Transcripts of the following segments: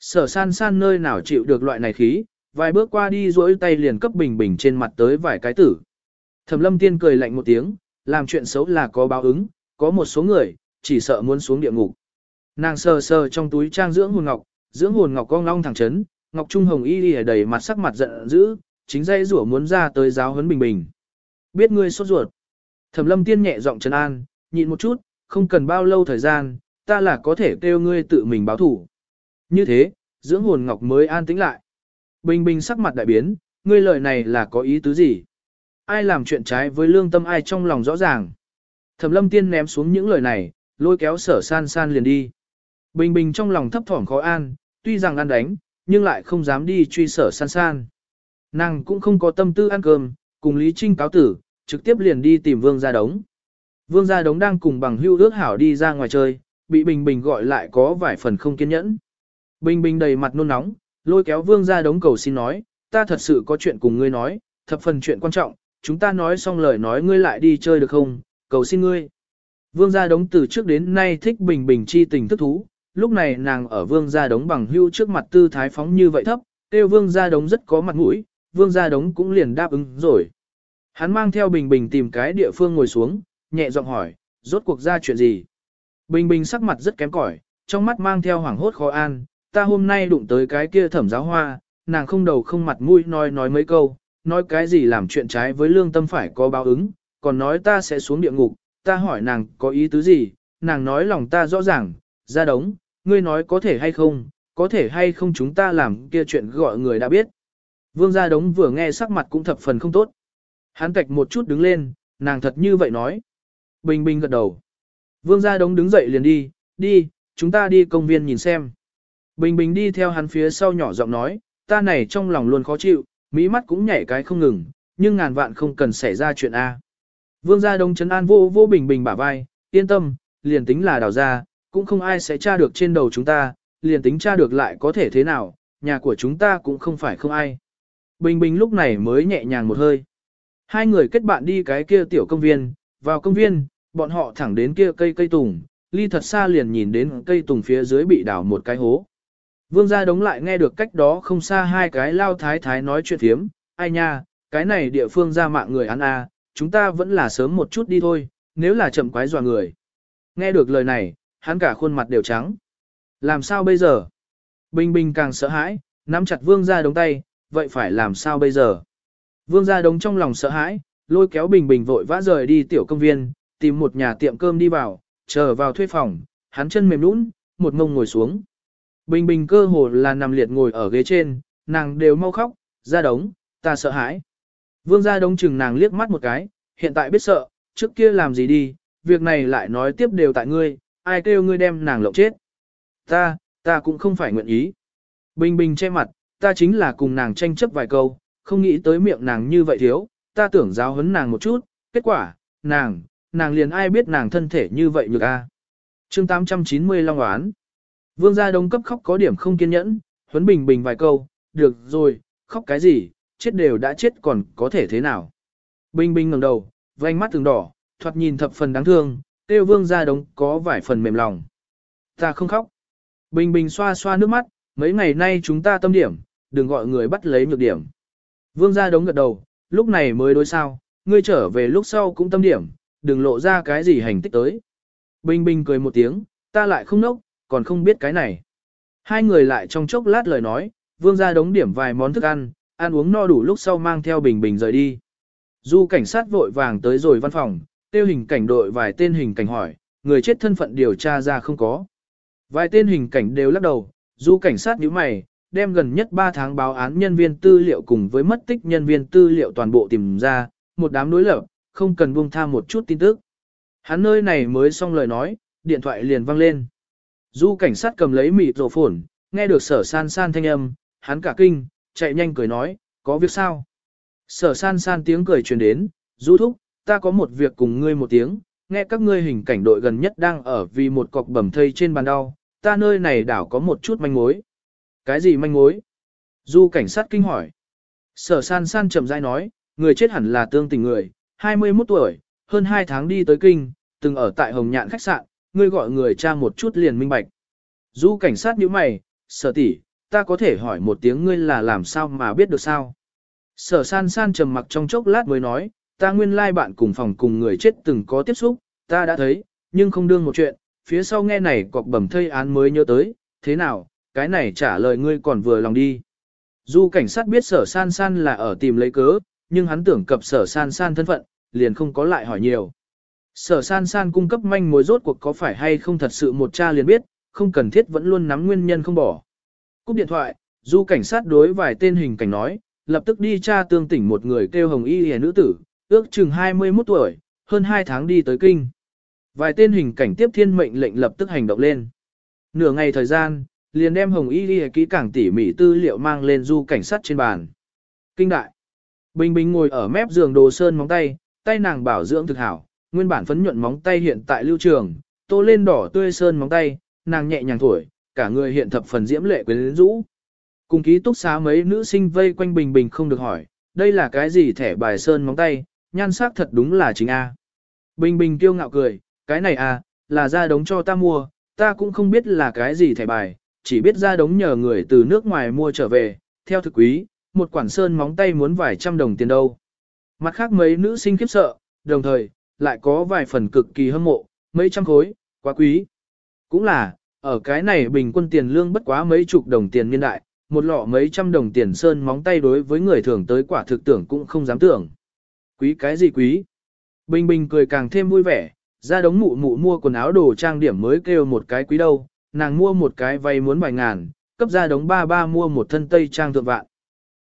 Sở san san nơi nào chịu được loại này khí, vài bước qua đi duỗi tay liền cấp bình bình trên mặt tới vài cái tử. Thẩm lâm tiên cười lạnh một tiếng, làm chuyện xấu là có báo ứng, có một số người, chỉ sợ muốn xuống địa ngục. Nàng sờ sờ trong túi trang dưỡng hồn ngọc, dưỡng hồn ngọc cong long thẳng chấn, ngọc trung hồng y đi đầy mặt sắc mặt giận dữ, chính dây rủa muốn ra tới giáo huấn bình bình. Biết ngươi sốt ruột. Thẩm lâm tiên nhẹ giọng trấn an, nhịn một chút, không cần bao lâu thời gian, ta là có thể kêu ngươi tự mình báo thủ. Như thế, dưỡng hồn ngọc mới an tĩnh lại. Bình bình sắc mặt đại biến, ngươi lời này là có ý tứ gì? Ai làm chuyện trái với lương tâm ai trong lòng rõ ràng? Thẩm lâm tiên ném xuống những lời này, lôi kéo sở san san liền đi. Bình bình trong lòng thấp thỏm khó an, tuy rằng ăn đánh, nhưng lại không dám đi truy sở san san. Nàng cũng không có tâm tư ăn cơm, cùng Lý Trinh cáo tử, trực tiếp liền đi tìm Vương Gia Đống. Vương Gia Đống đang cùng bằng hưu ước hảo đi ra ngoài chơi, bị Bình Bình gọi lại có vài phần không kiên nhẫn. Bình Bình đầy mặt nôn nóng, lôi kéo Vương Gia Đống cầu xin nói, ta thật sự có chuyện cùng ngươi nói, thập phần chuyện quan trọng, chúng ta nói xong lời nói ngươi lại đi chơi được không, cầu xin ngươi. Vương Gia Đống từ trước đến nay thích Bình Bình chi tình thức thú, lúc này nàng ở Vương Gia Đống bằng hưu trước mặt tư thái phóng như vậy thấp, tiêu Vương Gia Đống rất có mặt mũi, Vương Gia Đống cũng liền đáp ứng rồi. Hắn mang theo Bình Bình tìm cái địa phương ngồi xuống, nhẹ giọng hỏi, rốt cuộc ra chuyện gì? Bình Bình sắc mặt rất kém cỏi, trong mắt mang theo hoảng hốt khó an, ta hôm nay đụng tới cái kia thẩm giáo hoa, nàng không đầu không mặt mũi nói nói mấy câu, nói cái gì làm chuyện trái với lương tâm phải có báo ứng, còn nói ta sẽ xuống địa ngục, ta hỏi nàng có ý tứ gì, nàng nói lòng ta rõ ràng, ra đống, ngươi nói có thể hay không, có thể hay không chúng ta làm kia chuyện gọi người đã biết. Vương gia đống vừa nghe sắc mặt cũng thập phần không tốt. Hắn cạch một chút đứng lên, nàng thật như vậy nói. Bình bình gật đầu. Vương gia đống đứng dậy liền đi, đi, chúng ta đi công viên nhìn xem. Bình bình đi theo hắn phía sau nhỏ giọng nói, ta này trong lòng luôn khó chịu, mỹ mắt cũng nhảy cái không ngừng, nhưng ngàn vạn không cần xảy ra chuyện A. Vương gia Đông chấn an vô vô bình bình bả vai, yên tâm, liền tính là đào ra, cũng không ai sẽ tra được trên đầu chúng ta, liền tính tra được lại có thể thế nào, nhà của chúng ta cũng không phải không ai. Bình Bình lúc này mới nhẹ nhàng một hơi. Hai người kết bạn đi cái kia tiểu công viên, vào công viên, bọn họ thẳng đến kia cây cây tùng, ly thật xa liền nhìn đến cây tùng phía dưới bị đào một cái hố. Vương gia đống lại nghe được cách đó không xa hai cái lao thái thái nói chuyện thiếm, ai nha, cái này địa phương ra mạng người ăn à, chúng ta vẫn là sớm một chút đi thôi, nếu là chậm quái dọa người. Nghe được lời này, hắn cả khuôn mặt đều trắng. Làm sao bây giờ? Bình Bình càng sợ hãi, nắm chặt vương gia đống tay, vậy phải làm sao bây giờ? Vương gia đống trong lòng sợ hãi, lôi kéo Bình Bình vội vã rời đi tiểu công viên, tìm một nhà tiệm cơm đi vào, chờ vào thuê phòng, hắn chân mềm nũng, một ngông ngồi xuống. Bình Bình cơ hồ là nằm liệt ngồi ở ghế trên, nàng đều mau khóc, gia đống, ta sợ hãi. Vương gia đống chừng nàng liếc mắt một cái, hiện tại biết sợ, trước kia làm gì đi, việc này lại nói tiếp đều tại ngươi, ai kêu ngươi đem nàng lộng chết. Ta, ta cũng không phải nguyện ý. Bình Bình che mặt, ta chính là cùng nàng tranh chấp vài câu, không nghĩ tới miệng nàng như vậy thiếu, ta tưởng giáo huấn nàng một chút, kết quả, nàng, nàng liền ai biết nàng thân thể như vậy nhược a. À. Chương 890 Long Oán Vương gia đông cấp khóc có điểm không kiên nhẫn, huấn bình bình vài câu, được rồi, khóc cái gì, chết đều đã chết còn có thể thế nào. Bình bình ngẩng đầu, vành mắt từng đỏ, thoạt nhìn thập phần đáng thương, tiêu vương gia Đông có vài phần mềm lòng. Ta không khóc. Bình bình xoa xoa nước mắt, mấy ngày nay chúng ta tâm điểm, đừng gọi người bắt lấy nhược điểm. Vương gia đống gật đầu, lúc này mới đối sao, ngươi trở về lúc sau cũng tâm điểm, đừng lộ ra cái gì hành tích tới. Bình bình cười một tiếng, ta lại không nốc, còn không biết cái này. Hai người lại trong chốc lát lời nói, vương gia đống điểm vài món thức ăn, ăn uống no đủ lúc sau mang theo bình bình rời đi. Du cảnh sát vội vàng tới rồi văn phòng, tiêu hình cảnh đội vài tên hình cảnh hỏi, người chết thân phận điều tra ra không có. Vài tên hình cảnh đều lắc đầu, du cảnh sát nhíu mày, đem gần nhất 3 tháng báo án nhân viên tư liệu cùng với mất tích nhân viên tư liệu toàn bộ tìm ra, một đám đối lập, không cần buông tha một chút tin tức. Hắn nơi này mới xong lời nói, điện thoại liền vang lên. Du cảnh sát cầm lấy mịt rổ phổn, nghe được sở san san thanh âm, hắn cả kinh, chạy nhanh cười nói, có việc sao? Sở san san tiếng cười truyền đến, du thúc, ta có một việc cùng ngươi một tiếng, nghe các ngươi hình cảnh đội gần nhất đang ở vì một cọc bầm thây trên bàn đau, ta nơi này đảo có một chút manh mối. Cái gì manh mối? Du cảnh sát kinh hỏi. Sở san san chậm rãi nói, người chết hẳn là tương tình người, 21 tuổi, hơn 2 tháng đi tới kinh, từng ở tại Hồng Nhạn khách sạn, ngươi gọi người cha một chút liền minh bạch. Du cảnh sát như mày, sở tỷ, ta có thể hỏi một tiếng ngươi là làm sao mà biết được sao. Sở san san trầm mặc trong chốc lát mới nói, ta nguyên lai bạn cùng phòng cùng người chết từng có tiếp xúc, ta đã thấy, nhưng không đương một chuyện, phía sau nghe này cọc bẩm thây án mới nhớ tới, thế nào, cái này trả lời ngươi còn vừa lòng đi. Du cảnh sát biết sở san san là ở tìm lấy cớ, nhưng hắn tưởng cập sở san san thân phận, liền không có lại hỏi nhiều. Sở san san cung cấp manh mối rốt cuộc có phải hay không thật sự một cha liền biết, không cần thiết vẫn luôn nắm nguyên nhân không bỏ. Cúp điện thoại, du cảnh sát đối vài tên hình cảnh nói, lập tức đi tra tương tỉnh một người kêu hồng y hề nữ tử, ước chừng 21 tuổi, hơn 2 tháng đi tới kinh. Vài tên hình cảnh tiếp thiên mệnh lệnh lập tức hành động lên. Nửa ngày thời gian, liền đem hồng y hề kỹ càng tỉ mỉ tư liệu mang lên du cảnh sát trên bàn. Kinh đại. Bình Bình ngồi ở mép giường đồ sơn móng tay, tay nàng bảo dưỡng thực hảo, nguyên bản phấn nhuận móng tay hiện tại lưu trường, tô lên đỏ tươi sơn móng tay, nàng nhẹ nhàng thổi, cả người hiện thập phần diễm lệ quyến rũ. Cùng ký túc xá mấy nữ sinh vây quanh Bình Bình không được hỏi, đây là cái gì thẻ bài sơn móng tay, nhan sắc thật đúng là chính A. Bình Bình kiêu ngạo cười, cái này à, là ra đống cho ta mua, ta cũng không biết là cái gì thẻ bài, chỉ biết ra đống nhờ người từ nước ngoài mua trở về, theo thực quý, một quản sơn móng tay muốn vài trăm đồng tiền đâu. Mặt khác mấy nữ sinh khiếp sợ, đồng thời, lại có vài phần cực kỳ hâm mộ, mấy trăm khối, quá quý. Cũng là, ở cái này bình quân tiền lương bất quá mấy chục đồng tiền niên đại, một lọ mấy trăm đồng tiền sơn móng tay đối với người thường tới quả thực tưởng cũng không dám tưởng. Quý cái gì quý? Bình bình cười càng thêm vui vẻ, ra đống mụ mụ mua quần áo đồ trang điểm mới kêu một cái quý đâu, nàng mua một cái vay muốn vài ngàn, cấp ra đống ba ba mua một thân tây trang thượng vạn.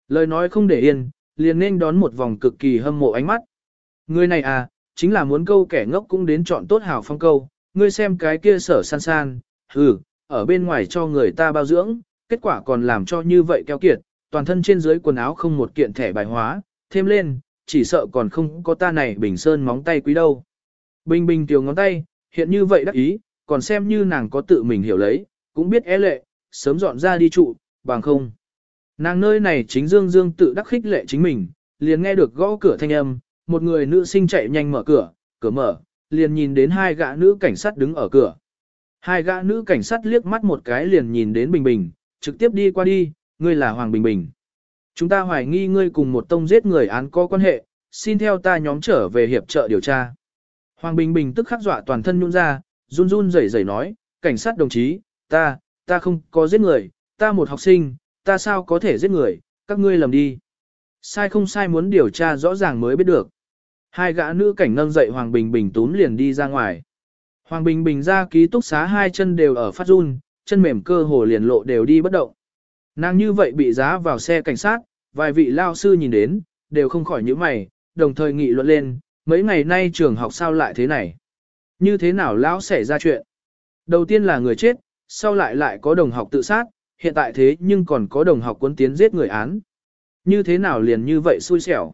Lời nói không để yên, liền nên đón một vòng cực kỳ hâm mộ ánh mắt. Người này à, chính là muốn câu kẻ ngốc cũng đến chọn tốt hảo phong câu, ngươi xem cái kia sở san san, hừ, ở bên ngoài cho người ta bao dưỡng, kết quả còn làm cho như vậy keo kiệt, toàn thân trên dưới quần áo không một kiện thẻ bài hóa, thêm lên, chỉ sợ còn không có ta này bình sơn móng tay quý đâu. Bình bình tiểu ngón tay, hiện như vậy đắc ý, còn xem như nàng có tự mình hiểu lấy, cũng biết é lệ, sớm dọn ra đi trụ, bằng không. Nàng nơi này chính dương dương tự đắc khích lệ chính mình, liền nghe được gõ cửa thanh âm, một người nữ sinh chạy nhanh mở cửa, cửa mở, liền nhìn đến hai gã nữ cảnh sát đứng ở cửa. Hai gã nữ cảnh sát liếc mắt một cái liền nhìn đến Bình Bình, trực tiếp đi qua đi, ngươi là Hoàng Bình Bình. Chúng ta hoài nghi ngươi cùng một tông giết người án có quan hệ, xin theo ta nhóm trở về hiệp trợ điều tra. Hoàng Bình Bình tức khắc dọa toàn thân nhún ra, run run rẩy rẩy nói, cảnh sát đồng chí, ta, ta không có giết người, ta một học sinh, ta sao có thể giết người, các ngươi lầm đi. Sai không sai muốn điều tra rõ ràng mới biết được. Hai gã nữ cảnh nâng dậy Hoàng Bình Bình túm liền đi ra ngoài. Hoàng Bình Bình ra ký túc xá hai chân đều ở phát run, chân mềm cơ hồ liền lộ đều đi bất động. Nàng như vậy bị giá vào xe cảnh sát, vài vị lao sư nhìn đến, đều không khỏi những mày, đồng thời nghị luận lên, mấy ngày nay trường học sao lại thế này? Như thế nào lão xảy ra chuyện? Đầu tiên là người chết, sau lại lại có đồng học tự sát, hiện tại thế nhưng còn có đồng học quân tiến giết người án. Như thế nào liền như vậy xui xẻo?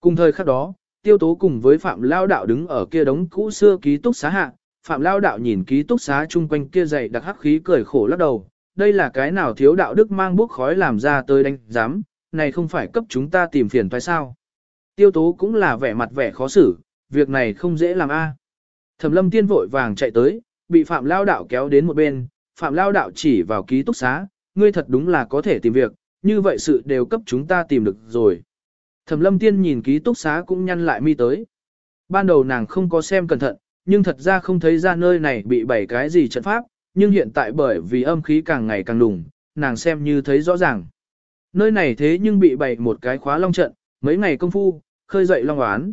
Cùng thời khắc đó, tiêu tố cùng với Phạm Lao Đạo đứng ở kia đống cũ xưa ký túc xá hạ, Phạm Lao Đạo nhìn ký túc xá chung quanh kia dày đặc hắc khí cười khổ lắc đầu, đây là cái nào thiếu đạo đức mang bốc khói làm ra tới đánh giám, này không phải cấp chúng ta tìm phiền phải sao. Tiêu tố cũng là vẻ mặt vẻ khó xử, việc này không dễ làm a. Thẩm lâm tiên vội vàng chạy tới, bị Phạm Lao Đạo kéo đến một bên, Phạm Lao Đạo chỉ vào ký túc xá, ngươi thật đúng là có thể tìm việc, như vậy sự đều cấp chúng ta tìm được rồi. Thẩm lâm tiên nhìn ký túc xá cũng nhăn lại mi tới. Ban đầu nàng không có xem cẩn thận, nhưng thật ra không thấy ra nơi này bị bảy cái gì trận pháp, nhưng hiện tại bởi vì âm khí càng ngày càng đùng, nàng xem như thấy rõ ràng. Nơi này thế nhưng bị bày một cái khóa long trận, mấy ngày công phu, khơi dậy long oán.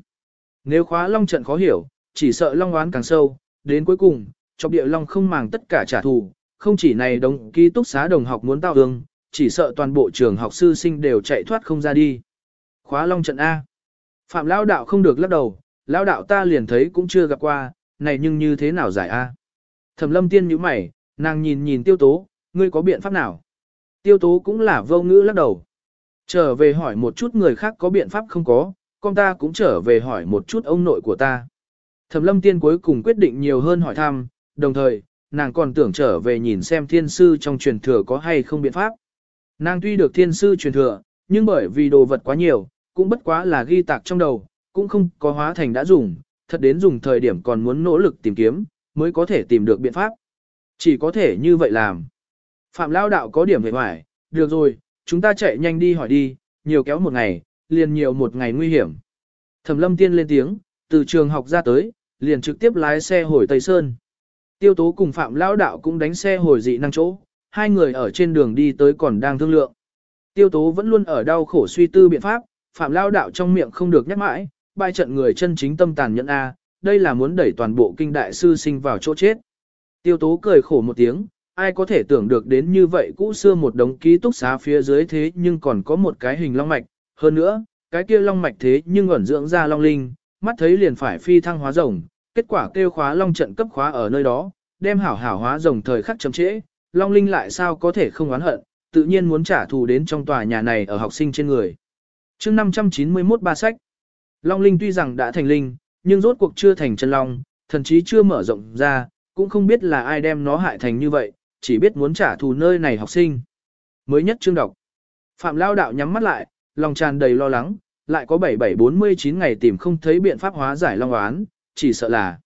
Nếu khóa long trận khó hiểu, chỉ sợ long oán càng sâu, đến cuối cùng, trong địa long không màng tất cả trả thù, không chỉ này đồng ký túc xá đồng học muốn tao hương, chỉ sợ toàn bộ trường học sư sinh đều chạy thoát không ra đi. Khóa long trận A. Phạm Lao đạo không được lắc đầu, Lao đạo ta liền thấy cũng chưa gặp qua, này nhưng như thế nào giải A. Thẩm lâm tiên nhíu mày, nàng nhìn nhìn tiêu tố, ngươi có biện pháp nào? Tiêu tố cũng là vô ngữ lắc đầu. Trở về hỏi một chút người khác có biện pháp không có, con ta cũng trở về hỏi một chút ông nội của ta. Thẩm lâm tiên cuối cùng quyết định nhiều hơn hỏi thăm, đồng thời, nàng còn tưởng trở về nhìn xem thiên sư trong truyền thừa có hay không biện pháp. Nàng tuy được thiên sư truyền thừa, nhưng bởi vì đồ vật quá nhiều, cũng bất quá là ghi tạc trong đầu, cũng không có hóa thành đã dùng, thật đến dùng thời điểm còn muốn nỗ lực tìm kiếm, mới có thể tìm được biện pháp. Chỉ có thể như vậy làm. Phạm Lao Đạo có điểm về hoài, được rồi, chúng ta chạy nhanh đi hỏi đi, nhiều kéo một ngày, liền nhiều một ngày nguy hiểm. Thẩm lâm tiên lên tiếng, từ trường học ra tới, liền trực tiếp lái xe hồi Tây Sơn. Tiêu tố cùng Phạm Lão Đạo cũng đánh xe hồi dị năng chỗ, hai người ở trên đường đi tới còn đang thương lượng. Tiêu tố vẫn luôn ở đau khổ suy tư biện pháp, Phạm lao Đạo trong miệng không được nhắc mãi, bài trận người chân chính tâm tàn nhẫn A, đây là muốn đẩy toàn bộ kinh đại sư sinh vào chỗ chết. Tiêu tố cười khổ một tiếng, ai có thể tưởng được đến như vậy cũ xưa một đống ký túc xá phía dưới thế nhưng còn có một cái hình long mạch, hơn nữa, cái kia long mạch thế nhưng ẩn dưỡng ra long linh, mắt thấy liền phải phi thăng hóa rồng, kết quả kêu khóa long trận cấp khóa ở nơi đó, đem hảo hảo hóa rồng thời khắc chậm trễ, long linh lại sao có thể không oán hận, tự nhiên muốn trả thù đến trong tòa nhà này ở học sinh trên người chương 591 ba sách, long linh tuy rằng đã thành linh, nhưng rốt cuộc chưa thành chân long, thần chí chưa mở rộng ra, cũng không biết là ai đem nó hại thành như vậy, chỉ biết muốn trả thù nơi này học sinh. Mới nhất chương đọc. Phạm Lao Đạo nhắm mắt lại, lòng tràn đầy lo lắng, lại có 7749 ngày tìm không thấy biện pháp hóa giải long oán, chỉ sợ là.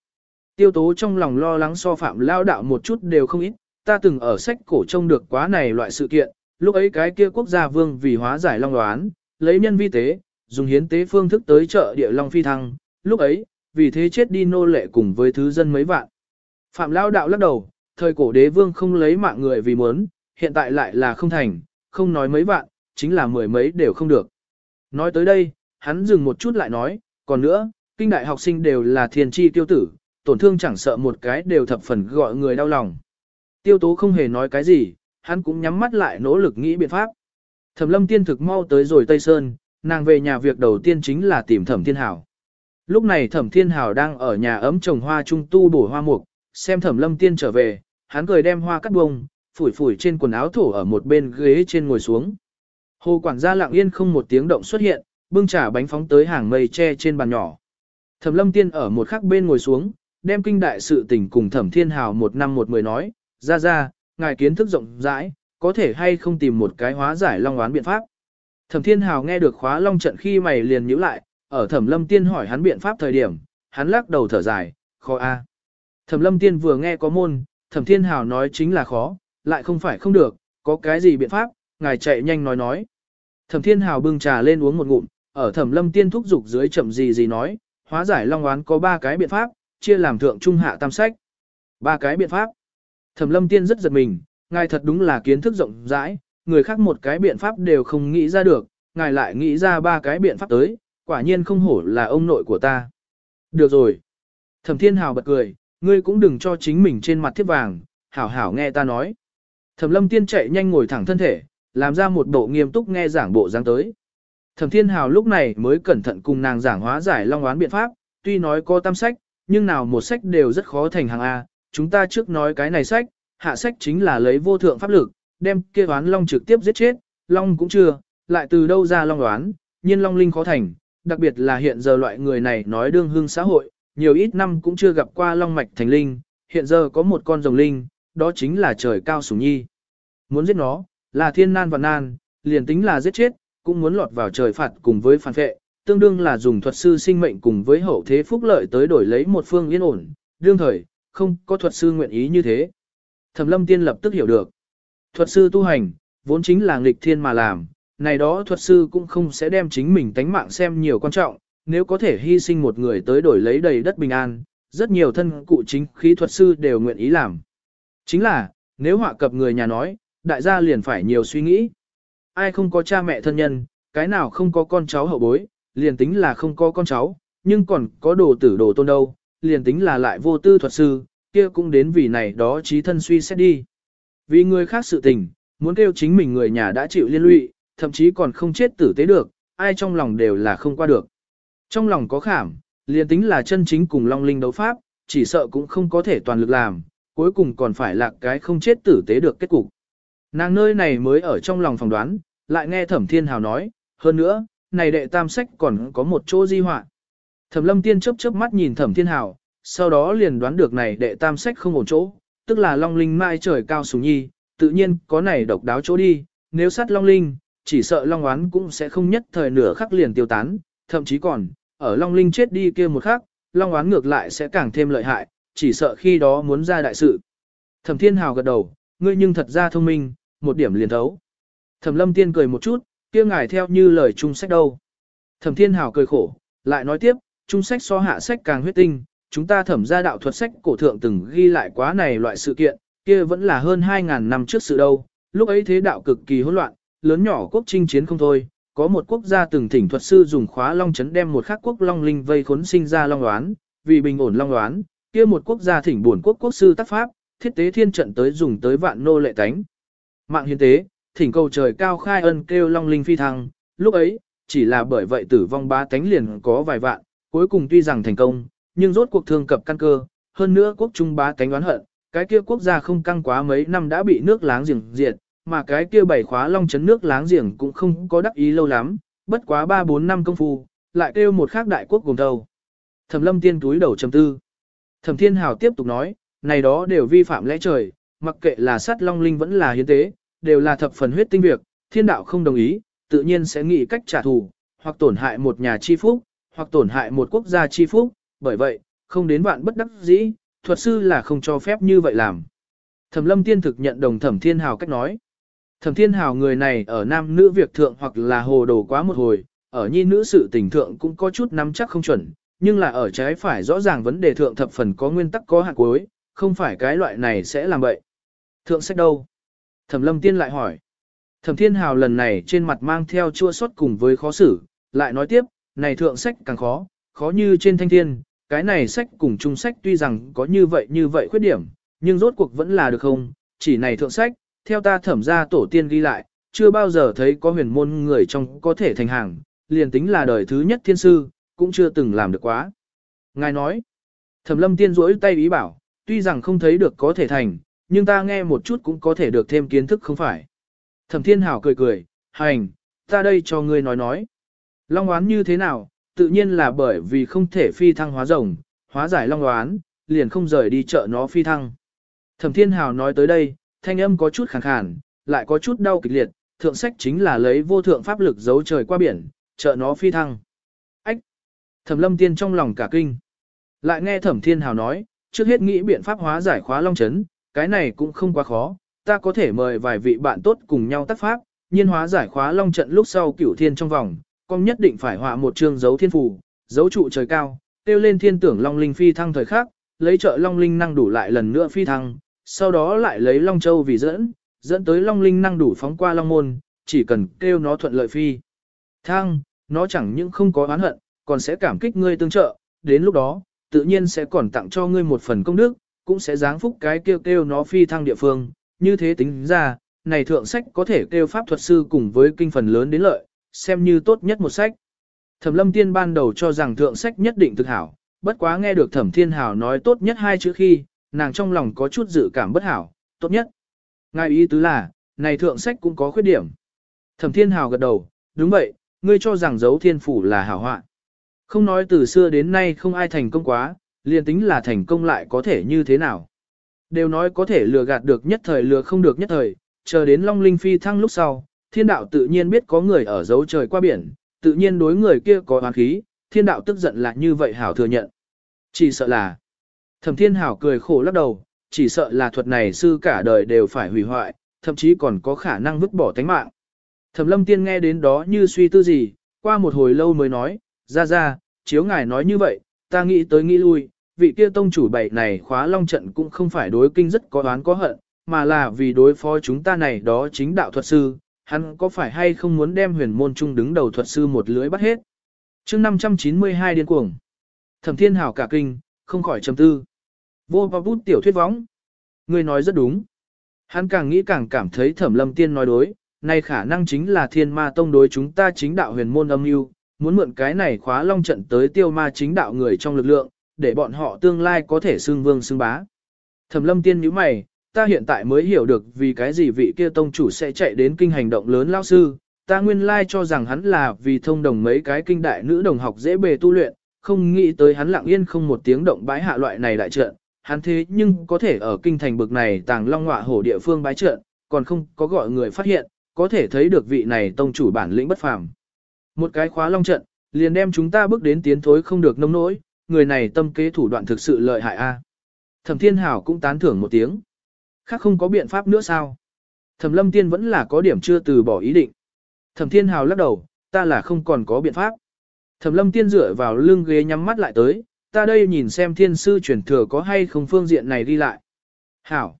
Tiêu tố trong lòng lo lắng so Phạm Lao Đạo một chút đều không ít, ta từng ở sách cổ trông được quá này loại sự kiện, lúc ấy cái kia quốc gia vương vì hóa giải long oán, lấy nhân vi tế, dùng hiến tế phương thức tới chợ địa long phi thăng, lúc ấy, vì thế chết đi nô lệ cùng với thứ dân mấy vạn. Phạm Lao Đạo lắc đầu, thời cổ đế vương không lấy mạng người vì muốn, hiện tại lại là không thành, không nói mấy vạn, chính là mười mấy đều không được. Nói tới đây, hắn dừng một chút lại nói, còn nữa, kinh đại học sinh đều là thiên tri tiêu tử, tổn thương chẳng sợ một cái đều thập phần gọi người đau lòng. Tiêu tố không hề nói cái gì, hắn cũng nhắm mắt lại nỗ lực nghĩ biện pháp. Thẩm lâm tiên thực mau tới rồi Tây Sơn, nàng về nhà việc đầu tiên chính là tìm thẩm thiên hảo. Lúc này thẩm thiên hảo đang ở nhà ấm trồng hoa trung tu bổ hoa mục, xem thẩm lâm tiên trở về, hắn cười đem hoa cắt bông, phủi phủi trên quần áo thổ ở một bên ghế trên ngồi xuống. Hồ quản gia lặng yên không một tiếng động xuất hiện, bưng trà bánh phóng tới hàng mây tre trên bàn nhỏ. Thẩm lâm tiên ở một khắc bên ngồi xuống, đem kinh đại sự tình cùng thẩm thiên hào một năm một mười nói, ra ra, ngài kiến thức rộng rãi, có thể hay không tìm một cái hóa giải long oán biện pháp. Thẩm thiên hào nghe được khóa long trận khi mày liền nhíu lại, ở thẩm lâm tiên hỏi hắn biện pháp thời điểm, hắn lắc đầu thở dài, khó a. Thẩm lâm tiên vừa nghe có môn, thẩm thiên hào nói chính là khó, lại không phải không được, có cái gì biện pháp, ngài chạy nhanh nói nói. Thẩm thiên hào bưng trà lên uống một ngụm, ở thẩm lâm tiên thúc dục dưới chậm gì gì nói, hóa giải long oán có ba cái biện pháp, chia làm thượng trung hạ tam sách. Ba cái biện pháp. Thẩm lâm tiên rất giật mình, ngài thật đúng là kiến thức rộng rãi, người khác một cái biện pháp đều không nghĩ ra được, ngài lại nghĩ ra ba cái biện pháp tới, quả nhiên không hổ là ông nội của ta. Được rồi. Thẩm thiên hào bật cười, ngươi cũng đừng cho chính mình trên mặt thiếp vàng, hảo hảo nghe ta nói. Thẩm lâm tiên chạy nhanh ngồi thẳng thân thể, làm ra một bộ nghiêm túc nghe giảng bộ dáng tới. Thẩm thiên hào lúc này mới cẩn thận cùng nàng giảng hóa giải long oán biện pháp, tuy nói có tam sách, nhưng nào một sách đều rất khó thành hàng A, chúng ta trước nói cái này sách, hạ sách chính là lấy vô thượng pháp lực, đem kia oán long trực tiếp giết chết, long cũng chưa, lại từ đâu ra long đoán? nhiên long linh khó thành, đặc biệt là hiện giờ loại người này nói đương hương xã hội, nhiều ít năm cũng chưa gặp qua long mạch thành linh, hiện giờ có một con rồng linh, đó chính là trời cao sủng nhi. Muốn giết nó, là thiên nan và nan, liền tính là giết chết, cũng muốn lọt vào trời phạt cùng với phản vệ, tương đương là dùng thuật sư sinh mệnh cùng với hậu thế phúc lợi tới đổi lấy một phương yên ổn, đương thời, không có thuật sư nguyện ý như thế. Thẩm lâm tiên lập tức hiểu được. Thuật sư tu hành, vốn chính là nghịch thiên mà làm, này đó thuật sư cũng không sẽ đem chính mình tánh mạng xem nhiều quan trọng, nếu có thể hy sinh một người tới đổi lấy đầy đất bình an, rất nhiều thân cụ chính khí thuật sư đều nguyện ý làm. Chính là, nếu họa cập người nhà nói, đại gia liền phải nhiều suy nghĩ. Ai không có cha mẹ thân nhân, cái nào không có con cháu hậu bối, liền tính là không có con cháu, nhưng còn có đồ tử đồ tôn đâu, liền tính là lại vô tư thuật sư, kia cũng đến vì này đó trí thân suy xét đi. Vì người khác sự tình, muốn kêu chính mình người nhà đã chịu liên lụy, thậm chí còn không chết tử tế được, ai trong lòng đều là không qua được. Trong lòng có khảm, liền tính là chân chính cùng Long Linh đấu pháp, chỉ sợ cũng không có thể toàn lực làm, cuối cùng còn phải là cái không chết tử tế được kết cục. Nàng nơi này mới ở trong lòng phỏng đoán, lại nghe Thẩm Thiên Hào nói, hơn nữa, này đệ tam sách còn có một chỗ di họa. Thẩm Lâm Tiên chớp chớp mắt nhìn Thẩm Thiên Hào, sau đó liền đoán được này đệ tam sách không ổn chỗ, tức là Long Linh mai trời cao sùng nhi, tự nhiên có này độc đáo chỗ đi, nếu sát Long Linh, chỉ sợ Long Oán cũng sẽ không nhất thời nửa khắc liền tiêu tán, thậm chí còn, ở Long Linh chết đi kia một khắc, Long Oán ngược lại sẽ càng thêm lợi hại, chỉ sợ khi đó muốn ra đại sự. Thẩm Thiên Hào gật đầu, ngươi nhưng thật ra thông minh, một điểm liền thấu. Thẩm lâm tiên cười một chút, kia ngài theo như lời trung sách đâu. Thẩm thiên hào cười khổ, lại nói tiếp, trung sách so hạ sách càng huyết tinh, chúng ta thẩm ra đạo thuật sách cổ thượng từng ghi lại quá này loại sự kiện, kia vẫn là hơn 2.000 năm trước sự đâu, lúc ấy thế đạo cực kỳ hỗn loạn, lớn nhỏ quốc chinh chiến không thôi, có một quốc gia từng thỉnh thuật sư dùng khóa long chấn đem một khác quốc long linh vây khốn sinh ra long đoán, vì bình ổn long đoán, kia một quốc gia thỉnh buồn quốc quốc sư tác pháp, thiết tế thiên trận tới dùng tới vạn nô lệ tánh. Mạng hiến tế, thỉnh cầu trời cao khai ân kêu long linh phi thăng, lúc ấy, chỉ là bởi vậy tử vong ba tánh liền có vài vạn, cuối cùng tuy rằng thành công, nhưng rốt cuộc thương cập căn cơ, hơn nữa quốc trung bá cánh oán hận, cái kia quốc gia không căng quá mấy năm đã bị nước láng giềng diệt, mà cái kia bảy khóa long chấn nước láng giềng cũng không có đắc ý lâu lắm, bất quá 3-4 năm công phu, lại kêu một khác đại quốc gồm đầu. Thẩm lâm tiên túi đầu trầm tư. Thẩm thiên hào tiếp tục nói, này đó đều vi phạm lẽ trời, mặc kệ là sát long linh vẫn là hiến tế, đều là thập phần huyết tinh việc, thiên đạo không đồng ý, tự nhiên sẽ nghĩ cách trả thù, hoặc tổn hại một nhà chi phúc, hoặc tổn hại một quốc gia chi phúc, bởi vậy, không đến vạn bất đắc dĩ, thuật sư là không cho phép như vậy làm. Thẩm lâm tiên thực nhận đồng thẩm thiên hào cách nói. Thẩm thiên hào người này ở nam nữ việc thượng hoặc là hồ đồ quá một hồi, ở nhi nữ sự tình thượng cũng có chút nắm chắc không chuẩn, nhưng là ở trái phải rõ ràng vấn đề thượng thập phần có nguyên tắc có hạn cuối, không phải cái loại này sẽ làm vậy. Thượng sách đâu? Thẩm lâm tiên lại hỏi. Thẩm thiên hào lần này trên mặt mang theo chua xót cùng với khó xử, lại nói tiếp, này thượng sách càng khó, khó như trên thanh thiên, cái này sách cùng chung sách tuy rằng có như vậy như vậy khuyết điểm, nhưng rốt cuộc vẫn là được không, chỉ này thượng sách, theo ta thẩm ra tổ tiên ghi lại, chưa bao giờ thấy có huyền môn người trong có thể thành hàng, liền tính là đời thứ nhất thiên sư, cũng chưa từng làm được quá. Ngài nói, thẩm lâm tiên rỗi tay ý bảo, tuy rằng không thấy được có thể thành, nhưng ta nghe một chút cũng có thể được thêm kiến thức không phải. Thẩm thiên hảo cười cười, hành, ta đây cho ngươi nói nói. Long oán như thế nào, tự nhiên là bởi vì không thể phi thăng hóa rồng, hóa giải long đoán, liền không rời đi chợ nó phi thăng. Thẩm thiên hào nói tới đây, thanh âm có chút khàn khàn, lại có chút đau kịch liệt, thượng sách chính là lấy vô thượng pháp lực giấu trời qua biển, chợ nó phi thăng. Ách! Thẩm lâm tiên trong lòng cả kinh. Lại nghe thẩm thiên hào nói, trước hết nghĩ biện pháp hóa giải khóa long chấn, cái này cũng không quá khó, ta có thể mời vài vị bạn tốt cùng nhau tác pháp, nhiên hóa giải khóa long trận lúc sau cửu thiên trong vòng, con nhất định phải họa một chương dấu thiên phù, dấu trụ trời cao, tiêu lên thiên tưởng long linh phi thăng thời khắc, lấy trợ long linh năng đủ lại lần nữa phi thăng, sau đó lại lấy long châu vì dẫn, dẫn tới long linh năng đủ phóng qua long môn, chỉ cần kêu nó thuận lợi phi. Thăng, nó chẳng những không có oán hận, còn sẽ cảm kích ngươi tương trợ, đến lúc đó, tự nhiên sẽ còn tặng cho ngươi một phần công đức, cũng sẽ giáng phúc cái kêu kêu nó phi thăng địa phương, như thế tính ra, này thượng sách có thể kêu pháp thuật sư cùng với kinh phần lớn đến lợi, xem như tốt nhất một sách. Thẩm lâm tiên ban đầu cho rằng thượng sách nhất định thực hảo, bất quá nghe được thẩm thiên hảo nói tốt nhất hai chữ khi, nàng trong lòng có chút dự cảm bất hảo, tốt nhất. Ngài ý tứ là, này thượng sách cũng có khuyết điểm. Thẩm thiên hảo gật đầu, đúng vậy, ngươi cho rằng dấu thiên phủ là hảo họa. Không nói từ xưa đến nay không ai thành công quá, liền tính là thành công lại có thể như thế nào. Đều nói có thể lừa gạt được nhất thời lừa không được nhất thời, chờ đến Long Linh phi thăng lúc sau, thiên đạo tự nhiên biết có người ở dấu trời qua biển, tự nhiên đối người kia có oán khí, thiên đạo tức giận là như vậy hảo thừa nhận. Chỉ sợ là, thẩm thiên hảo cười khổ lắc đầu, chỉ sợ là thuật này sư cả đời đều phải hủy hoại, thậm chí còn có khả năng vứt bỏ tánh mạng. Thẩm lâm tiên nghe đến đó như suy tư gì, qua một hồi lâu mới nói, ra ra, chiếu ngài nói như vậy, ta nghĩ tới nghĩ lui, vị kia tông chủ bảy này khóa long trận cũng không phải đối kinh rất có oán có hận, mà là vì đối phó chúng ta này đó chính đạo thuật sư, hắn có phải hay không muốn đem huyền môn trung đứng đầu thuật sư một lưới bắt hết. chương 592 điên cuồng. Thẩm thiên hảo cả kinh, không khỏi trầm tư. Vô và bút tiểu thuyết võng. Người nói rất đúng. Hắn càng nghĩ càng cảm thấy thẩm lâm tiên nói đối, nay khả năng chính là thiên ma tông đối chúng ta chính đạo huyền môn âm mưu muốn mượn cái này khóa long trận tới tiêu ma chính đạo người trong lực lượng, để bọn họ tương lai có thể xưng vương xưng bá. Thẩm lâm tiên nhíu mày, ta hiện tại mới hiểu được vì cái gì vị kia tông chủ sẽ chạy đến kinh hành động lớn lao sư, ta nguyên lai cho rằng hắn là vì thông đồng mấy cái kinh đại nữ đồng học dễ bề tu luyện, không nghĩ tới hắn lặng yên không một tiếng động bái hạ loại này đại trận, hắn thế nhưng có thể ở kinh thành bực này tàng long ngọa hổ địa phương bái trận, còn không có gọi người phát hiện, có thể thấy được vị này tông chủ bản lĩnh bất phàm. Một cái khóa long trận, liền đem chúng ta bước đến tiến thối không được nông nỗi, người này tâm kế thủ đoạn thực sự lợi hại a. Thẩm Thiên Hảo cũng tán thưởng một tiếng. Khác không có biện pháp nữa sao? Thẩm lâm tiên vẫn là có điểm chưa từ bỏ ý định. Thẩm thiên hào lắc đầu, ta là không còn có biện pháp. Thẩm lâm tiên dựa vào lưng ghế nhắm mắt lại tới, ta đây nhìn xem thiên sư truyền thừa có hay không phương diện này đi lại. Hảo.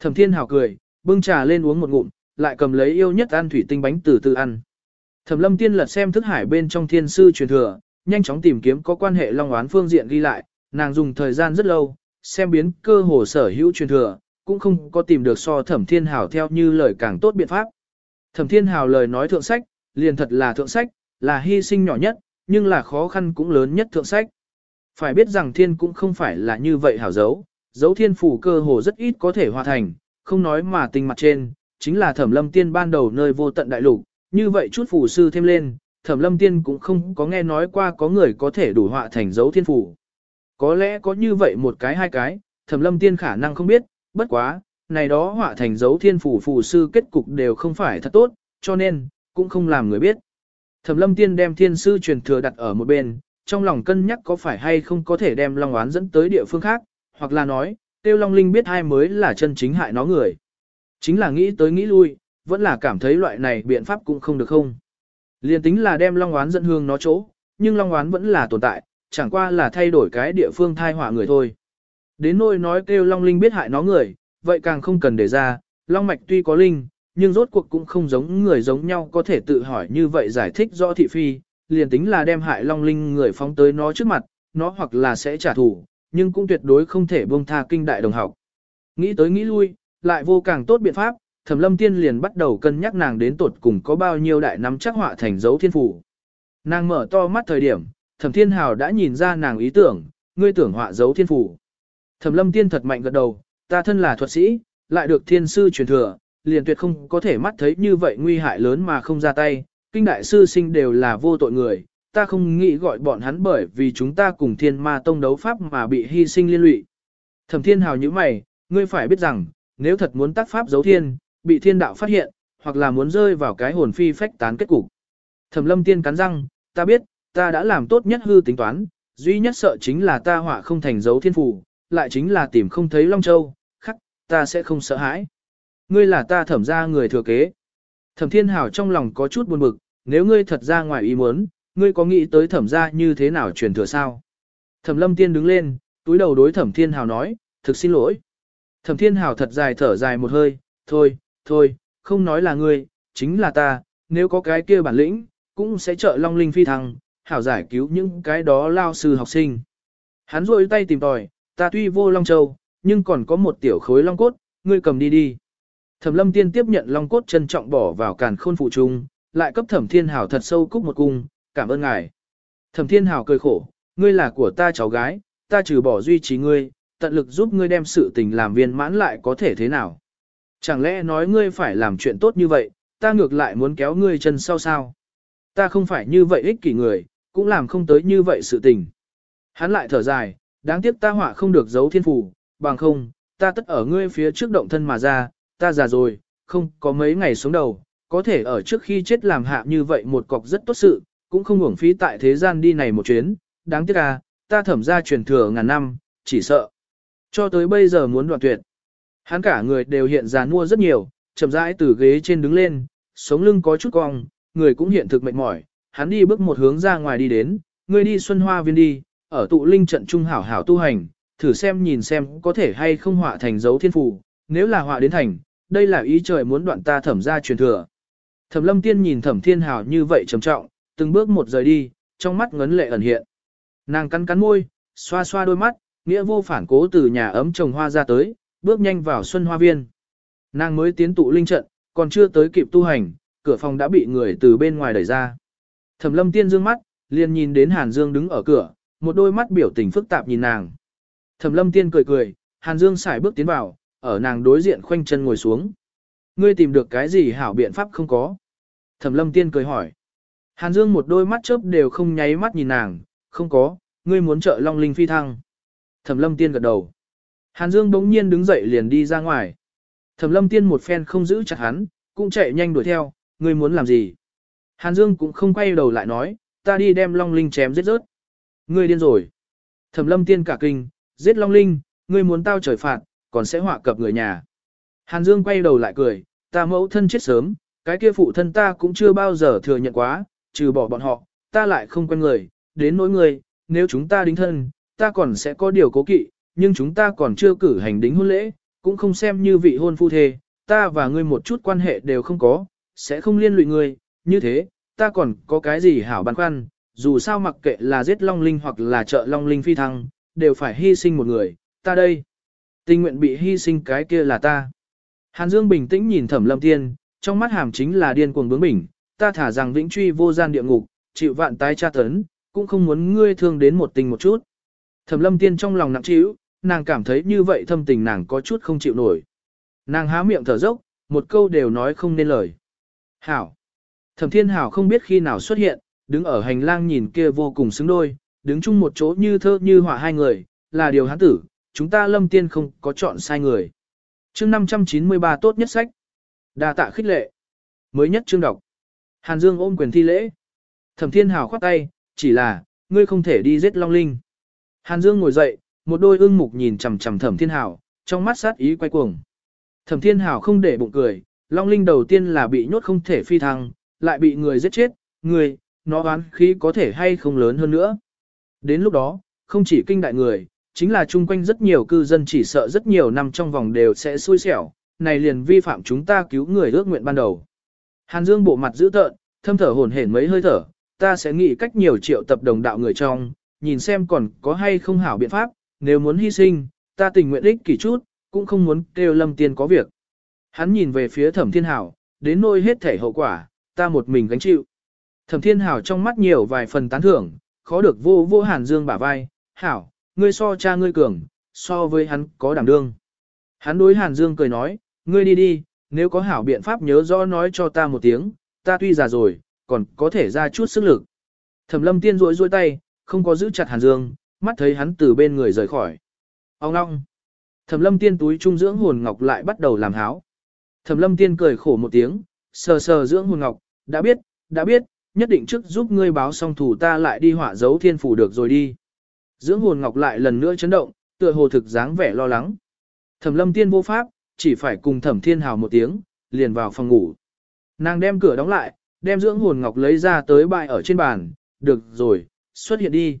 Thẩm thiên hào cười, bưng trà lên uống một ngụm, lại cầm lấy yêu nhất ăn thủy tinh bánh từ từ ăn. Thẩm lâm tiên lật xem thức hải bên trong thiên sư truyền thừa, nhanh chóng tìm kiếm có quan hệ long oán phương diện ghi lại, nàng dùng thời gian rất lâu, xem biến cơ hồ sở hữu truyền thừa, cũng không có tìm được so thẩm thiên hào theo như lời càng tốt biện pháp. Thẩm thiên hào lời nói thượng sách, liền thật là thượng sách, là hy sinh nhỏ nhất, nhưng là khó khăn cũng lớn nhất thượng sách. Phải biết rằng thiên cũng không phải là như vậy hảo dấu, dấu thiên phủ cơ hồ rất ít có thể hòa thành, không nói mà tình mặt trên, chính là thẩm lâm tiên ban đầu nơi vô tận đại lục, như vậy chút phủ sư thêm lên, thẩm lâm tiên cũng không có nghe nói qua có người có thể đủ họa thành dấu thiên phủ. Có lẽ có như vậy một cái hai cái, thẩm lâm tiên khả năng không biết, bất quá, này đó họa thành dấu thiên phủ phù sư kết cục đều không phải thật tốt, cho nên, cũng không làm người biết. Thẩm lâm tiên đem thiên sư truyền thừa đặt ở một bên, trong lòng cân nhắc có phải hay không có thể đem Long oán dẫn tới địa phương khác, hoặc là nói, tiêu Long Linh biết ai mới là chân chính hại nó người. Chính là nghĩ tới nghĩ lui, vẫn là cảm thấy loại này biện pháp cũng không được không. Liên tính là đem Long oán dẫn hương nó chỗ, nhưng Long oán vẫn là tồn tại, chẳng qua là thay đổi cái địa phương thai họa người thôi. Đến nỗi nói kêu Long Linh biết hại nó người, vậy càng không cần để ra, Long Mạch tuy có Linh, nhưng rốt cuộc cũng không giống người giống nhau có thể tự hỏi như vậy giải thích rõ thị phi, liền tính là đem hại Long Linh người phóng tới nó trước mặt, nó hoặc là sẽ trả thù, nhưng cũng tuyệt đối không thể buông tha kinh đại đồng học. Nghĩ tới nghĩ lui, lại vô càng tốt biện pháp, Thẩm Lâm Tiên liền bắt đầu cân nhắc nàng đến tột cùng có bao nhiêu đại nắm chắc họa thành dấu thiên phủ. Nàng mở to mắt thời điểm, Thẩm Thiên Hào đã nhìn ra nàng ý tưởng, ngươi tưởng họa dấu thiên phủ. Thẩm Lâm Tiên thật mạnh gật đầu, ta thân là thuật sĩ, lại được thiên sư truyền thừa, liền tuyệt không có thể mắt thấy như vậy nguy hại lớn mà không ra tay, kinh đại sư sinh đều là vô tội người, ta không nghĩ gọi bọn hắn bởi vì chúng ta cùng thiên ma tông đấu pháp mà bị hy sinh liên lụy. Thẩm thiên hào như mày, ngươi phải biết rằng, nếu thật muốn tác pháp giấu thiên, bị thiên đạo phát hiện, hoặc là muốn rơi vào cái hồn phi phách tán kết cục. Thẩm lâm tiên cắn răng, ta biết, ta đã làm tốt nhất hư tính toán, duy nhất sợ chính là ta họa không thành dấu thiên phủ, lại chính là tìm không thấy Long Châu, khắc, ta sẽ không sợ hãi. Ngươi là ta thẩm ra người thừa kế. Thẩm thiên hào trong lòng có chút buồn bực, nếu ngươi thật ra ngoài ý muốn, ngươi có nghĩ tới thẩm ra như thế nào truyền thừa sao? Thẩm lâm tiên đứng lên, túi đầu đối thẩm thiên hào nói, thực xin lỗi. Thẩm thiên hào thật dài thở dài một hơi, thôi, thôi, không nói là ngươi, chính là ta, nếu có cái kia bản lĩnh, cũng sẽ trợ long linh phi thăng, hảo giải cứu những cái đó lao sư học sinh. Hắn rôi tay tìm tòi, ta tuy vô long châu, nhưng còn có một tiểu khối long cốt, ngươi cầm đi đi. Thẩm lâm tiên tiếp nhận long cốt trân trọng bỏ vào càn khôn phụ trung, lại cấp thẩm thiên hảo thật sâu cúc một cung, cảm ơn ngài. Thẩm thiên hảo cười khổ, ngươi là của ta cháu gái, ta trừ bỏ duy trì ngươi, tận lực giúp ngươi đem sự tình làm viên mãn lại có thể thế nào. Chẳng lẽ nói ngươi phải làm chuyện tốt như vậy, ta ngược lại muốn kéo ngươi chân sau sao. Ta không phải như vậy ích kỷ người, cũng làm không tới như vậy sự tình. Hắn lại thở dài, đáng tiếc ta họa không được giấu thiên phủ, bằng không, ta tất ở ngươi phía trước động thân mà ra, ta già rồi, không có mấy ngày sống đầu, có thể ở trước khi chết làm hạ như vậy một cọc rất tốt sự, cũng không uổng phí tại thế gian đi này một chuyến, đáng tiếc à, ta thẩm ra truyền thừa ngàn năm, chỉ sợ. Cho tới bây giờ muốn đoạn tuyệt. Hắn cả người đều hiện ra mua rất nhiều, chậm rãi từ ghế trên đứng lên, sống lưng có chút cong, người cũng hiện thực mệt mỏi, hắn đi bước một hướng ra ngoài đi đến, người đi xuân hoa viên đi, ở tụ linh trận trung hảo hảo tu hành, thử xem nhìn xem có thể hay không họa thành dấu thiên phù, nếu là họa đến thành, đây là ý trời muốn đoạn ta thẩm ra truyền thừa. Thẩm lâm tiên nhìn thẩm thiên hào như vậy trầm trọng, từng bước một rời đi, trong mắt ngấn lệ ẩn hiện. Nàng cắn cắn môi, xoa xoa đôi mắt, nghĩa vô phản cố từ nhà ấm trồng hoa ra tới, bước nhanh vào xuân hoa viên. Nàng mới tiến tụ linh trận, còn chưa tới kịp tu hành, cửa phòng đã bị người từ bên ngoài đẩy ra. Thẩm lâm tiên dương mắt, liền nhìn đến Hàn Dương đứng ở cửa, một đôi mắt biểu tình phức tạp nhìn nàng. Thẩm lâm tiên cười cười, Hàn Dương xài bước tiến vào, ở nàng đối diện khoanh chân ngồi xuống. Ngươi tìm được cái gì hảo biện pháp không có? Thẩm lâm tiên cười hỏi. Hàn Dương một đôi mắt chớp đều không nháy mắt nhìn nàng, không có, ngươi muốn trợ Long Linh phi thăng. Thẩm lâm tiên gật đầu. Hàn Dương bỗng nhiên đứng dậy liền đi ra ngoài. Thẩm lâm tiên một phen không giữ chặt hắn, cũng chạy nhanh đuổi theo, ngươi muốn làm gì? Hàn Dương cũng không quay đầu lại nói, ta đi đem Long Linh chém giết rớt. Ngươi điên rồi. Thẩm lâm tiên cả kinh, giết Long Linh, ngươi muốn tao trời phạt, còn sẽ họa cập người nhà. Hàn Dương quay đầu lại cười, ta mẫu thân chết sớm, cái kia phụ thân ta cũng chưa bao giờ thừa nhận quá, trừ bỏ bọn họ, ta lại không quen người, đến nỗi người, nếu chúng ta đính thân, ta còn sẽ có điều cố kỵ, nhưng chúng ta còn chưa cử hành đính hôn lễ, cũng không xem như vị hôn phu thê, ta và ngươi một chút quan hệ đều không có, sẽ không liên lụy ngươi, như thế, ta còn có cái gì hảo băn khoăn, dù sao mặc kệ là giết Long Linh hoặc là trợ Long Linh phi thăng, đều phải hy sinh một người, ta đây. Tình nguyện bị hy sinh cái kia là ta. Hàn Dương bình tĩnh nhìn Thẩm Lâm Tiên, trong mắt hàm chính là điên cuồng bướng bỉnh, ta thả rằng vĩnh truy vô gian địa ngục, chịu vạn tái tra tấn, cũng không muốn ngươi thương đến một tình một chút. Thẩm Lâm Tiên trong lòng nặng trĩu, nàng cảm thấy như vậy thâm tình nàng có chút không chịu nổi. Nàng há miệng thở dốc, một câu đều nói không nên lời. Hảo. Thẩm Thiên Hảo không biết khi nào xuất hiện, đứng ở hành lang nhìn kia vô cùng xứng đôi, đứng chung một chỗ như thơ như họa hai người, là điều hắn tử, chúng ta lâm tiên không có chọn sai người. chương 593 tốt nhất sách. đa tạ khích lệ. Mới nhất chương đọc. Hàn Dương ôm quyền thi lễ. Thẩm Thiên Hảo khoát tay, chỉ là, ngươi không thể đi giết Long Linh. Hàn Dương ngồi dậy, một đôi ưng mục nhìn chằm chằm Thẩm Thiên Hảo, trong mắt sát ý quay cuồng. Thẩm Thiên Hảo không để bụng cười, Long Linh đầu tiên là bị nhốt không thể phi thăng, lại bị người giết chết, người, nó oán khí có thể hay không lớn hơn nữa. Đến lúc đó, không chỉ kinh đại người, chính là chung quanh rất nhiều cư dân chỉ sợ rất nhiều năm trong vòng đều sẽ xui xẻo, này liền vi phạm chúng ta cứu người ước nguyện ban đầu. Hàn Dương bộ mặt dữ tợn, thâm thở hổn hển mấy hơi thở, ta sẽ nghĩ cách nhiều triệu tập đồng đạo người trong, nhìn xem còn có hay không hảo biện pháp, nếu muốn hy sinh, ta tình nguyện ích kỷ chút, cũng không muốn kêu lâm tiên có việc. Hắn nhìn về phía thẩm thiên hảo, đến nôi hết thể hậu quả, ta một mình gánh chịu. Thẩm thiên hảo trong mắt nhiều vài phần tán thưởng, khó được vô vô hàn dương bả vai, hảo, ngươi so cha ngươi cường, so với hắn có đảm đương. Hắn đối hàn dương cười nói, ngươi đi đi, nếu có hảo biện pháp nhớ rõ nói cho ta một tiếng, ta tuy già rồi, còn có thể ra chút sức lực. Thẩm lâm tiên rối rối tay, không có giữ chặt hàn dương, mắt thấy hắn từ bên người rời khỏi. Ông ngong. Thẩm lâm tiên túi trung dưỡng hồn ngọc lại bắt đầu làm háo. Thẩm lâm tiên cười khổ một tiếng, sờ sờ dưỡng hồn ngọc, đã biết, đã biết, nhất định trước giúp ngươi báo xong thủ ta lại đi họa dấu thiên phủ được rồi đi. Dưỡng hồn ngọc lại lần nữa chấn động, tựa hồ thực dáng vẻ lo lắng. Thẩm lâm tiên vô pháp, chỉ phải cùng thẩm thiên hào một tiếng, liền vào phòng ngủ. Nàng đem cửa đóng lại, đem dưỡng hồn ngọc lấy ra tới bại ở trên bàn, được rồi, xuất hiện đi.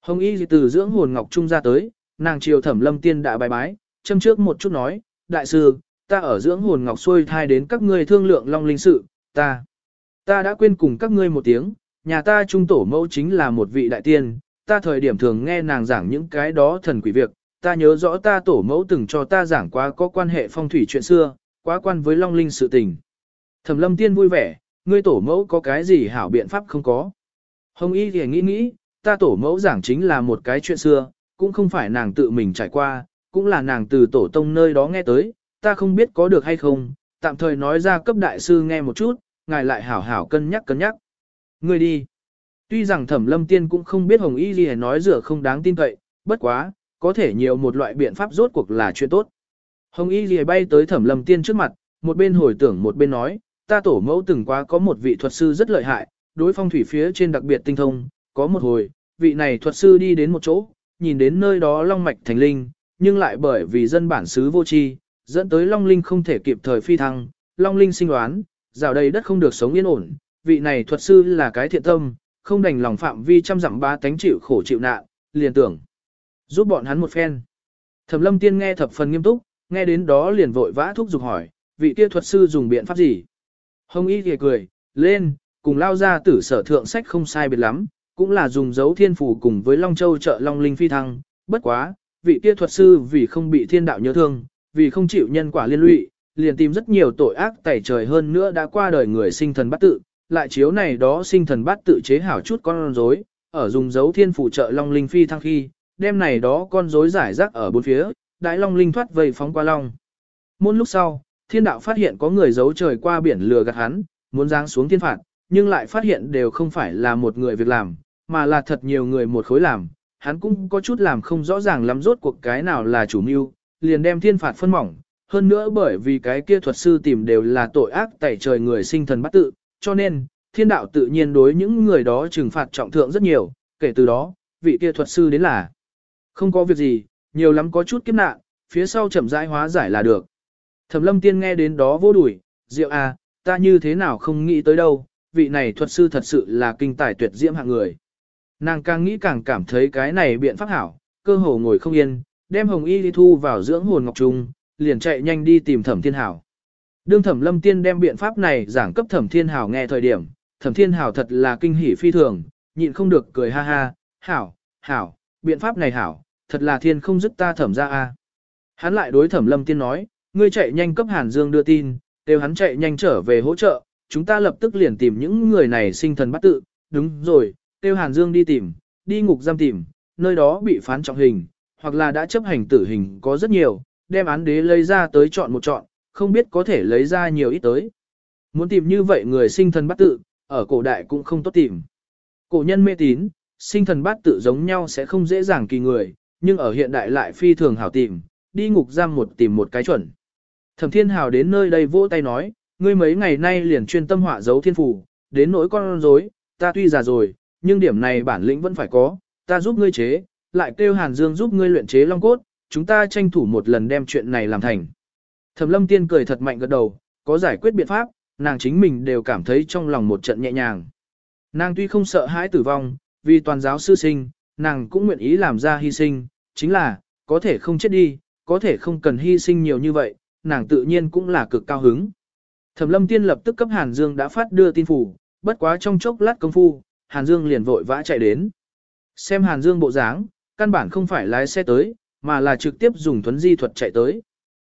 Hồng y từ dưỡng hồn ngọc trung ra tới, nàng chiều thẩm lâm tiên đã bài bái, châm trước một chút nói, đại sư, ta ở dưỡng hồn ngọc xuôi thai đến các ngươi thương lượng long linh sự, ta, ta đã quên cùng các ngươi một tiếng, nhà ta trung tổ mẫu chính là một vị đại tiên, ta thời điểm thường nghe nàng giảng những cái đó thần quỷ việc, ta nhớ rõ ta tổ mẫu từng cho ta giảng qua có quan hệ phong thủy chuyện xưa, quá quan với long linh sự tình. Thẩm lâm tiên vui vẻ, ngươi tổ mẫu có cái gì hảo biện pháp không có. Hồng y thì nghĩ nghĩ, ta tổ mẫu giảng chính là một cái chuyện xưa, cũng không phải nàng tự mình trải qua, cũng là nàng từ tổ tông nơi đó nghe tới, ta không biết có được hay không, tạm thời nói ra cấp đại sư nghe một chút, ngài lại hảo hảo cân nhắc cân nhắc. Ngươi đi. Tuy rằng thẩm lâm tiên cũng không biết hồng y gì nói rửa không đáng tin cậy, bất quá, có thể nhiều một loại biện pháp rốt cuộc là chuyện tốt. Hồng y gì bay tới thẩm lâm tiên trước mặt, một bên hồi tưởng một bên nói, ta tổ mẫu từng quá có một vị thuật sư rất lợi hại, đối phong thủy phía trên đặc biệt tinh thông, có một hồi, vị này thuật sư đi đến một chỗ, nhìn đến nơi đó long mạch thành linh, nhưng lại bởi vì dân bản xứ vô tri, dẫn tới long linh không thể kịp thời phi thăng, long linh sinh đoán, rào đầy đất không được sống yên ổn, vị này thuật sư là cái thiện tâm, không đành lòng phạm vi trăm dặm ba tánh chịu khổ chịu nạn, liền tưởng giúp bọn hắn một phen. Thẩm lâm tiên nghe thập phần nghiêm túc, nghe đến đó liền vội vã thúc giục hỏi, vị kia thuật sư dùng biện pháp gì? Hồng y thì cười, lên, cùng lao ra tử sở thượng sách không sai biệt lắm, cũng là dùng dấu thiên phủ cùng với Long Châu trợ Long Linh phi thăng, bất quá, vị kia thuật sư vì không bị thiên đạo nhớ thương, vì không chịu nhân quả liên lụy, liền tìm rất nhiều tội ác tẩy trời hơn nữa đã qua đời người sinh thần bắt tự, lại chiếu này đó sinh thần bắt tự chế hảo chút con rối, ở dùng dấu thiên phụ trợ Long Linh phi thăng khi, đem này đó con rối giải rác ở bốn phía, đại Long Linh thoát vây phóng qua Long. Môn lúc sau, thiên đạo phát hiện có người giấu trời qua biển lừa gạt hắn, muốn giáng xuống thiên phạt, nhưng lại phát hiện đều không phải là một người việc làm, mà là thật nhiều người một khối làm, hắn cũng có chút làm không rõ ràng lắm rốt cuộc cái nào là chủ mưu, liền đem thiên phạt phân mỏng, hơn nữa bởi vì cái kia thuật sư tìm đều là tội ác tẩy trời người sinh thần bắt tự, cho nên, thiên đạo tự nhiên đối những người đó trừng phạt trọng thượng rất nhiều, kể từ đó, vị kia thuật sư đến là không có việc gì, nhiều lắm có chút kiếp nạn, phía sau chậm rãi hóa giải là được. Thẩm lâm tiên nghe đến đó vô đuổi, Diệu A, ta như thế nào không nghĩ tới đâu, vị này thuật sư thật sự là kinh tài tuyệt diễm hạng người. Nàng càng nghĩ càng cảm thấy cái này biện pháp hảo, cơ hồ ngồi không yên, đem hồng y đi thu vào dưỡng hồn ngọc trung, liền chạy nhanh đi tìm thẩm thiên hảo. Đương thẩm lâm tiên đem biện pháp này giảng cấp thẩm thiên hảo nghe thời điểm, thẩm thiên hảo thật là kinh hỉ phi thường, nhịn không được cười ha ha, hảo, hảo, biện pháp này hảo, thật là thiên không dứt ta thẩm ra a. Hắn lại đối thẩm lâm tiên nói, ngươi chạy nhanh cấp Hàn Dương đưa tin, đều hắn chạy nhanh trở về hỗ trợ, chúng ta lập tức liền tìm những người này sinh thần bắt tự, đúng rồi, tiêu Hàn Dương đi tìm, đi ngục giam tìm, nơi đó bị phán trọng hình, hoặc là đã chấp hành tử hình có rất nhiều, đem án đế lấy ra tới chọn một chọn, không biết có thể lấy ra nhiều ít tới. Muốn tìm như vậy người sinh thần bắt tự, ở cổ đại cũng không tốt tìm. Cổ nhân mê tín, sinh thần bát tự giống nhau sẽ không dễ dàng kỳ người, nhưng ở hiện đại lại phi thường hảo tìm, đi ngục giam một tìm một cái chuẩn. Thẩm Thiên Hào đến nơi đây vỗ tay nói, ngươi mấy ngày nay liền chuyên tâm họa dấu thiên phủ, đến nỗi con rối, ta tuy già rồi, nhưng điểm này bản lĩnh vẫn phải có, ta giúp ngươi chế, lại kêu Hàn Dương giúp ngươi luyện chế long cốt, chúng ta tranh thủ một lần đem chuyện này làm thành. Thẩm Lâm Tiên cười thật mạnh gật đầu, có giải quyết biện pháp, nàng chính mình đều cảm thấy trong lòng một trận nhẹ nhàng. Nàng tuy không sợ hãi tử vong, vì toàn giáo sư sinh, nàng cũng nguyện ý làm ra hy sinh, chính là, có thể không chết đi, có thể không cần hy sinh nhiều như vậy, nàng tự nhiên cũng là cực cao hứng. Thẩm lâm tiên lập tức cấp Hàn Dương đã phát đưa tin phủ, bất quá trong chốc lát công phu, Hàn Dương liền vội vã chạy đến. Xem Hàn Dương bộ dáng, căn bản không phải lái xe tới, mà là trực tiếp dùng thuấn di thuật chạy tới.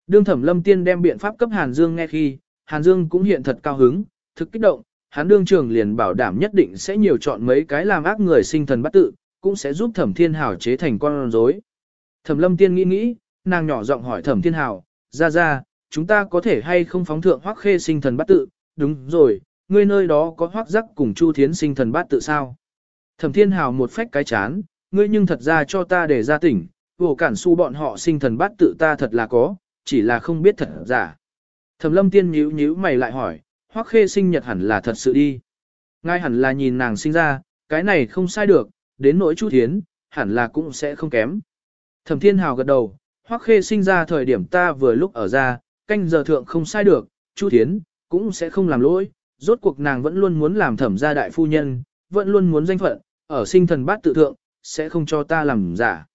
Đương thẩm lâm tiên đem biện pháp cấp Hàn Dương nghe khi, Hàn Dương cũng hiện thật cao hứng, thực kích động, hắn đương trường liền bảo đảm nhất định sẽ nhiều chọn mấy cái làm ác người sinh thần bắt tự, cũng sẽ giúp thẩm thiên hào chế thành con rối. Thẩm lâm tiên nghĩ nghĩ, nàng nhỏ giọng hỏi thẩm thiên hào, ra ra, chúng ta có thể hay không phóng thượng hoắc khê sinh thần bắt tự, đúng rồi, ngươi nơi đó có hoắc giác cùng chu thiến sinh thần bát tự sao? Thẩm thiên hào một phách cái chán, ngươi nhưng thật ra cho ta để ra tỉnh, vô cản su bọn họ sinh thần bát tự ta thật là có, chỉ là không biết thật giả. Thẩm lâm tiên nhíu nhíu mày lại hỏi, hoắc khê sinh nhật hẳn là thật sự đi. Ngay hẳn là nhìn nàng sinh ra, cái này không sai được, đến nỗi chu thiến, hẳn là cũng sẽ không kém. Thẩm thiên hào gật đầu, hoắc khê sinh ra thời điểm ta vừa lúc ở ra, canh giờ thượng không sai được, chu thiến, cũng sẽ không làm lỗi, rốt cuộc nàng vẫn luôn muốn làm thẩm gia đại phu nhân, vẫn luôn muốn danh phận, ở sinh thần bát tự thượng, sẽ không cho ta làm giả.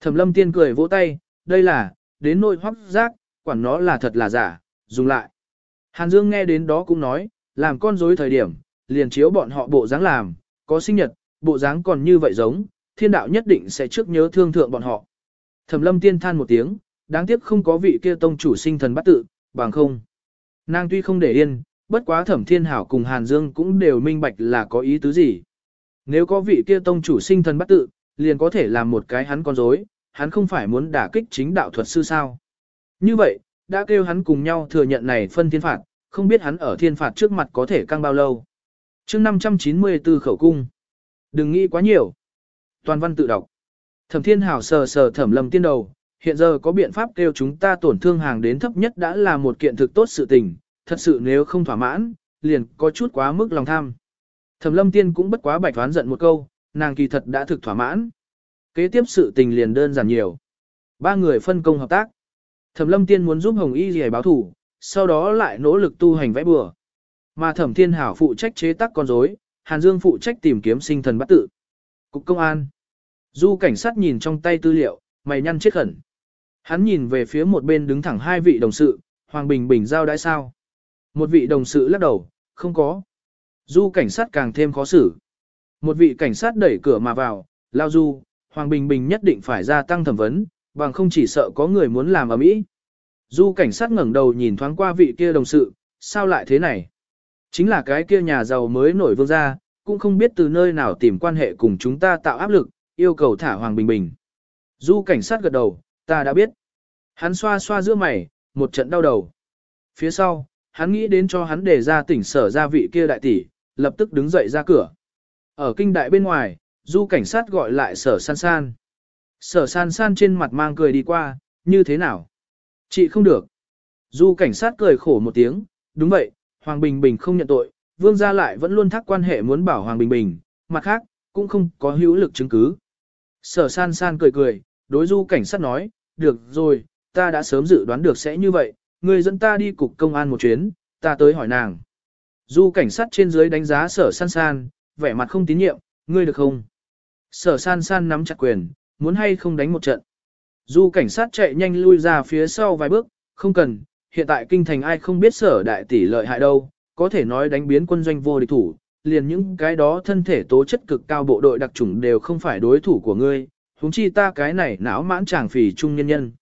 Thẩm lâm tiên cười vỗ tay, đây là, đến nỗi hoắc giác, quản nó là thật là giả, dùng lại. Hàn Dương nghe đến đó cũng nói, làm con rối thời điểm, liền chiếu bọn họ bộ dáng làm, có sinh nhật, bộ dáng còn như vậy giống, thiên đạo nhất định sẽ trước nhớ thương thượng bọn họ. Thẩm lâm tiên than một tiếng, đáng tiếc không có vị kia tông chủ sinh thần bắt tự, bằng không. Nàng tuy không để yên, bất quá thẩm thiên hảo cùng Hàn Dương cũng đều minh bạch là có ý tứ gì. Nếu có vị kia tông chủ sinh thần bắt tự, liền có thể làm một cái hắn con dối, hắn không phải muốn đả kích chính đạo thuật sư sao. Như vậy, đã kêu hắn cùng nhau thừa nhận này phân thiên phạt, không biết hắn ở thiên phạt trước mặt có thể căng bao lâu. chương 594 khẩu cung. Đừng nghĩ quá nhiều. Toàn văn tự đọc. Thẩm thiên hảo sờ sờ thẩm lâm tiên đầu, hiện giờ có biện pháp kêu chúng ta tổn thương hàng đến thấp nhất đã là một kiện thực tốt sự tình, thật sự nếu không thỏa mãn, liền có chút quá mức lòng tham. Thẩm lâm tiên cũng bất quá bạch thoán giận một câu, nàng kỳ thật đã thực thỏa mãn. Kế tiếp sự tình liền đơn giản nhiều. Ba người phân công hợp tác. Thẩm lâm tiên muốn giúp Hồng Y gì báo thủ, sau đó lại nỗ lực tu hành vẽ bừa. Mà Thẩm Thiên Hảo phụ trách chế tác con rối, Hàn Dương phụ trách tìm kiếm sinh thần bắt tự. Cục công an. Du cảnh sát nhìn trong tay tư liệu, mày nhăn chết khẩn. Hắn nhìn về phía một bên đứng thẳng hai vị đồng sự, Hoàng Bình Bình giao đãi sao. Một vị đồng sự lắc đầu, không có. Du cảnh sát càng thêm khó xử. Một vị cảnh sát đẩy cửa mà vào, lao du, Hoàng Bình Bình nhất định phải gia tăng thẩm vấn, bằng không chỉ sợ có người muốn làm ở mỹ. Du cảnh sát ngẩng đầu nhìn thoáng qua vị kia đồng sự, sao lại thế này? Chính là cái kia nhà giàu mới nổi vương ra, cũng không biết từ nơi nào tìm quan hệ cùng chúng ta tạo áp lực, yêu cầu thả Hoàng Bình Bình. Du cảnh sát gật đầu, ta đã biết. Hắn xoa xoa giữa mày, một trận đau đầu. Phía sau, hắn nghĩ đến cho hắn để ra tỉnh sở ra vị kia đại tỷ, lập tức đứng dậy ra cửa. Ở kinh đại bên ngoài, du cảnh sát gọi lại sở san san. Sở san san trên mặt mang cười đi qua, như thế nào? Chị không được. Du cảnh sát cười khổ một tiếng, đúng vậy, Hoàng Bình Bình không nhận tội, vương gia lại vẫn luôn thắc quan hệ muốn bảo Hoàng Bình Bình, mặt khác, cũng không có hữu lực chứng cứ. Sở san san cười cười, đối du cảnh sát nói, được rồi, ta đã sớm dự đoán được sẽ như vậy, người dẫn ta đi cục công an một chuyến, ta tới hỏi nàng. Du cảnh sát trên dưới đánh giá sở san san, vẻ mặt không tín nhiệm, ngươi được không? Sở san san nắm chặt quyền, muốn hay không đánh một trận. Du cảnh sát chạy nhanh lui ra phía sau vài bước, không cần, hiện tại kinh thành ai không biết sở đại tỷ lợi hại đâu, có thể nói đánh biến quân doanh vô địch thủ, liền những cái đó thân thể tố chất cực cao bộ đội đặc chủng đều không phải đối thủ của ngươi, huống chi ta cái này não mãn chàng phì trung nhân nhân.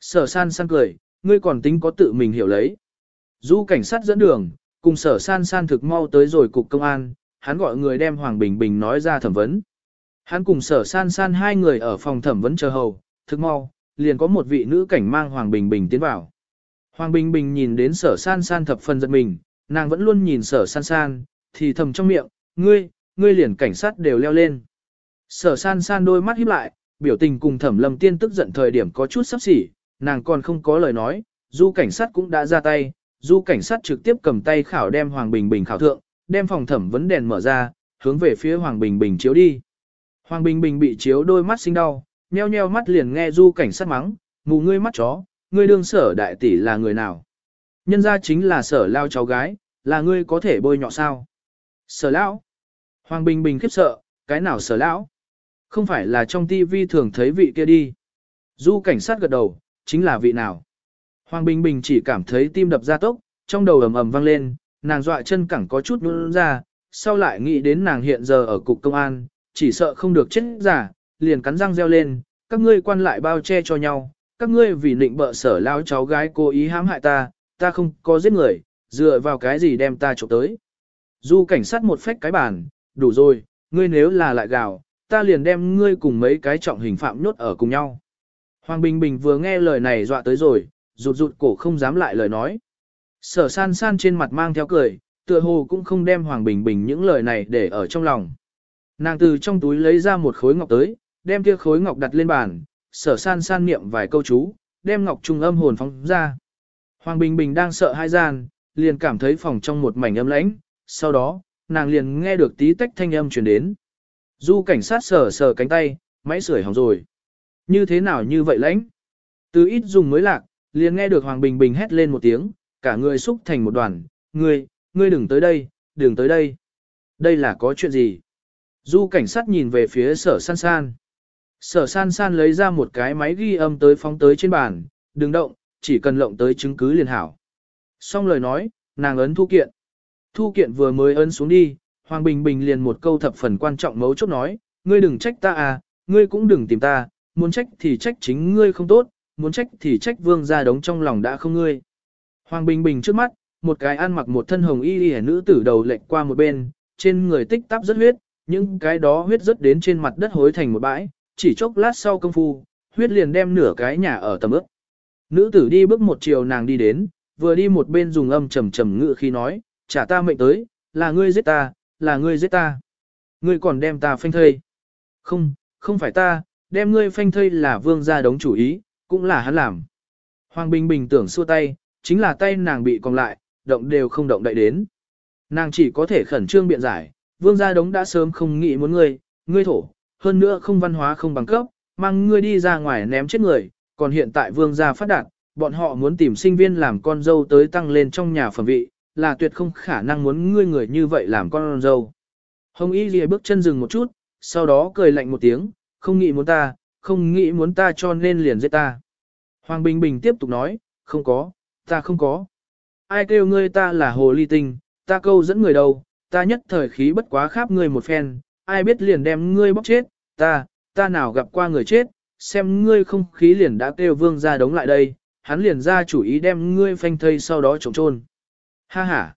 Sở san san cười, ngươi còn tính có tự mình hiểu lấy. Du cảnh sát dẫn đường, cùng sở san san thực mau tới rồi cục công an, hắn gọi người đem Hoàng Bình Bình nói ra thẩm vấn. Hắn cùng sở san san hai người ở phòng thẩm vấn chờ hầu, thực mau, liền có một vị nữ cảnh mang Hoàng Bình Bình tiến vào. Hoàng Bình Bình nhìn đến sở san san thập phần giật mình, nàng vẫn luôn nhìn sở san san, thì thầm trong miệng, ngươi, ngươi liền cảnh sát đều leo lên. Sở san san đôi mắt híp lại, biểu tình cùng thẩm lâm tiên tức giận thời điểm có chút sắp xỉ, nàng còn không có lời nói, du cảnh sát cũng đã ra tay, du cảnh sát trực tiếp cầm tay khảo đem Hoàng Bình Bình khảo thượng, đem phòng thẩm vấn đèn mở ra, hướng về phía Hoàng Bình Bình chiếu đi. Hoàng Bình Bình bị chiếu đôi mắt sinh đau, nheo nheo mắt liền nghe du cảnh sát mắng, mù ngươi mắt chó, ngươi đương sở đại tỷ là người nào? Nhân ra chính là sở lao cháu gái, là ngươi có thể bôi nhọ sao? Sở lão? Hoàng Bình Bình khiếp sợ, cái nào sở lão? Không phải là trong tivi thường thấy vị kia đi. Du cảnh sát gật đầu, chính là vị nào? Hoàng Bình Bình chỉ cảm thấy tim đập ra tốc, trong đầu ầm ầm vang lên, nàng dọa chân cẳng có chút nhũn ra, sau lại nghĩ đến nàng hiện giờ ở cục công an, chỉ sợ không được chết giả, liền cắn răng reo lên, các ngươi quan lại bao che cho nhau, các ngươi vì nịnh bợ sở lao cháu gái cố ý hãm hại ta, ta không có giết người, dựa vào cái gì đem ta trộm tới. Du cảnh sát một phách cái bàn, đủ rồi, ngươi nếu là lại gào, ta liền đem ngươi cùng mấy cái trọng hình phạm nhốt ở cùng nhau. Hoàng Bình Bình vừa nghe lời này dọa tới rồi, rụt rụt cổ không dám lại lời nói. Sở san san trên mặt mang theo cười, tựa hồ cũng không đem Hoàng Bình Bình những lời này để ở trong lòng. Nàng từ trong túi lấy ra một khối ngọc tới, đem kia khối ngọc đặt lên bàn, sở san san niệm vài câu chú, đem ngọc trung âm hồn phóng ra. Hoàng Bình Bình đang sợ hai gian, liền cảm thấy phòng trong một mảnh âm lãnh, sau đó, nàng liền nghe được tí tách thanh âm truyền đến. Du cảnh sát sờ sờ cánh tay, máy sưởi hỏng rồi. Như thế nào như vậy lãnh? Từ ít dùng mới lạc, liền nghe được Hoàng Bình Bình hét lên một tiếng, cả người xúc thành một đoàn, ngươi, ngươi đừng tới đây, đừng tới đây. Đây là có chuyện gì? Du cảnh sát nhìn về phía sở san san. Sở san san lấy ra một cái máy ghi âm tới phóng tới trên bàn, đừng động, chỉ cần lộng tới chứng cứ liền hảo. Xong lời nói, nàng ấn thu kiện. Thu kiện vừa mới ấn xuống đi, Hoàng Bình Bình liền một câu thập phần quan trọng mấu chốt nói, ngươi đừng trách ta à, ngươi cũng đừng tìm ta, muốn trách thì trách chính ngươi không tốt, muốn trách thì trách vương gia đống trong lòng đã không ngươi. Hoàng Bình Bình trước mắt, một cái ăn mặc một thân hồng y y nữ tử đầu lệch qua một bên, trên người tích tắp rất huyết, những cái đó huyết rất đến trên mặt đất hối thành một bãi, chỉ chốc lát sau công phu, huyết liền đem nửa cái nhà ở tầm ướp. Nữ tử đi bước một chiều nàng đi đến, vừa đi một bên dùng âm trầm trầm ngự khi nói, trả ta mệnh tới, là ngươi giết ta, là ngươi giết ta. Ngươi còn đem ta phanh thây. Không, không phải ta, đem ngươi phanh thây là vương gia đống chủ ý, cũng là hắn làm. Hoàng Bình Bình tưởng xua tay, chính là tay nàng bị còng lại, động đều không động đậy đến. Nàng chỉ có thể khẩn trương biện giải, vương gia đống đã sớm không nghĩ muốn ngươi, ngươi thổ, hơn nữa không văn hóa không bằng cấp, mang ngươi đi ra ngoài ném chết người, còn hiện tại vương gia phát đạt, bọn họ muốn tìm sinh viên làm con dâu tới tăng lên trong nhà phẩm vị, là tuyệt không khả năng muốn ngươi người như vậy làm con dâu. Hồng Y Ghi bước chân dừng một chút, sau đó cười lạnh một tiếng, không nghĩ muốn ta, không nghĩ muốn ta cho nên liền giết ta. Hoàng Bình Bình tiếp tục nói, không có, ta không có. Ai kêu ngươi ta là hồ ly tinh, ta câu dẫn người đâu, ta nhất thời khí bất quá kháp ngươi một phen, ai biết liền đem ngươi bóc chết, ta, ta nào gặp qua người chết, xem ngươi không khí liền đã kêu vương ra đống lại đây, hắn liền ra chủ ý đem ngươi phanh thây sau đó trộm trôn. Ha ha.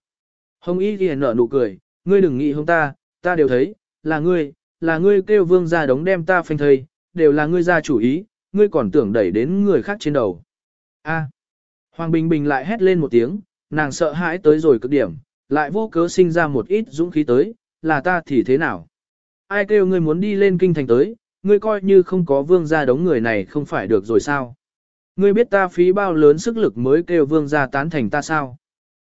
Hồng Y thì nở nụ cười, ngươi đừng nghĩ hông ta, ta đều thấy, là ngươi, là ngươi kêu vương ra đống đem ta phanh thây, đều là ngươi ra chủ ý, ngươi còn tưởng đẩy đến người khác trên đầu. A. Hoàng Bình Bình lại hét lên một tiếng, nàng sợ hãi tới rồi cực điểm, lại vô cớ sinh ra một ít dũng khí tới, là ta thì thế nào? Ai kêu ngươi muốn đi lên kinh thành tới, ngươi coi như không có vương gia đống người này không phải được rồi sao? Ngươi biết ta phí bao lớn sức lực mới kêu vương gia tán thành ta sao?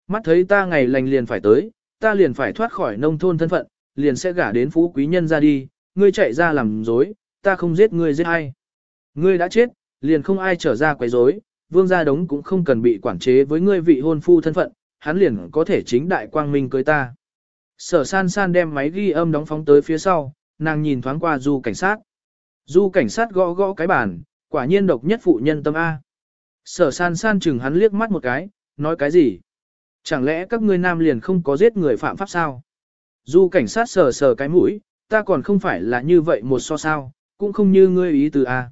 Mắt thấy ta ngày lành liền phải tới, ta liền phải thoát khỏi nông thôn thân phận, liền sẽ gả đến phú quý nhân ra đi, ngươi chạy ra làm dối, ta không giết ngươi giết ai. Ngươi đã chết, liền không ai trở ra quấy rối, vương gia đống cũng không cần bị quản chế với ngươi vị hôn phu thân phận, hắn liền có thể chính đại quang minh cưới ta. Sở san san đem máy ghi âm đóng phóng tới phía sau, nàng nhìn thoáng qua du cảnh sát. Du cảnh sát gõ gõ cái bàn, quả nhiên độc nhất phụ nhân tâm A. Sở san san chừng hắn liếc mắt một cái, nói cái gì? Chẳng lẽ các ngươi nam liền không có giết người phạm pháp sao? Du cảnh sát sờ sờ cái mũi, ta còn không phải là như vậy một so sao, cũng không như ngươi ý từ A.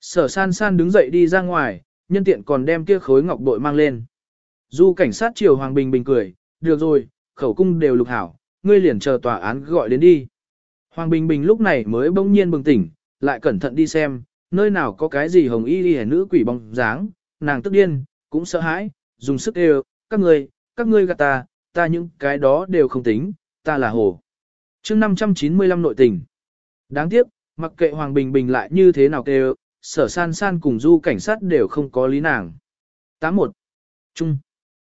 Sở san san đứng dậy đi ra ngoài, nhân tiện còn đem kia khối ngọc bội mang lên. Du cảnh sát triều Hoàng Bình Bình cười, được rồi, khẩu cung đều lục hảo, ngươi liền chờ tòa án gọi đến đi. Hoàng Bình Bình lúc này mới bỗng nhiên bừng tỉnh, lại cẩn thận đi xem, nơi nào có cái gì hồng y đi nữ quỷ bóng dáng, nàng tức điên, cũng sợ hãi, dùng sức đều, các ngươi, các ngươi gạt ta, ta những cái đó đều không tính, ta là hồ. chương 595 nội tình. Đáng tiếc, mặc kệ Hoàng Bình Bình lại như thế nào kêu, sở san san cùng du cảnh sát đều không có lý nàng. 81. Trung.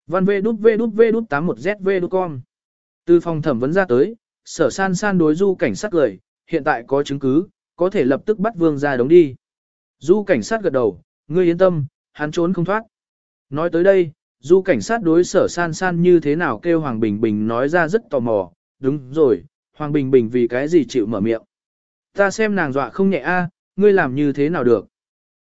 Văn vê đút vê đút vê đút 81ZV đút con. Từ phòng thẩm vấn ra tới, sở san san đối du cảnh sát gửi, hiện tại có chứng cứ, có thể lập tức bắt vương ra đóng đi. Du cảnh sát gật đầu, ngươi yên tâm, hắn trốn không thoát. Nói tới đây, du cảnh sát đối sở san san như thế nào kêu Hoàng Bình Bình nói ra rất tò mò, đúng rồi, Hoàng Bình Bình vì cái gì chịu mở miệng. Ta xem nàng dọa không nhẹ a, ngươi làm như thế nào được.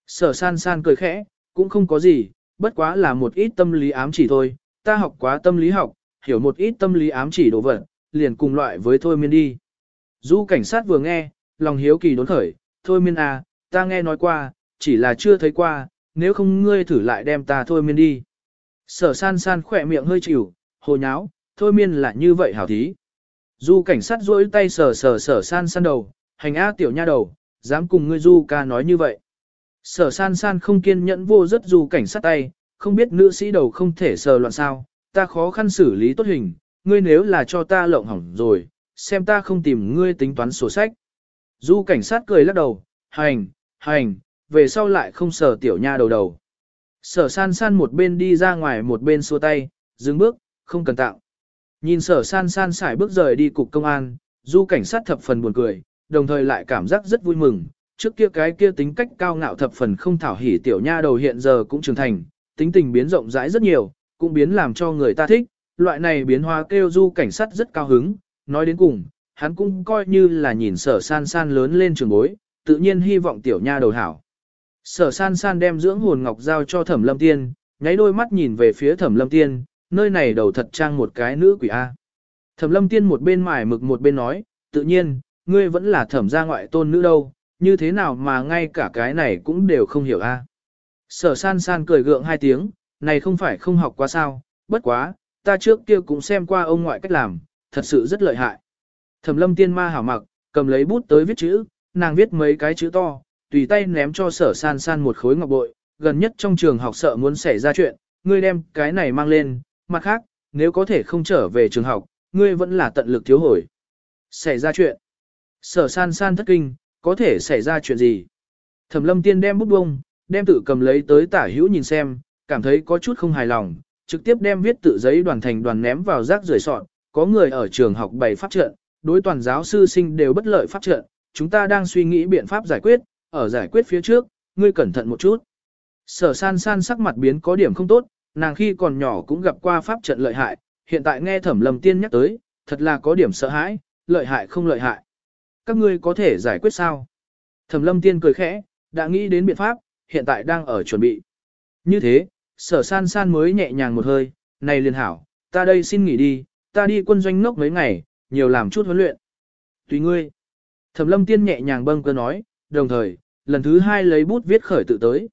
Sở san san cười khẽ, cũng không có gì, bất quá là một ít tâm lý ám chỉ thôi, ta học quá tâm lý học, hiểu một ít tâm lý ám chỉ đồ vật, liền cùng loại với thôi miên đi. Du cảnh sát vừa nghe, lòng hiếu kỳ đốn khởi, thôi miên à, ta nghe nói qua, chỉ là chưa thấy qua, nếu không ngươi thử lại đem ta thôi miên đi. Sở san san khỏe miệng hơi chịu, hồ nháo, thôi miên là như vậy hảo thí. Du cảnh sát duỗi tay sờ sờ sở san san đầu, hành á tiểu nha đầu, dám cùng ngươi du ca nói như vậy. Sở san san không kiên nhẫn vô rất du cảnh sát tay, không biết nữ sĩ đầu không thể sờ loạn sao, ta khó khăn xử lý tốt hình, ngươi nếu là cho ta lộng hỏng rồi, xem ta không tìm ngươi tính toán sổ sách. Du cảnh sát cười lắc đầu, hành, hành, về sau lại không sờ tiểu nha đầu đầu. Sở san san một bên đi ra ngoài một bên xua tay, dừng bước, không cần tạo. Nhìn sở san san xài bước rời đi cục công an, du cảnh sát thập phần buồn cười, đồng thời lại cảm giác rất vui mừng. Trước kia cái kia tính cách cao ngạo thập phần không thảo hỉ tiểu nha đầu hiện giờ cũng trưởng thành, tính tình biến rộng rãi rất nhiều, cũng biến làm cho người ta thích, loại này biến hóa kêu du cảnh sát rất cao hứng, nói đến cùng, hắn cũng coi như là nhìn sở san san lớn lên trường bối, tự nhiên hy vọng tiểu nha đầu hảo. Sở san san đem dưỡng hồn ngọc giao cho thẩm lâm tiên, nháy đôi mắt nhìn về phía thẩm lâm tiên, nơi này đầu thật trang một cái nữ quỷ A. Thẩm lâm tiên một bên mải mực một bên nói, tự nhiên, ngươi vẫn là thẩm gia ngoại tôn nữ đâu, như thế nào mà ngay cả cái này cũng đều không hiểu A. Sở san san cười gượng hai tiếng, này không phải không học quá sao, bất quá, ta trước kia cũng xem qua ông ngoại cách làm, thật sự rất lợi hại. Thẩm lâm tiên ma hảo mặc, cầm lấy bút tới viết chữ, nàng viết mấy cái chữ to, tùy tay ném cho sở san san một khối ngọc bội, gần nhất trong trường học sợ muốn xảy ra chuyện, ngươi đem cái này mang lên, mặt khác, nếu có thể không trở về trường học, ngươi vẫn là tận lực thiếu hồi. Xảy ra chuyện. Sở san san thất kinh, có thể xảy ra chuyện gì? Thẩm lâm tiên đem bút bông, đem tự cầm lấy tới tả hữu nhìn xem, cảm thấy có chút không hài lòng, trực tiếp đem viết tự giấy đoàn thành đoàn ném vào rác rưởi sọt, có người ở trường học bày pháp trận, đối toàn giáo sư sinh đều bất lợi pháp trận, chúng ta đang suy nghĩ biện pháp giải quyết, ở giải quyết phía trước, ngươi cẩn thận một chút. Sở san san sắc mặt biến có điểm không tốt, nàng khi còn nhỏ cũng gặp qua pháp trận lợi hại, hiện tại nghe thẩm lầm tiên nhắc tới, thật là có điểm sợ hãi, lợi hại không lợi hại. Các ngươi có thể giải quyết sao? Thẩm lâm tiên cười khẽ, đã nghĩ đến biện pháp, hiện tại đang ở chuẩn bị. Như thế, sở san san mới nhẹ nhàng một hơi, này liền hảo, ta đây xin nghỉ đi, ta đi quân doanh ngốc mấy ngày, nhiều làm chút huấn luyện. Tùy ngươi. Thẩm lâm tiên nhẹ nhàng bâng cơ nói, đồng thời, lần thứ hai lấy bút viết khởi tự tới.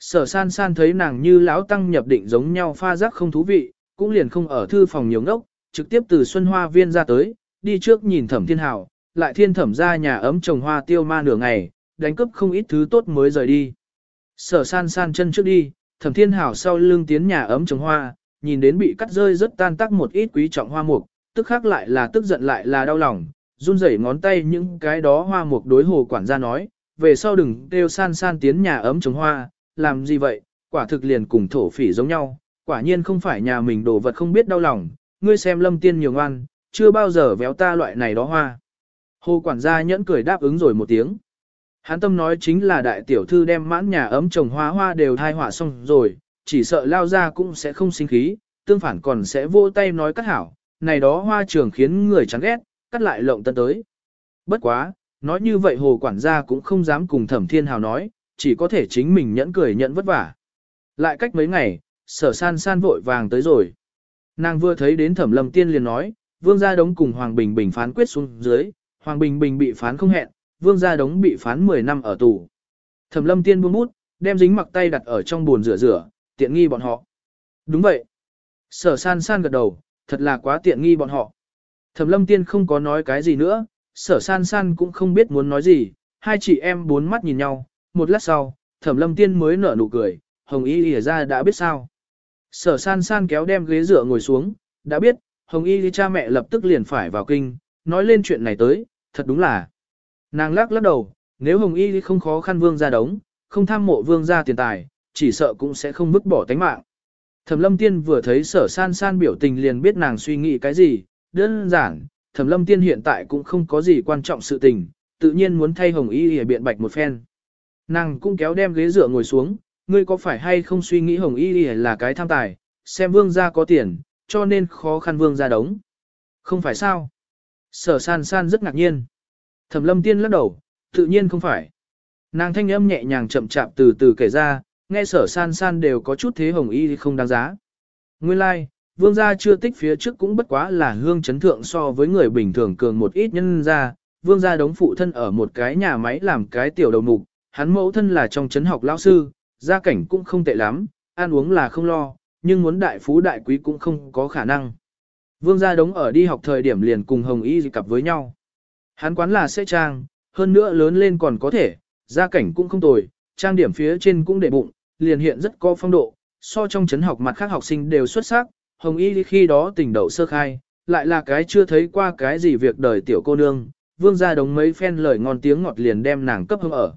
Sở san san thấy nàng như lão tăng nhập định giống nhau pha giác không thú vị, cũng liền không ở thư phòng nhiều ngốc, trực tiếp từ Xuân Hoa Viên ra tới, đi trước nhìn thẩm thiên hào, lại thiên thẩm ra nhà ấm trồng hoa tiêu ma nửa ngày, đánh cướp không ít thứ tốt mới rời đi. Sở san san chân trước đi, thẩm thiên Hảo sau lưng tiến nhà ấm trồng hoa, nhìn đến bị cắt rơi rất tan tác một ít quý trọng hoa mục, tức khác lại là tức giận lại là đau lòng, run rẩy ngón tay những cái đó hoa mục đối hồ quản gia nói, về sau đừng kêu san san tiến nhà ấm trồng hoa, làm gì vậy, quả thực liền cùng thổ phỉ giống nhau, quả nhiên không phải nhà mình đồ vật không biết đau lòng, ngươi xem lâm tiên nhiều ngoan, chưa bao giờ véo ta loại này đó hoa. Hồ quản gia nhẫn cười đáp ứng rồi một tiếng. Hán tâm nói chính là đại tiểu thư đem mãn nhà ấm trồng hoa hoa đều thai hỏa xong rồi, chỉ sợ lao ra cũng sẽ không sinh khí, tương phản còn sẽ vô tay nói cắt hảo, này đó hoa trường khiến người chán ghét, cắt lại lộng tân tới. Bất quá, nói như vậy hồ quản gia cũng không dám cùng thẩm thiên hào nói, chỉ có thể chính mình nhẫn cười nhận vất vả. Lại cách mấy ngày, sở san san vội vàng tới rồi. Nàng vừa thấy đến thẩm lâm tiên liền nói, vương gia đống cùng Hoàng Bình Bình phán quyết xuống dưới, Hoàng Bình Bình bị phán không hẹn, vương gia đống bị phán 10 năm ở tù. Thẩm lâm tiên buông bút, đem dính mặc tay đặt ở trong bồn rửa rửa, tiện nghi bọn họ. Đúng vậy. Sở san san gật đầu, thật là quá tiện nghi bọn họ. Thẩm lâm tiên không có nói cái gì nữa, sở san san cũng không biết muốn nói gì, hai chị em bốn mắt nhìn nhau, một lát sau, thẩm lâm tiên mới nở nụ cười, hồng y Lìa ra đã biết sao. Sở san san kéo đem ghế dựa ngồi xuống, đã biết, hồng y cha mẹ lập tức liền phải vào kinh, nói lên chuyện này tới, thật đúng là. Nàng lắc lắc đầu, nếu hồng y không khó khăn vương ra đống, không tham mộ vương ra tiền tài, chỉ sợ cũng sẽ không vứt bỏ tánh mạng. Thẩm lâm tiên vừa thấy sở san san biểu tình liền biết nàng suy nghĩ cái gì, đơn giản, thẩm lâm tiên hiện tại cũng không có gì quan trọng sự tình, tự nhiên muốn thay hồng y để biện bạch một phen. Nàng cũng kéo đem ghế dựa ngồi xuống, ngươi có phải hay không suy nghĩ hồng y là cái tham tài, xem vương gia có tiền, cho nên khó khăn vương gia đống. Không phải sao? Sở san san rất ngạc nhiên. Thẩm lâm tiên lắc đầu, tự nhiên không phải. Nàng thanh âm nhẹ nhàng chậm chạp từ từ kể ra, nghe sở san san đều có chút thế hồng y không đáng giá. Nguyên lai, like, vương gia chưa tích phía trước cũng bất quá là hương chấn thượng so với người bình thường cường một ít nhân gia, vương gia đóng phụ thân ở một cái nhà máy làm cái tiểu đầu mục, hắn mẫu thân là trong chấn học lão sư, gia cảnh cũng không tệ lắm, ăn uống là không lo, nhưng muốn đại phú đại quý cũng không có khả năng. Vương gia đống ở đi học thời điểm liền cùng Hồng Y cặp với nhau. Hắn quán là sẽ trang, hơn nữa lớn lên còn có thể, gia cảnh cũng không tồi, trang điểm phía trên cũng để bụng, liền hiện rất có phong độ, so trong chấn học mặt khác học sinh đều xuất sắc, Hồng Y khi đó tình đậu sơ khai, lại là cái chưa thấy qua cái gì việc đời tiểu cô nương, vương gia đống mấy phen lời ngon tiếng ngọt liền đem nàng cấp hương ở.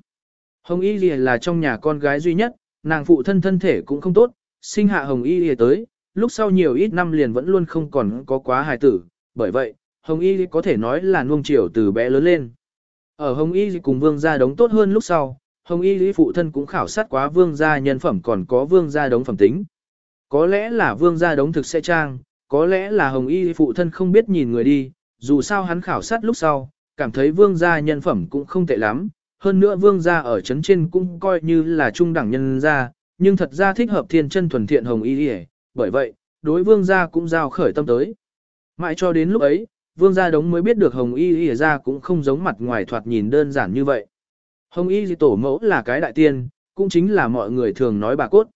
Hồng Y là trong nhà con gái duy nhất, nàng phụ thân thân thể cũng không tốt, sinh hạ Hồng Y tới, lúc sau nhiều ít năm liền vẫn luôn không còn có quá hài tử, bởi vậy, Hồng Y có thể nói là nuông chiều từ bé lớn lên. Ở Hồng Y cùng vương gia đống tốt hơn lúc sau, Hồng Y phụ thân cũng khảo sát quá vương gia nhân phẩm còn có vương gia đống phẩm tính. Có lẽ là vương gia đống thực sẽ trang, có lẽ là Hồng Y phụ thân không biết nhìn người đi, dù sao hắn khảo sát lúc sau, cảm thấy vương gia nhân phẩm cũng không tệ lắm, hơn nữa vương gia ở chấn trên cũng coi như là trung đẳng nhân gia, nhưng thật ra thích hợp thiên chân thuần thiện hồng y bởi vậy, đối vương gia cũng giao khởi tâm tới. Mãi cho đến lúc ấy, vương gia đống mới biết được hồng y y ra cũng không giống mặt ngoài thoạt nhìn đơn giản như vậy. Hồng y tổ mẫu là cái đại tiên, cũng chính là mọi người thường nói bà cốt.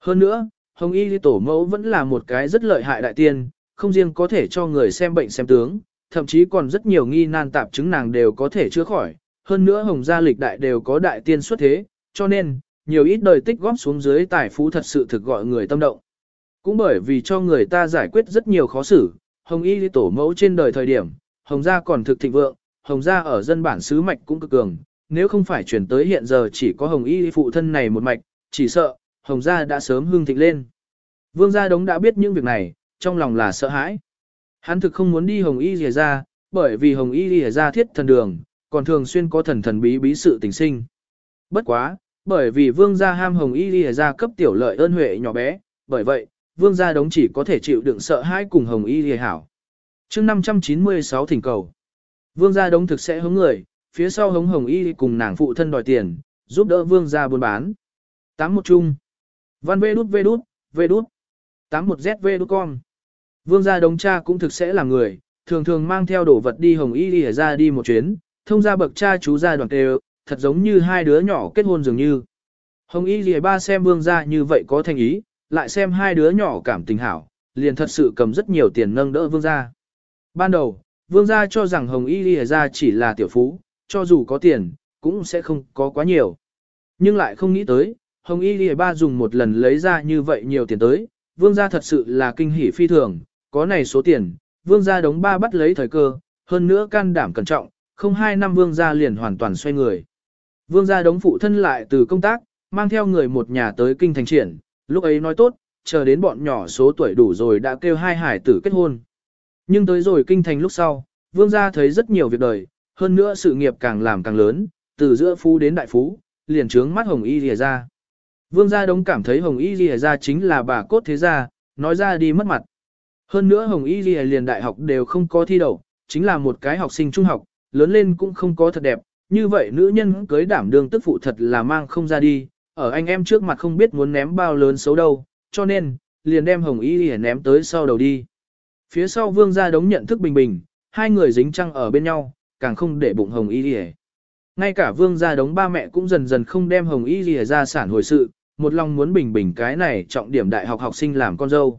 Hơn nữa, hồng y tổ mẫu vẫn là một cái rất lợi hại đại tiên, không riêng có thể cho người xem bệnh xem tướng, thậm chí còn rất nhiều nghi nan tạp chứng nàng đều có thể chữa khỏi, hơn nữa hồng gia lịch đại đều có đại tiên xuất thế, cho nên, nhiều ít đời tích góp xuống dưới tài phú thật sự thực gọi người tâm động. Cũng bởi vì cho người ta giải quyết rất nhiều khó xử, hồng y tổ mẫu trên đời thời điểm, hồng gia còn thực thịnh vượng, hồng gia ở dân bản xứ mạch cũng cực cường, nếu không phải chuyển tới hiện giờ chỉ có hồng y phụ thân này một mạch, chỉ sợ, hồng gia đã sớm hương thịnh lên. Vương gia đống đã biết những việc này, trong lòng là sợ hãi. Hắn thực không muốn đi hồng y rìa ra, bởi vì hồng y rìa ra thiết thần đường, còn thường xuyên có thần thần bí bí sự tình sinh. Bất quá, bởi vì vương gia ham hồng y lìa ra cấp tiểu lợi ơn huệ nhỏ bé, bởi vậy, vương gia đống chỉ có thể chịu đựng sợ hãi cùng hồng y lìa hảo. chương 596 thỉnh cầu, vương gia đống thực sẽ hống người, phía sau hống hồng y cùng nàng phụ thân đòi tiền, giúp đỡ vương gia buôn bán. Tám một chung. Văn vê đút vê đút, vê đút. Tám một z vê đút con. Vương gia đống cha cũng thực sẽ là người, thường thường mang theo đồ vật đi hồng y lìa ra đi một chuyến, thông ra bậc cha chú gia đoàn tề, thật giống như hai đứa nhỏ kết hôn dường như. Hồng Y Lìa ba xem vương gia như vậy có thành ý, lại xem hai đứa nhỏ cảm tình hảo, liền thật sự cầm rất nhiều tiền nâng đỡ vương gia. Ban đầu, vương gia cho rằng Hồng Y Lìa gia chỉ là tiểu phú, cho dù có tiền, cũng sẽ không có quá nhiều. Nhưng lại không nghĩ tới, Hồng Y Lìa ba dùng một lần lấy ra như vậy nhiều tiền tới, vương gia thật sự là kinh hỉ phi thường, có này số tiền, vương gia đống ba bắt lấy thời cơ, hơn nữa can đảm cẩn trọng, không hai năm vương gia liền hoàn toàn xoay người. Vương gia đống phụ thân lại từ công tác, mang theo người một nhà tới kinh thành triển, lúc ấy nói tốt, chờ đến bọn nhỏ số tuổi đủ rồi đã kêu hai hải tử kết hôn. Nhưng tới rồi kinh thành lúc sau, vương gia thấy rất nhiều việc đời, hơn nữa sự nghiệp càng làm càng lớn, từ giữa phú đến đại phú, liền trướng mắt hồng y lìa ra. Vương gia đống cảm thấy hồng y lìa ra chính là bà cốt thế gia, nói ra đi mất mặt. Hơn nữa Hồng Y lìa liền đại học đều không có thi đậu, chính là một cái học sinh trung học, lớn lên cũng không có thật đẹp, như vậy nữ nhân cưới đảm đương tức phụ thật là mang không ra đi, ở anh em trước mặt không biết muốn ném bao lớn xấu đâu, cho nên, liền đem Hồng Y Ghi ném tới sau đầu đi. Phía sau vương gia đống nhận thức bình bình, hai người dính trăng ở bên nhau, càng không để bụng Hồng Y Ghi ngay cả vương gia đống ba mẹ cũng dần dần không đem Hồng Y Ghi ra sản hồi sự, một lòng muốn bình bình cái này trọng điểm đại học học sinh làm con dâu.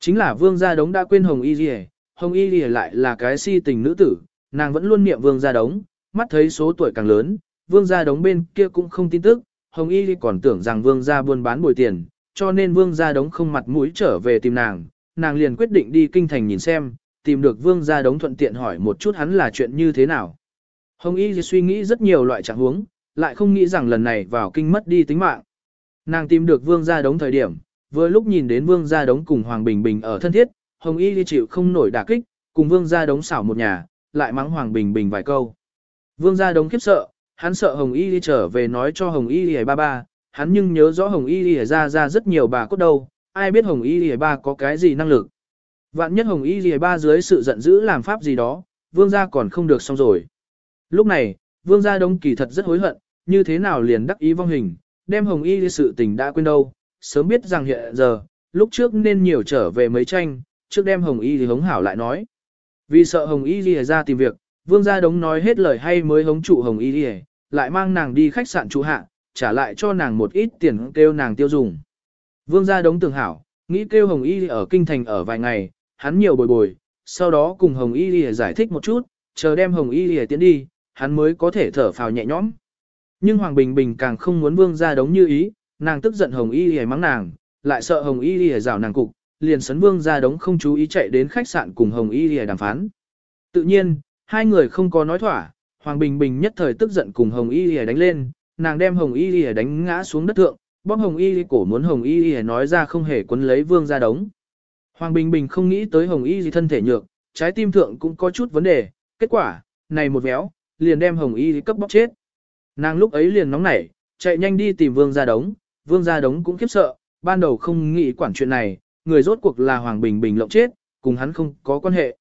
Chính là vương gia đống đã quên Hồng Y Ghi Hồng Y Ghi lại là cái si tình nữ tử, nàng vẫn luôn niệm vương gia đống, mắt thấy số tuổi càng lớn, vương gia đống bên kia cũng không tin tức, Hồng Y còn tưởng rằng vương gia buôn bán bồi tiền, cho nên vương gia đống không mặt mũi trở về tìm nàng, nàng liền quyết định đi kinh thành nhìn xem, tìm được vương gia đống thuận tiện hỏi một chút hắn là chuyện như thế nào. Hồng Y suy nghĩ rất nhiều loại trạng huống, lại không nghĩ rằng lần này vào kinh mất đi tính mạng. Nàng tìm được vương gia đống thời điểm, vừa lúc nhìn đến vương gia đống cùng Hoàng Bình Bình ở thân thiết, Hồng Y đi chịu không nổi đả kích, cùng vương gia đống xảo một nhà, lại mắng Hoàng Bình Bình vài câu. Vương gia đống khiếp sợ, hắn sợ Hồng Y đi trở về nói cho Hồng Y đi ba ba, hắn nhưng nhớ rõ Hồng Y đi ra ra rất nhiều bà cốt đâu, ai biết Hồng Y đi ba có cái gì năng lực. Vạn nhất Hồng Y đi ba dưới sự giận dữ làm pháp gì đó, vương gia còn không được xong rồi. Lúc này, vương gia đông kỳ thật rất hối hận, như thế nào liền đắc ý vong hình, đem hồng y sự tình đã quên đâu, sớm biết rằng hiện giờ, lúc trước nên nhiều trở về mấy tranh, trước đem hồng y thì hống hảo lại nói. Vì sợ hồng y lìa ra tìm việc, vương gia đống nói hết lời hay mới hống trụ hồng y lìa, lại mang nàng đi khách sạn trụ hạ, trả lại cho nàng một ít tiền kêu nàng tiêu dùng. Vương gia đống tường hảo, nghĩ kêu hồng y ở kinh thành ở vài ngày, hắn nhiều bồi bồi, sau đó cùng hồng y giải thích một chút, chờ đem hồng y tiến đi, hắn mới có thể thở phào nhẹ nhõm. Nhưng Hoàng Bình Bình càng không muốn vương gia đống như ý, nàng tức giận Hồng Y mắng nàng, lại sợ Hồng Y rào nàng cục, liền sấn vương gia đống không chú ý chạy đến khách sạn cùng Hồng Y đàm phán. Tự nhiên, hai người không có nói thỏa, Hoàng Bình Bình nhất thời tức giận cùng Hồng Y hề đánh lên, nàng đem Hồng Y hề đánh ngã xuống đất thượng, bóp Hồng Y cổ muốn Hồng Y hề nói ra không hề quấn lấy vương ra đống. Hoàng Bình Bình không nghĩ tới Hồng Y thân thể nhược, trái tim thượng cũng có chút vấn đề, kết quả, này một véo, liền đem Hồng Y cấp bóc chết. Nàng lúc ấy liền nóng nảy, chạy nhanh đi tìm Vương Gia Đống, Vương Gia Đống cũng khiếp sợ, ban đầu không nghĩ quản chuyện này, người rốt cuộc là Hoàng Bình Bình lộng chết, cùng hắn không có quan hệ.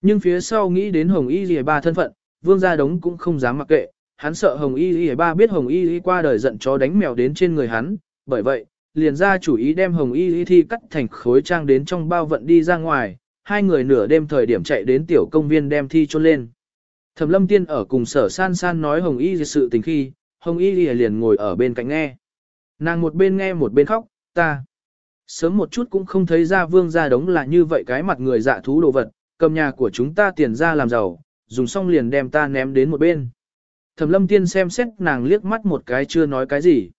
Nhưng phía sau nghĩ đến Hồng Y Lìa Ba thân phận, Vương Gia Đống cũng không dám mặc kệ, hắn sợ Hồng Y Y Ba biết Hồng Y Y qua đời giận chó đánh mèo đến trên người hắn, bởi vậy, liền ra chủ ý đem Hồng Y Y thi cắt thành khối trang đến trong bao vận đi ra ngoài, hai người nửa đêm thời điểm chạy đến tiểu công viên đem thi chôn lên. Thẩm lâm tiên ở cùng sở san san nói hồng y sự tình khi, hồng y liền ngồi ở bên cạnh nghe. Nàng một bên nghe một bên khóc, ta. Sớm một chút cũng không thấy ra vương gia đống là như vậy cái mặt người dạ thú đồ vật, cầm nhà của chúng ta tiền ra làm giàu, dùng xong liền đem ta ném đến một bên. Thẩm lâm tiên xem xét nàng liếc mắt một cái chưa nói cái gì.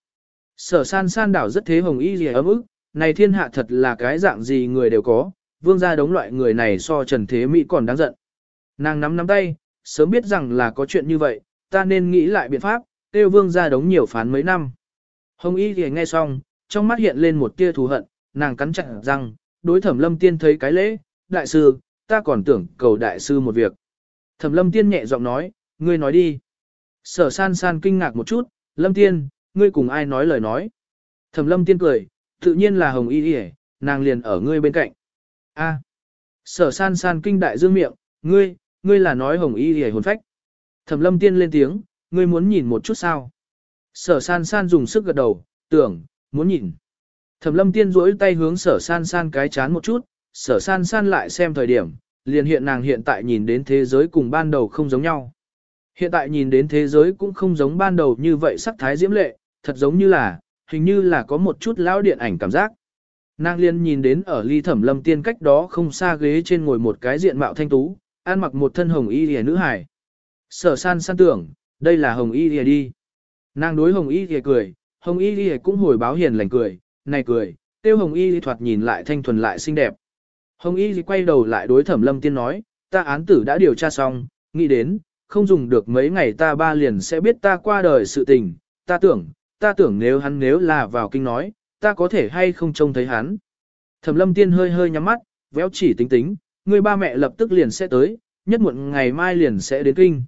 Sở san san đảo rất thế hồng y gì ấm ức, này thiên hạ thật là cái dạng gì người đều có, vương gia đống loại người này so trần thế Mỹ còn đáng giận. Nàng nắm nắm tay, sớm biết rằng là có chuyện như vậy, ta nên nghĩ lại biện pháp, tiêu vương gia đống nhiều phán mấy năm. Hồng Y thì nghe xong, trong mắt hiện lên một tia thù hận, nàng cắn chặt răng, đối thẩm lâm tiên thấy cái lễ, đại sư, ta còn tưởng cầu đại sư một việc. Thẩm lâm tiên nhẹ giọng nói, ngươi nói đi. Sở san san kinh ngạc một chút, lâm tiên, ngươi cùng ai nói lời nói. Thẩm lâm tiên cười, tự nhiên là hồng y đi nàng liền ở ngươi bên cạnh. A. Sở san san kinh đại dương miệng, ngươi, ngươi là nói hồng y hề hồn phách. Thẩm lâm tiên lên tiếng, ngươi muốn nhìn một chút sao. Sở san san dùng sức gật đầu, tưởng, muốn nhìn. Thẩm lâm tiên duỗi tay hướng sở san san cái chán một chút, sở san san lại xem thời điểm, liền hiện nàng hiện tại nhìn đến thế giới cùng ban đầu không giống nhau. Hiện tại nhìn đến thế giới cũng không giống ban đầu như vậy sắc thái diễm lệ, thật giống như là, hình như là có một chút lão điện ảnh cảm giác. Nàng liên nhìn đến ở ly thẩm lâm tiên cách đó không xa ghế trên ngồi một cái diện mạo thanh tú, ăn mặc một thân hồng y lìa nữ hải. Sở san san tưởng, đây là hồng y lìa đi. Nàng đối hồng y lìa cười, hồng y lìa cũng hồi báo hiền lành cười, này cười, tiêu hồng y lìa thoạt nhìn lại thanh thuần lại xinh đẹp. Hồng y lìa quay đầu lại đối thẩm lâm tiên nói, ta án tử đã điều tra xong, nghĩ đến, không dùng được mấy ngày ta ba liền sẽ biết ta qua đời sự tình, ta tưởng, ta tưởng nếu hắn nếu là vào kinh nói, ta có thể hay không trông thấy hắn. Thẩm lâm tiên hơi hơi nhắm mắt, véo chỉ tính tính, người ba mẹ lập tức liền sẽ tới, nhất muộn ngày mai liền sẽ đến kinh.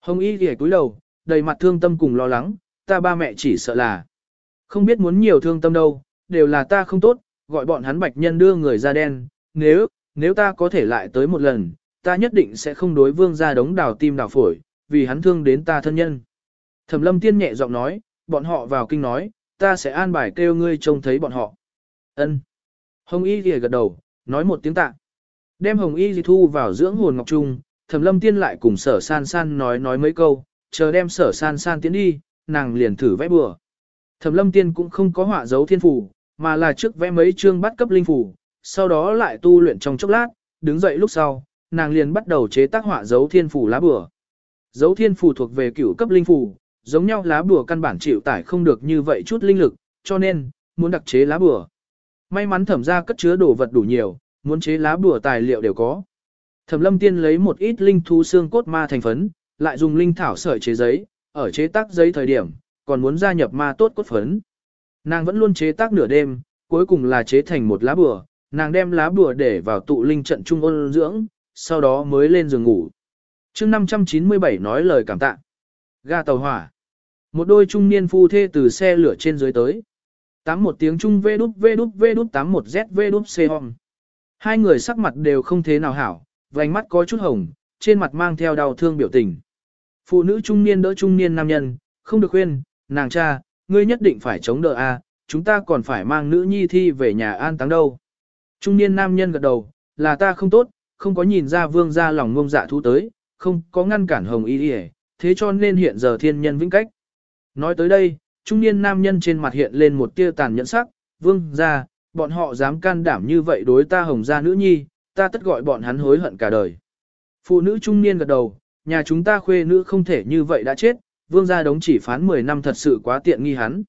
Hồng Y ghề cúi đầu, đầy mặt thương tâm cùng lo lắng, ta ba mẹ chỉ sợ là không biết muốn nhiều thương tâm đâu, đều là ta không tốt, gọi bọn hắn bạch nhân đưa người ra đen, nếu, nếu ta có thể lại tới một lần, ta nhất định sẽ không đối vương ra đống đào tim đào phổi, vì hắn thương đến ta thân nhân. Thẩm lâm tiên nhẹ giọng nói, bọn họ vào kinh nói, ta sẽ an bài kêu ngươi trông thấy bọn họ. Ân. Hồng Y thì gật đầu, nói một tiếng tạ. Đem Hồng Y thì thu vào dưỡng hồn ngọc trung, Thẩm Lâm Tiên lại cùng Sở San San nói nói mấy câu, chờ đem Sở San San tiến đi, nàng liền thử vẽ bừa. Thẩm Lâm Tiên cũng không có họa dấu thiên phủ, mà là trước vẽ mấy chương bắt cấp linh phủ, sau đó lại tu luyện trong chốc lát, đứng dậy lúc sau, nàng liền bắt đầu chế tác họa dấu thiên phủ lá bừa. Dấu thiên phủ thuộc về cửu cấp linh phủ, giống nhau lá bùa căn bản chịu tải không được như vậy chút linh lực, cho nên, muốn đặc chế lá bùa. May mắn thẩm ra cất chứa đồ vật đủ nhiều, muốn chế lá bùa tài liệu đều có. Thẩm lâm tiên lấy một ít linh thú xương cốt ma thành phấn, lại dùng linh thảo sợi chế giấy, ở chế tác giấy thời điểm, còn muốn gia nhập ma tốt cốt phấn. Nàng vẫn luôn chế tác nửa đêm, cuối cùng là chế thành một lá bùa, nàng đem lá bùa để vào tụ linh trận trung ôn dưỡng, sau đó mới lên giường ngủ. chương 597 nói lời cảm tạ. Ga tàu hỏa. Một đôi trung niên phu thê từ xe lửa trên dưới tới. Tám một tiếng trung vê đút vê đút vê đút tám một z vê đút xe hòm. Hai người sắc mặt đều không thế nào hảo, vành mắt có chút hồng, trên mặt mang theo đau thương biểu tình. Phụ nữ trung niên đỡ trung niên nam nhân, không được khuyên, nàng cha, ngươi nhất định phải chống đỡ a, chúng ta còn phải mang nữ nhi thi về nhà an táng đâu. Trung niên nam nhân gật đầu, là ta không tốt, không có nhìn ra vương ra lòng ngông dạ thú tới, không có ngăn cản hồng y đi thế cho nên hiện giờ thiên nhân vĩnh cách. Nói tới đây, trung niên nam nhân trên mặt hiện lên một tia tàn nhẫn sắc, vương ra, bọn họ dám can đảm như vậy đối ta hồng gia nữ nhi, ta tất gọi bọn hắn hối hận cả đời. Phụ nữ trung niên gật đầu, nhà chúng ta khuê nữ không thể như vậy đã chết, vương gia đống chỉ phán 10 năm thật sự quá tiện nghi hắn.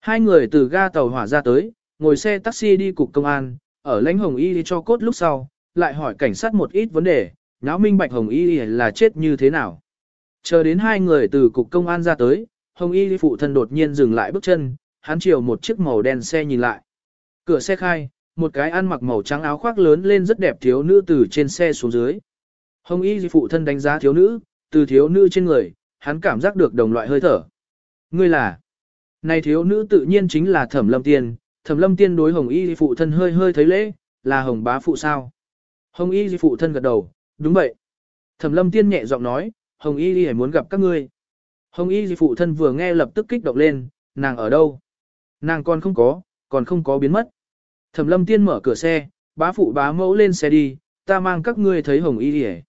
Hai người từ ga tàu hỏa ra tới, ngồi xe taxi đi cục công an, ở lãnh hồng y cho cốt lúc sau, lại hỏi cảnh sát một ít vấn đề, nháo minh bạch hồng y là chết như thế nào. Chờ đến hai người từ cục công an ra tới, Hồng Y phụ thân đột nhiên dừng lại bước chân, hắn chiều một chiếc màu đen xe nhìn lại. Cửa xe khai, một cái ăn mặc màu trắng áo khoác lớn lên rất đẹp thiếu nữ từ trên xe xuống dưới. Hồng Y phụ thân đánh giá thiếu nữ, từ thiếu nữ trên người, hắn cảm giác được đồng loại hơi thở. Ngươi là? Này thiếu nữ tự nhiên chính là Thẩm Lâm Tiên, Thẩm Lâm Tiên đối Hồng Y phụ thân hơi hơi thấy lễ, là Hồng bá phụ sao? Hồng Y phụ thân gật đầu, đúng vậy. Thẩm Lâm Tiên nhẹ giọng nói, Hồng Y muốn gặp các ngươi. Hồng y phụ thân vừa nghe lập tức kích động lên, nàng ở đâu? Nàng còn không có, còn không có biến mất. Thẩm lâm tiên mở cửa xe, bá phụ bá mẫu lên xe đi, ta mang các ngươi thấy hồng y đi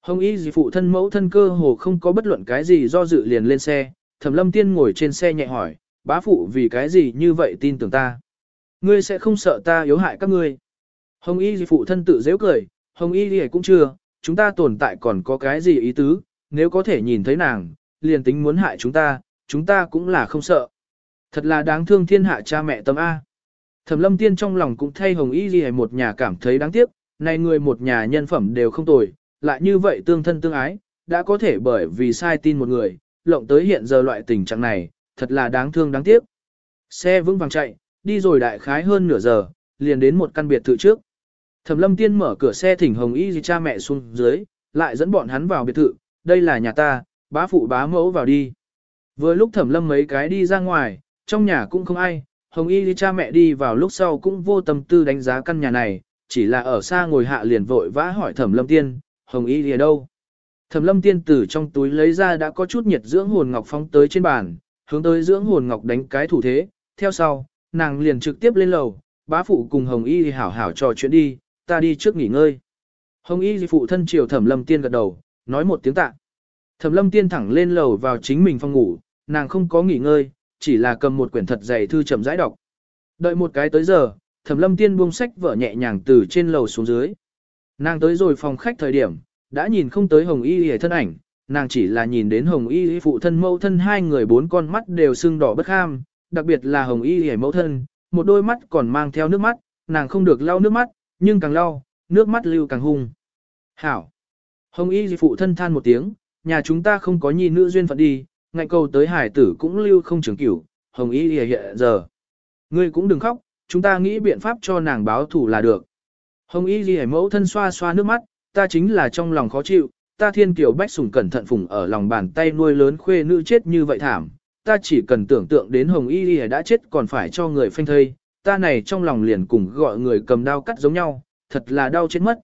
Hồng y gì phụ thân mẫu thân cơ hồ không có bất luận cái gì do dự liền lên xe, thẩm lâm tiên ngồi trên xe nhẹ hỏi, bá phụ vì cái gì như vậy tin tưởng ta. Ngươi sẽ không sợ ta yếu hại các ngươi. Hồng y gì phụ thân tự dễ cười, hồng y gì cũng chưa, chúng ta tồn tại còn có cái gì ý tứ, nếu có thể nhìn thấy nàng, liền tính muốn hại chúng ta, chúng ta cũng là không sợ. Thật là đáng thương thiên hạ cha mẹ tâm A. Thẩm lâm tiên trong lòng cũng thay hồng y gì một nhà cảm thấy đáng tiếc, này người một nhà nhân phẩm đều không tồi, lại như vậy tương thân tương ái, đã có thể bởi vì sai tin một người, lộng tới hiện giờ loại tình trạng này, thật là đáng thương đáng tiếc. Xe vững vàng chạy, đi rồi đại khái hơn nửa giờ, liền đến một căn biệt thự trước. Thẩm lâm tiên mở cửa xe thỉnh hồng y gì cha mẹ xuống dưới, lại dẫn bọn hắn vào biệt thự, đây là nhà ta, bá phụ bá mẫu vào đi. Vừa lúc thẩm lâm mấy cái đi ra ngoài, trong nhà cũng không ai, Hồng Y đi cha mẹ đi vào lúc sau cũng vô tâm tư đánh giá căn nhà này, chỉ là ở xa ngồi hạ liền vội vã hỏi thẩm lâm tiên, Hồng Y đi ở đâu? Thẩm lâm tiên từ trong túi lấy ra đã có chút nhiệt dưỡng hồn ngọc phóng tới trên bàn, hướng tới dưỡng hồn ngọc đánh cái thủ thế, theo sau, nàng liền trực tiếp lên lầu, bá phụ cùng Hồng Y thì hảo hảo trò chuyện đi, ta đi trước nghỉ ngơi. Hồng Y thì phụ thân chiều thẩm lâm tiên gật đầu, nói một tiếng tạ. Thẩm lâm tiên thẳng lên lầu vào chính mình phòng ngủ, nàng không có nghỉ ngơi, chỉ là cầm một quyển thật dày thư chậm rãi đọc. Đợi một cái tới giờ, thẩm lâm tiên buông sách vở nhẹ nhàng từ trên lầu xuống dưới. Nàng tới rồi phòng khách thời điểm, đã nhìn không tới hồng y hề thân ảnh, nàng chỉ là nhìn đến hồng y phụ thân mẫu thân hai người bốn con mắt đều sưng đỏ bất ham, đặc biệt là hồng y hề mẫu thân, một đôi mắt còn mang theo nước mắt, nàng không được lau nước mắt, nhưng càng lau, nước mắt lưu càng hung. Hảo! Hồng y phụ thân than một tiếng, nhà chúng ta không có nhi nữ duyên phận đi, ngạnh cầu tới hải tử cũng lưu không trưởng cửu, hồng y hề hiện giờ. Ngươi cũng đừng khóc, chúng ta nghĩ biện pháp cho nàng báo thủ là được. Hồng y ghi mẫu thân xoa xoa nước mắt, ta chính là trong lòng khó chịu, ta thiên kiều bách sủng cẩn thận phùng ở lòng bàn tay nuôi lớn khuê nữ chết như vậy thảm, ta chỉ cần tưởng tượng đến hồng y ghi đã chết còn phải cho người phanh thây, ta này trong lòng liền cùng gọi người cầm đao cắt giống nhau, thật là đau chết mất.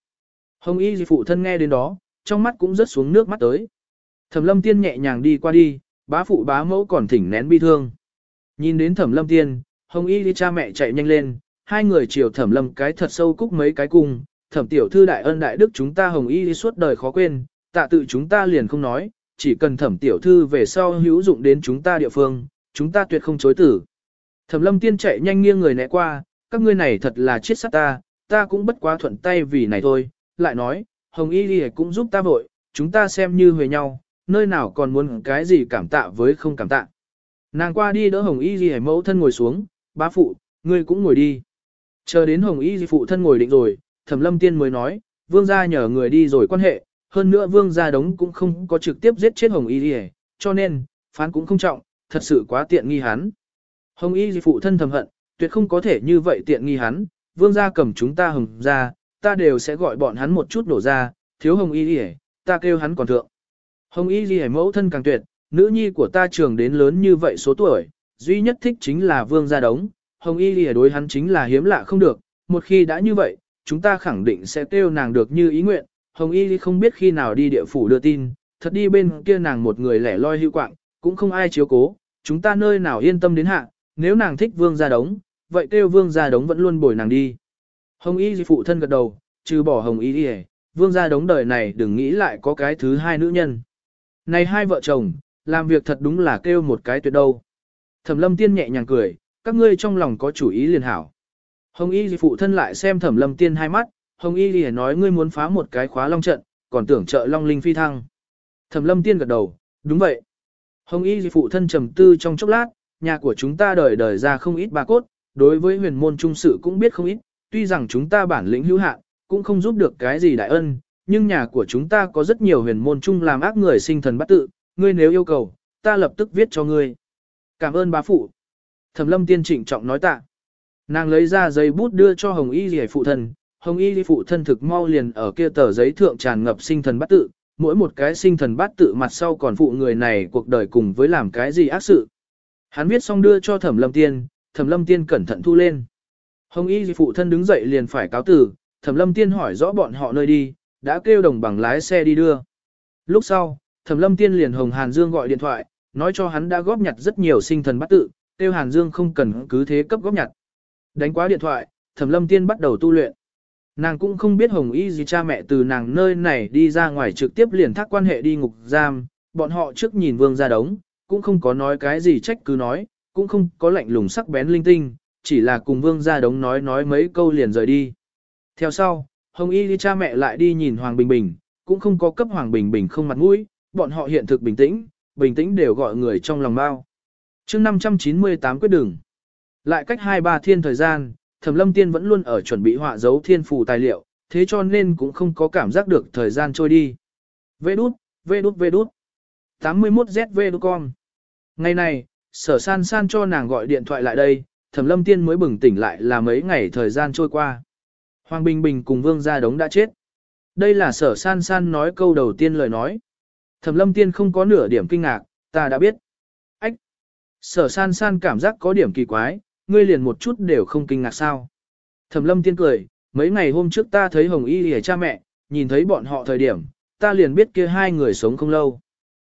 Hồng y phụ thân nghe đến đó, trong mắt cũng rớt xuống nước mắt tới. Thẩm lâm tiên nhẹ nhàng đi qua đi, bá phụ bá mẫu còn thỉnh nén bi thương. Nhìn đến thẩm lâm tiên, hồng y cha mẹ chạy nhanh lên, hai người chiều thẩm lâm cái thật sâu cúc mấy cái cung, thẩm tiểu thư đại ân đại đức chúng ta hồng y suốt đời khó quên, tạ tự chúng ta liền không nói, chỉ cần thẩm tiểu thư về sau hữu dụng đến chúng ta địa phương, chúng ta tuyệt không chối tử. Thẩm lâm tiên chạy nhanh nghiêng người né qua, các ngươi này thật là chết sát ta, ta cũng bất quá thuận tay vì này thôi, lại nói, hồng y đi cũng giúp ta vội, chúng ta xem như huề nhau, nơi nào còn muốn cái gì cảm tạ với không cảm tạ. Nàng qua đi đỡ hồng y gì mẫu thân ngồi xuống, bá phụ, ngươi cũng ngồi đi. Chờ đến hồng y gì phụ thân ngồi định rồi, thẩm lâm tiên mới nói, vương gia nhờ người đi rồi quan hệ, hơn nữa vương gia đống cũng không có trực tiếp giết chết hồng y gì cho nên, phán cũng không trọng, thật sự quá tiện nghi hắn. Hồng y gì phụ thân thầm hận, tuyệt không có thể như vậy tiện nghi hắn, vương gia cầm chúng ta hồng ra, ta đều sẽ gọi bọn hắn một chút đổ ra, thiếu hồng y gì ta kêu hắn còn thượng. Hồng y gì mẫu thân càng tuyệt, nữ nhi của ta trường đến lớn như vậy số tuổi, duy nhất thích chính là vương gia đống, hồng y gì đối hắn chính là hiếm lạ không được, một khi đã như vậy, chúng ta khẳng định sẽ kêu nàng được như ý nguyện, hồng y không biết khi nào đi địa phủ đưa tin, thật đi bên kia nàng một người lẻ loi hữu quạng, cũng không ai chiếu cố, chúng ta nơi nào yên tâm đến hạ, nếu nàng thích vương gia đống, vậy kêu vương gia đống vẫn luôn bồi nàng đi. Hồng y phụ thân gật đầu, trừ bỏ hồng y đi vương gia đống đời này đừng nghĩ lại có cái thứ hai nữ nhân. Này hai vợ chồng, làm việc thật đúng là kêu một cái tuyệt đâu. Thẩm lâm tiên nhẹ nhàng cười, các ngươi trong lòng có chủ ý liền hảo. Hồng y phụ thân lại xem thẩm lâm tiên hai mắt, hồng y liền nói ngươi muốn phá một cái khóa long trận, còn tưởng trợ long linh phi thăng. Thẩm lâm tiên gật đầu, đúng vậy. Hồng y phụ thân trầm tư trong chốc lát, nhà của chúng ta đời đời ra không ít bà cốt, đối với huyền môn trung sự cũng biết không ít, tuy rằng chúng ta bản lĩnh hữu hạn, cũng không giúp được cái gì đại ân, nhưng nhà của chúng ta có rất nhiều huyền môn trung làm ác người sinh thần bắt tự, ngươi nếu yêu cầu, ta lập tức viết cho ngươi. Cảm ơn bá phụ. Thẩm lâm tiên trịnh trọng nói tạ. Nàng lấy ra giấy bút đưa cho Hồng Y Lì phụ thân, Hồng Y phụ thân thực mau liền ở kia tờ giấy thượng tràn ngập sinh thần bát tự, mỗi một cái sinh thần bát tự mặt sau còn phụ người này cuộc đời cùng với làm cái gì ác sự. Hắn viết xong đưa cho Thẩm lâm tiên, Thẩm lâm tiên cẩn thận thu lên. Hồng Y phụ thân đứng dậy liền phải cáo tử, Thẩm lâm tiên hỏi rõ bọn họ nơi đi, đã kêu đồng bằng lái xe đi đưa. Lúc sau, Thẩm Lâm Tiên liền Hồng Hàn Dương gọi điện thoại, nói cho hắn đã góp nhặt rất nhiều sinh thần bát tự, kêu Hàn Dương không cần cứ thế cấp góp nhặt. Đánh quá điện thoại, Thẩm Lâm Tiên bắt đầu tu luyện. Nàng cũng không biết Hồng Y gì cha mẹ từ nàng nơi này đi ra ngoài trực tiếp liền thác quan hệ đi ngục giam, bọn họ trước nhìn Vương ra đống, cũng không có nói cái gì trách cứ nói, cũng không có lạnh lùng sắc bén linh tinh, chỉ là cùng Vương ra đống nói nói mấy câu liền rời đi. Theo sau, Hồng Y đi cha mẹ lại đi nhìn Hoàng Bình Bình, cũng không có cấp Hoàng Bình Bình không mặt mũi, bọn họ hiện thực bình tĩnh, bình tĩnh đều gọi người trong lòng bao. chương 598 quyết đường. Lại cách 2-3 thiên thời gian, Thẩm Lâm Tiên vẫn luôn ở chuẩn bị họa dấu thiên phù tài liệu, thế cho nên cũng không có cảm giác được thời gian trôi đi. Vê đút, vê đút vê đút. 81ZV đút con. Ngày này, sở san san cho nàng gọi điện thoại lại đây, Thẩm Lâm Tiên mới bừng tỉnh lại là mấy ngày thời gian trôi qua. Hoàng Bình Bình cùng Vương Gia Đống đã chết. Đây là sở san san nói câu đầu tiên lời nói. Thẩm lâm tiên không có nửa điểm kinh ngạc, ta đã biết. Ách! Sở san san cảm giác có điểm kỳ quái, ngươi liền một chút đều không kinh ngạc sao. Thẩm lâm tiên cười, mấy ngày hôm trước ta thấy Hồng Y lìa cha mẹ, nhìn thấy bọn họ thời điểm, ta liền biết kia hai người sống không lâu.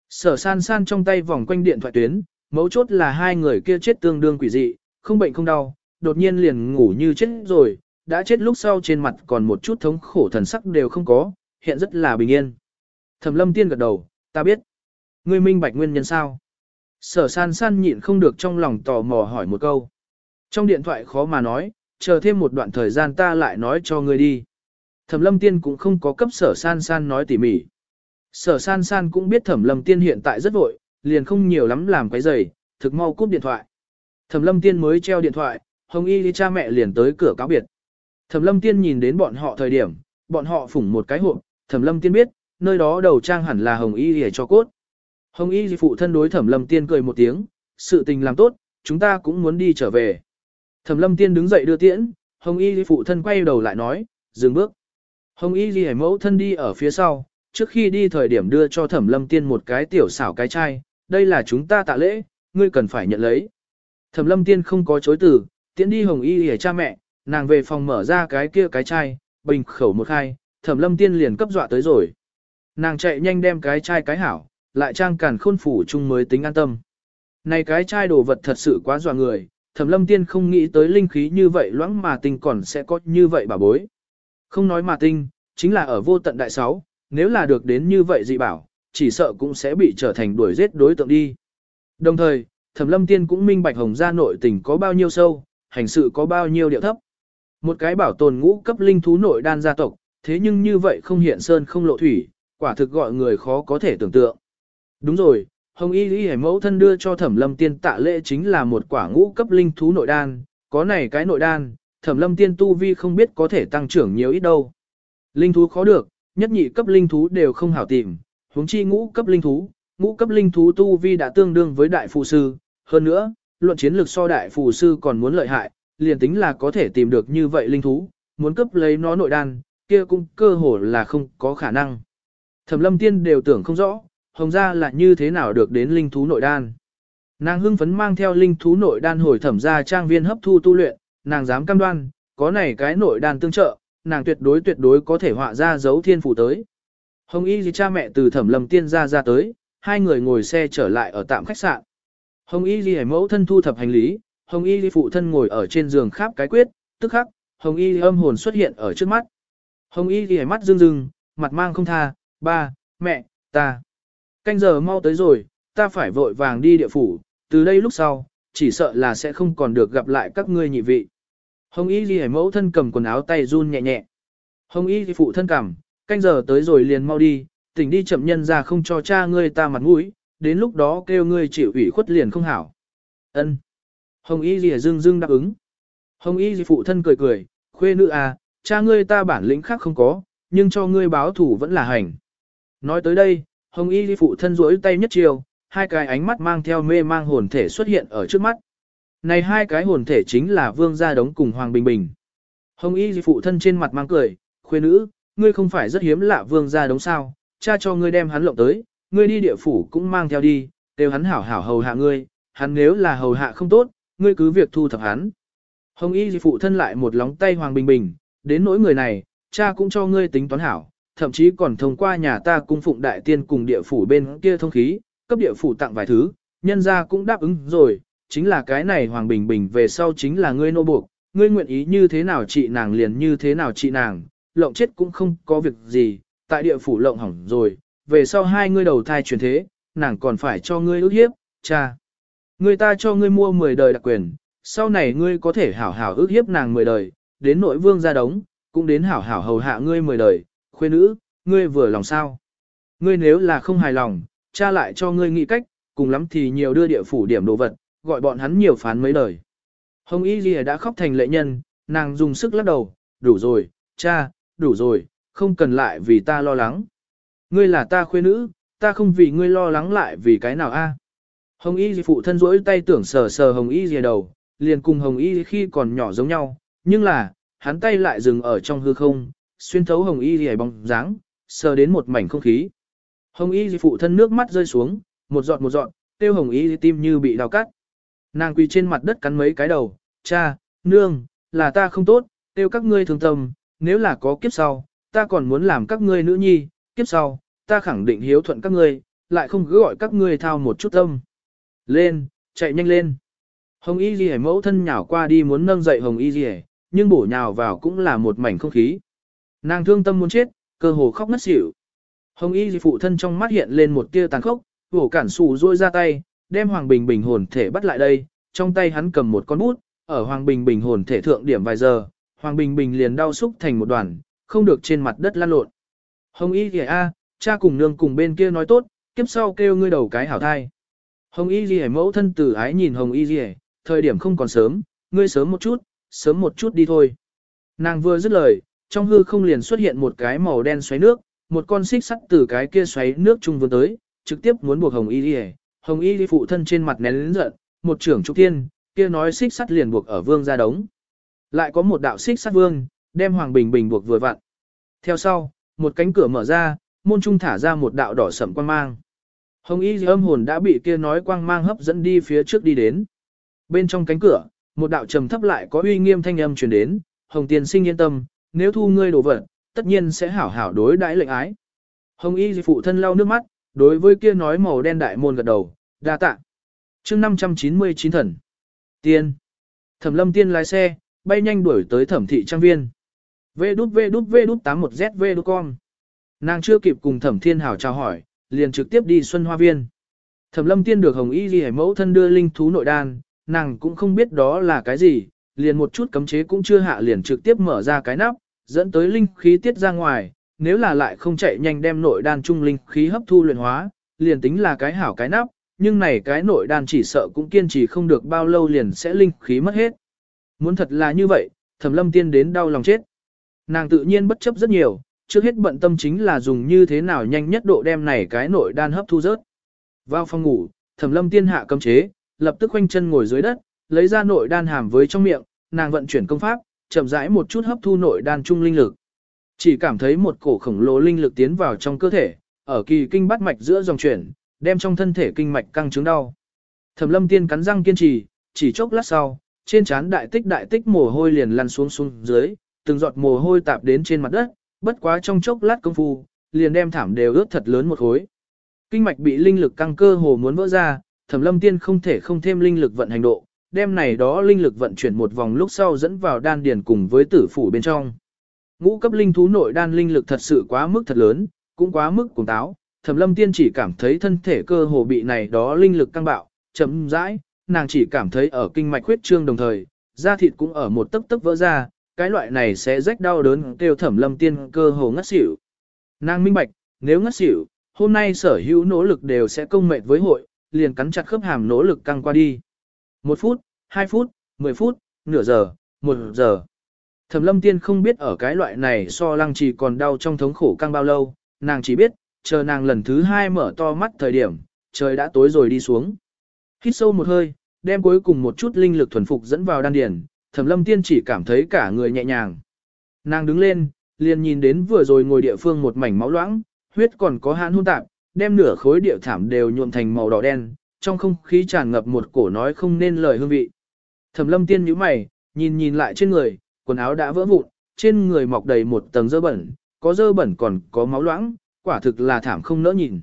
Sở san san trong tay vòng quanh điện thoại tuyến, mấu chốt là hai người kia chết tương đương quỷ dị, không bệnh không đau, đột nhiên liền ngủ như chết rồi, đã chết lúc sau trên mặt còn một chút thống khổ thần sắc đều không có, hiện rất là bình yên. Thẩm lâm tiên gật đầu, ta biết. Ngươi minh bạch nguyên nhân sao? Sở san san nhịn không được trong lòng tò mò hỏi một câu. Trong điện thoại khó mà nói, chờ thêm một đoạn thời gian ta lại nói cho ngươi đi. Thẩm lâm tiên cũng không có cấp sở san san nói tỉ mỉ. Sở san san cũng biết thẩm lâm tiên hiện tại rất vội, liền không nhiều lắm làm cái giày, thực mau cúp điện thoại. Thẩm lâm tiên mới treo điện thoại, hồng y đi cha mẹ liền tới cửa cáo biệt. Thẩm lâm tiên nhìn đến bọn họ thời điểm, bọn họ phủng một cái hộp, thẩm lâm tiên biết, nơi đó đầu trang hẳn là hồng y để cho cốt. Hồng y phụ thân đối thẩm lâm tiên cười một tiếng, sự tình làm tốt, chúng ta cũng muốn đi trở về. Thẩm lâm tiên đứng dậy đưa tiễn, hồng y phụ thân quay đầu lại nói, dừng bước. Hồng y ghi mẫu thân đi ở phía sau, trước khi đi thời điểm đưa cho thẩm lâm tiên một cái tiểu xảo cái chai, đây là chúng ta tạ lễ, ngươi cần phải nhận lấy. Thẩm lâm tiên không có chối từ, tiễn đi hồng y hề cha mẹ, nàng về phòng mở ra cái kia cái chai, bình khẩu một khai, thẩm lâm tiên liền cấp dọa tới rồi. Nàng chạy nhanh đem cái chai cái hảo, lại trang càn khôn phủ chung mới tính an tâm. Này cái chai đồ vật thật sự quá dọa người, thẩm lâm tiên không nghĩ tới linh khí như vậy loãng mà tinh còn sẽ có như vậy bà bối. Không nói mà tinh, chính là ở vô tận đại sáu, nếu là được đến như vậy dị bảo, chỉ sợ cũng sẽ bị trở thành đuổi giết đối tượng đi. Đồng thời, thẩm lâm tiên cũng minh bạch hồng gia nội tình có bao nhiêu sâu, hành sự có bao nhiêu điệu thấp. Một cái bảo tồn ngũ cấp linh thú nội đan gia tộc, thế nhưng như vậy không hiện sơn không lộ thủy, quả thực gọi người khó có thể tưởng tượng. Đúng rồi, Hồng Y Lý Hải mẫu thân đưa cho Thẩm Lâm Tiên tạ lễ chính là một quả ngũ cấp linh thú nội đan, có này cái nội đan, Thẩm Lâm Tiên tu vi không biết có thể tăng trưởng nhiều ít đâu. Linh thú khó được, nhất nhị cấp linh thú đều không hảo tìm, huống chi ngũ cấp linh thú, ngũ cấp linh thú tu vi đã tương đương với đại phù sư, hơn nữa, luận chiến lược so đại phù sư còn muốn lợi hại, liền tính là có thể tìm được như vậy linh thú, muốn cấp lấy nó nội đan, kia cũng cơ hồ là không có khả năng. Thẩm lâm tiên đều tưởng không rõ, hồng gia là như thế nào được đến linh thú nội đan. Nàng hưng phấn mang theo linh thú nội đan hồi thẩm gia trang viên hấp thu tu luyện, nàng dám cam đoan, có này cái nội đan tương trợ, nàng tuyệt đối tuyệt đối có thể họa ra dấu thiên phủ tới. Hồng Y Di cha mẹ từ thẩm lầm tiên ra ra tới, hai người ngồi xe trở lại ở tạm khách sạn. Hồng Y gì mẫu thân thu thập hành lý, Hồng Y phụ thân ngồi ở trên giường khắp cái quyết, tức khắc, Hồng Y âm hồn xuất hiện ở trước mắt. Hồng Y ghi mắt rưng rưng, mặt mang không tha, ba, mẹ, ta. Canh giờ mau tới rồi, ta phải vội vàng đi địa phủ, từ đây lúc sau, chỉ sợ là sẽ không còn được gặp lại các ngươi nhị vị. Hồng Y ghi mẫu thân cầm quần áo tay run nhẹ nhẹ. Hồng Y Ghi phụ thân cảm, canh giờ tới rồi liền mau đi, tỉnh đi chậm nhân ra không cho cha ngươi ta mặt mũi, đến lúc đó kêu ngươi chịu ủy khuất liền không hảo. Ân. Hồng Y Ghi dưng dưng đáp ứng. Hồng Y phụ thân cười cười, khuê nữ à, cha ngươi ta bản lĩnh khác không có, nhưng cho ngươi báo thủ vẫn là hành. Nói tới đây, Hồng Y phụ thân duỗi tay nhất chiều, hai cái ánh mắt mang theo mê mang hồn thể xuất hiện ở trước mắt. Này hai cái hồn thể chính là Vương Gia Đống cùng Hoàng Bình Bình. Hồng Y phụ thân trên mặt mang cười, khuê nữ, ngươi không phải rất hiếm lạ Vương Gia Đống sao, cha cho ngươi đem hắn lộng tới, ngươi đi địa phủ cũng mang theo đi, đều hắn hảo hảo hầu hạ ngươi, hắn nếu là hầu hạ không tốt, ngươi cứ việc thu thập hắn. Hồng Y phụ thân lại một lóng tay Hoàng Bình Bình, đến nỗi người này, cha cũng cho ngươi tính toán hảo, thậm chí còn thông qua nhà ta cung phụng đại tiên cùng địa phủ bên kia thông khí, cấp địa phủ tặng vài thứ, nhân ra cũng đáp ứng rồi, chính là cái này Hoàng Bình Bình về sau chính là ngươi nô buộc, ngươi nguyện ý như thế nào trị nàng liền như thế nào trị nàng, lộng chết cũng không có việc gì, tại địa phủ lộng hỏng rồi, về sau hai ngươi đầu thai chuyển thế, nàng còn phải cho ngươi ước hiếp, cha. Người ta cho ngươi mua 10 đời đặc quyền, sau này ngươi có thể hảo hảo ước hiếp nàng 10 đời, đến nội vương ra đống, cũng đến hảo hảo hầu hạ ngươi 10 đời, khuê nữ, ngươi vừa lòng sao. Ngươi nếu là không hài lòng, cha lại cho ngươi nghĩ cách, cùng lắm thì nhiều đưa địa phủ điểm đồ vật, gọi bọn hắn nhiều phán mấy đời. Hồng Y Ghi đã khóc thành lệ nhân, nàng dùng sức lắc đầu, đủ rồi, cha, đủ rồi, không cần lại vì ta lo lắng. Ngươi là ta khuê nữ, ta không vì ngươi lo lắng lại vì cái nào a? Hồng Y phụ thân rỗi tay tưởng sờ sờ Hồng Y dìa đầu, liền cùng Hồng Y khi còn nhỏ giống nhau, nhưng là, hắn tay lại dừng ở trong hư không, xuyên thấu Hồng Y dìa bóng dáng, sờ đến một mảnh không khí. Hồng Y phụ thân nước mắt rơi xuống, một giọt một giọt, tiêu Hồng Y tim như bị đào cắt. Nàng quỳ trên mặt đất cắn mấy cái đầu, cha, nương, là ta không tốt, tiêu các ngươi thương tâm, nếu là có kiếp sau, ta còn muốn làm các ngươi nữ nhi, kiếp sau, ta khẳng định hiếu thuận các ngươi, lại không cứ gọi các ngươi thao một chút tâm. Lên, chạy nhanh lên. Hồng Y Ghi mẫu thân nhào qua đi muốn nâng dậy Hồng Y Ghi nhưng bổ nhào vào cũng là một mảnh không khí. Nàng thương tâm muốn chết, cơ hồ khóc ngất xỉu. Hồng Y Ghi phụ thân trong mắt hiện lên một tia tàn khốc, vỗ cản sù rôi ra tay, đem Hoàng Bình Bình hồn thể bắt lại đây, trong tay hắn cầm một con bút, ở Hoàng Bình Bình hồn thể thượng điểm vài giờ, Hoàng Bình Bình liền đau xúc thành một đoàn, không được trên mặt đất lăn lộn. Hồng Y Ghi A, cha cùng nương cùng bên kia nói tốt, kiếp sau kêu ngươi đầu cái hảo thai. Hồng Y Ghi mẫu thân tử ái nhìn Hồng Y Ghi, thời điểm không còn sớm, ngươi sớm một chút, sớm một chút đi thôi. Nàng vừa dứt lời, trong hư không liền xuất hiện một cái màu đen xoáy nước, một con xích sắt từ cái kia xoáy nước trung vươn tới, trực tiếp muốn buộc Hồng Y Ghi. Hồng Y Ghi phụ thân trên mặt nén lớn giận, một trưởng trục tiên, kia nói xích sắt liền buộc ở vương ra đống. Lại có một đạo xích sắt vương, đem Hoàng Bình Bình buộc vừa vặn. Theo sau, một cánh cửa mở ra, môn trung thả ra một đạo đỏ sẫm quang mang. Hồng y âm hồn đã bị kia nói quang mang hấp dẫn đi phía trước đi đến. Bên trong cánh cửa, một đạo trầm thấp lại có uy nghiêm thanh âm truyền đến, Hồng tiên sinh yên tâm, nếu thu ngươi đồ vật, tất nhiên sẽ hảo hảo đối đãi lệnh ái. Hồng y phụ thân lau nước mắt, đối với kia nói màu đen đại môn gật đầu, đa tạ. chương 599 thần. Tiên. Thẩm lâm tiên lái xe, bay nhanh đuổi tới thẩm thị trang viên. Vê đút vê đút vê đút 81ZV đút con. Nàng chưa kịp cùng thẩm thiên hảo chào hỏi, liền trực tiếp đi xuân hoa viên. Thẩm lâm tiên được hồng y ghi mẫu thân đưa linh thú nội đan, nàng cũng không biết đó là cái gì, liền một chút cấm chế cũng chưa hạ liền trực tiếp mở ra cái nắp, dẫn tới linh khí tiết ra ngoài, nếu là lại không chạy nhanh đem nội đan trung linh khí hấp thu luyện hóa, liền tính là cái hảo cái nắp, nhưng này cái nội đan chỉ sợ cũng kiên trì không được bao lâu liền sẽ linh khí mất hết. Muốn thật là như vậy, thẩm lâm tiên đến đau lòng chết. Nàng tự nhiên bất chấp rất nhiều, trước hết bận tâm chính là dùng như thế nào nhanh nhất độ đem này cái nội đan hấp thu rớt. Vào phòng ngủ, thẩm lâm tiên hạ cấm chế, lập tức khoanh chân ngồi dưới đất, lấy ra nội đan hàm với trong miệng, nàng vận chuyển công pháp, chậm rãi một chút hấp thu nội đan trung linh lực. Chỉ cảm thấy một cổ khổng lồ linh lực tiến vào trong cơ thể, ở kỳ kinh bát mạch giữa dòng chuyển, đem trong thân thể kinh mạch căng chứng đau. Thẩm Lâm Tiên cắn răng kiên trì, chỉ chốc lát sau, trên trán đại tích đại tích mồ hôi liền lăn xuống xuống dưới, từng giọt mồ hôi tạp đến trên mặt đất, bất quá trong chốc lát công phu, liền đem thảm đều ướt thật lớn một khối. Kinh mạch bị linh lực căng cơ hồ muốn vỡ ra, Thẩm Lâm Tiên không thể không thêm linh lực vận hành độ, đem này đó linh lực vận chuyển một vòng lúc sau dẫn vào đan điền cùng với tử phủ bên trong. Ngũ cấp linh thú nội đan linh lực thật sự quá mức thật lớn, cũng quá mức cuồng táo, Thẩm Lâm Tiên chỉ cảm thấy thân thể cơ hồ bị này đó linh lực căng bạo, chậm rãi, nàng chỉ cảm thấy ở kinh mạch huyết trương đồng thời, da thịt cũng ở một tấc tấc vỡ ra, cái loại này sẽ rách đau đớn kêu Thẩm Lâm Tiên cơ hồ ngất xỉu. Nàng minh bạch, nếu ngất xỉu, hôm nay sở hữu nỗ lực đều sẽ công mệt với hội, liền cắn chặt khớp hàm nỗ lực căng qua đi. Một phút, hai phút, mười phút, nửa giờ, một giờ. Thẩm lâm tiên không biết ở cái loại này so lăng trì còn đau trong thống khổ căng bao lâu, nàng chỉ biết, chờ nàng lần thứ hai mở to mắt thời điểm, trời đã tối rồi đi xuống. Hít sâu một hơi, đem cuối cùng một chút linh lực thuần phục dẫn vào đan điền, thẩm lâm tiên chỉ cảm thấy cả người nhẹ nhàng. Nàng đứng lên, liền nhìn đến vừa rồi ngồi địa phương một mảnh máu loãng, huyết còn có hãn hôn tạp, đem nửa khối địa thảm đều nhuộm thành màu đỏ đen, trong không khí tràn ngập một cổ nói không nên lời hương vị. Thẩm lâm tiên nhíu mày, nhìn nhìn lại trên người, quần áo đã vỡ vụn, trên người mọc đầy một tầng dơ bẩn, có dơ bẩn còn có máu loãng, quả thực là thảm không nỡ nhìn.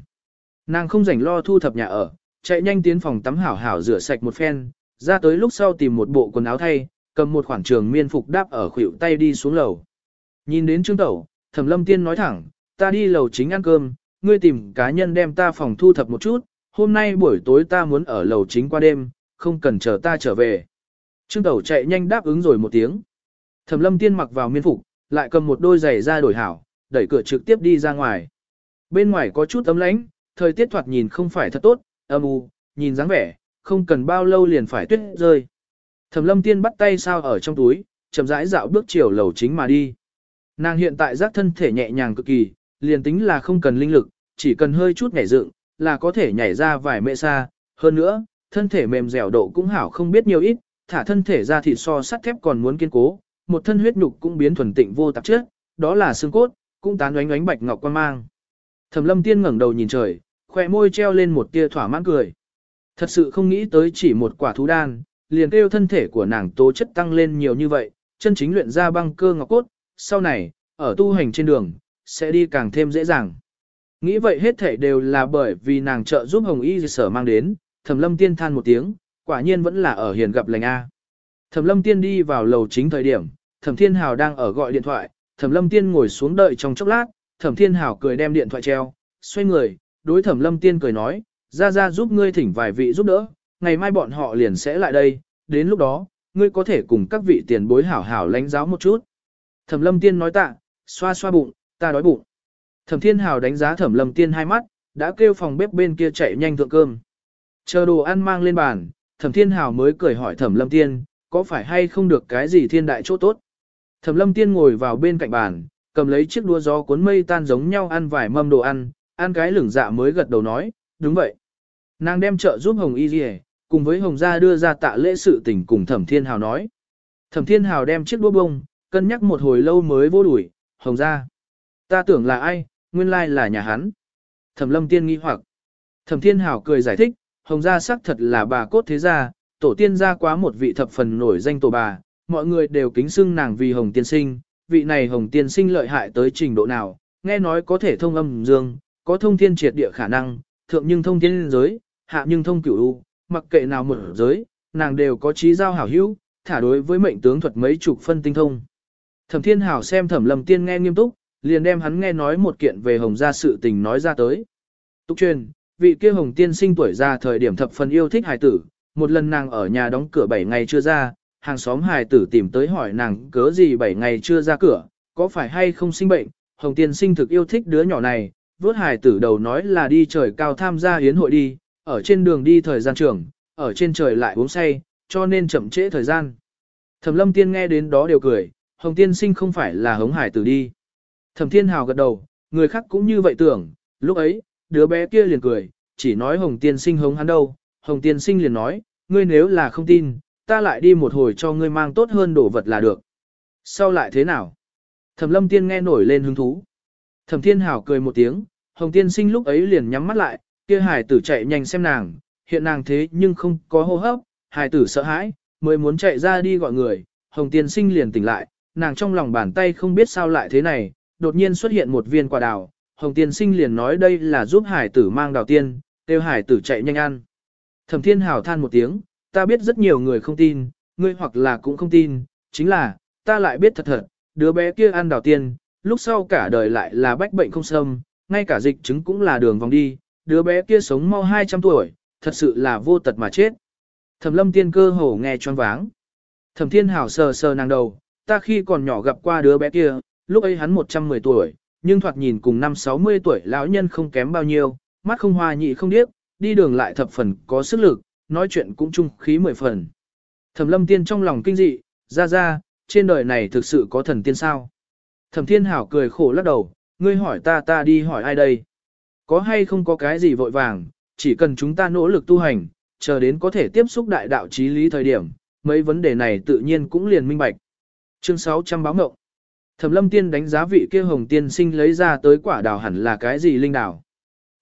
Nàng không rảnh lo thu thập nhà ở, chạy nhanh tiến phòng tắm hảo hảo rửa sạch một phen, ra tới lúc sau tìm một bộ quần áo thay, cầm một khoảng trường miên phục đáp ở khuỷu tay đi xuống lầu. Nhìn đến Trương Tẩu, Thẩm Lâm Tiên nói thẳng, ta đi lầu chính ăn cơm, ngươi tìm cá nhân đem ta phòng thu thập một chút, hôm nay buổi tối ta muốn ở lầu chính qua đêm, không cần chờ ta trở về. Trương Tẩu chạy nhanh đáp ứng rồi một tiếng. Thẩm lâm tiên mặc vào miên phục, lại cầm một đôi giày ra đổi hảo, đẩy cửa trực tiếp đi ra ngoài. Bên ngoài có chút ấm lãnh, thời tiết thoạt nhìn không phải thật tốt, âm u, nhìn dáng vẻ, không cần bao lâu liền phải tuyết rơi. Thẩm lâm tiên bắt tay sao ở trong túi, chậm rãi dạo bước chiều lầu chính mà đi. Nàng hiện tại giác thân thể nhẹ nhàng cực kỳ, liền tính là không cần linh lực, chỉ cần hơi chút nhảy dựng, là có thể nhảy ra vài mệ xa. Hơn nữa, thân thể mềm dẻo độ cũng hảo không biết nhiều ít, thả thân thể ra thịt so sắt thép còn muốn kiên cố, một thân huyết nhục cũng biến thuần tịnh vô tạp chất, đó là xương cốt, cũng tán oánh oánh bạch ngọc quan mang. Thẩm Lâm Tiên ngẩng đầu nhìn trời, khóe môi treo lên một tia thỏa mãn cười. Thật sự không nghĩ tới chỉ một quả thú đan, liền kêu thân thể của nàng tố chất tăng lên nhiều như vậy, chân chính luyện ra băng cơ ngọc cốt, sau này, ở tu hành trên đường, sẽ đi càng thêm dễ dàng. Nghĩ vậy hết thể đều là bởi vì nàng trợ giúp Hồng Y sở mang đến, Thẩm Lâm Tiên than một tiếng, quả nhiên vẫn là ở hiền gặp lành A. Thẩm Lâm Tiên đi vào lầu chính thời điểm, Thẩm Thiên Hào đang ở gọi điện thoại, Thẩm Lâm Tiên ngồi xuống đợi trong chốc lát, Thẩm Thiên Hào cười đem điện thoại treo, xoay người, đối Thẩm Lâm Tiên cười nói, ra ra giúp ngươi thỉnh vài vị giúp đỡ, ngày mai bọn họ liền sẽ lại đây, đến lúc đó, ngươi có thể cùng các vị tiền bối hảo hảo lãnh giáo một chút. Thẩm Lâm Tiên nói tạ, xoa xoa bụng, ta đói bụng. Thẩm Thiên Hào đánh giá Thẩm Lâm Tiên hai mắt, đã kêu phòng bếp bên kia chạy nhanh thượng cơm. Chờ đồ ăn mang lên bàn, Thẩm Thiên Hào mới cười hỏi Thẩm Lâm Tiên, có phải hay không được cái gì thiên đại chỗ tốt. Thẩm Lâm Tiên ngồi vào bên cạnh bàn, cầm lấy chiếc đũa gió cuốn mây tan giống nhau ăn vài mâm đồ ăn, ăn cái lửng dạ mới gật đầu nói, đúng vậy. Nàng đem trợ giúp Hồng Y Dì cùng với Hồng Gia đưa ra tạ lễ sự tình cùng Thẩm Thiên Hào nói. Thẩm Thiên Hào đem chiếc đũa bông, cân nhắc một hồi lâu mới vô đuổi, Hồng Gia. Ta tưởng là ai, nguyên lai là nhà hắn. Thẩm Lâm Tiên nghi hoặc. Thẩm Thiên Hảo cười giải thích, Hồng Gia xác thật là bà cốt thế gia, tổ tiên gia quá một vị thập phần nổi danh tổ bà, mọi người đều kính xưng nàng vì Hồng Tiên Sinh, vị này Hồng Tiên Sinh lợi hại tới trình độ nào, nghe nói có thể thông âm dương, có thông thiên triệt địa khả năng, thượng nhưng thông thiên giới, hạ nhưng thông cửu u, mặc kệ nào một giới, nàng đều có trí giao hảo hữu, thả đối với mệnh tướng thuật mấy chục phân tinh thông. Thẩm Thiên Hảo xem Thẩm Lâm Tiên nghe nghiêm túc, liền đem hắn nghe nói một kiện về Hồng gia sự tình nói ra tới. Túc truyền, vị kia Hồng tiên sinh tuổi già thời điểm thập phần yêu thích hài tử, một lần nàng ở nhà đóng cửa 7 ngày chưa ra, hàng xóm hài tử tìm tới hỏi nàng cớ gì 7 ngày chưa ra cửa, có phải hay không sinh bệnh, Hồng tiên sinh thực yêu thích đứa nhỏ này, vớt hài tử đầu nói là đi trời cao tham gia hiến hội đi, ở trên đường đi thời gian trường, ở trên trời lại uống say, cho nên chậm trễ thời gian. Thẩm lâm tiên nghe đến đó đều cười, Hồng tiên sinh không phải là hống hải tử đi. Thẩm thiên hào gật đầu, người khác cũng như vậy tưởng, lúc ấy, đứa bé kia liền cười, chỉ nói Hồng tiên sinh hống hắn đâu, Hồng tiên sinh liền nói, ngươi nếu là không tin, ta lại đi một hồi cho ngươi mang tốt hơn đồ vật là được. Sau lại thế nào? Thẩm lâm tiên nghe nổi lên hứng thú. Thẩm thiên hào cười một tiếng, Hồng tiên sinh lúc ấy liền nhắm mắt lại, kia hải tử chạy nhanh xem nàng, hiện nàng thế nhưng không có hô hấp, hải tử sợ hãi, mới muốn chạy ra đi gọi người, Hồng tiên sinh liền tỉnh lại, nàng trong lòng bàn tay không biết sao lại thế này, đột nhiên xuất hiện một viên quả đào, Hồng tiên sinh liền nói đây là giúp hải tử mang đào tiên, kêu hải tử chạy nhanh ăn. Thẩm thiên hào than một tiếng, ta biết rất nhiều người không tin, ngươi hoặc là cũng không tin, chính là, ta lại biết thật thật, đứa bé kia ăn đào tiên, lúc sau cả đời lại là bách bệnh không xâm, ngay cả dịch chứng cũng là đường vòng đi, đứa bé kia sống mau 200 tuổi, thật sự là vô tật mà chết. Thẩm lâm tiên cơ hồ nghe choáng váng. Thẩm thiên hảo sờ sờ nàng đầu, ta khi còn nhỏ gặp qua đứa bé kia, lúc ấy hắn 110 tuổi, nhưng thoạt nhìn cùng năm 60 tuổi lão nhân không kém bao nhiêu, mắt không hoa nhị không điếc, đi đường lại thập phần có sức lực, nói chuyện cũng trung khí mười phần. Thẩm lâm tiên trong lòng kinh dị, ra ra, trên đời này thực sự có thần tiên sao? Thẩm thiên hảo cười khổ lắc đầu, ngươi hỏi ta ta đi hỏi ai đây? Có hay không có cái gì vội vàng, chỉ cần chúng ta nỗ lực tu hành, chờ đến có thể tiếp xúc đại đạo trí lý thời điểm, mấy vấn đề này tự nhiên cũng liền minh bạch. Chương 600 báo ngộng. Thẩm lâm tiên đánh giá vị kia hồng tiên sinh lấy ra tới quả đào hẳn là cái gì linh đào.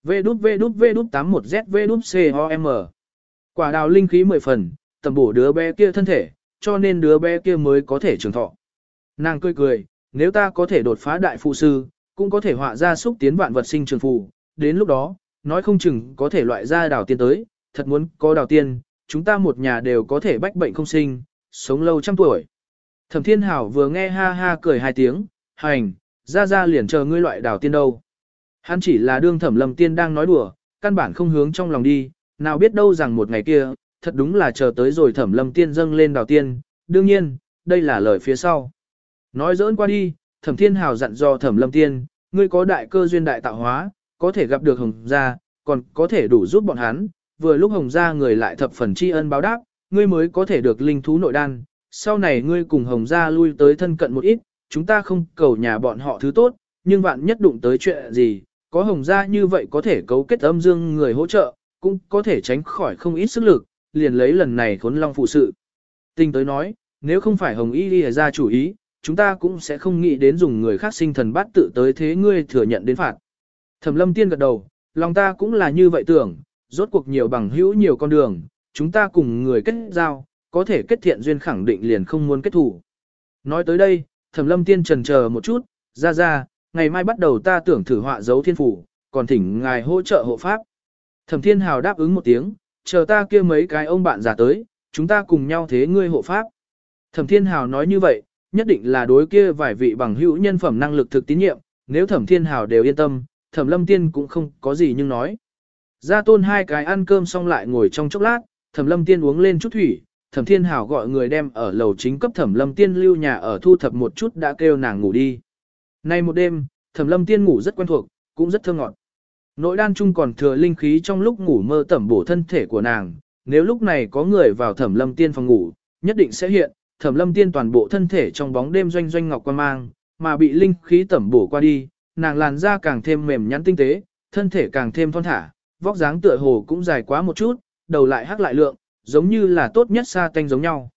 V đút V đút V đút 81Z V đút COM. Quả đào linh khí 10 phần, tầm bổ đứa bé kia thân thể, cho nên đứa bé kia mới có thể trường thọ. Nàng cười cười, nếu ta có thể đột phá đại phụ sư, cũng có thể họa ra xúc tiến vạn vật sinh trường phù, đến lúc đó, nói không chừng có thể loại ra đào tiên tới, thật muốn có đào tiên, chúng ta một nhà đều có thể bách bệnh không sinh, sống lâu trăm tuổi. Thẩm Thiên Hảo vừa nghe ha ha cười hai tiếng, hành, ra ra liền chờ ngươi loại đào tiên đâu. Hắn chỉ là đương thẩm lâm tiên đang nói đùa, căn bản không hướng trong lòng đi, nào biết đâu rằng một ngày kia, thật đúng là chờ tới rồi thẩm lâm tiên dâng lên đào tiên, đương nhiên, đây là lời phía sau. Nói dỡn qua đi, thẩm thiên hào dặn dò thẩm lâm tiên, ngươi có đại cơ duyên đại tạo hóa, có thể gặp được hồng gia, còn có thể đủ giúp bọn hắn, vừa lúc hồng gia người lại thập phần tri ân báo đáp, ngươi mới có thể được linh thú nội đan, sau này ngươi cùng hồng gia lui tới thân cận một ít, chúng ta không cầu nhà bọn họ thứ tốt, nhưng vạn nhất đụng tới chuyện gì, có hồng gia như vậy có thể cấu kết âm dương người hỗ trợ, cũng có thể tránh khỏi không ít sức lực, liền lấy lần này khốn long phụ sự. Tình tới nói, nếu không phải hồng y đi ra chủ ý, chúng ta cũng sẽ không nghĩ đến dùng người khác sinh thần bát tự tới thế ngươi thừa nhận đến phạt. Thẩm lâm tiên gật đầu, lòng ta cũng là như vậy tưởng, rốt cuộc nhiều bằng hữu nhiều con đường, chúng ta cùng người kết giao, có thể kết thiện duyên khẳng định liền không muốn kết thủ. Nói tới đây, thẩm lâm tiên trần chờ một chút, ra ra, ngày mai bắt đầu ta tưởng thử họa dấu thiên phủ, còn thỉnh ngài hỗ trợ hộ pháp. Thẩm thiên hào đáp ứng một tiếng, chờ ta kia mấy cái ông bạn già tới, chúng ta cùng nhau thế ngươi hộ pháp. Thẩm thiên hào nói như vậy, nhất định là đối kia vài vị bằng hữu nhân phẩm năng lực thực tín nhiệm, nếu thẩm thiên hào đều yên tâm, thẩm lâm tiên cũng không có gì nhưng nói. Gia tôn hai cái ăn cơm xong lại ngồi trong chốc lát, thẩm lâm tiên uống lên chút thủy, thẩm thiên hào gọi người đem ở lầu chính cấp thẩm lâm tiên lưu nhà ở thu thập một chút đã kêu nàng ngủ đi. Nay một đêm, thẩm lâm tiên ngủ rất quen thuộc, cũng rất thơ ngọt. Nội đan chung còn thừa linh khí trong lúc ngủ mơ tẩm bổ thân thể của nàng, nếu lúc này có người vào thẩm lâm tiên phòng ngủ, nhất định sẽ hiện, thẩm lâm tiên toàn bộ thân thể trong bóng đêm doanh doanh ngọc quan mang, mà bị linh khí tẩm bổ qua đi, nàng làn da càng thêm mềm nhắn tinh tế, thân thể càng thêm thon thả, vóc dáng tựa hồ cũng dài quá một chút, đầu lại hắc lại lượng, giống như là tốt nhất xa tanh giống nhau.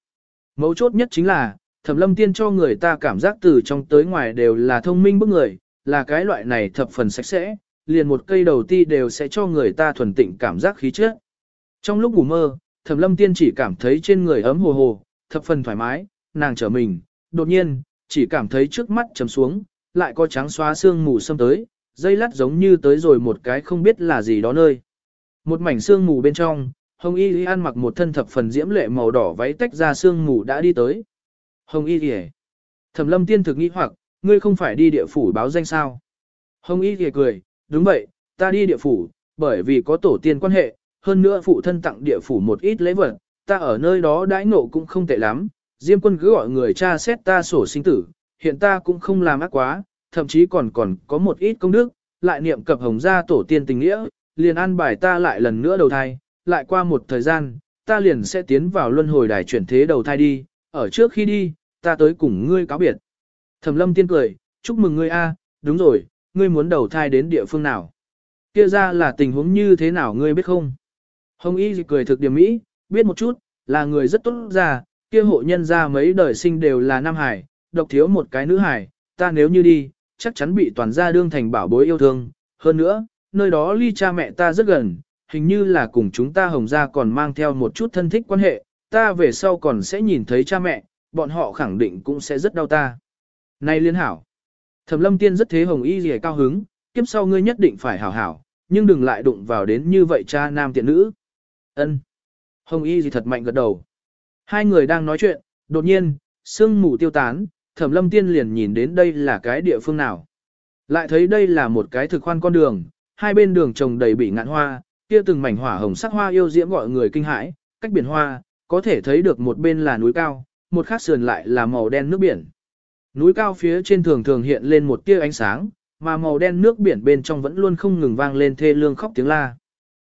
Mấu chốt nhất chính là, thẩm lâm tiên cho người ta cảm giác từ trong tới ngoài đều là thông minh bức người, là cái loại này thập phần sạch sẽ, liền một cây đầu ti đều sẽ cho người ta thuần tịnh cảm giác khí chất. Trong lúc ngủ mơ, thẩm lâm tiên chỉ cảm thấy trên người ấm hồ hồ, thập phần thoải mái, nàng trở mình, đột nhiên, chỉ cảm thấy trước mắt chấm xuống, lại có trắng xóa xương mù xâm tới, dây lát giống như tới rồi một cái không biết là gì đó nơi. Một mảnh xương mù bên trong, Hồng Y Y ăn mặc một thân thập phần diễm lệ màu đỏ váy tách ra xương mù đã đi tới. Hồng Y Y. Thẩm lâm tiên thực nghĩ hoặc, ngươi không phải đi địa phủ báo danh sao? Hồng Y Y cười, đúng vậy, ta đi địa phủ, bởi vì có tổ tiên quan hệ, hơn nữa phụ thân tặng địa phủ một ít lễ vật, ta ở nơi đó đãi ngộ cũng không tệ lắm, Diêm quân cứ gọi người cha xét ta sổ sinh tử, hiện ta cũng không làm ác quá, thậm chí còn còn có một ít công đức, lại niệm cập hồng gia tổ tiên tình nghĩa, liền an bài ta lại lần nữa đầu thai, lại qua một thời gian, ta liền sẽ tiến vào luân hồi đài chuyển thế đầu thai đi, ở trước khi đi, ta tới cùng ngươi cáo biệt. Thẩm lâm tiên cười, chúc mừng ngươi a, đúng rồi, ngươi muốn đầu thai đến địa phương nào? Kia ra là tình huống như thế nào ngươi biết không? Hồng Y cười thực điểm mỹ, biết một chút, là người rất tốt ra, kia hộ nhân ra mấy đời sinh đều là nam hải, độc thiếu một cái nữ hải, ta nếu như đi, chắc chắn bị toàn gia đương thành bảo bối yêu thương. Hơn nữa, nơi đó ly cha mẹ ta rất gần, hình như là cùng chúng ta hồng gia còn mang theo một chút thân thích quan hệ, ta về sau còn sẽ nhìn thấy cha mẹ, bọn họ khẳng định cũng sẽ rất đau ta. Này liên hảo, thẩm lâm tiên rất thế hồng y gì cao hứng, kiếp sau ngươi nhất định phải hảo hảo, nhưng đừng lại đụng vào đến như vậy cha nam tiện nữ. Ân. Hồng y gì thật mạnh gật đầu. Hai người đang nói chuyện, đột nhiên, sương mù tiêu tán, thẩm lâm tiên liền nhìn đến đây là cái địa phương nào. Lại thấy đây là một cái thực khoan con đường, hai bên đường trồng đầy bị ngạn hoa, kia từng mảnh hỏa hồng sắc hoa yêu diễm gọi người kinh hãi, cách biển hoa, có thể thấy được một bên là núi cao, một khác sườn lại là màu đen nước biển. Núi cao phía trên thường thường hiện lên một tia ánh sáng, mà màu đen nước biển bên trong vẫn luôn không ngừng vang lên thê lương khóc tiếng la.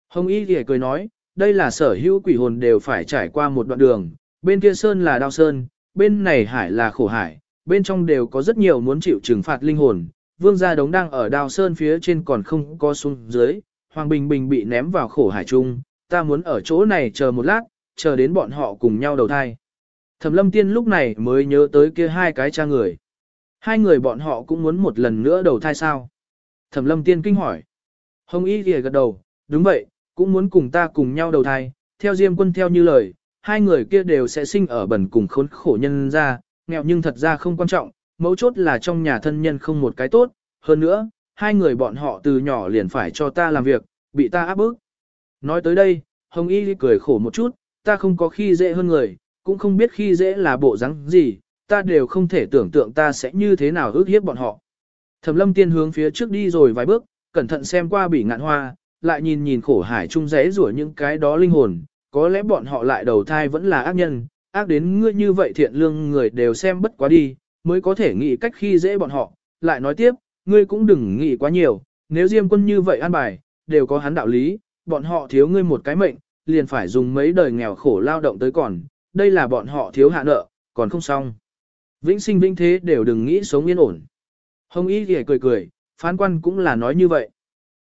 Hồng Y thì cười nói, đây là sở hữu quỷ hồn đều phải trải qua một đoạn đường, bên kia sơn là đao sơn, bên này hải là khổ hải, bên trong đều có rất nhiều muốn chịu trừng phạt linh hồn. Vương gia đống đang ở đao sơn phía trên còn không có xuống dưới, Hoàng Bình Bình bị ném vào khổ hải trung, ta muốn ở chỗ này chờ một lát, chờ đến bọn họ cùng nhau đầu thai. Thẩm lâm tiên lúc này mới nhớ tới kia hai cái cha người. Hai người bọn họ cũng muốn một lần nữa đầu thai sao? Thẩm lâm tiên kinh hỏi. Hồng Y thì gật đầu, đúng vậy, cũng muốn cùng ta cùng nhau đầu thai, theo Diêm quân theo như lời, hai người kia đều sẽ sinh ở bẩn cùng khốn khổ nhân ra, nghèo nhưng thật ra không quan trọng, mấu chốt là trong nhà thân nhân không một cái tốt, hơn nữa, hai người bọn họ từ nhỏ liền phải cho ta làm việc, bị ta áp bức. Nói tới đây, Hồng Y cười khổ một chút, ta không có khi dễ hơn người, cũng không biết khi dễ là bộ rắn gì, ta đều không thể tưởng tượng ta sẽ như thế nào ước hiếp bọn họ. Thẩm lâm tiên hướng phía trước đi rồi vài bước, cẩn thận xem qua bỉ ngạn hoa, lại nhìn nhìn khổ hải trung rẽ rủa những cái đó linh hồn, có lẽ bọn họ lại đầu thai vẫn là ác nhân, ác đến ngươi như vậy thiện lương người đều xem bất quá đi, mới có thể nghĩ cách khi dễ bọn họ, lại nói tiếp, ngươi cũng đừng nghĩ quá nhiều, nếu Diêm quân như vậy an bài, đều có hắn đạo lý, bọn họ thiếu ngươi một cái mệnh, liền phải dùng mấy đời nghèo khổ lao động tới còn, đây là bọn họ thiếu hạ nợ, còn không xong. Vĩnh sinh vĩnh thế đều đừng nghĩ sống yên ổn. Hồng Y thì cười cười, phán quan cũng là nói như vậy.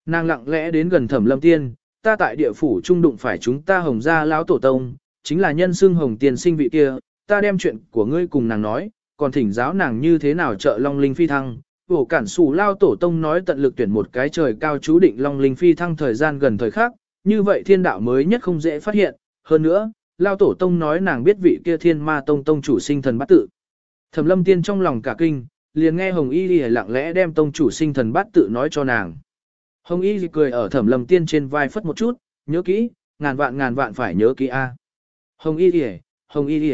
Nàng lặng lẽ đến gần thẩm lâm tiên, ta tại địa phủ trung đụng phải chúng ta hồng gia lão tổ tông, chính là nhân xưng hồng tiền sinh vị kia, ta đem chuyện của ngươi cùng nàng nói, còn thỉnh giáo nàng như thế nào trợ long linh phi thăng. Vổ cản sủ lao tổ tông nói tận lực tuyển một cái trời cao chú định long linh phi thăng thời gian gần thời khắc, như vậy thiên đạo mới nhất không dễ phát hiện. Hơn nữa, lao tổ tông nói nàng biết vị kia thiên ma tông tông chủ sinh thần bát tự. Thẩm lâm tiên trong lòng cả kinh, liền nghe hồng y đi lặng lẽ đem tông chủ sinh thần bát tự nói cho nàng. Hồng Y cười ở thẩm lâm tiên trên vai phất một chút, nhớ kỹ, ngàn vạn ngàn vạn phải nhớ kỹ a. Hồng Y đi Hồng Y đi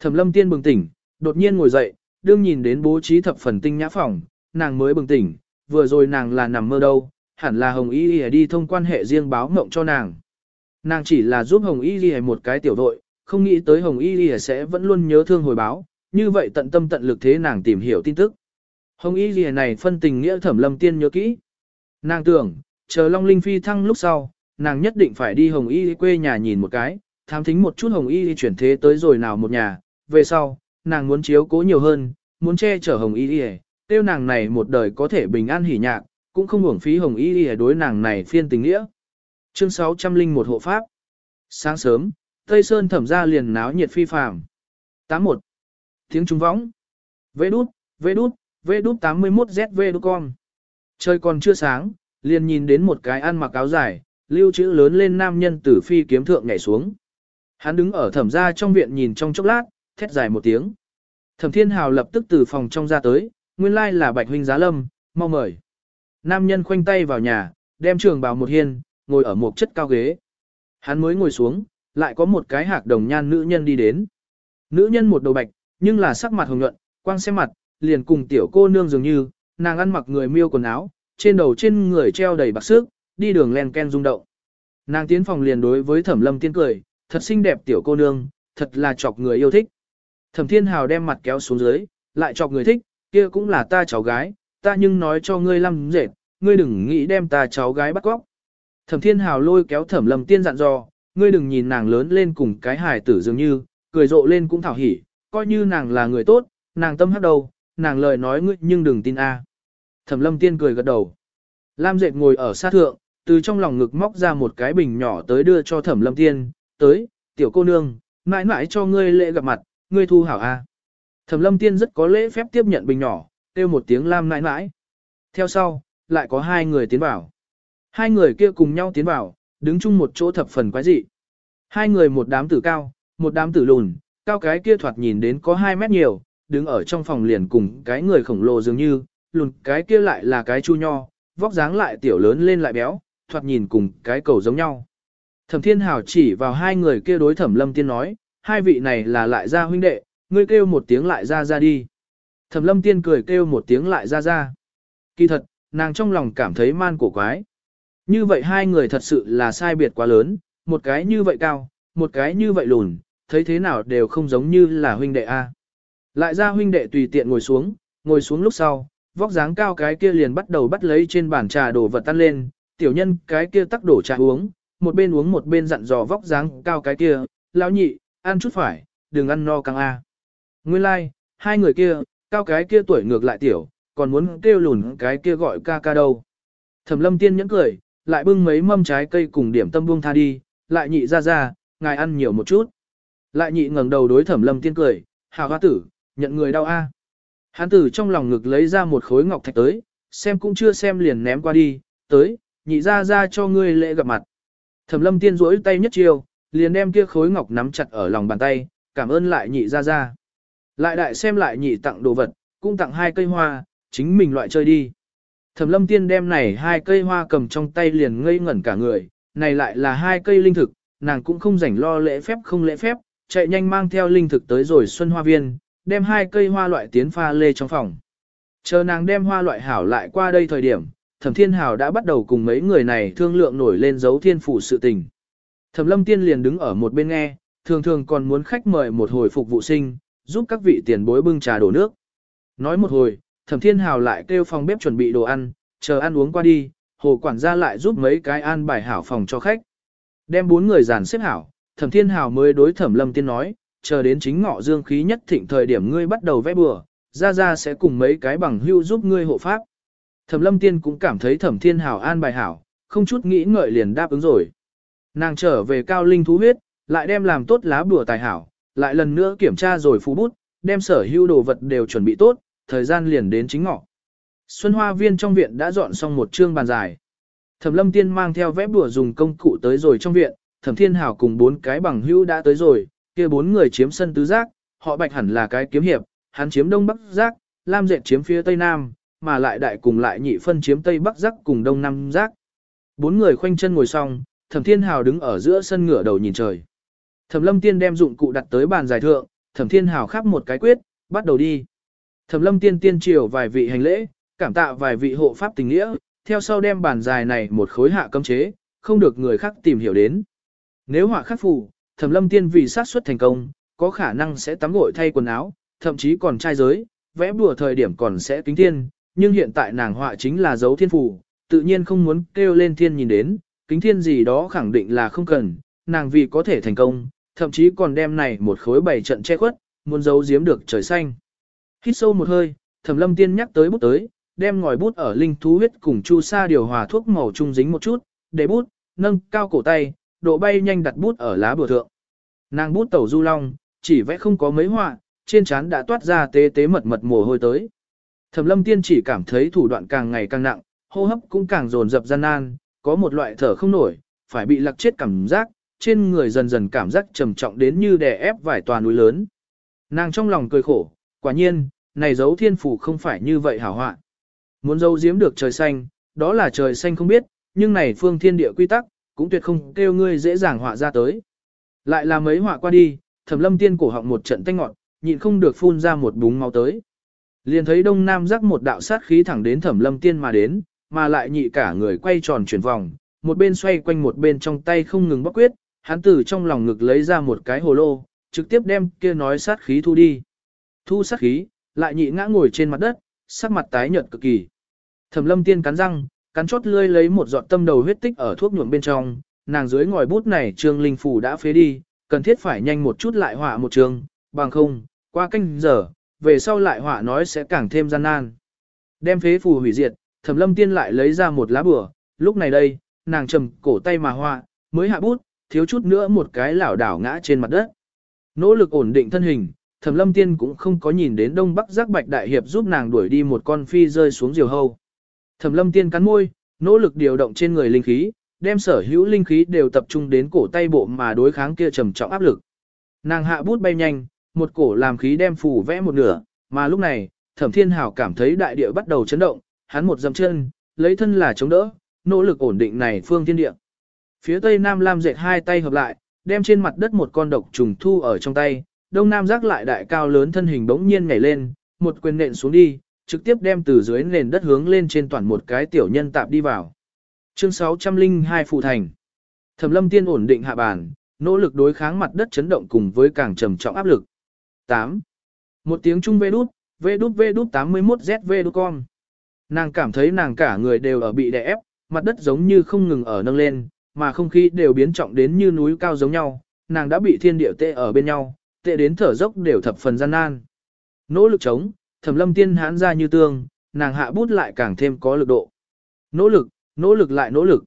Thẩm lâm tiên bừng tỉnh, đột nhiên ngồi dậy, đương nhìn đến bố trí thập phần tinh nhã phòng, nàng mới bừng tỉnh, vừa rồi nàng là nằm mơ đâu, hẳn là Hồng Y Y đi thông quan hệ riêng báo mộng cho nàng. Nàng chỉ là giúp Hồng Y Y một cái tiểu đội, không nghĩ tới Hồng Y Y sẽ vẫn luôn nhớ thương hồi báo, như vậy tận tâm tận lực thế nàng tìm hiểu tin tức. Hồng Y Y này phân tình nghĩa thẩm lâm tiên nhớ kỹ. Nàng tưởng, chờ Long Linh phi thăng lúc sau, nàng nhất định phải đi Hồng Y quê nhà nhìn một cái, tham thính một chút Hồng Y chuyển thế tới rồi nào một nhà, về sau, nàng muốn chiếu cố nhiều hơn, muốn che chở Hồng Y tiêu nàng này một đời có thể bình an hỉ nhạc, cũng không uổng phí Hồng Y đối nàng này phiên tình nghĩa. Chương 601 hộ pháp. Sáng sớm, Tây Sơn thẩm ra liền náo nhiệt phi phàm. 81. Tiếng trung võng. Vê đút, vê đút, vê đút 81ZV đút con. Trời còn chưa sáng, liền nhìn đến một cái ăn mặc áo dài, lưu chữ lớn lên nam nhân tử phi kiếm thượng nhảy xuống. Hắn đứng ở thẩm gia trong viện nhìn trong chốc lát, thét dài một tiếng. Thẩm thiên hào lập tức từ phòng trong ra tới, nguyên lai là bạch huynh giá lâm, mau mời. Nam nhân khoanh tay vào nhà, đem trường bào một hiên, ngồi ở một chất cao ghế. Hắn mới ngồi xuống, lại có một cái hạc đồng nhan nữ nhân đi đến. Nữ nhân một đầu bạch, nhưng là sắc mặt hồng nhuận, quang xem mặt, liền cùng tiểu cô nương dường như, nàng ăn mặc người miêu quần áo, trên đầu trên người treo đầy bạc sức, đi đường len ken rung động. Nàng tiến phòng liền đối với thẩm lâm tiên cười, thật xinh đẹp tiểu cô nương, thật là chọc người yêu thích. Thẩm thiên hào đem mặt kéo xuống dưới, lại chọc người thích, kia cũng là ta cháu gái, ta nhưng nói cho ngươi lâm dệt, ngươi đừng nghĩ đem ta cháu gái bắt cóc. Thẩm thiên hào lôi kéo thẩm lâm tiên dặn dò, ngươi đừng nhìn nàng lớn lên cùng cái hài tử dường như, cười rộ lên cũng thảo hỉ, coi như nàng là người tốt, nàng tâm hắc đầu, nàng lời nói ngươi nhưng đừng tin a. À. Thẩm lâm tiên cười gật đầu. Lam dệt ngồi ở sát thượng, từ trong lòng ngực móc ra một cái bình nhỏ tới đưa cho thẩm lâm tiên, tới, tiểu cô nương, mãi mãi cho ngươi lễ gặp mặt, ngươi thu hảo a. Thẩm lâm tiên rất có lễ phép tiếp nhận bình nhỏ, kêu một tiếng lam nãi nãi. Theo sau, lại có hai người tiến vào. Hai người kia cùng nhau tiến vào, đứng chung một chỗ thập phần quái dị. Hai người một đám tử cao, một đám tử lùn, cao cái kia thoạt nhìn đến có 2 mét nhiều, đứng ở trong phòng liền cùng cái người khổng lồ dường như, lùn cái kia lại là cái chu nho, vóc dáng lại tiểu lớn lên lại béo, thoạt nhìn cùng cái cầu giống nhau. Thẩm Thiên Hảo chỉ vào hai người kia đối Thẩm Lâm Tiên nói, hai vị này là lại gia huynh đệ, ngươi kêu một tiếng lại ra ra đi. Thẩm Lâm Tiên cười kêu một tiếng lại ra ra. Kỳ thật, nàng trong lòng cảm thấy man cổ quái. Như vậy hai người thật sự là sai biệt quá lớn, một cái như vậy cao, một cái như vậy lùn, thấy thế nào đều không giống như là huynh đệ A. Lại ra huynh đệ tùy tiện ngồi xuống, ngồi xuống lúc sau, vóc dáng cao cái kia liền bắt đầu bắt lấy trên bàn trà đổ vật tan lên, tiểu nhân cái kia tắc đổ trà uống, một bên uống một bên dặn dò vóc dáng cao cái kia, lão nhị, ăn chút phải, đừng ăn no căng A. Nguyên lai, like, hai người kia, cao cái kia tuổi ngược lại tiểu, còn muốn kêu lùn cái kia gọi ca ca đâu. Thẩm lâm tiên nhẫn cười, lại bưng mấy mâm trái cây cùng điểm tâm buông tha đi, lại nhị ra ra, ngài ăn nhiều một chút. Lại nhị ngẩng đầu đối thẩm lâm tiên cười, hào hoa tử, nhận người đau a. Hán tử trong lòng ngực lấy ra một khối ngọc thạch tới, xem cũng chưa xem liền ném qua đi, tới, nhị ra ra cho ngươi lễ gặp mặt. Thẩm lâm tiên rỗi tay nhất chiều liền đem kia khối ngọc nắm chặt ở lòng bàn tay, cảm ơn lại nhị ra ra. Lại đại xem lại nhị tặng đồ vật, cũng tặng hai cây hoa, chính mình loại chơi đi. Thẩm lâm tiên đem này hai cây hoa cầm trong tay liền ngây ngẩn cả người, này lại là hai cây linh thực, nàng cũng không rảnh lo lễ phép không lễ phép, chạy nhanh mang theo linh thực tới rồi xuân hoa viên, đem hai cây hoa loại tiến pha lê trong phòng. Chờ nàng đem hoa loại hảo lại qua đây thời điểm, thẩm thiên hảo đã bắt đầu cùng mấy người này thương lượng nổi lên dấu thiên phủ sự tình. Thẩm lâm tiên liền đứng ở một bên nghe, thường thường còn muốn khách mời một hồi phục vụ sinh, giúp các vị tiền bối bưng trà đổ nước. Nói một hồi, thẩm thiên hào lại kêu phòng bếp chuẩn bị đồ ăn, chờ ăn uống qua đi, hồ quản gia lại giúp mấy cái an bài hảo phòng cho khách. Đem bốn người dàn xếp hảo, thẩm thiên hào mới đối thẩm lâm tiên nói, chờ đến chính ngọ dương khí nhất thịnh thời điểm ngươi bắt đầu vẽ bừa, ra ra sẽ cùng mấy cái bằng hưu giúp ngươi hộ pháp. Thẩm lâm tiên cũng cảm thấy thẩm thiên hào an bài hảo, không chút nghĩ ngợi liền đáp ứng rồi. Nàng trở về cao linh thú huyết, lại đem làm tốt lá bùa tài hảo, lại lần nữa kiểm tra rồi phú bút, đem sở hữu đồ vật đều chuẩn bị tốt, thời gian liền đến chính ngọ. Xuân Hoa Viên trong viện đã dọn xong một chương bàn dài. Thẩm Lâm Tiên mang theo vẽ bùa dùng công cụ tới rồi trong viện, Thẩm Thiên Hảo cùng bốn cái bằng hữu đã tới rồi, kia bốn người chiếm sân tứ giác, họ Bạch hẳn là cái kiếm hiệp, hắn chiếm đông bắc giác, Lam Dệt chiếm phía tây nam, mà lại đại cùng lại nhị phân chiếm tây bắc giác cùng đông nam giác. Bốn người khoanh chân ngồi xong, Thẩm Thiên Hảo đứng ở giữa sân ngửa đầu nhìn trời. Thẩm Lâm Tiên đem dụng cụ đặt tới bàn giải thượng, Thẩm Thiên Hảo khắp một cái quyết, bắt đầu đi. Thẩm Lâm Tiên tiên triều vài vị hành lễ, cảm tạ vài vị hộ pháp tình nghĩa, theo sau đem bàn dài này một khối hạ cấm chế, không được người khác tìm hiểu đến. Nếu họa khắc phù, Thẩm Lâm Tiên vì sát xuất thành công, có khả năng sẽ tắm gội thay quần áo, thậm chí còn trai giới, vẽ bùa thời điểm còn sẽ kính thiên, nhưng hiện tại nàng họa chính là dấu thiên phù, tự nhiên không muốn kêu lên thiên nhìn đến, kính thiên gì đó khẳng định là không cần, nàng vì có thể thành công, thậm chí còn đem này một khối bảy trận che khuất, muốn giấu giếm được trời xanh. Hít sâu một hơi, Thẩm Lâm Tiên nhắc tới bút tới, đem ngòi bút ở linh thú huyết cùng chu sa điều hòa thuốc màu trung dính một chút, để bút, nâng cao cổ tay, độ bay nhanh đặt bút ở lá bừa thượng. Nàng bút tẩu du long, chỉ vẽ không có mấy họa, trên trán đã toát ra tế tế mật mật mồ hôi tới. Thẩm Lâm Tiên chỉ cảm thấy thủ đoạn càng ngày càng nặng, hô hấp cũng càng dồn dập gian nan, có một loại thở không nổi, phải bị lặc chết cảm giác, trên người dần dần cảm giác trầm trọng đến như đè ép vài tòa núi lớn. Nàng trong lòng cười khổ, quả nhiên, này giấu thiên phủ không phải như vậy hảo họa. Muốn giấu giếm được trời xanh, đó là trời xanh không biết, nhưng này phương thiên địa quy tắc, cũng tuyệt không kêu ngươi dễ dàng họa ra tới. Lại là mấy họa qua đi, thẩm lâm tiên cổ họng một trận tanh ngọn, nhịn không được phun ra một búng máu tới. Liền thấy đông nam rắc một đạo sát khí thẳng đến thẩm lâm tiên mà đến, mà lại nhị cả người quay tròn chuyển vòng, một bên xoay quanh một bên trong tay không ngừng bóc quyết, hắn từ trong lòng ngực lấy ra một cái hồ lô, trực tiếp đem kia nói sát khí thu đi. Thu sát khí, lại nhị ngã ngồi trên mặt đất, sắc mặt tái nhợt cực kỳ. Thẩm lâm tiên cắn răng, cắn chốt lươi lấy một giọt tâm đầu huyết tích ở thuốc nhuộm bên trong, nàng dưới ngòi bút này trương linh phủ đã phế đi, cần thiết phải nhanh một chút lại họa một trường, bằng không, qua canh giờ, về sau lại họa nói sẽ càng thêm gian nan. Đem phế phù hủy diệt, thẩm lâm tiên lại lấy ra một lá bửa, lúc này đây, nàng trầm cổ tay mà hoa, mới hạ bút, thiếu chút nữa một cái lảo đảo ngã trên mặt đất. Nỗ lực ổn định thân hình, thẩm lâm tiên cũng không có nhìn đến đông bắc giác bạch đại hiệp giúp nàng đuổi đi một con phi rơi xuống diều hâu. Thẩm lâm tiên cắn môi, nỗ lực điều động trên người linh khí, đem sở hữu linh khí đều tập trung đến cổ tay bộ mà đối kháng kia trầm trọng áp lực. Nàng hạ bút bay nhanh, một cổ làm khí đem phủ vẽ một nửa, mà lúc này, Thẩm Thiên Hảo cảm thấy đại địa bắt đầu chấn động, hắn một dầm chân, lấy thân là chống đỡ, nỗ lực ổn định này phương thiên địa. Phía tây nam lam dệt hai tay hợp lại, đem trên mặt đất một con độc trùng thu ở trong tay, đông nam giác lại đại cao lớn thân hình bỗng nhiên nhảy lên, một quyền nện xuống đi, trực tiếp đem từ dưới nền đất hướng lên trên toàn một cái tiểu nhân tạp đi vào. Chương 602 Phụ Thành Thẩm lâm tiên ổn định hạ bàn, nỗ lực đối kháng mặt đất chấn động cùng với càng trầm trọng áp lực. 8. Một tiếng trung vê đút, vê đút vê đút 81 ZV đút con. Nàng cảm thấy nàng cả người đều ở bị đè ép, mặt đất giống như không ngừng ở nâng lên, mà không khí đều biến trọng đến như núi cao giống nhau, nàng đã bị thiên địa tệ ở bên nhau, tệ đến thở dốc đều thập phần gian nan. Nỗ lực chống, thẩm lâm tiên hãn ra như tương, nàng hạ bút lại càng thêm có lực độ. Nỗ lực, nỗ lực lại nỗ lực.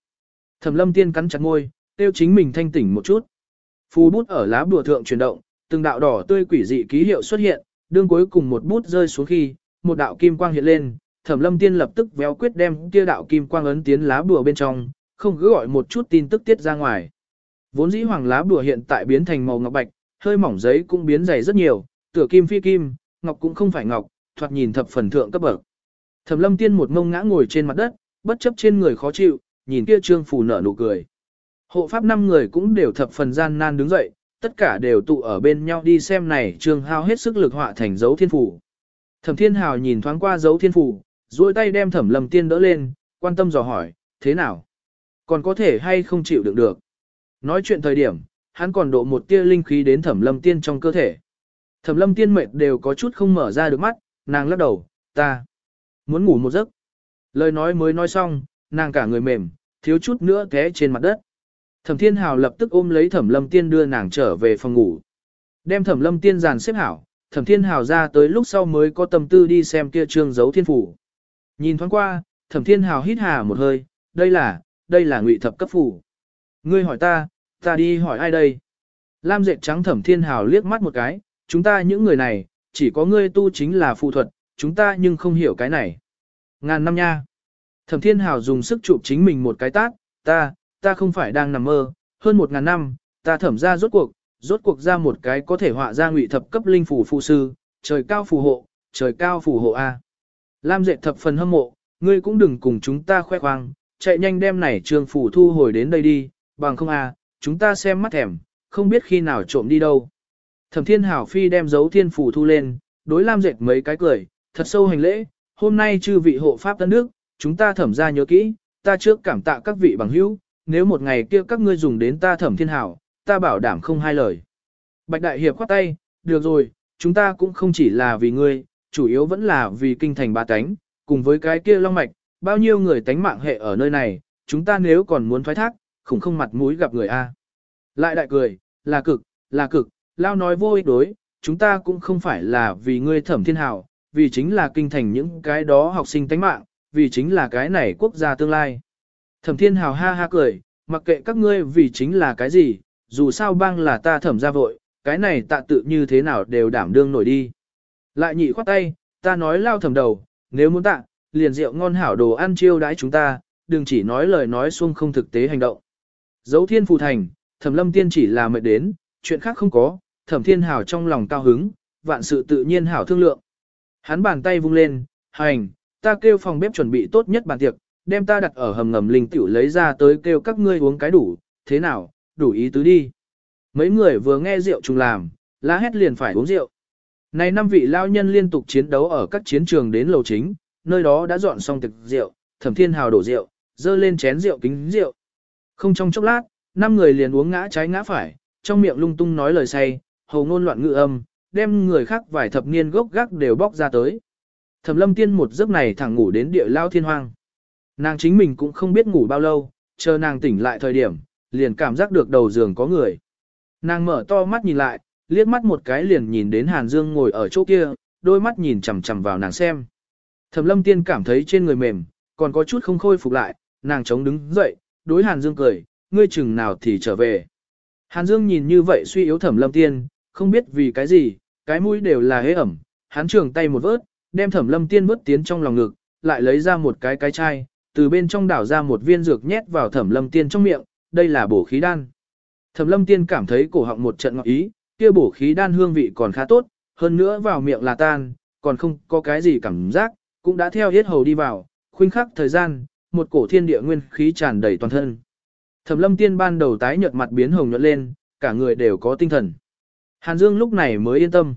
Thẩm lâm tiên cắn chặt môi, tiêu chính mình thanh tỉnh một chút. Phù bút ở lá bùa thượng chuyển động, từng đạo đỏ tươi quỷ dị ký hiệu xuất hiện, đương cuối cùng một bút rơi xuống khi, một đạo kim quang hiện lên, Thẩm Lâm Tiên lập tức véo quyết đem kia đạo kim quang ấn tiến lá bùa bên trong, không cứ gọi một chút tin tức tiết ra ngoài. Vốn dĩ hoàng lá bùa hiện tại biến thành màu ngọc bạch, hơi mỏng giấy cũng biến dày rất nhiều, tựa kim phi kim, ngọc cũng không phải ngọc, thoạt nhìn thập phần thượng cấp bậc. Thẩm Lâm Tiên một ngông ngã ngồi trên mặt đất, bất chấp trên người khó chịu, nhìn kia trương phủ nở nụ cười. Hộ pháp năm người cũng đều thập phần gian nan đứng dậy, tất cả đều tụ ở bên nhau đi xem này trương hao hết sức lực họa thành dấu thiên phủ. Thẩm Thiên Hào nhìn thoáng qua dấu thiên phủ, duỗi tay đem Thẩm Lâm Tiên đỡ lên, quan tâm dò hỏi, thế nào? Còn có thể hay không chịu đựng được? Nói chuyện thời điểm, hắn còn độ một tia linh khí đến Thẩm Lâm Tiên trong cơ thể. Thẩm Lâm Tiên mệt đều có chút không mở ra được mắt, nàng lắc đầu, ta muốn ngủ một giấc. Lời nói mới nói xong, nàng cả người mềm, thiếu chút nữa té trên mặt đất. Thẩm Thiên Hào lập tức ôm lấy Thẩm Lâm Tiên đưa nàng trở về phòng ngủ. Đem Thẩm Lâm Tiên dàn xếp hảo, Thẩm Thiên Hào ra tới lúc sau mới có tâm tư đi xem kia trương giấu thiên phủ. Nhìn thoáng qua, Thẩm Thiên Hào hít hà một hơi, đây là, đây là ngụy thập cấp phủ. Ngươi hỏi ta, ta đi hỏi ai đây? Lam dệt trắng Thẩm Thiên Hào liếc mắt một cái, chúng ta những người này, chỉ có ngươi tu chính là phù thuật, chúng ta nhưng không hiểu cái này. Ngàn năm nha. Thẩm Thiên Hào dùng sức chụp chính mình một cái tát, ta, ta không phải đang nằm mơ, hơn một ngàn năm, ta thẩm ra rốt cuộc, rốt cuộc ra một cái có thể họa ra ngụy thập cấp linh phủ phụ sư, trời cao phù hộ, trời cao phù hộ A. Lam dệt thập phần hâm mộ, ngươi cũng đừng cùng chúng ta khoe khoang, chạy nhanh đem này trường phủ thu hồi đến đây đi, bằng không A, chúng ta xem mắt thèm, không biết khi nào trộm đi đâu. Thẩm thiên hảo phi đem dấu thiên phủ thu lên, đối Lam dệt mấy cái cười, thật sâu hành lễ, hôm nay chư vị hộ pháp tân nước, chúng ta thẩm ra nhớ kỹ, ta trước cảm tạ các vị bằng hữu, nếu một ngày kia các ngươi dùng đến ta thẩm thiên hảo, ta bảo đảm không hai lời. Bạch Đại Hiệp khoát tay, được rồi, chúng ta cũng không chỉ là vì ngươi, chủ yếu vẫn là vì kinh thành ba tánh, cùng với cái kia long mạch, bao nhiêu người tánh mạng hệ ở nơi này, chúng ta nếu còn muốn thoái thác, khủng không mặt mũi gặp người A. Lại đại cười, là cực, là cực, lao nói vô ích đối, chúng ta cũng không phải là vì ngươi thẩm thiên hào, vì chính là kinh thành những cái đó học sinh tánh mạng, vì chính là cái này quốc gia tương lai. Thẩm thiên hào ha ha cười, mặc kệ các ngươi vì chính là cái gì, dù sao băng là ta thẩm ra vội, cái này tạ tự như thế nào đều đảm đương nổi đi. Lại nhị khoát tay, ta nói lao thầm đầu, nếu muốn tạ, liền rượu ngon hảo đồ ăn chiêu đãi chúng ta, đừng chỉ nói lời nói xuông không thực tế hành động. Dấu thiên phù thành, thẩm lâm tiên chỉ là mệt đến, chuyện khác không có, thẩm thiên hảo trong lòng cao hứng, vạn sự tự nhiên hảo thương lượng. Hắn bàn tay vung lên, hành, ta kêu phòng bếp chuẩn bị tốt nhất bàn tiệc, đem ta đặt ở hầm ngầm linh tiểu lấy ra tới kêu các ngươi uống cái đủ, thế nào, đủ ý tứ đi. Mấy người vừa nghe rượu trùng làm, lá hét liền phải uống rượu. Này năm vị lao nhân liên tục chiến đấu ở các chiến trường đến lầu chính, nơi đó đã dọn xong thực rượu, thẩm thiên hào đổ rượu, dơ lên chén rượu kính rượu. Không trong chốc lát, năm người liền uống ngã trái ngã phải, trong miệng lung tung nói lời say, hầu ngôn loạn ngữ âm, đem người khác vài thập niên gốc gác đều bóc ra tới. Thẩm lâm tiên một giấc này thẳng ngủ đến địa lao thiên hoang. Nàng chính mình cũng không biết ngủ bao lâu, chờ nàng tỉnh lại thời điểm, liền cảm giác được đầu giường có người. Nàng mở to mắt nhìn lại, liếc mắt một cái liền nhìn đến Hàn Dương ngồi ở chỗ kia, đôi mắt nhìn chằm chằm vào nàng xem. Thẩm lâm tiên cảm thấy trên người mềm, còn có chút không khôi phục lại, nàng chống đứng dậy, đối Hàn Dương cười, ngươi chừng nào thì trở về. Hàn Dương nhìn như vậy suy yếu thẩm lâm tiên, không biết vì cái gì, cái mũi đều là hế ẩm, hắn trường tay một vớt, đem thẩm lâm tiên vớt tiến trong lòng ngực, lại lấy ra một cái cái chai, từ bên trong đảo ra một viên dược nhét vào thẩm lâm tiên trong miệng, đây là bổ khí đan. Thẩm lâm tiên cảm thấy cổ họng một trận ngọt ý, kia bổ khí đan hương vị còn khá tốt, hơn nữa vào miệng là tan, còn không có cái gì cảm giác, cũng đã theo hết hầu đi vào, khuynh khắc thời gian, một cổ thiên địa nguyên khí tràn đầy toàn thân. Thẩm lâm tiên ban đầu tái nhợt mặt biến hồng nhuận lên, cả người đều có tinh thần. Hàn Dương lúc này mới yên tâm.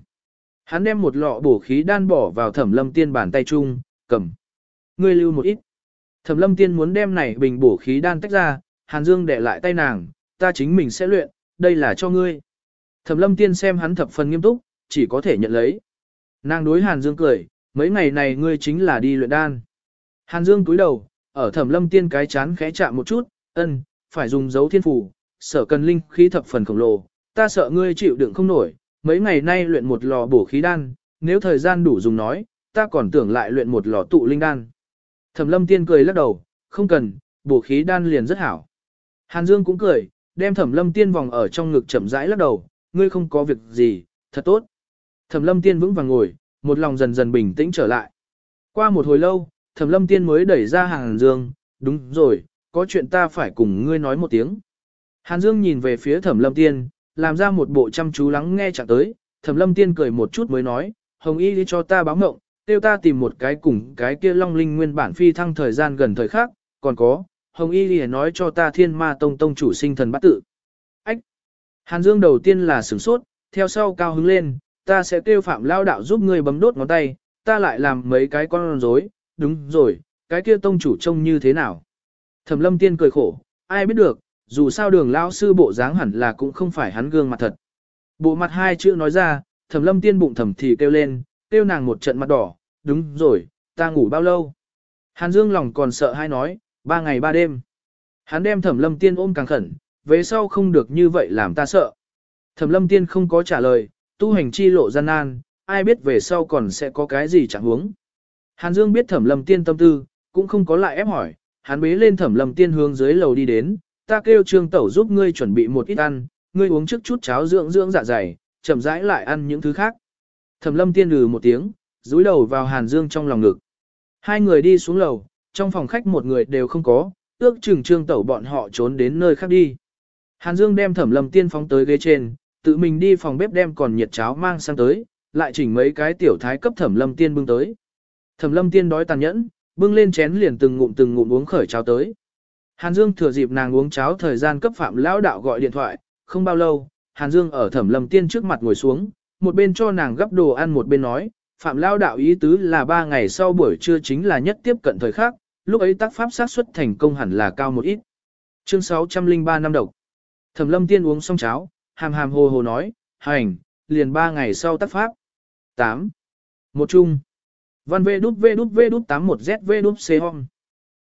Hắn đem một lọ bổ khí đan bỏ vào thẩm lâm tiên bàn tay chung, cầm. Ngươi lưu một ít. Thẩm lâm tiên muốn đem này bình bổ khí đan tách ra, Hàn Dương để lại tay nàng, ta chính mình sẽ luyện, đây là cho ngươi. Thẩm lâm tiên xem hắn thập phần nghiêm túc, chỉ có thể nhận lấy. Nàng đối Hàn Dương cười, mấy ngày này ngươi chính là đi luyện đan. Hàn Dương cúi đầu, ở thẩm lâm tiên cái chán khẽ chạm một chút, ân, phải dùng dấu thiên phủ, sở cần linh khí thập phần khổng lồ, ta sợ ngươi chịu đựng không nổi, mấy ngày nay luyện một lò bổ khí đan, nếu thời gian đủ dùng nói, ta còn tưởng lại luyện một lò tụ linh đan. Thẩm lâm tiên cười lắc đầu, không cần, bổ khí đan liền rất hảo. Hàn Dương cũng cười, đem thẩm lâm tiên vòng ở trong ngực chậm rãi lắc đầu, ngươi không có việc gì, thật tốt. Thẩm lâm tiên vững vàng ngồi, một lòng dần dần bình tĩnh trở lại. Qua một hồi lâu, thẩm lâm tiên mới đẩy ra Hàn Dương, đúng rồi, có chuyện ta phải cùng ngươi nói một tiếng. Hàn Dương nhìn về phía thẩm lâm tiên, làm ra một bộ chăm chú lắng nghe chẳng tới, thẩm lâm tiên cười một chút mới nói, Hồng Y đi cho ta báo mộng, tiêu ta tìm một cái cùng cái kia long linh nguyên bản phi thăng thời gian gần thời khác, còn có, Hồng Y đi nói cho ta thiên ma tông tông chủ sinh thần bắt tự. Hàn Dương đầu tiên là sửng sốt, theo sau cao hứng lên, ta sẽ kêu phạm lao đạo giúp ngươi bấm đốt ngón tay, ta lại làm mấy cái con rối, đúng rồi, cái kia tông chủ trông như thế nào. Thẩm lâm tiên cười khổ, ai biết được, dù sao đường lao sư bộ dáng hẳn là cũng không phải hắn gương mặt thật. Bộ mặt hai chữ nói ra, thẩm lâm tiên bụng thầm thì kêu lên, kêu nàng một trận mặt đỏ, đúng rồi, ta ngủ bao lâu. Hàn Dương lòng còn sợ hai nói, ba ngày ba đêm. Hắn đem thẩm lâm tiên ôm càng khẩn, về sau không được như vậy làm ta sợ. Thẩm lâm tiên không có trả lời, tu hành chi lộ gian nan, ai biết về sau còn sẽ có cái gì chẳng huống. Hàn Dương biết thẩm lâm tiên tâm tư, cũng không có lại ép hỏi, hắn bế lên thẩm lâm tiên hướng dưới lầu đi đến, ta kêu trương tẩu giúp ngươi chuẩn bị một ít ăn, ngươi uống trước chút cháo dưỡng dưỡng dạ dày, chậm rãi lại ăn những thứ khác. Thẩm lâm tiên lừ một tiếng, rúi đầu vào Hàn Dương trong lòng ngực. Hai người đi xuống lầu, trong phòng khách một người đều không có, ước chừng trương tẩu bọn họ trốn đến nơi khác đi. Hàn Dương đem thẩm lâm tiên phóng tới ghế trên, tự mình đi phòng bếp đem còn nhiệt cháo mang sang tới, lại chỉnh mấy cái tiểu thái cấp thẩm lâm tiên bưng tới. Thẩm lâm tiên đói tàn nhẫn, bưng lên chén liền từng ngụm từng ngụm uống khởi cháo tới. Hàn Dương thừa dịp nàng uống cháo thời gian cấp phạm lão đạo gọi điện thoại, không bao lâu, Hàn Dương ở thẩm lâm tiên trước mặt ngồi xuống, một bên cho nàng gấp đồ ăn một bên nói, phạm lão đạo ý tứ là ba ngày sau buổi trưa chính là nhất tiếp cận thời khắc, lúc ấy tác pháp sát suất thành công hẳn là cao một ít. Chương 603 năm độc. Thẩm lâm tiên uống xong cháo, hàm hàm hồ hồ nói, hành, liền ba ngày sau tác pháp. 8. Một chung. Văn vê đút vê đút vê đút 81 Z V đút C hong.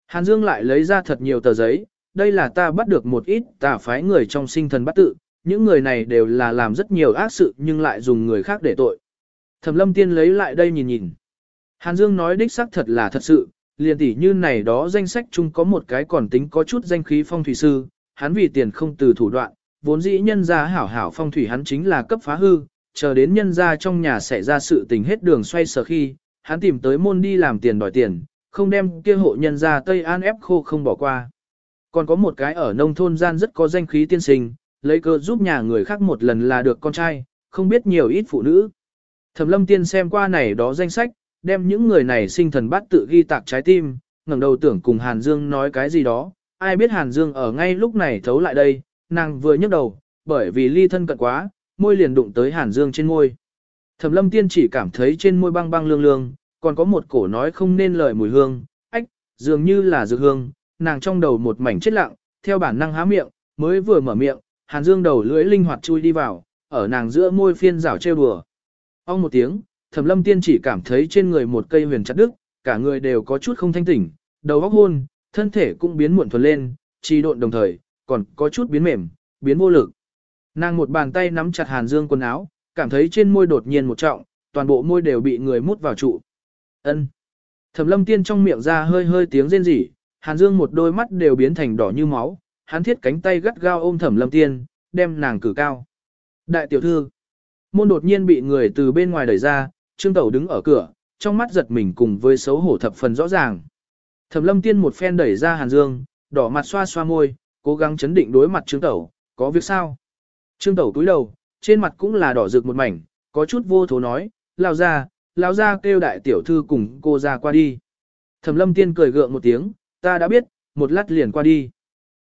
Hàn Dương lại lấy ra thật nhiều tờ giấy, đây là ta bắt được một ít tà phái người trong sinh thần bắt tự, những người này đều là làm rất nhiều ác sự nhưng lại dùng người khác để tội. Thẩm lâm tiên lấy lại đây nhìn nhìn. Hàn Dương nói đích xác thật là thật sự, liền tỉ như này đó danh sách chung có một cái còn tính có chút danh khí phong thủy sư, hắn vì tiền không từ thủ đoạn, vốn dĩ nhân gia hảo hảo phong thủy hắn chính là cấp phá hư, chờ đến nhân gia trong nhà xảy ra sự tình hết đường xoay sở khi, hắn tìm tới môn đi làm tiền đòi tiền, không đem kia hộ nhân gia Tây An ép khô không bỏ qua. Còn có một cái ở nông thôn gian rất có danh khí tiên sinh, lấy cơ giúp nhà người khác một lần là được con trai, không biết nhiều ít phụ nữ. Thẩm lâm tiên xem qua này đó danh sách, đem những người này sinh thần bát tự ghi tạc trái tim, ngẩng đầu tưởng cùng Hàn Dương nói cái gì đó, ai biết Hàn Dương ở ngay lúc này thấu lại đây, nàng vừa nhấc đầu, bởi vì ly thân cận quá, môi liền đụng tới Hàn Dương trên môi. Thẩm lâm tiên chỉ cảm thấy trên môi băng băng lương lương, còn có một cổ nói không nên lời mùi hương, ách, dường như là dược hương, nàng trong đầu một mảnh chết lặng, theo bản năng há miệng, mới vừa mở miệng, Hàn Dương đầu lưỡi linh hoạt chui đi vào, ở nàng giữa môi phiên rảo trêu đùa. Ông một tiếng, Thẩm Lâm Tiên chỉ cảm thấy trên người một cây huyền chặt đứt, cả người đều có chút không thanh tỉnh, đầu óc hôn, thân thể cũng biến muộn thuần lên, trì độn đồng thời, còn có chút biến mềm, biến vô lực. Nàng một bàn tay nắm chặt Hàn Dương quần áo, cảm thấy trên môi đột nhiên một trọng, toàn bộ môi đều bị người mút vào trụ. Ân. Thẩm Lâm Tiên trong miệng ra hơi hơi tiếng rên rỉ, Hàn Dương một đôi mắt đều biến thành đỏ như máu, hắn thiết cánh tay gắt gao ôm Thẩm Lâm Tiên, đem nàng cử cao. Đại tiểu thư, môn đột nhiên bị người từ bên ngoài đẩy ra, Trương Tẩu đứng ở cửa, trong mắt giật mình cùng với xấu hổ thập phần rõ ràng. Thẩm Lâm Tiên một phen đẩy ra Hàn Dương, đỏ mặt xoa xoa môi, cố gắng chấn định đối mặt Trương Tẩu, có việc sao? Trương Tẩu túi đầu, trên mặt cũng là đỏ rực một mảnh, có chút vô thố nói, lao ra, lao ra kêu đại tiểu thư cùng cô ra qua đi. Thẩm Lâm Tiên cười gượng một tiếng, ta đã biết, một lát liền qua đi.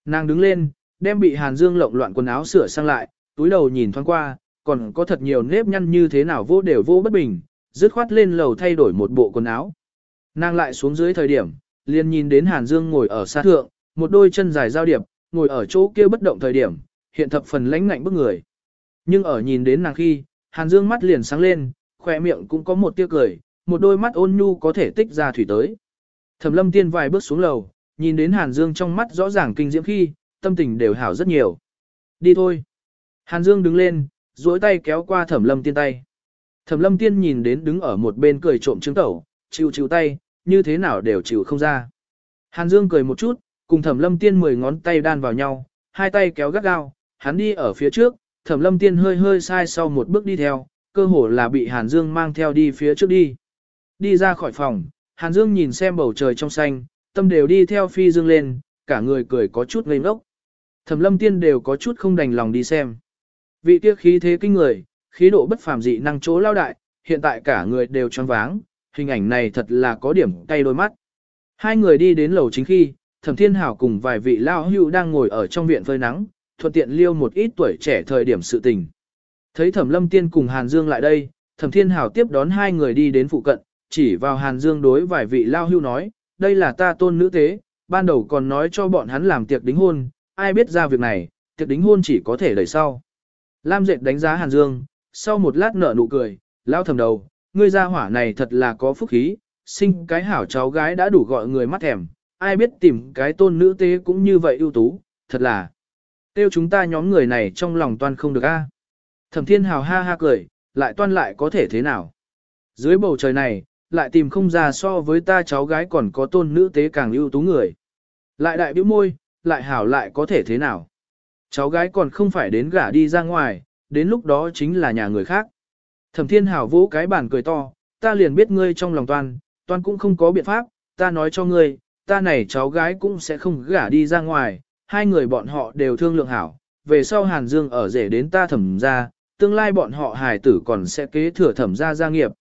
Nàng đứng lên, đem bị Hàn Dương lộn loạn quần áo sửa sang lại, túi đầu nhìn thoáng qua, còn có thật nhiều nếp nhăn như thế nào vô đều vô bất bình, dứt khoát lên lầu thay đổi một bộ quần áo. Nàng lại xuống dưới thời điểm, liền nhìn đến Hàn Dương ngồi ở xa thượng, một đôi chân dài giao điệp, ngồi ở chỗ kia bất động thời điểm, hiện thập phần lãnh ngạnh bức người. Nhưng ở nhìn đến nàng khi, Hàn Dương mắt liền sáng lên, khỏe miệng cũng có một tia cười, một đôi mắt ôn nhu có thể tích ra thủy tới. Thẩm lâm tiên vài bước xuống lầu, nhìn đến Hàn Dương trong mắt rõ ràng kinh diễm khi, tâm tình đều hảo rất nhiều. Đi thôi. Hàn Dương đứng lên, duỗi tay kéo qua thẩm lâm tiên tay. Thẩm lâm tiên nhìn đến đứng ở một bên cười trộm trứng tẩu, chịu chịu tay, như thế nào đều chịu không ra. Hàn Dương cười một chút, cùng thẩm lâm tiên mười ngón tay đan vào nhau, hai tay kéo gắt gao, hắn đi ở phía trước, thẩm lâm tiên hơi hơi sai sau một bước đi theo, cơ hồ là bị Hàn Dương mang theo đi phía trước đi. Đi ra khỏi phòng, Hàn Dương nhìn xem bầu trời trong xanh, tâm đều đi theo phi dương lên, cả người cười có chút ngây ngốc. Thẩm lâm tiên đều có chút không đành lòng đi xem. Vị kia khí thế kinh người, khí độ bất phàm dị năng chỗ lao đại, hiện tại cả người đều choáng váng, hình ảnh này thật là có điểm cay đôi mắt. Hai người đi đến lầu chính khi, Thẩm Thiên Hảo cùng vài vị lao hưu đang ngồi ở trong viện phơi nắng, thuận tiện liêu một ít tuổi trẻ thời điểm sự tình. Thấy Thẩm Lâm Tiên cùng Hàn Dương lại đây, Thẩm Thiên Hảo tiếp đón hai người đi đến phụ cận, chỉ vào Hàn Dương đối vài vị lao hưu nói, đây là ta tôn nữ tế, ban đầu còn nói cho bọn hắn làm tiệc đính hôn, ai biết ra việc này, tiệc đính hôn chỉ có thể đợi sau. Lam Dệt đánh giá Hàn Dương, sau một lát nở nụ cười, lao thầm đầu, ngươi gia hỏa này thật là có phúc khí, sinh cái hảo cháu gái đã đủ gọi người mắt thèm, ai biết tìm cái tôn nữ tế cũng như vậy ưu tú, thật là. Tiêu chúng ta nhóm người này trong lòng toan không được a. Thẩm Thiên Hào ha ha cười, lại toan lại có thể thế nào? Dưới bầu trời này, lại tìm không ra so với ta cháu gái còn có tôn nữ tế càng ưu tú người. Lại đại bĩu môi, lại hảo lại có thể thế nào? Cháu gái còn không phải đến gả đi ra ngoài, đến lúc đó chính là nhà người khác. Thẩm Thiên Hảo vỗ cái bản cười to, ta liền biết ngươi trong lòng toàn, toàn cũng không có biện pháp, ta nói cho ngươi, ta này cháu gái cũng sẽ không gả đi ra ngoài, hai người bọn họ đều thương lượng hảo, về sau Hàn Dương ở rể đến ta thẩm ra, tương lai bọn họ hài tử còn sẽ kế thừa thẩm ra gia nghiệp.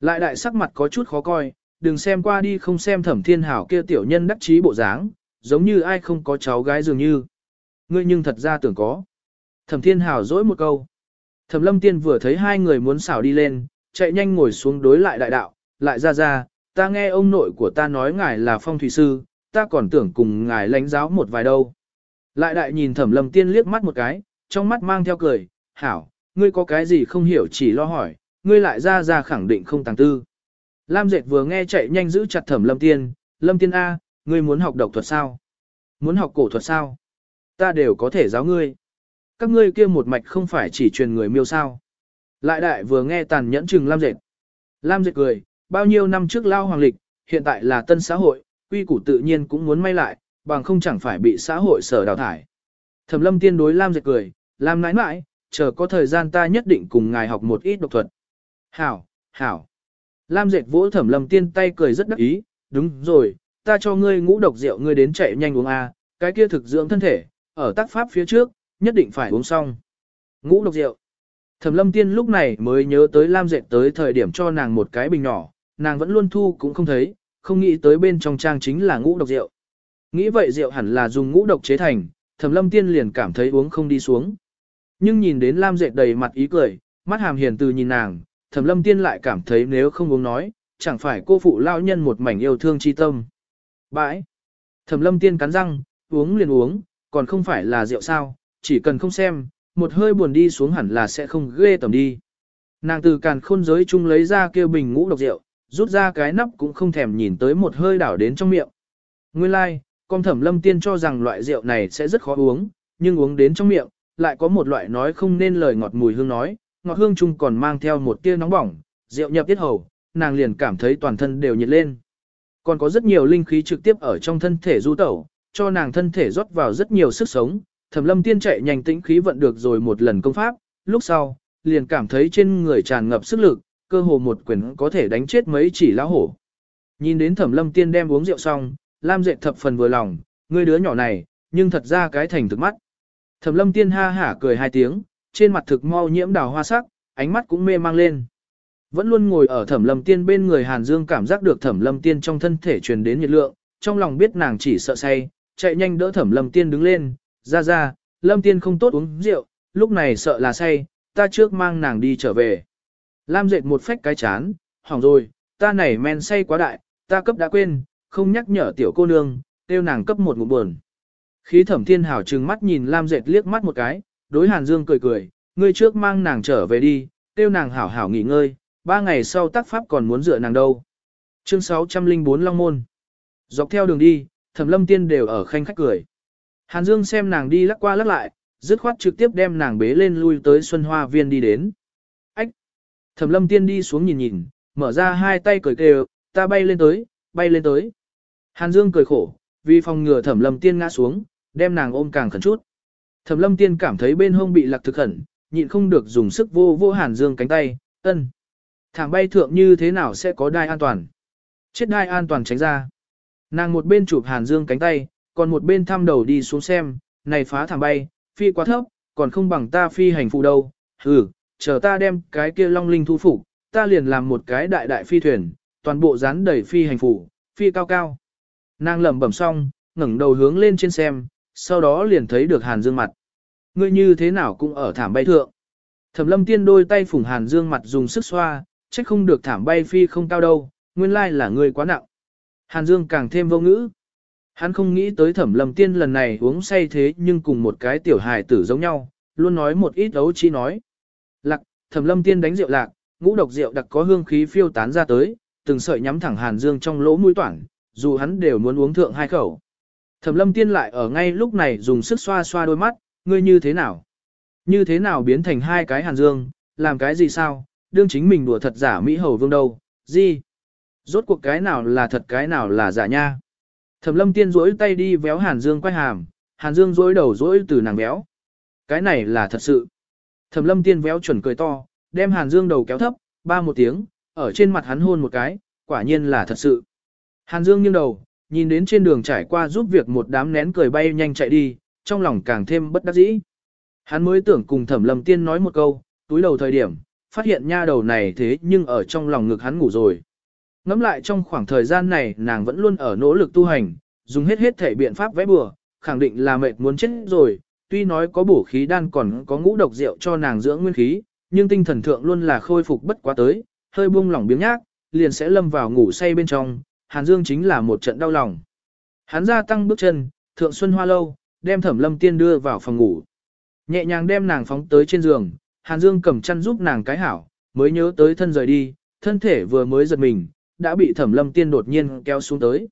Lại đại sắc mặt có chút khó coi, đừng xem qua đi không xem thẩm thiên hảo kia tiểu nhân đắc chí bộ dáng, giống như ai không có cháu gái dường như. Ngươi nhưng thật ra tưởng có. Thẩm thiên hảo dỗi một câu. Thẩm lâm tiên vừa thấy hai người muốn xảo đi lên, chạy nhanh ngồi xuống đối lại đại đạo, lại ra ra, ta nghe ông nội của ta nói ngài là phong thủy sư, ta còn tưởng cùng ngài lãnh giáo một vài đâu. Lại đại nhìn thẩm lâm tiên liếc mắt một cái, trong mắt mang theo cười, hảo, ngươi có cái gì không hiểu chỉ lo hỏi, ngươi lại ra ra khẳng định không tàng tư. Lam dệt vừa nghe chạy nhanh giữ chặt thẩm lâm tiên, lâm tiên A, ngươi muốn học độc thuật sao? Muốn học cổ thuật sao? Ta đều có thể giáo ngươi. Các ngươi kia một mạch không phải chỉ truyền người miêu sao. Lại đại vừa nghe tàn nhẫn chừng Lam dệt. Lam dệt cười, bao nhiêu năm trước lao hoàng lịch, hiện tại là tân xã hội, quy củ tự nhiên cũng muốn may lại, bằng không chẳng phải bị xã hội sở đào thải. Thẩm lâm tiên đối Lam dệt cười, Lam nãi nãi, chờ có thời gian ta nhất định cùng ngài học một ít độc thuật. Hảo, hảo. Lam dệt vỗ thẩm lâm tiên tay cười rất đắc ý, đúng rồi, ta cho ngươi ngũ độc rượu ngươi đến chạy nhanh uống A, cái kia thực dưỡng thân thể, ở tác pháp phía trước, nhất định phải uống xong. Ngũ độc rượu. Thẩm lâm tiên lúc này mới nhớ tới Lam Dệt tới thời điểm cho nàng một cái bình nhỏ, nàng vẫn luôn thu cũng không thấy, không nghĩ tới bên trong trang chính là ngũ độc rượu. Nghĩ vậy rượu hẳn là dùng ngũ độc chế thành, thẩm lâm tiên liền cảm thấy uống không đi xuống. Nhưng nhìn đến Lam Dệt đầy mặt ý cười, mắt hàm hiền từ nhìn nàng, thẩm lâm tiên lại cảm thấy nếu không uống nói, chẳng phải cô phụ lao nhân một mảnh yêu thương chi tâm. Bãi! Thẩm lâm tiên cắn răng, uống liền uống, còn không phải là rượu sao, chỉ cần không xem, một hơi buồn đi xuống hẳn là sẽ không ghê tầm đi. Nàng từ càn khôn giới chung lấy ra kêu bình ngũ độc rượu, rút ra cái nắp cũng không thèm nhìn tới một hơi đảo đến trong miệng. Nguyên lai, like, con thẩm lâm tiên cho rằng loại rượu này sẽ rất khó uống, nhưng uống đến trong miệng, lại có một loại nói không nên lời ngọt mùi hương nói, ngọt hương chung còn mang theo một tia nóng bỏng, rượu nhập tiết hầu, nàng liền cảm thấy toàn thân đều nhiệt lên. Còn có rất nhiều linh khí trực tiếp ở trong thân thể du tẩu, cho nàng thân thể rót vào rất nhiều sức sống, Thẩm lâm tiên chạy nhanh tĩnh khí vận được rồi một lần công pháp, lúc sau, liền cảm thấy trên người tràn ngập sức lực, cơ hồ một quyền có thể đánh chết mấy chỉ lão hổ. Nhìn đến thẩm lâm tiên đem uống rượu xong, Lam dệt thập phần vừa lòng, ngươi đứa nhỏ này, nhưng thật ra cái thành thực mắt. Thẩm lâm tiên ha hả cười hai tiếng, trên mặt thực mau nhiễm đào hoa sắc, ánh mắt cũng mê mang lên. Vẫn luôn ngồi ở thẩm lâm tiên bên người Hàn Dương cảm giác được thẩm lâm tiên trong thân thể truyền đến nhiệt lượng, trong lòng biết nàng chỉ sợ say, chạy nhanh đỡ thẩm lâm tiên đứng lên, ra ra, lâm tiên không tốt uống rượu, lúc này sợ là say, ta trước mang nàng đi trở về. Lam dệt một phách cái chán, hỏng rồi, ta này men say quá đại, ta cấp đã quên, không nhắc nhở tiểu cô nương, tiêu nàng cấp một ngụm buồn. Khí thẩm thiên hảo trừng mắt nhìn Lam dệt liếc mắt một cái, đối Hàn Dương cười cười, ngươi trước mang nàng trở về đi, tiêu nàng hảo hảo nghỉ ngơi, ba ngày sau tác pháp còn muốn dựa nàng đâu. Chương 604 Long Môn Dọc theo đường đi, thẩm lâm tiên đều ở khanh khách cười. Hàn Dương xem nàng đi lắc qua lắc lại, dứt khoát trực tiếp đem nàng bế lên lui tới Xuân Hoa Viên đi đến. Ách! Thẩm lâm tiên đi xuống nhìn nhìn, mở ra hai tay cười kêu, ta bay lên tới, bay lên tới. Hàn Dương cười khổ, vì phòng ngừa thẩm lâm tiên ngã xuống, đem nàng ôm càng khẩn chút. Thẩm lâm tiên cảm thấy bên hông bị lạc thực khẩn, nhịn không được dùng sức vô vô Hàn Dương cánh tay, ân. Thẳng bay thượng như thế nào sẽ có đai an toàn? Chết đai an toàn tránh ra. Nàng một bên chụp Hàn Dương cánh tay, còn một bên thăm đầu đi xuống xem, này phá thảm bay, phi quá thấp, còn không bằng ta phi hành phụ đâu, hừ, chờ ta đem cái kia long linh thu phục, ta liền làm một cái đại đại phi thuyền, toàn bộ dán đầy phi hành phụ, phi cao cao. Nàng lẩm bẩm xong, ngẩng đầu hướng lên trên xem, sau đó liền thấy được Hàn Dương mặt. Ngươi như thế nào cũng ở thảm bay thượng. Thẩm lâm tiên đôi tay phủng Hàn Dương mặt dùng sức xoa, trách không được thảm bay phi không cao đâu, nguyên lai là ngươi quá nặng. Hàn Dương càng thêm vô ngữ. Hắn không nghĩ tới thẩm lâm tiên lần này uống say thế nhưng cùng một cái tiểu hài tử giống nhau, luôn nói một ít ấu chi nói. Lạc, thẩm lâm tiên đánh rượu lạc, ngũ độc rượu đặc có hương khí phiêu tán ra tới, từng sợi nhắm thẳng hàn dương trong lỗ mũi toản, dù hắn đều muốn uống thượng hai khẩu. Thẩm lâm tiên lại ở ngay lúc này dùng sức xoa xoa đôi mắt, ngươi như thế nào? Như thế nào biến thành hai cái hàn dương, làm cái gì sao? Đương chính mình đùa thật giả Mỹ hầu vương đâu, gì? Rốt cuộc cái nào là thật cái nào là giả nha? Thẩm lâm tiên rỗi tay đi véo Hàn Dương quay hàm, Hàn Dương rỗi đầu rỗi từ nàng véo. Cái này là thật sự. Thẩm lâm tiên véo chuẩn cười to, đem Hàn Dương đầu kéo thấp, ba một tiếng, ở trên mặt hắn hôn một cái, quả nhiên là thật sự. Hàn Dương nghiêng đầu, nhìn đến trên đường trải qua giúp việc một đám nén cười bay nhanh chạy đi, trong lòng càng thêm bất đắc dĩ. Hắn mới tưởng cùng thẩm lâm tiên nói một câu, túi đầu thời điểm, phát hiện nha đầu này thế nhưng ở trong lòng ngực hắn ngủ rồi. Ngắm lại trong khoảng thời gian này nàng vẫn luôn ở nỗ lực tu hành, dùng hết hết thể biện pháp vẽ bừa, khẳng định là mệt muốn chết rồi, tuy nói có bổ khí đan còn có ngũ độc rượu cho nàng dưỡng nguyên khí, nhưng tinh thần thượng luôn là khôi phục bất quá tới, hơi buông lỏng biếng nhác, liền sẽ lâm vào ngủ say bên trong, Hàn Dương chính là một trận đau lòng. Hắn ra tăng bước chân, thượng xuân hoa lâu, đem thẩm lâm tiên đưa vào phòng ngủ. Nhẹ nhàng đem nàng phóng tới trên giường, Hàn Dương cầm chăn giúp nàng cái hảo, mới nhớ tới thân rời đi, thân thể vừa mới giật mình, đã bị thẩm lâm tiên đột nhiên kéo xuống tới.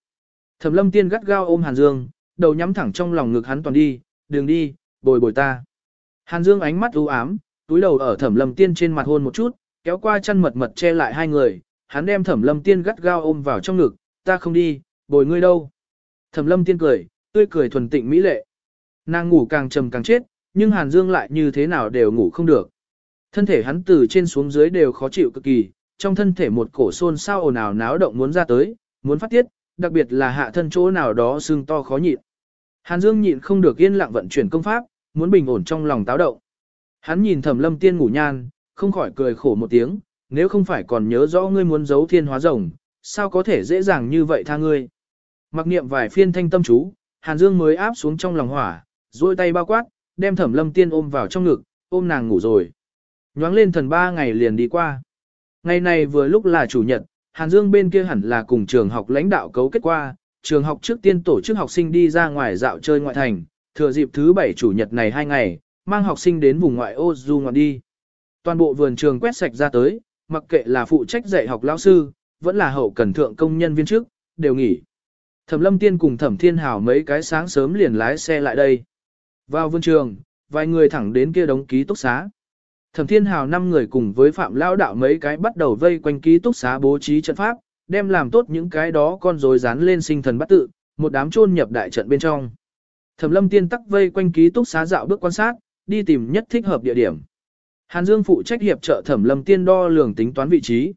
Thẩm lâm tiên gắt gao ôm Hàn Dương, đầu nhắm thẳng trong lòng ngực hắn toàn đi, đường đi, bồi bồi ta. Hàn Dương ánh mắt u ám, túi đầu ở thẩm lâm tiên trên mặt hôn một chút, kéo qua chăn mật mật che lại hai người, hắn đem thẩm lâm tiên gắt gao ôm vào trong ngực, ta không đi, bồi ngươi đâu. Thẩm lâm tiên cười, tươi cười thuần tịnh mỹ lệ. Nàng ngủ càng trầm càng chết, nhưng Hàn Dương lại như thế nào đều ngủ không được. Thân thể hắn từ trên xuống dưới đều khó chịu cực kỳ, trong thân thể một cổ xôn xao ồn ào náo động muốn ra tới, muốn phát tiết, đặc biệt là hạ thân chỗ nào đó sưng to khó nhịn. Hàn Dương nhịn không được yên lặng vận chuyển công pháp, muốn bình ổn trong lòng táo động. Hắn nhìn thẩm lâm tiên ngủ nhan, không khỏi cười khổ một tiếng, nếu không phải còn nhớ rõ ngươi muốn giấu thiên hóa rồng, sao có thể dễ dàng như vậy tha ngươi. Mặc niệm vài phiên thanh tâm chú, Hàn Dương mới áp xuống trong lòng hỏa, duỗi tay bao quát, đem thẩm lâm tiên ôm vào trong ngực, ôm nàng ngủ rồi. Nhoáng lên thần ba ngày liền đi qua. Ngày này vừa lúc là chủ nhật, Hàn Dương bên kia hẳn là cùng trường học lãnh đạo cấu kết qua, trường học trước tiên tổ chức học sinh đi ra ngoài dạo chơi ngoại thành, thừa dịp thứ bảy chủ nhật này hai ngày, mang học sinh đến vùng ngoại ô du ngoạn đi. Toàn bộ vườn trường quét sạch ra tới, mặc kệ là phụ trách dạy học lão sư, vẫn là hậu cần thượng công nhân viên trước, đều nghỉ. Thẩm Lâm Tiên cùng Thẩm Thiên Hảo mấy cái sáng sớm liền lái xe lại đây. Vào vườn trường, vài người thẳng đến kia đóng ký túc xá. Thẩm Thiên Hào năm người cùng với Phạm Lão đạo mấy cái bắt đầu vây quanh ký túc xá bố trí trận pháp, đem làm tốt những cái đó con rối dán lên sinh thần bắt tự, một đám chôn nhập đại trận bên trong. Thẩm Lâm Tiên tắc vây quanh ký túc xá dạo bước quan sát, đi tìm nhất thích hợp địa điểm. Hàn Dương phụ trách hiệp trợ Thẩm Lâm Tiên đo lường tính toán vị trí.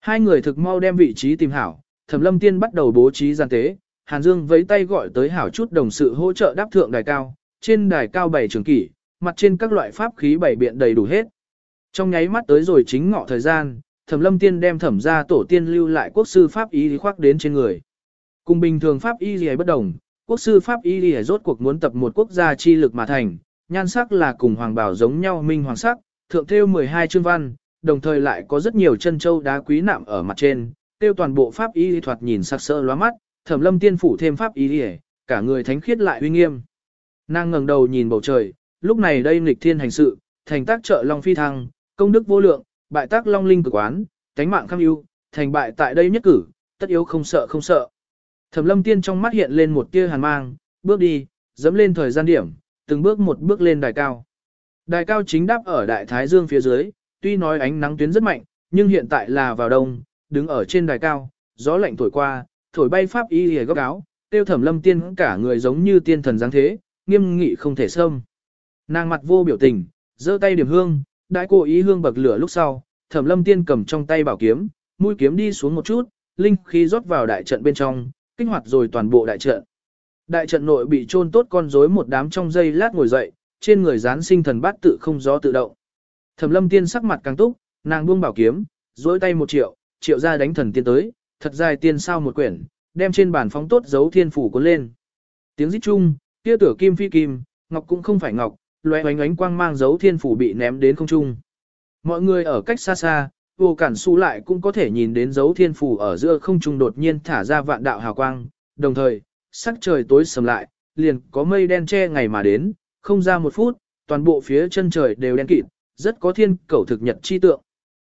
Hai người thực mau đem vị trí tìm hảo, Thẩm Lâm Tiên bắt đầu bố trí gian tế, Hàn Dương vẫy tay gọi tới hảo chút đồng sự hỗ trợ đáp thượng đài cao, trên đài cao bảy trường kỷ, mặt trên các loại pháp khí bảy biện đầy đủ hết. Trong nháy mắt tới rồi chính ngọ thời gian, Thẩm Lâm Tiên đem thẩm gia tổ tiên lưu lại quốc sư pháp y khoác đến trên người. Cùng bình thường pháp y liễu bất đồng, quốc sư pháp y liễu rốt cuộc muốn tập một quốc gia chi lực mà thành, nhan sắc là cùng hoàng bảo giống nhau minh hoàng sắc, thượng thêu 12 chương văn, đồng thời lại có rất nhiều chân châu đá quý nạm ở mặt trên, tiêu toàn bộ pháp y lý thoạt nhìn sắc sỡ lóa mắt, thẩm lâm tiên phủ thêm pháp y lý cả người thánh khiết lại uy nghiêm. Nàng ngẩng đầu nhìn bầu trời, lúc này đây nghịch thiên hành sự, thành tác trợ long phi thăng, công đức vô lượng, bại tác long linh cực quán, tánh mạng kham ưu, thành bại tại đây nhất cử, tất yếu không sợ không sợ. Thẩm lâm tiên trong mắt hiện lên một tia hàn mang, bước đi, dẫm lên thời gian điểm, từng bước một bước lên đài cao. Đài cao chính đáp ở đại thái dương phía dưới, tuy nói ánh nắng tuyến rất mạnh, nhưng hiện tại là vào đông, đứng ở trên đài cao, gió lạnh thổi qua, thổi bay pháp y hề góc áo, tiêu thẩm lâm tiên cả người giống như tiên thần dáng thế, nghiêm nghị không thể xâm. Nàng mặt vô biểu tình, giơ tay điểm hương, đại cô ý hương bậc lửa lúc sau, thẩm lâm tiên cầm trong tay bảo kiếm, mũi kiếm đi xuống một chút, linh khí rót vào đại trận bên trong, kích hoạt rồi toàn bộ đại trận. Đại trận nội bị chôn tốt con rối một đám trong giây lát ngồi dậy, trên người dán sinh thần bát tự không gió tự động. Thẩm lâm tiên sắc mặt càng túc, nàng buông bảo kiếm, duỗi tay một triệu, triệu ra đánh thần tiên tới, thật dài tiên sao một quyển, đem trên bàn phóng tốt dấu thiên phủ cuốn lên. Tiếng rít chung, kia tử kim phi kim, ngọc cũng không phải ngọc, loé ánh ánh quang mang dấu thiên phủ bị ném đến không trung. Mọi người ở cách xa xa, vô cản su lại cũng có thể nhìn đến dấu thiên phủ ở giữa không trung đột nhiên thả ra vạn đạo hào quang, đồng thời, sắc trời tối sầm lại, liền có mây đen che ngày mà đến, không ra một phút, toàn bộ phía chân trời đều đen kịt, rất có thiên cầu thực nhật chi tượng.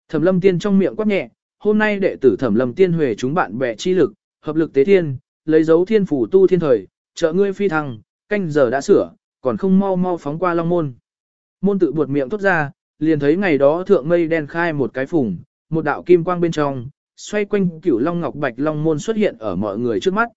Thẩm lâm tiên trong miệng quát nhẹ, hôm nay đệ tử thẩm lâm tiên huề chúng bạn bè chi lực, hợp lực tế thiên, lấy dấu thiên phủ tu thiên thời, trợ ngươi phi thăng, canh giờ đã sửa, còn không mau mau phóng qua long môn. Môn tự buột miệng tốt ra, liền thấy ngày đó thượng mây đen khai một cái phùng, một đạo kim quang bên trong, xoay quanh cửu long ngọc bạch long môn xuất hiện ở mọi người trước mắt.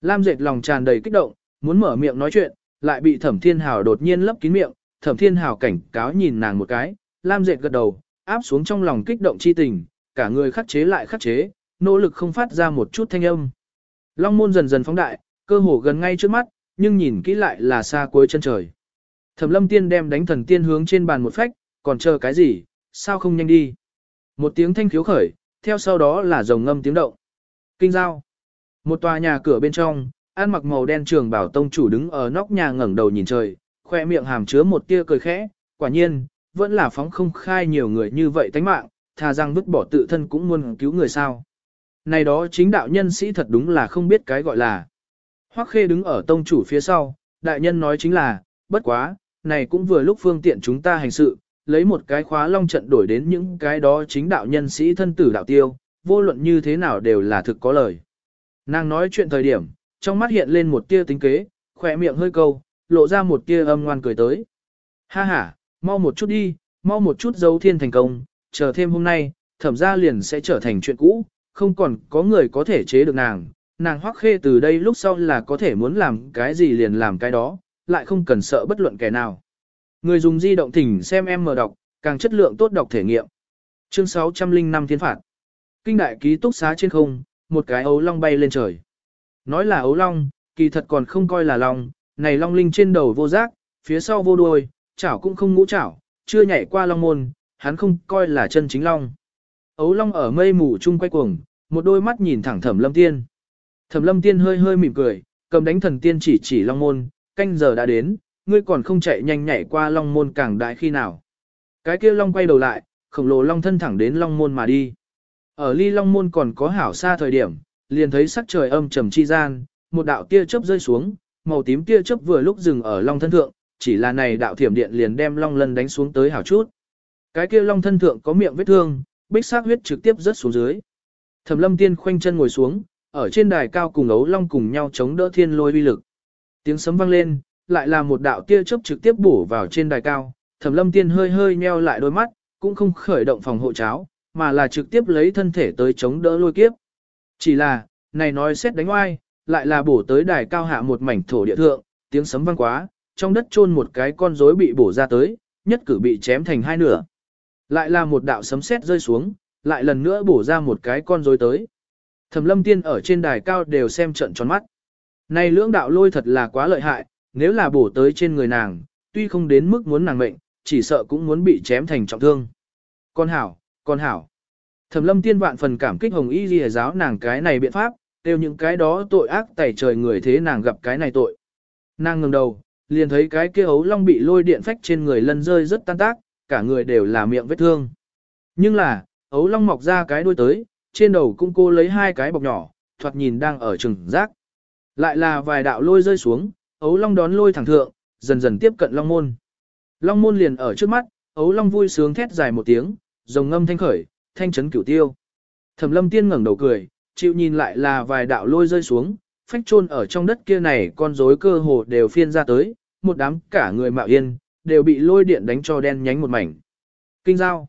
Lam dệt lòng tràn đầy kích động, muốn mở miệng nói chuyện, lại bị thẩm thiên hào đột nhiên lấp kín miệng, thẩm thiên hào cảnh cáo nhìn nàng một cái, Lam dệt gật đầu, áp xuống trong lòng kích động chi tình, cả người khắc chế lại khắc chế, nỗ lực không phát ra một chút thanh âm. Long môn dần dần phóng đại, cơ hồ gần ngay trước mắt, nhưng nhìn kỹ lại là xa cuối chân trời. Thẩm lâm tiên đem đánh thần tiên hướng trên bàn một phách, còn chờ cái gì, sao không nhanh đi. Một tiếng thanh khiếu khởi, theo sau đó là rồng ngâm tiếng động. Kinh giao. Một tòa nhà cửa bên trong, ăn mặc màu đen trường bảo tông chủ đứng ở nóc nhà ngẩng đầu nhìn trời, khoe miệng hàm chứa một tia cười khẽ, quả nhiên, vẫn là phóng không khai nhiều người như vậy tánh mạng, thà rằng vứt bỏ tự thân cũng muốn cứu người sao. Này đó chính đạo nhân sĩ thật đúng là không biết cái gọi là. Hoắc khê đứng ở tông chủ phía sau, đại nhân nói chính là, bất quá, này cũng vừa lúc phương tiện chúng ta hành sự, lấy một cái khóa long trận đổi đến những cái đó chính đạo nhân sĩ thân tử đạo tiêu, vô luận như thế nào đều là thực có lời. Nàng nói chuyện thời điểm, trong mắt hiện lên một tia tính kế, khỏe miệng hơi câu, lộ ra một tia âm ngoan cười tới. Ha ha, mau một chút đi, mau một chút dấu thiên thành công, chờ thêm hôm nay, thẩm ra liền sẽ trở thành chuyện cũ, không còn có người có thể chế được nàng. Nàng hoắc khê từ đây lúc sau là có thể muốn làm cái gì liền làm cái đó, lại không cần sợ bất luận kẻ nào. Người dùng di động thỉnh xem em mở đọc, càng chất lượng tốt đọc thể nghiệm. Chương 605 Thiên Phạt Kinh đại ký túc xá trên không, một cái ấu long bay lên trời. Nói là ấu long, kỳ thật còn không coi là long, này long linh trên đầu vô giác, phía sau vô đuôi, chảo cũng không ngũ chảo, chưa nhảy qua long môn, hắn không coi là chân chính long. Ấu long ở mây mù chung quay cuồng, một đôi mắt nhìn thẳng thẩm lâm tiên. Thẩm lâm tiên hơi hơi mỉm cười, cầm đánh thần tiên chỉ chỉ long môn, canh giờ đã đến, ngươi còn không chạy nhanh nhảy qua long môn càng đại khi nào. Cái kia long quay đầu lại, khổng lồ long thân thẳng đến long môn mà đi. Ở ly long môn còn có hảo xa thời điểm, liền thấy sắc trời âm trầm chi gian, một đạo tia chớp rơi xuống, màu tím tia chớp vừa lúc dừng ở long thân thượng, chỉ là này đạo thiểm điện liền đem long lân đánh xuống tới hảo chút. Cái kia long thân thượng có miệng vết thương, bích sắc huyết trực tiếp rớt xuống dưới. Thẩm lâm tiên khoanh chân ngồi xuống, ở trên đài cao cùng ấu long cùng nhau chống đỡ thiên lôi uy lực. Tiếng sấm vang lên, lại là một đạo tia chớp trực tiếp bổ vào trên đài cao. Thẩm lâm tiên hơi hơi nheo lại đôi mắt, cũng không khởi động phòng hộ cháo, mà là trực tiếp lấy thân thể tới chống đỡ lôi kiếp. Chỉ là, này nói xét đánh oai, lại là bổ tới đài cao hạ một mảnh thổ địa thượng, tiếng sấm vang quá, trong đất chôn một cái con rối bị bổ ra tới, nhất cử bị chém thành hai nửa. Lại là một đạo sấm sét rơi xuống, lại lần nữa bổ ra một cái con rối tới. Thẩm lâm tiên ở trên đài cao đều xem trận tròn mắt. Này lưỡng đạo lôi thật là quá lợi hại, nếu là bổ tới trên người nàng, tuy không đến mức muốn nàng mệnh, chỉ sợ cũng muốn bị chém thành trọng thương. Con hảo, con hảo. Thẩm lâm tiên vạn phần cảm kích hồng y ghi giáo nàng cái này biện pháp, đều những cái đó tội ác tẩy trời người thế nàng gặp cái này tội. Nàng ngừng đầu, liền thấy cái kia ấu long bị lôi điện phách trên người lân rơi rất tan tác, cả người đều là miệng vết thương. Nhưng là, ấu long mọc ra cái đuôi tới, trên đầu cũng cô lấy hai cái bọc nhỏ, thoạt nhìn đang ở trừng rác. Lại là vài đạo lôi rơi xuống, ấu long đón lôi thẳng thượng, dần dần tiếp cận long môn. Long môn liền ở trước mắt, ấu long vui sướng thét dài một tiếng, rồng ngâm thanh khởi, thanh chấn cửu tiêu. Thẩm lâm tiên ngẩng đầu cười, chịu nhìn lại là vài đạo lôi rơi xuống, phách chôn ở trong đất kia này con rối cơ hồ đều phiên ra tới, một đám cả người mạo yên, đều bị lôi điện đánh cho đen nhánh một mảnh. Kinh giao.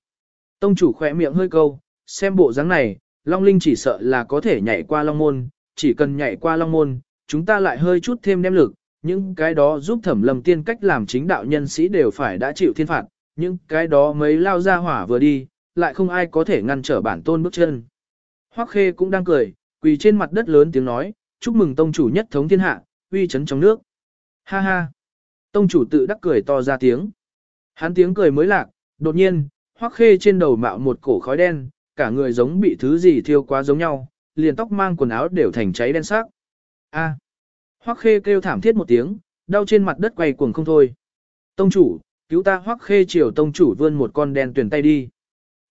Tông chủ khỏe miệng hơi câu, xem bộ dáng này, Long Linh chỉ sợ là có thể nhảy qua Long Môn, chỉ cần nhảy qua Long Môn, chúng ta lại hơi chút thêm đem lực, những cái đó giúp thẩm lầm tiên cách làm chính đạo nhân sĩ đều phải đã chịu thiên phạt, những cái đó mấy lao ra hỏa vừa đi, lại không ai có thể ngăn trở bản tôn bước chân. Hoắc Khê cũng đang cười, quỳ trên mặt đất lớn tiếng nói, chúc mừng tông chủ nhất thống thiên hạ, uy chấn trong nước. Ha ha. Tông chủ tự đắc cười to ra tiếng. Hắn tiếng cười mới lạc, đột nhiên, Hoắc Khê trên đầu mạo một cổ khói đen, cả người giống bị thứ gì thiêu quá giống nhau, liền tóc mang quần áo đều thành cháy đen sắc. A. Hoắc Khê kêu thảm thiết một tiếng, đau trên mặt đất quay cuồng không thôi. Tông chủ, cứu ta Hoắc Khê chiều tông chủ vươn một con đen tuyển tay đi.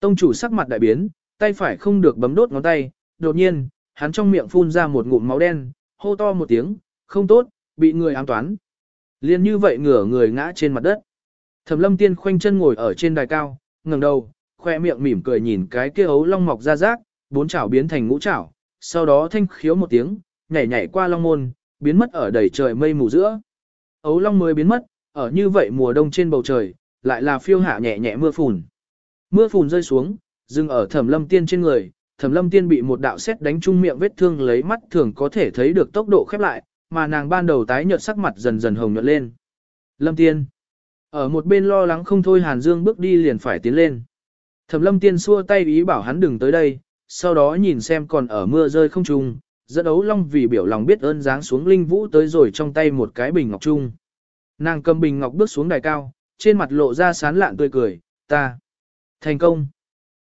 Tông chủ sắc mặt đại biến, tay phải không được bấm đốt ngón tay, đột nhiên, hắn trong miệng phun ra một ngụm máu đen, hô to một tiếng, không tốt, bị người ám toán. Liên như vậy ngửa người ngã trên mặt đất. Thẩm lâm tiên khoanh chân ngồi ở trên đài cao, ngẩng đầu, khoe miệng mỉm cười nhìn cái kia ấu long mọc ra rác, bốn chảo biến thành ngũ chảo, sau đó thanh khiếu một tiếng, nhảy nhảy qua long môn, biến mất ở đầy trời mây mù giữa. Ấu long mới biến mất, ở như vậy mùa đông trên bầu trời, lại là phiêu hạ nhẹ nhẹ mưa phùn. Mưa phùn rơi xuống, dừng ở thẩm lâm tiên trên người, thẩm lâm tiên bị một đạo xét đánh trúng miệng vết thương lấy mắt thường có thể thấy được tốc độ khép lại, mà nàng ban đầu tái nhợt sắc mặt dần dần hồng nhuận lên. Lâm tiên. Ở một bên lo lắng không thôi Hàn Dương bước đi liền phải tiến lên. Thẩm lâm tiên xua tay ý bảo hắn đừng tới đây, sau đó nhìn xem còn ở mưa rơi không trung, dẫn ấu long vì biểu lòng biết ơn dáng xuống linh vũ tới rồi trong tay một cái bình ngọc trung. Nàng cầm bình ngọc bước xuống đài cao, trên mặt lộ ra sán lạn tươi cười, ta. Thành công.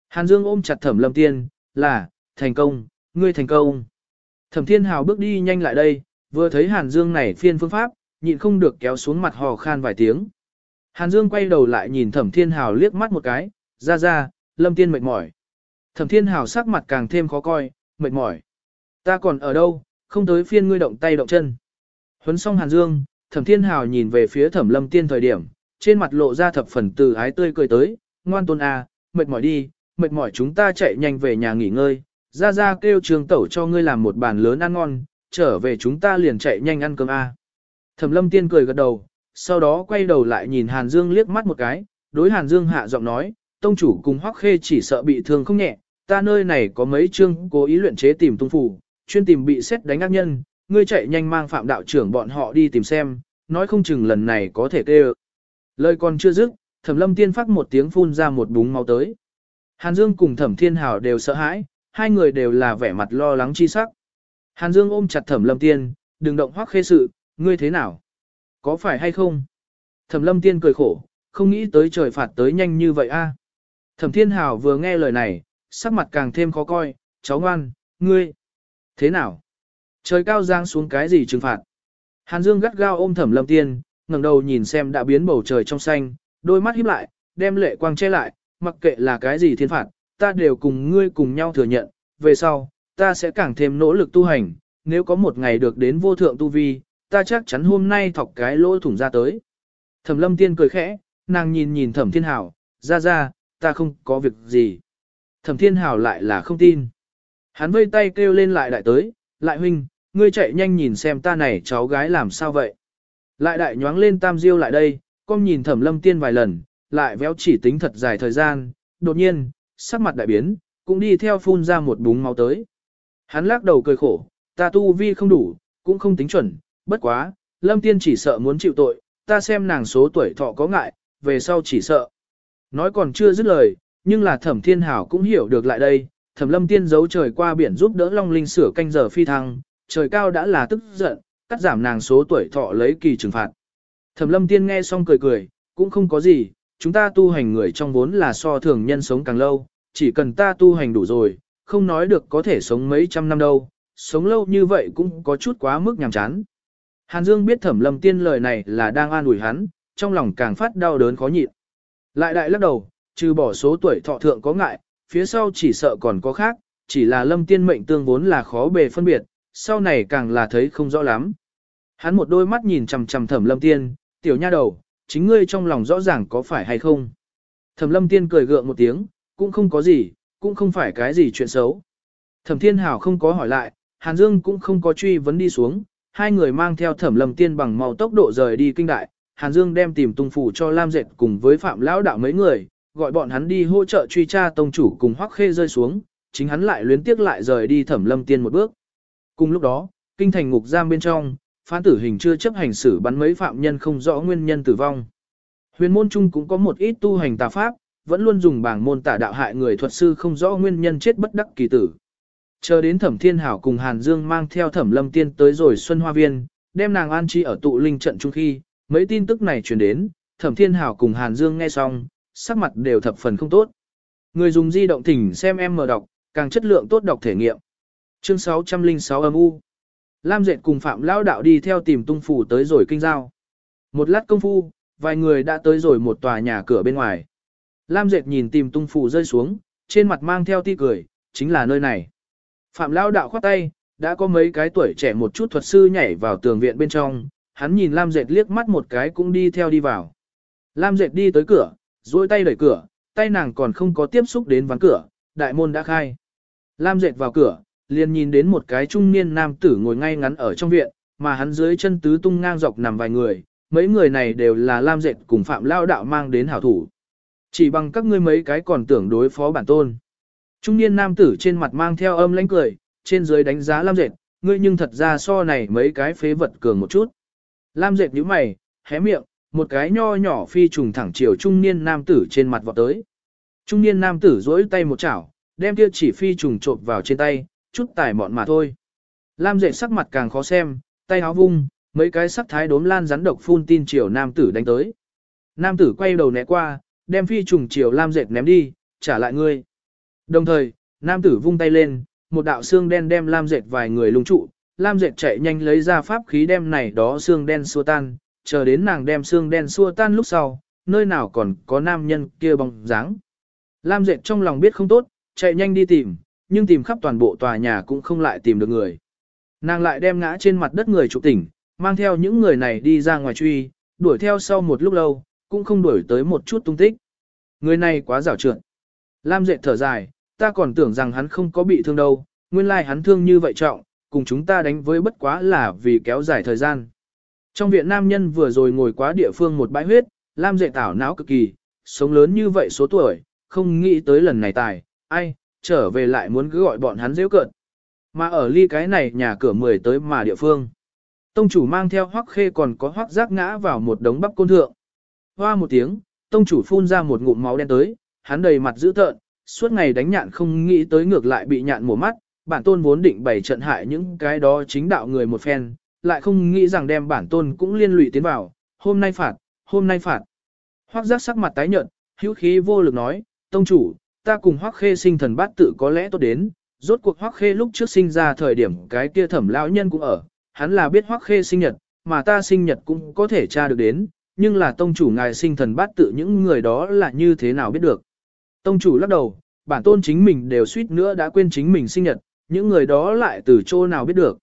Hàn Dương ôm chặt thẩm lâm tiên, là, thành công, ngươi thành công. Thẩm thiên hào bước đi nhanh lại đây, vừa thấy Hàn Dương này phiên phương pháp, nhịn không được kéo xuống mặt hò khan vài tiếng. Hàn Dương quay đầu lại nhìn thẩm thiên hào liếc mắt một cái, ra ra, lâm tiên mệt mỏi. Thẩm thiên hào sắc mặt càng thêm khó coi, mệt mỏi. Ta còn ở đâu, không tới phiên ngươi động tay động chân. Huấn xong Hàn Dương, thẩm thiên hào nhìn về phía thẩm lâm tiên thời điểm, trên mặt lộ ra thập phần từ ái tươi cười tới, ngoan tôn à, mệt mỏi đi, mệt mỏi chúng ta chạy nhanh về nhà nghỉ ngơi, ra ra kêu trường tẩu cho ngươi làm một bàn lớn ăn ngon, trở về chúng ta liền chạy nhanh ăn cơm a. À. Thẩm lâm tiên cười gật đầu, sau đó quay đầu lại nhìn Hàn Dương liếc mắt một cái, đối Hàn Dương hạ giọng nói, tông chủ cùng Hoắc Khê chỉ sợ bị thương không nhẹ, ta nơi này có mấy chương cố ý luyện chế tìm tung phủ, chuyên tìm bị xét đánh ác nhân, ngươi chạy nhanh mang phạm đạo trưởng bọn họ đi tìm xem, nói không chừng lần này có thể tê Lời còn chưa dứt, Thẩm Lâm Tiên phát một tiếng phun ra một búng máu tới. Hàn Dương cùng Thẩm Thiên Hảo đều sợ hãi, hai người đều là vẻ mặt lo lắng chi sắc. Hàn Dương ôm chặt Thẩm Lâm Tiên, đừng động hoắc khê sự, ngươi thế nào? Có phải hay không? Thẩm lâm tiên cười khổ, không nghĩ tới trời phạt tới nhanh như vậy a. Thẩm thiên hào vừa nghe lời này, sắc mặt càng thêm khó coi, cháu ngoan, ngươi, thế nào? Trời cao giang xuống cái gì trừng phạt? Hàn Dương gắt gao ôm thẩm lâm tiên, ngẩng đầu nhìn xem đã biến bầu trời trong xanh, đôi mắt híp lại, đem lệ quang che lại, mặc kệ là cái gì thiên phạt, ta đều cùng ngươi cùng nhau thừa nhận, về sau, ta sẽ càng thêm nỗ lực tu hành, nếu có một ngày được đến vô thượng tu vi, ta chắc chắn hôm nay thọc cái lỗ thủng ra tới. Thẩm lâm tiên cười khẽ, nàng nhìn nhìn thẩm thiên hảo, ra ra, ta không có việc gì. Thẩm thiên hảo lại là không tin. Hắn vây tay kêu lên lại đại tới, lại huynh, ngươi chạy nhanh nhìn xem ta này cháu gái làm sao vậy. Lại đại nhoáng lên tam diêu lại đây, con nhìn thẩm lâm tiên vài lần, lại véo chỉ tính thật dài thời gian, đột nhiên, sắc mặt đại biến, cũng đi theo phun ra một búng máu tới. Hắn lắc đầu cười khổ, ta tu vi không đủ, cũng không tính chuẩn, bất quá, lâm tiên chỉ sợ muốn chịu tội, ta xem nàng số tuổi thọ có ngại, về sau chỉ sợ. Nói còn chưa dứt lời, nhưng là thẩm thiên hảo cũng hiểu được lại đây, thẩm lâm tiên giấu trời qua biển giúp đỡ Long Linh sửa canh giờ phi thăng, trời cao đã là tức giận, cắt giảm nàng số tuổi thọ lấy kỳ trừng phạt. Thẩm lâm tiên nghe xong cười cười, cũng không có gì, chúng ta tu hành người trong vốn là so thường nhân sống càng lâu, chỉ cần ta tu hành đủ rồi, không nói được có thể sống mấy trăm năm đâu, sống lâu như vậy cũng có chút quá mức nhàm chán. Hàn Dương biết thẩm lâm tiên lời này là đang an ủi hắn, trong lòng càng phát đau đớn khó nhịn. Lại đại lắc đầu, trừ bỏ số tuổi thọ thượng có ngại, phía sau chỉ sợ còn có khác, chỉ là lâm tiên mệnh tương vốn là khó bề phân biệt, sau này càng là thấy không rõ lắm. Hắn một đôi mắt nhìn chằm chằm thẩm lâm tiên, tiểu nha đầu, chính ngươi trong lòng rõ ràng có phải hay không. Thẩm lâm tiên cười gượng một tiếng, cũng không có gì, cũng không phải cái gì chuyện xấu. Thẩm thiên hảo không có hỏi lại, Hàn Dương cũng không có truy vấn đi xuống, hai người mang theo thẩm lâm tiên bằng màu tốc độ rời đi kinh đại. Hàn Dương đem tìm tung phủ cho Lam Dệt cùng với Phạm Lão Đạo mấy người, gọi bọn hắn đi hỗ trợ truy tra tông chủ cùng Hoắc Khê rơi xuống, chính hắn lại luyến tiếc lại rời đi Thẩm Lâm Tiên một bước. Cùng lúc đó, kinh thành ngục giam bên trong, phán tử hình chưa chấp hành xử bắn mấy phạm nhân không rõ nguyên nhân tử vong. Huyền môn trung cũng có một ít tu hành tà pháp, vẫn luôn dùng bảng môn tả đạo hại người thuật sư không rõ nguyên nhân chết bất đắc kỳ tử. Chờ đến Thẩm Thiên Hảo cùng Hàn Dương mang theo Thẩm Lâm Tiên tới rồi Xuân Hoa Viên, đem nàng an trí ở tụ linh trận trung khi, mấy tin tức này truyền đến, Thẩm Thiên Hảo cùng Hàn Dương nghe xong, sắc mặt đều thập phần không tốt. Người dùng di động thỉnh xem em mở đọc, càng chất lượng tốt đọc thể nghiệm. Chương 606 âm u. Lam Dệt cùng Phạm Lao Đạo đi theo tìm tung phủ tới rồi kinh giao. Một lát công phu, vài người đã tới rồi một tòa nhà cửa bên ngoài. Lam Dệt nhìn tìm tung phủ rơi xuống, trên mặt mang theo ti cười, chính là nơi này. Phạm Lao Đạo khoát tay, đã có mấy cái tuổi trẻ một chút thuật sư nhảy vào tường viện bên trong, hắn nhìn Lam Dệt liếc mắt một cái cũng đi theo đi vào. Lam Dệt đi tới cửa, duỗi tay đẩy cửa, tay nàng còn không có tiếp xúc đến ván cửa, đại môn đã khai. Lam Dệt vào cửa, liền nhìn đến một cái trung niên nam tử ngồi ngay ngắn ở trong viện, mà hắn dưới chân tứ tung ngang dọc nằm vài người, mấy người này đều là Lam Dệt cùng Phạm Lao Đạo mang đến hảo thủ. Chỉ bằng các ngươi mấy cái còn tưởng đối phó bản tôn. Trung niên nam tử trên mặt mang theo âm lãnh cười, trên dưới đánh giá Lam Dệt, ngươi nhưng thật ra so này mấy cái phế vật cường một chút. Lam Dệt nhíu mày, hé miệng, một cái nho nhỏ phi trùng thẳng chiều trung niên nam tử trên mặt vọt tới. Trung niên nam tử duỗi tay một chảo, đem kia chỉ phi trùng trộn vào trên tay, chút tài mọn mà thôi. Lam dệt sắc mặt càng khó xem, tay áo vung, mấy cái sắc thái đốm lan rắn độc phun tin chiều nam tử đánh tới. Nam tử quay đầu né qua, đem phi trùng chiều Lam dệt ném đi, trả lại ngươi. Đồng thời, nam tử vung tay lên, một đạo xương đen đem Lam dệt vài người lung trụ, Lam dệt chạy nhanh lấy ra pháp khí đem này đó xương đen xua tan, chờ đến nàng đem xương đen xua tan lúc sau, nơi nào còn có nam nhân kia bóng dáng. Lam dệt trong lòng biết không tốt, chạy nhanh đi tìm, nhưng tìm khắp toàn bộ tòa nhà cũng không lại tìm được người. Nàng lại đem ngã trên mặt đất người trụ tỉnh, mang theo những người này đi ra ngoài truy, đuổi theo sau một lúc lâu, cũng không đuổi tới một chút tung tích. Người này quá rảo trượt. Lam dệt thở dài, ta còn tưởng rằng hắn không có bị thương đâu, nguyên lai hắn thương như vậy trọng, cùng chúng ta đánh với bất quá là vì kéo dài thời gian. Trong viện nam nhân vừa rồi ngồi quá địa phương một bãi huyết, Lam dệ tảo não cực kỳ, sống lớn như vậy số tuổi, không nghĩ tới lần này tài, ai, trở về lại muốn cứ gọi bọn hắn dễ cợt. Mà ở ly cái này nhà cửa mười tới mà địa phương. Tông chủ mang theo hoắc khê còn có hoắc giác ngã vào một đống bắp côn thượng. Hoa một tiếng, tông chủ phun ra một ngụm máu đen tới, hắn đầy mặt dữ tợn, suốt ngày đánh nhạn không nghĩ tới ngược lại bị nhạn mổ mắt, bản tôn vốn định bày trận hại những cái đó chính đạo người một phen, lại không nghĩ rằng đem bản tôn cũng liên lụy tiến vào, hôm nay phạt, hôm nay phạt. Hoắc giác sắc mặt tái nhợt, hữu khí vô lực nói, tông chủ, ta cùng Hoắc khê sinh thần bát tự có lẽ tốt đến, rốt cuộc Hoắc khê lúc trước sinh ra thời điểm cái kia thẩm lão nhân cũng ở, hắn là biết Hoắc khê sinh nhật, mà ta sinh nhật cũng có thể tra được đến, nhưng là tông chủ ngài sinh thần bát tự những người đó là như thế nào biết được. Tông chủ lắc đầu, bản tôn chính mình đều suýt nữa đã quên chính mình sinh nhật, những người đó lại từ chỗ nào biết được.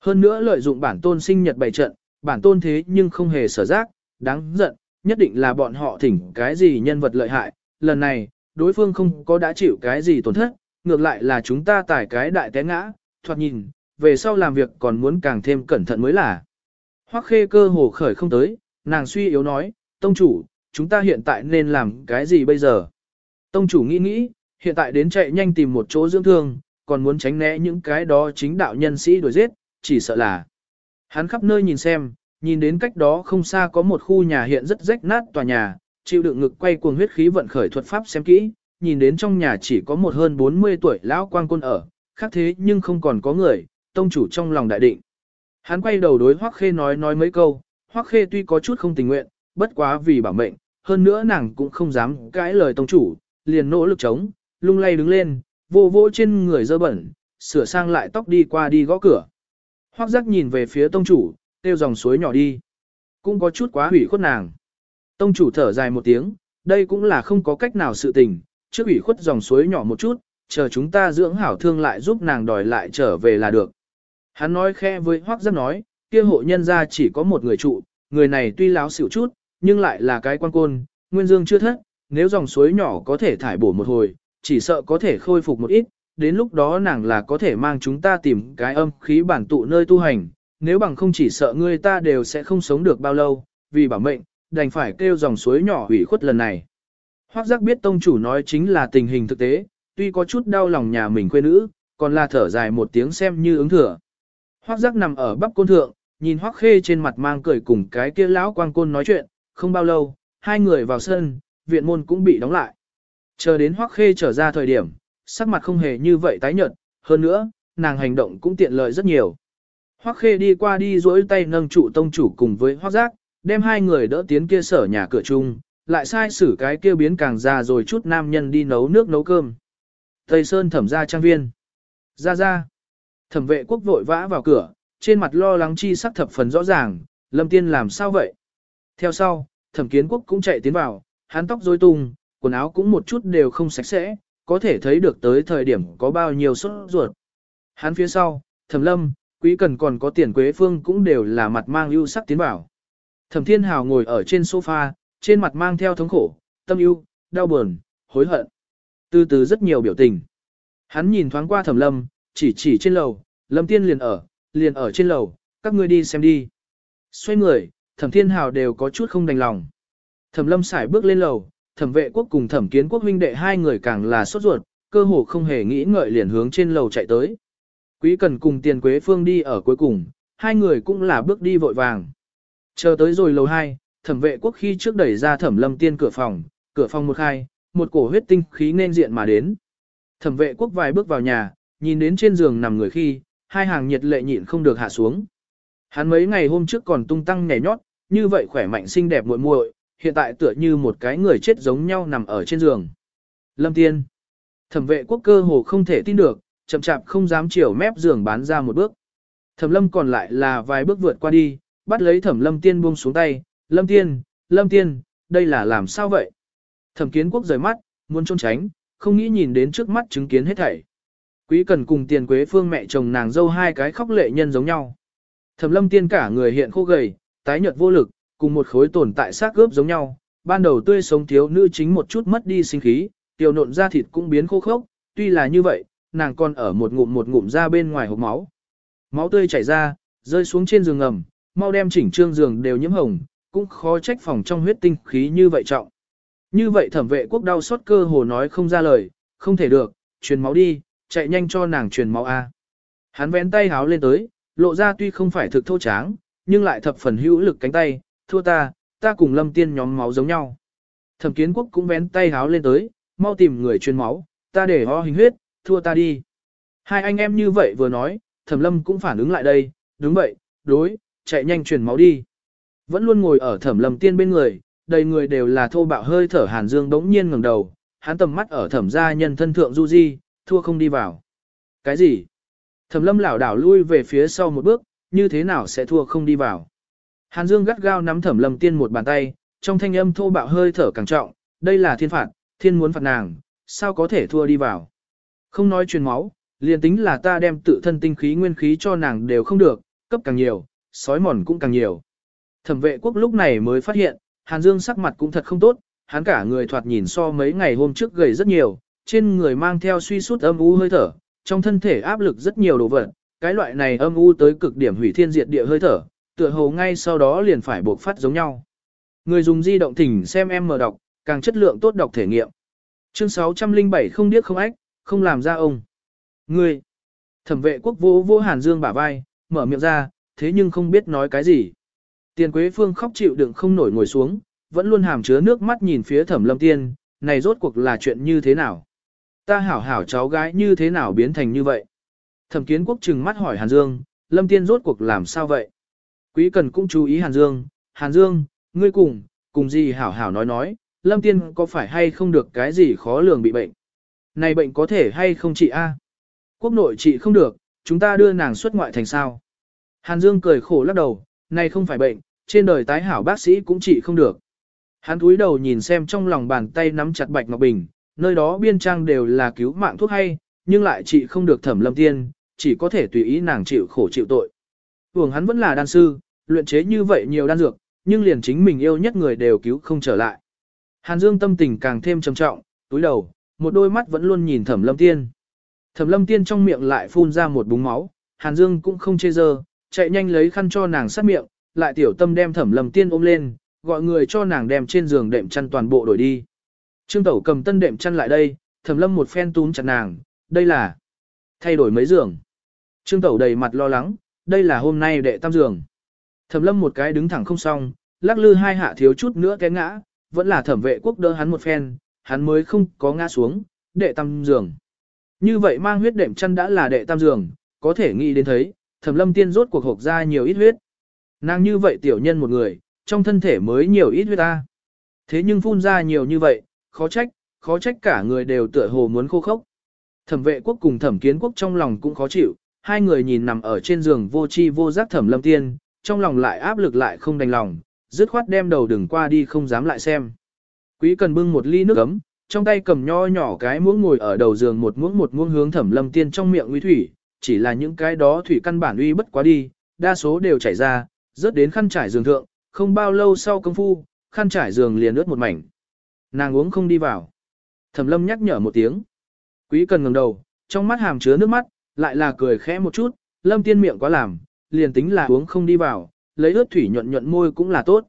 Hơn nữa lợi dụng bản tôn sinh nhật bày trận, bản tôn thế nhưng không hề sở giác, đáng giận, nhất định là bọn họ thỉnh cái gì nhân vật lợi hại, lần này, đối phương không có đã chịu cái gì tổn thất, ngược lại là chúng ta tải cái đại té ngã, thoạt nhìn, về sau làm việc còn muốn càng thêm cẩn thận mới là. Hoắc khê cơ hồ khởi không tới, nàng suy yếu nói, tông chủ, chúng ta hiện tại nên làm cái gì bây giờ? Tông chủ nghĩ nghĩ, hiện tại đến chạy nhanh tìm một chỗ dưỡng thương, còn muốn tránh né những cái đó chính đạo nhân sĩ đuổi giết, chỉ sợ là. Hắn khắp nơi nhìn xem, nhìn đến cách đó không xa có một khu nhà hiện rất rách nát tòa nhà, chịu đựng ngực quay cuồng huyết khí vận khởi thuật pháp xem kỹ, nhìn đến trong nhà chỉ có một hơn 40 tuổi lão quan côn ở, khác thế nhưng không còn có người, tông chủ trong lòng đại định. Hắn quay đầu đối Hoắc Khê nói nói mấy câu, Hoắc Khê tuy có chút không tình nguyện, bất quá vì bảo mệnh, hơn nữa nàng cũng không dám cãi lời tông chủ, liền nỗ lực chống, lung lay đứng lên, vô vô trên người dơ bẩn, sửa sang lại tóc đi qua đi gõ cửa. Hoắc giác nhìn về phía tông chủ, tiêu dòng suối nhỏ đi. Cũng có chút quá hủy khuất nàng. Tông chủ thở dài một tiếng, đây cũng là không có cách nào sự tình, trước hủy khuất dòng suối nhỏ một chút, chờ chúng ta dưỡng hảo thương lại giúp nàng đòi lại trở về là được. Hắn nói khe với Hoắc giác nói, kia hộ nhân ra chỉ có một người trụ, người này tuy láo xỉu chút, nhưng lại là cái quan côn, nguyên dương chưa thất, nếu dòng suối nhỏ có thể thải bổ một hồi, chỉ sợ có thể khôi phục một ít, đến lúc đó nàng là có thể mang chúng ta tìm cái âm khí bản tụ nơi tu hành, nếu bằng không chỉ sợ người ta đều sẽ không sống được bao lâu, vì bảo mệnh, đành phải kêu dòng suối nhỏ hủy khuất lần này. Hoác giác biết tông chủ nói chính là tình hình thực tế, tuy có chút đau lòng nhà mình quê nữ, còn là thở dài một tiếng xem như ứng thừa. Hoác giác nằm ở bắp côn thượng, nhìn hoác khê trên mặt mang cười cùng cái kia lão quang côn nói chuyện, không bao lâu, hai người vào sân, viện môn cũng bị đóng lại. Chờ đến Hoắc khê trở ra thời điểm, sắc mặt không hề như vậy tái nhợt, hơn nữa, nàng hành động cũng tiện lợi rất nhiều. Hoắc Khê đi qua đi duỗi tay nâng trụ tông chủ cùng với Hoắc Giác, đem hai người đỡ tiến kia sở nhà cửa chung, lại sai xử cái kia biến càng già rồi chút nam nhân đi nấu nước nấu cơm. Tây Sơn thẩm ra trang viên. Ra ra. Thẩm vệ quốc vội vã vào cửa, trên mặt lo lắng chi sắc thập phần rõ ràng, Lâm Tiên làm sao vậy? Theo sau, thẩm kiến quốc cũng chạy tiến vào, hắn tóc rối tung, quần áo cũng một chút đều không sạch sẽ, có thể thấy được tới thời điểm có bao nhiêu sốt ruột. Hắn phía sau, thẩm lâm, quý cần còn có tiền quế phương cũng đều là mặt mang ưu sắc tiến bảo. Thẩm thiên hào ngồi ở trên sofa, trên mặt mang theo thống khổ, tâm ưu, đau buồn, hối hận. Từ từ rất nhiều biểu tình. Hắn nhìn thoáng qua thẩm lâm, chỉ chỉ trên lầu, lâm tiên liền ở, liền ở trên lầu, các ngươi đi xem đi. Xoay người, thẩm thiên hào đều có chút không đành lòng. Thẩm lâm xài bước lên lầu, thẩm vệ quốc cùng thẩm kiến quốc huynh đệ hai người càng là sốt ruột, cơ hồ không hề nghĩ ngợi liền hướng trên lầu chạy tới. Quý cần cùng tiền quế phương đi ở cuối cùng, hai người cũng là bước đi vội vàng. Chờ tới rồi lầu hai, thẩm vệ quốc khi trước đẩy ra thẩm lâm tiên cửa phòng, cửa phòng một khai, một cổ huyết tinh khí nên diện mà đến. Thẩm vệ quốc vài bước vào nhà, nhìn đến trên giường nằm người khi, hai hàng nhiệt lệ nhịn không được hạ xuống. Hắn mấy ngày hôm trước còn tung tăng nhảy nhót, như vậy khỏe mạnh xinh đẹp muội muội, hiện tại tựa như một cái người chết giống nhau nằm ở trên giường. Lâm Tiên. Thẩm vệ quốc cơ hồ không thể tin được, chậm chạp không dám chiều mép giường bán ra một bước. Thẩm lâm còn lại là vài bước vượt qua đi, bắt lấy thẩm lâm tiên buông xuống tay. Lâm Tiên, Lâm Tiên, đây là làm sao vậy? Thẩm kiến quốc rời mắt, muốn trốn tránh, không nghĩ nhìn đến trước mắt chứng kiến hết thảy. Quý cần cùng tiền quế phương mẹ chồng nàng dâu hai cái khóc lệ nhân giống nhau. Thẩm lâm tiên cả người hiện khô gầy, tái nhợt vô lực, cùng một khối tồn tại xác gớp giống nhau, ban đầu tươi sống thiếu nữ chính một chút mất đi sinh khí, tiểu nộn da thịt cũng biến khô khốc, tuy là như vậy, nàng còn ở một ngụm một ngụm ra bên ngoài hộc máu. Máu tươi chảy ra, rơi xuống trên giường ngầm, mau đem chỉnh trương giường đều nhiễm hồng, cũng khó trách phòng trong huyết tinh khí như vậy trọng. Như vậy thẩm vệ quốc đau xót cơ hồ nói không ra lời, không thể được, truyền máu đi, chạy nhanh cho nàng truyền máu A. Hắn vén tay háo lên tới, lộ ra tuy không phải thực thô tráng, nhưng lại thập phần hữu lực cánh tay, thua ta, ta cùng lâm tiên nhóm máu giống nhau. Thẩm kiến quốc cũng vén tay háo lên tới, mau tìm người truyền máu, ta để ho hình huyết, thua ta đi. Hai anh em như vậy vừa nói, thẩm lâm cũng phản ứng lại đây, đúng vậy, đối, chạy nhanh truyền máu đi. Vẫn luôn ngồi ở thẩm lâm tiên bên người, đầy người đều là thô bạo hơi thở Hàn Dương đống nhiên ngẩng đầu, hắn tầm mắt ở thẩm gia nhân thân thượng du di, thua không đi vào. Cái gì? Thẩm lâm lảo đảo lui về phía sau một bước, như thế nào sẽ thua không đi vào? Hàn Dương gắt gao nắm thẩm lâm tiên một bàn tay, trong thanh âm thô bạo hơi thở càng trọng, đây là thiên phạt, thiên muốn phạt nàng, sao có thể thua đi vào? Không nói truyền máu, liền tính là ta đem tự thân tinh khí nguyên khí cho nàng đều không được, cấp càng nhiều, sói mòn cũng càng nhiều. Thẩm vệ quốc lúc này mới phát hiện, Hàn Dương sắc mặt cũng thật không tốt, hắn cả người thoạt nhìn so mấy ngày hôm trước gầy rất nhiều, trên người mang theo suy sút âm u hơi thở, trong thân thể áp lực rất nhiều đồ vật, cái loại này âm u tới cực điểm hủy thiên diệt địa hơi thở, tựa hồ ngay sau đó liền phải buộc phát giống nhau. Người dùng di động thỉnh xem em mở đọc, càng chất lượng tốt đọc thể nghiệm. Chương 607 không điếc không ách, không làm ra ông. Ngươi, thẩm vệ quốc vô vô Hàn Dương bả vai, mở miệng ra, thế nhưng không biết nói cái gì. Tiền Quế Phương khóc chịu đựng không nổi ngồi xuống, vẫn luôn hàm chứa nước mắt nhìn phía thẩm lâm tiên, này rốt cuộc là chuyện như thế nào? Ta hảo hảo cháu gái như thế nào biến thành như vậy? Thẩm kiến quốc trừng mắt hỏi Hàn Dương, lâm tiên rốt cuộc làm sao vậy? Quý cần cũng chú ý Hàn Dương, Hàn Dương, ngươi cùng, cùng gì hảo hảo nói nói, lâm tiên có phải hay không được cái gì khó lường bị bệnh? Này bệnh có thể hay không trị a? Quốc nội trị không được, chúng ta đưa nàng xuất ngoại thành sao? Hàn Dương cười khổ lắc đầu, này không phải bệnh, trên đời tái hảo bác sĩ cũng trị không được. Hắn cúi đầu nhìn xem trong lòng bàn tay nắm chặt bạch ngọc bình, nơi đó biên trang đều là cứu mạng thuốc hay, nhưng lại trị không được thẩm lâm tiên, chỉ có thể tùy ý nàng chịu khổ chịu tội. Hưởng hắn vẫn là đan sư, luyện chế như vậy nhiều đan dược, nhưng liền chính mình yêu nhất người đều cứu không trở lại. Hàn Dương tâm tình càng thêm trầm trọng, túi đầu, một đôi mắt vẫn luôn nhìn thẩm lâm tiên. Thẩm lâm tiên trong miệng lại phun ra một búng máu, Hàn Dương cũng không chê dơ, chạy nhanh lấy khăn cho nàng sát miệng, lại tiểu tâm đem thẩm lâm tiên ôm lên, gọi người cho nàng đem trên giường đệm chăn toàn bộ đổi đi. Trương Tẩu cầm tân đệm chăn lại đây, thẩm lâm một phen túm chặt nàng, đây là thay đổi mấy giường. Trương Tẩu đầy mặt lo lắng, đây là hôm nay đệ tam giường. Thẩm lâm một cái đứng thẳng không xong, lắc lư hai hạ thiếu chút nữa té ngã, vẫn là thẩm vệ quốc đỡ hắn một phen, hắn mới không có ngã xuống, đệ tam giường. Như vậy mang huyết đệm chăn đã là đệ tam giường, có thể nghĩ đến thấy, thẩm lâm tiên rốt cuộc hộp ra nhiều ít huyết. Nàng như vậy tiểu nhân một người, trong thân thể mới nhiều ít huyết ta. Thế nhưng phun ra nhiều như vậy, khó trách, khó trách cả người đều tựa hồ muốn khô khốc. Thẩm vệ quốc cùng thẩm kiến quốc trong lòng cũng khó chịu, hai người nhìn nằm ở trên giường vô chi vô giác thẩm lâm tiên, trong lòng lại áp lực lại không đành lòng, dứt khoát đem đầu đừng qua đi không dám lại xem. Quý cần bưng một ly nước ấm, trong tay cầm nho nhỏ cái muỗng ngồi ở đầu giường một muỗng một muỗng hướng thẩm lâm tiên trong miệng uy thủy, chỉ là những cái đó thủy căn bản uy bất quá đi, đa số đều chảy ra, rớt đến khăn trải giường thượng, không bao lâu sau công phu, khăn trải giường liền ướt một mảnh. Nàng uống không đi vào. Thẩm lâm nhắc nhở một tiếng. Quý cần ngẩng đầu, trong mắt hàm chứa nước mắt, lại là cười khẽ một chút, lâm tiên miệng quá làm, liền tính là uống không đi vào, lấy ướt thủy nhuận nhuận môi cũng là tốt.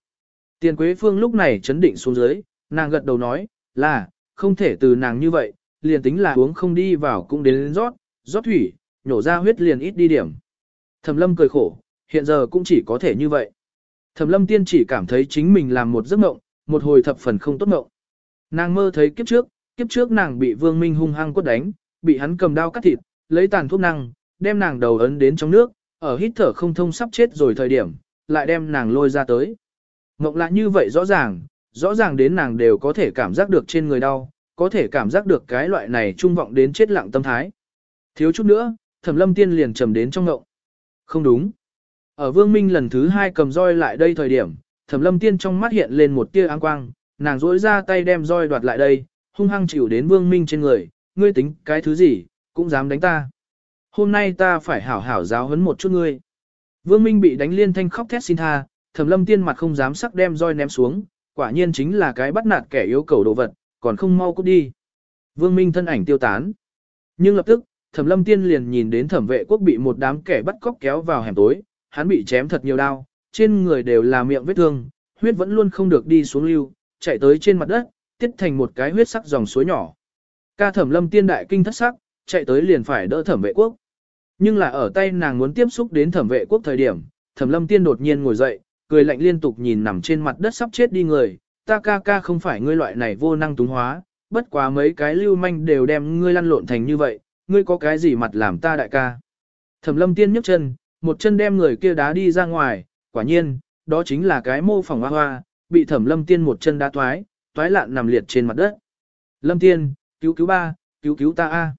Tiền Quế Phương lúc này chấn định xuống dưới, nàng gật đầu nói, là, không thể từ nàng như vậy, liền tính là uống không đi vào cũng đến rót, rót thủy, nhổ ra huyết liền ít đi điểm. Thẩm lâm cười khổ, hiện giờ cũng chỉ có thể như vậy. Thẩm lâm tiên chỉ cảm thấy chính mình làm một giấc mộng, một hồi thập phần không tốt mộng. Nàng mơ thấy kiếp trước, kiếp trước nàng bị vương minh hung hăng quất đánh, bị hắn cầm đao cắt thịt, lấy tàn thuốc năng, đem nàng đầu ấn đến trong nước, ở hít thở không thông sắp chết rồi thời điểm, lại đem nàng lôi ra tới. ngọc lại như vậy rõ ràng, rõ ràng đến nàng đều có thể cảm giác được trên người đau, có thể cảm giác được cái loại này trung vọng đến chết lặng tâm thái. Thiếu chút nữa, thẩm lâm tiên liền trầm đến trong ngộng. Không đúng. Ở vương minh lần thứ hai cầm roi lại đây thời điểm, thẩm lâm tiên trong mắt hiện lên một tia áng quang, nàng rỗi ra tay đem roi đoạt lại đây, hung hăng chịu đến vương minh trên người, ngươi tính cái thứ gì, cũng dám đánh ta. Hôm nay ta phải hảo hảo giáo huấn một chút ngươi. Vương minh bị đánh liên thanh khóc thét xin tha, thẩm lâm tiên mặt không dám sắc đem roi ném xuống, quả nhiên chính là cái bắt nạt kẻ yếu cầu đồ vật, còn không mau cút đi. Vương minh thân ảnh tiêu tán. Nhưng lập tức, thẩm lâm tiên liền nhìn đến thẩm vệ quốc bị một đám kẻ bắt cóc kéo vào hẻm tối, hắn bị chém thật nhiều đau, trên người đều là miệng vết thương, huyết vẫn luôn không được đi xuống lưu, chạy tới trên mặt đất, tiết thành một cái huyết sắc dòng suối nhỏ. Ca thẩm lâm tiên đại kinh thất sắc, chạy tới liền phải đỡ thẩm vệ quốc. Nhưng là ở tay nàng muốn tiếp xúc đến thẩm vệ quốc thời điểm, thẩm lâm tiên đột nhiên ngồi dậy, cười lạnh liên tục nhìn nằm trên mặt đất sắp chết đi người, ta ca ca không phải ngươi loại này vô năng túng hóa, bất quá mấy cái lưu manh đều đem ngươi lăn lộn thành như vậy, ngươi có cái gì mặt làm ta đại ca. Thẩm lâm tiên nhấc chân, một chân đem người kia đá đi ra ngoài, quả nhiên, đó chính là cái mô phỏng hoa hoa, bị thẩm lâm tiên một chân đá toái, toái lạn nằm liệt trên mặt đất. Lâm tiên, cứu cứu ba, cứu cứu ta a.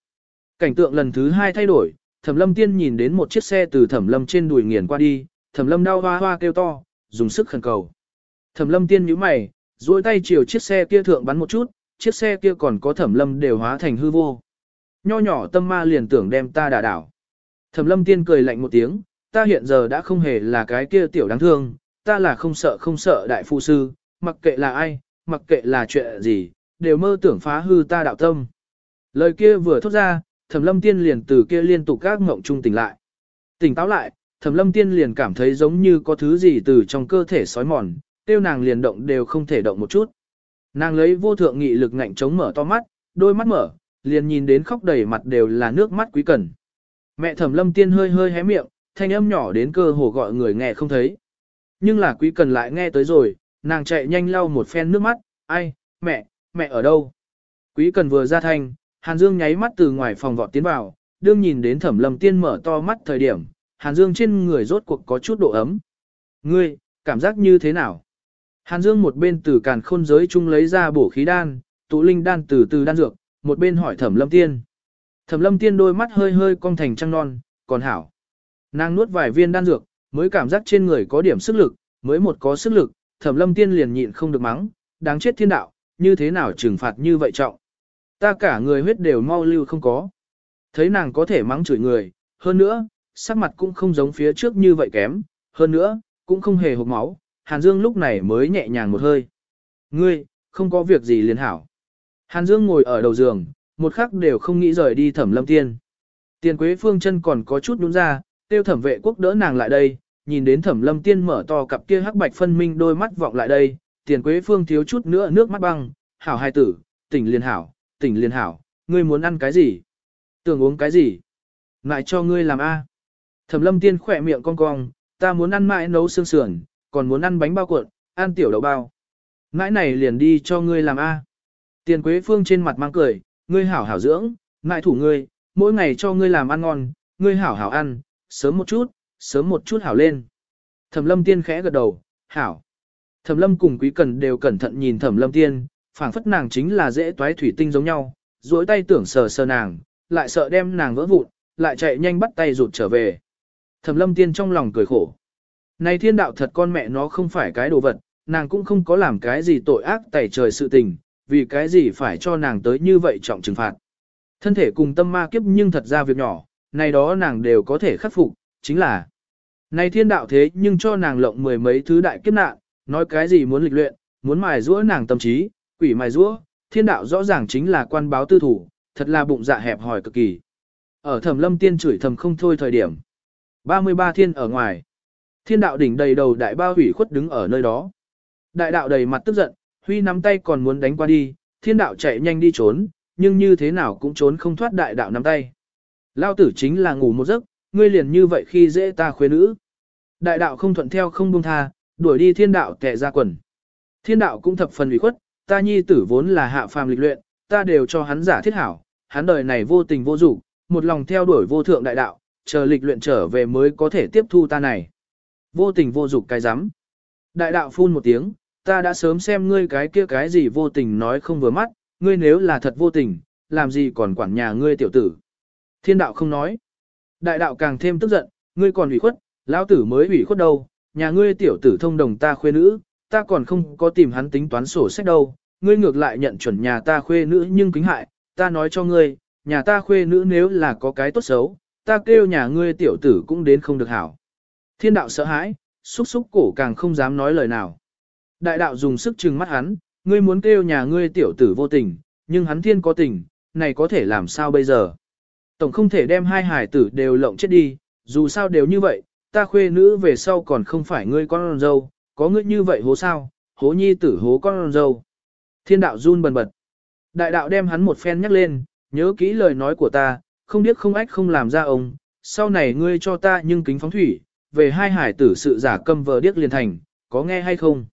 Cảnh tượng lần thứ hai thay đổi, thẩm lâm tiên nhìn đến một chiếc xe từ thẩm lâm trên đùi nghiền qua đi, thẩm lâm đau hoa hoa kêu to, dùng sức khẩn cầu. Thẩm lâm tiên nhíu mày, duỗi tay chiều chiếc xe kia thượng bắn một chút, chiếc xe kia còn có thẩm lâm đều hóa thành hư vô. Nho nhỏ tâm ma liền tưởng đem ta đả đảo. Thẩm lâm tiên cười lạnh một tiếng, ta hiện giờ đã không hề là cái kia tiểu đáng thương, ta là không sợ không sợ đại phu sư, mặc kệ là ai, mặc kệ là chuyện gì, đều mơ tưởng phá hư ta đạo tâm. Lời kia vừa thốt ra, thẩm lâm tiên liền từ kia liên tục các ngộng trung tỉnh lại. Tỉnh táo lại, thẩm lâm tiên liền cảm thấy giống như có thứ gì từ trong cơ thể sói mòn, tiêu nàng liền động đều không thể động một chút. Nàng lấy vô thượng nghị lực ngạnh chống mở to mắt, đôi mắt mở, liền nhìn đến khóc đầy mặt đều là nước mắt quý cần. Mẹ thẩm lâm tiên hơi hơi hé miệng, thanh âm nhỏ đến cơ hồ gọi người nghe không thấy. Nhưng là quý cần lại nghe tới rồi, nàng chạy nhanh lau một phen nước mắt, ai, mẹ, mẹ ở đâu? Quý cần vừa ra thanh, Hàn Dương nháy mắt từ ngoài phòng vọt tiến vào, đương nhìn đến thẩm lâm tiên mở to mắt thời điểm, Hàn Dương trên người rốt cuộc có chút độ ấm. Ngươi, cảm giác như thế nào? Hàn Dương một bên từ càn khôn giới chung lấy ra bổ khí đan, tụ linh đan từ từ đan dược, một bên hỏi thẩm lâm tiên. Thẩm lâm tiên đôi mắt hơi hơi cong thành trăng non, còn hảo. Nàng nuốt vài viên đan dược, mới cảm giác trên người có điểm sức lực, mới một có sức lực, thẩm lâm tiên liền nhịn không được mắng, đáng chết thiên đạo, như thế nào trừng phạt như vậy trọng. Ta cả người huyết đều mau lưu không có. Thấy nàng có thể mắng chửi người, hơn nữa, sắc mặt cũng không giống phía trước như vậy kém, hơn nữa, cũng không hề hộp máu, Hàn Dương lúc này mới nhẹ nhàng một hơi. Ngươi, không có việc gì liền hảo. Hàn Dương ngồi ở đầu giường, một khắc đều không nghĩ rời đi thẩm lâm tiên. Tiền quế phương chân còn có chút đúng ra, tiêu thẩm vệ quốc đỡ nàng lại đây, nhìn đến thẩm lâm tiên mở to cặp kia hắc bạch phân minh đôi mắt vọng lại đây, tiền quế phương thiếu chút nữa nước mắt băng, hảo hai tử, tỉnh liền hảo, tỉnh liền hảo, ngươi muốn ăn cái gì? Tưởng uống cái gì? Ngại cho ngươi làm a. Thẩm lâm tiên khỏe miệng cong cong, ta muốn ăn mãi nấu xương sườn, còn muốn ăn bánh bao cuộn, ăn tiểu đậu bao. Mãi này liền đi cho ngươi làm a. Tiền quế phương trên mặt mang cười, ngươi hảo hảo dưỡng, mãi thủ ngươi, mỗi ngày cho ngươi làm ăn ngon, ngươi hảo hảo ăn, sớm một chút, sớm một chút hảo lên. Thẩm lâm tiên khẽ gật đầu, hảo. Thẩm lâm cùng quý cần đều cẩn thận nhìn thẩm lâm tiên, phảng phất nàng chính là dễ toái thủy tinh giống nhau, duỗi tay tưởng sờ sờ nàng, lại sợ đem nàng vỡ vụn, lại chạy nhanh bắt tay rụt trở về. Thẩm lâm tiên trong lòng cười khổ. Này thiên đạo thật con mẹ nó không phải cái đồ vật, nàng cũng không có làm cái gì tội ác tẩy trời sự tình, vì cái gì phải cho nàng tới như vậy trọng trừng phạt. Thân thể cùng tâm ma kiếp nhưng thật ra việc nhỏ, này đó nàng đều có thể khắc phục, chính là này thiên đạo thế nhưng cho nàng lộng mười mấy thứ đại kiếp nạn, nói cái gì muốn lịch luyện, muốn mài rũa nàng tâm trí, quỷ mài rũa, thiên đạo rõ ràng chính là quan báo tư thủ, thật là bụng dạ hẹp hòi cực kỳ. Ở thẩm lâm tiên chửi thầm không thôi thời điểm. 33 thiên ở ngoài. Thiên đạo đỉnh đầy đầu đại bao hủy khuất đứng ở nơi đó. Đại đạo đầy mặt tức giận, huy nắm tay còn muốn đánh qua đi, thiên đạo chạy nhanh đi trốn, nhưng như thế nào cũng trốn không thoát đại đạo nắm tay. Lao tử chính là ngủ một giấc, ngươi liền như vậy khi dễ ta khuê nữ. Đại đạo không thuận theo không buông tha, đuổi đi thiên đạo tệ ra quần. Thiên đạo cũng thập phần ủy khuất, ta nhi tử vốn là hạ phàm lịch luyện, ta đều cho hắn giả thiết hảo, hắn đời này vô tình vô dục, một lòng theo đuổi vô thượng đại đạo, chờ lịch luyện trở về mới có thể tiếp thu ta này. Vô tình vô dục cái rắm Đại đạo phun một tiếng, ta đã sớm xem ngươi cái kia cái gì vô tình nói không vừa mắt, ngươi nếu là thật vô tình, làm gì còn quản nhà ngươi tiểu tử. Thiên đạo không nói. Đại đạo càng thêm tức giận, ngươi còn ủy khuất, lão tử mới ủy khuất đâu, nhà ngươi tiểu tử thông đồng ta khuê nữ, ta còn không có tìm hắn tính toán sổ sách đâu, ngươi ngược lại nhận chuẩn nhà ta khuê nữ nhưng kính hại, ta nói cho ngươi, nhà ta khuê nữ nếu là có cái tốt xấu, ta kêu nhà ngươi tiểu tử cũng đến không được hảo. Thiên đạo sợ hãi, xúc xúc cổ càng không dám nói lời nào. Đại đạo dùng sức trừng mắt hắn, ngươi muốn kêu nhà ngươi tiểu tử vô tình, nhưng hắn thiên có tình, này có thể làm sao bây giờ? Tổng không thể đem hai hải tử đều lộng chết đi, dù sao đều như vậy, ta khuê nữ về sau còn không phải ngươi con dâu, có ngươi như vậy hố sao, hố nhi tử hố con dâu. Thiên đạo run bần bật. Đại đạo đem hắn một phen nhắc lên, nhớ kỹ lời nói của ta, không biết không ách không làm ra ông, sau này ngươi cho ta nhưng kính phóng thủy, về hai hải tử sự giả câm vờ điếc liền thành, có nghe hay không?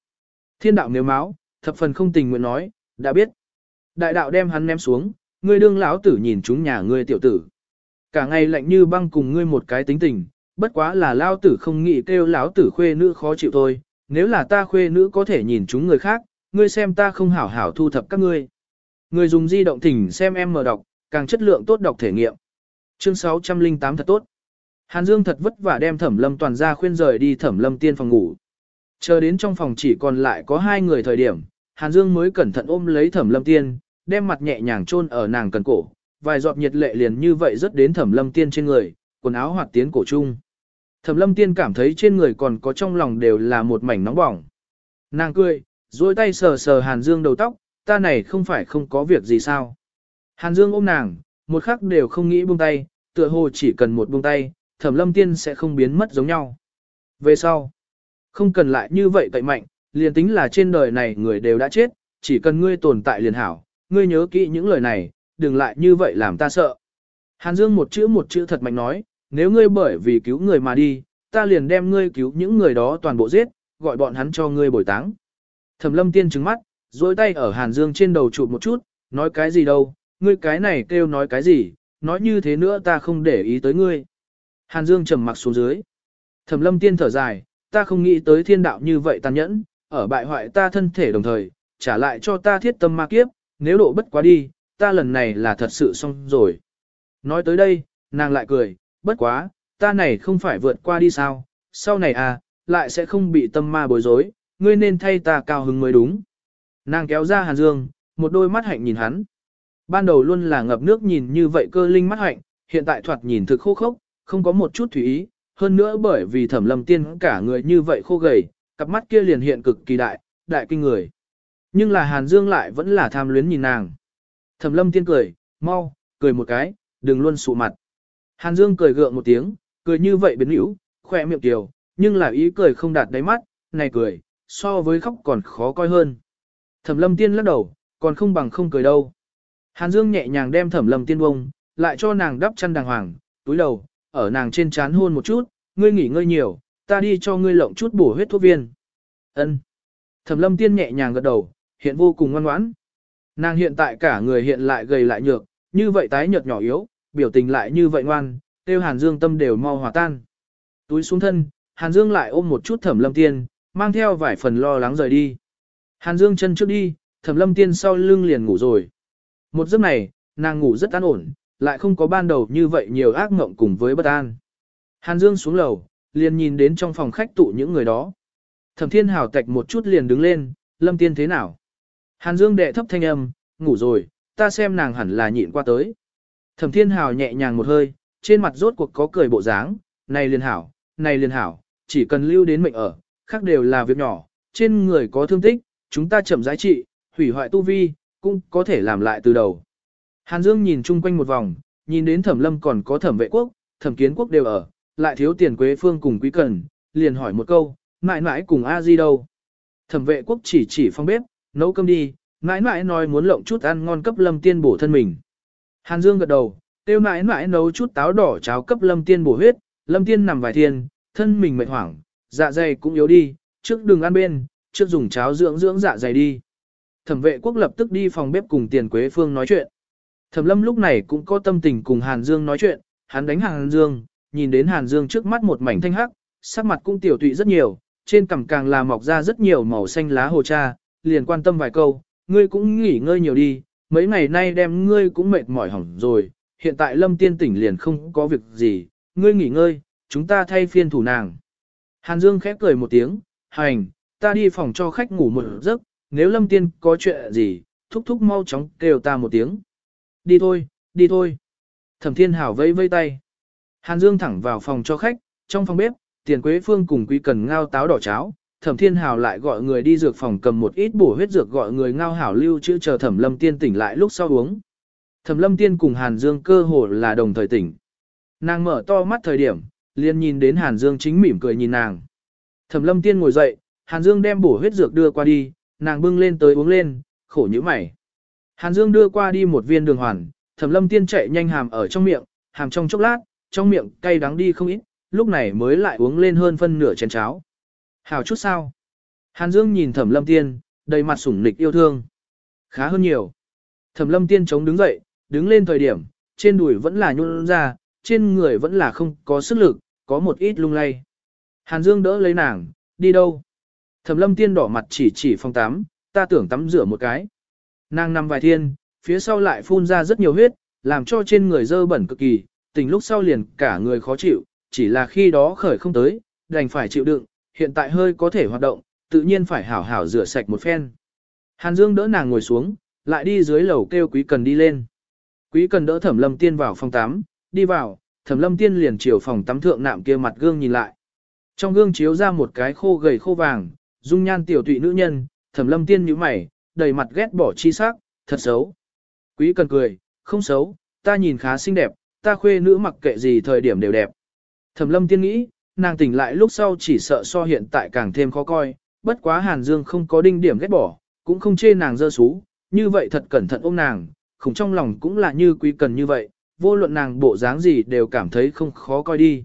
Thiên đạo nếu máu, thập phần không tình nguyện nói, đã biết. Đại đạo đem hắn ném xuống, ngươi đương lão tử nhìn chúng nhà ngươi tiểu tử. Cả ngày lạnh như băng cùng ngươi một cái tính tình, bất quá là lão tử không nghĩ kêu lão tử khuê nữ khó chịu thôi, nếu là ta khuê nữ có thể nhìn chúng người khác, ngươi xem ta không hảo hảo thu thập các ngươi. Người dùng di động thỉnh xem em mở đọc, càng chất lượng tốt đọc thể nghiệm. Chương 608 thật tốt. Hàn Dương thật vất vả đem Thẩm Lâm toàn ra khuyên rời đi Thẩm Lâm tiên phòng ngủ. Chờ đến trong phòng chỉ còn lại có hai người thời điểm, Hàn Dương mới cẩn thận ôm lấy Thẩm Lâm tiên, đem mặt nhẹ nhàng chôn ở nàng cần cổ, vài giọt nhiệt lệ liền như vậy rất đến Thẩm Lâm tiên trên người, quần áo hoạt tiến cổ chung. Thẩm Lâm tiên cảm thấy trên người còn có trong lòng đều là một mảnh nóng bỏng. Nàng cười, duỗi tay sờ sờ Hàn Dương đầu tóc, ta này không phải không có việc gì sao. Hàn Dương ôm nàng, một khắc đều không nghĩ buông tay, tựa hồ chỉ cần một buông tay, thẩm lâm tiên sẽ không biến mất giống nhau. Về sau, không cần lại như vậy cậy mạnh, liền tính là trên đời này người đều đã chết, chỉ cần ngươi tồn tại liền hảo, ngươi nhớ kỹ những lời này, đừng lại như vậy làm ta sợ. Hàn Dương một chữ một chữ thật mạnh nói, nếu ngươi bởi vì cứu người mà đi, ta liền đem ngươi cứu những người đó toàn bộ giết, gọi bọn hắn cho ngươi bồi táng. Thẩm lâm tiên trứng mắt, dối tay ở Hàn Dương trên đầu chụp một chút, nói cái gì đâu, ngươi cái này kêu nói cái gì, nói như thế nữa ta không để ý tới ngươi. Hàn Dương trầm mặc xuống dưới. Thẩm lâm tiên thở dài, ta không nghĩ tới thiên đạo như vậy tàn nhẫn, ở bại hoại ta thân thể đồng thời, trả lại cho ta thiết tâm ma kiếp, nếu độ bất quá đi, ta lần này là thật sự xong rồi. Nói tới đây, nàng lại cười, bất quá, ta này không phải vượt qua đi sao, sau này à, lại sẽ không bị tâm ma bối rối, ngươi nên thay ta cao hứng mới đúng. Nàng kéo ra Hàn Dương, một đôi mắt hạnh nhìn hắn. Ban đầu luôn là ngập nước nhìn như vậy cơ linh mắt hạnh, hiện tại thoạt nhìn thực khô khốc, không có một chút thủy ý, hơn nữa bởi vì thẩm lâm tiên cả người như vậy khô gầy, cặp mắt kia liền hiện cực kỳ đại, đại kinh người. Nhưng là Hàn Dương lại vẫn là tham luyến nhìn nàng. Thẩm lâm tiên cười, mau, cười một cái, đừng luôn sụ mặt. Hàn Dương cười gượng một tiếng, cười như vậy biến hữu, khỏe miệng kiều, nhưng là ý cười không đạt đáy mắt, này cười, so với khóc còn khó coi hơn. Thẩm lâm tiên lắc đầu, còn không bằng không cười đâu. Hàn Dương nhẹ nhàng đem thẩm lâm tiên bông, lại cho nàng đắp chăn đàng hoàng, túi đầu, ở nàng trên trán hôn một chút, ngươi nghỉ ngơi nhiều, ta đi cho ngươi lộng chút bổ huyết thuốc viên. Ân. Thẩm lâm tiên nhẹ nhàng gật đầu, hiện vô cùng ngoan ngoãn. Nàng hiện tại cả người hiện lại gầy lại nhược, như vậy tái nhợt nhỏ yếu, biểu tình lại như vậy ngoan, tiêu Hàn Dương tâm đều mau hòa tan. Túi xuống thân, Hàn Dương lại ôm một chút thẩm lâm tiên, mang theo vài phần lo lắng rời đi. Hàn Dương chân trước đi, thẩm lâm tiên sau lưng liền ngủ rồi. Một giấc này, nàng ngủ rất an ổn, lại không có ban đầu như vậy nhiều ác mộng cùng với bất an. Hàn Dương xuống lầu, liền nhìn đến trong phòng khách tụ những người đó. Thẩm Thiên Hảo tạch một chút liền đứng lên, Lâm Tiên thế nào? Hàn Dương đệ thấp thanh âm, ngủ rồi, ta xem nàng hẳn là nhịn qua tới. Thẩm Thiên Hảo nhẹ nhàng một hơi, trên mặt rốt cuộc có cười bộ dáng, này liền hảo, này liền hảo, chỉ cần lưu đến mệnh ở, khác đều là việc nhỏ, trên người có thương tích, chúng ta chậm giá trị, hủy hoại tu vi, cũng có thể làm lại từ đầu. Hàn Dương nhìn chung quanh một vòng, nhìn đến thẩm lâm còn có thẩm vệ quốc, thẩm kiến quốc đều ở, lại thiếu tiền quế phương cùng quý cần, liền hỏi một câu, mãi mãi cùng a di đâu. Thẩm vệ quốc chỉ chỉ phong bếp, nấu cơm đi, mãi mãi nói muốn lộng chút ăn ngon cấp lâm tiên bổ thân mình. Hàn Dương gật đầu, tiêu mãi mãi nấu chút táo đỏ cháo cấp lâm tiên bổ huyết, lâm tiên nằm vài thiên, thân mình mệt hoảng, dạ dày cũng yếu đi, trước đừng ăn bên, trước dùng cháo dưỡng dưỡng dạ dày đi. Thẩm vệ quốc lập tức đi phòng bếp cùng tiền quế phương nói chuyện. Thẩm lâm lúc này cũng có tâm tình cùng Hàn Dương nói chuyện, hắn đánh Hàn Dương, nhìn đến Hàn Dương trước mắt một mảnh thanh hắc, sắc mặt cũng tiểu tụy rất nhiều, trên cằm càng là mọc ra rất nhiều màu xanh lá hồ cha, liền quan tâm vài câu, ngươi cũng nghỉ ngơi nhiều đi, mấy ngày nay đem ngươi cũng mệt mỏi hỏng rồi, hiện tại lâm tiên tỉnh liền không có việc gì, ngươi nghỉ ngơi, chúng ta thay phiên thủ nàng. Hàn Dương khép cười một tiếng, hành, ta đi phòng cho khách ngủ một giấc, nếu lâm tiên có chuyện gì, thúc thúc mau chóng kêu ta một tiếng. Đi thôi, đi thôi. Thẩm Thiên Hảo vẫy vây tay. Hàn Dương thẳng vào phòng cho khách, trong phòng bếp, Tiền Quế Phương cùng Quý Cần ngao táo đỏ cháo. Thẩm Thiên Hảo lại gọi người đi dược phòng cầm một ít bổ huyết dược gọi người ngao hảo lưu chữ chờ Thẩm Lâm Tiên tỉnh lại lúc sau uống. Thẩm Lâm Tiên cùng Hàn Dương cơ hồ là đồng thời tỉnh. Nàng mở to mắt thời điểm, liền nhìn đến Hàn Dương chính mỉm cười nhìn nàng. Thẩm Lâm Tiên ngồi dậy, Hàn Dương đem bổ huyết dược đưa qua đi, nàng bưng lên tới uống lên, khổ nhíu mày. Hàn Dương đưa qua đi một viên đường hoàn, Thẩm Lâm Tiên chạy nhanh hàm ở trong miệng, hàm trong chốc lát, trong miệng cay đắng đi không ít, lúc này mới lại uống lên hơn phân nửa chén cháo. Hảo chút sao? Hàn Dương nhìn Thẩm Lâm Tiên, đầy mặt sủng nịch yêu thương. Khá hơn nhiều. Thẩm Lâm Tiên chống đứng dậy, đứng lên thời điểm, trên đùi vẫn là nhún ra, trên người vẫn là không có sức lực, có một ít lung lay. Hàn Dương đỡ lấy nàng, đi đâu? Thẩm lâm tiên đỏ mặt chỉ chỉ phòng tắm, ta tưởng tắm rửa một cái. Nàng nằm vài thiên, phía sau lại phun ra rất nhiều huyết, làm cho trên người dơ bẩn cực kỳ, tình lúc sau liền cả người khó chịu, chỉ là khi đó khởi không tới, đành phải chịu đựng, hiện tại hơi có thể hoạt động, tự nhiên phải hảo hảo rửa sạch một phen. Hàn Dương đỡ nàng ngồi xuống, lại đi dưới lầu kêu Quý Cần đi lên. Quý Cần đỡ Thẩm Lâm Tiên vào phòng tắm, đi vào, Thẩm Lâm Tiên liền chiều phòng tắm thượng nạm kia mặt gương nhìn lại. Trong gương chiếu ra một cái khô gầy khô vàng, dung nhan tiểu tụy nữ nhân, Thẩm Lâm Tiên nhíu mày, đầy mặt ghét bỏ chi sắc, thật xấu. Quý Cần cười, không xấu, ta nhìn khá xinh đẹp, ta khuê nữ mặc kệ gì thời điểm đều đẹp. Thẩm Lâm Tiên nghĩ, nàng tỉnh lại lúc sau chỉ sợ so hiện tại càng thêm khó coi, bất quá Hàn Dương không có đinh điểm ghét bỏ, cũng không chê nàng dơ xú, như vậy thật cẩn thận ôm nàng, khủng trong lòng cũng là như quý cần như vậy, vô luận nàng bộ dáng gì đều cảm thấy không khó coi đi.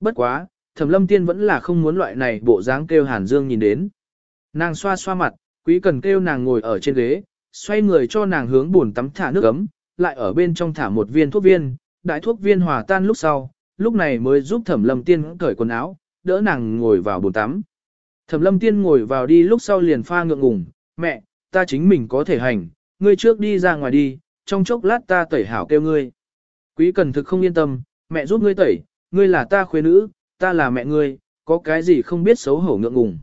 Bất quá, Thẩm Lâm Tiên vẫn là không muốn loại này bộ dáng kêu Hàn Dương nhìn đến. Nàng xoa xoa mặt, quý cần kêu nàng ngồi ở trên ghế, xoay người cho nàng hướng buồn tắm thả nước ấm, lại ở bên trong thả một viên thuốc viên, đại thuốc viên hòa tan lúc sau, lúc này mới giúp Thẩm Lâm Tiên cởi quần áo, đỡ nàng ngồi vào bồn tắm. Thẩm Lâm Tiên ngồi vào đi lúc sau liền pha ngượng ngùng, mẹ, ta chính mình có thể hành, ngươi trước đi ra ngoài đi, trong chốc lát ta tẩy hảo kêu ngươi. Quý cần thực không yên tâm, mẹ giúp ngươi tẩy, ngươi là ta khuê nữ, ta là mẹ ngươi, có cái gì không biết xấu hổ ngượng ngùng.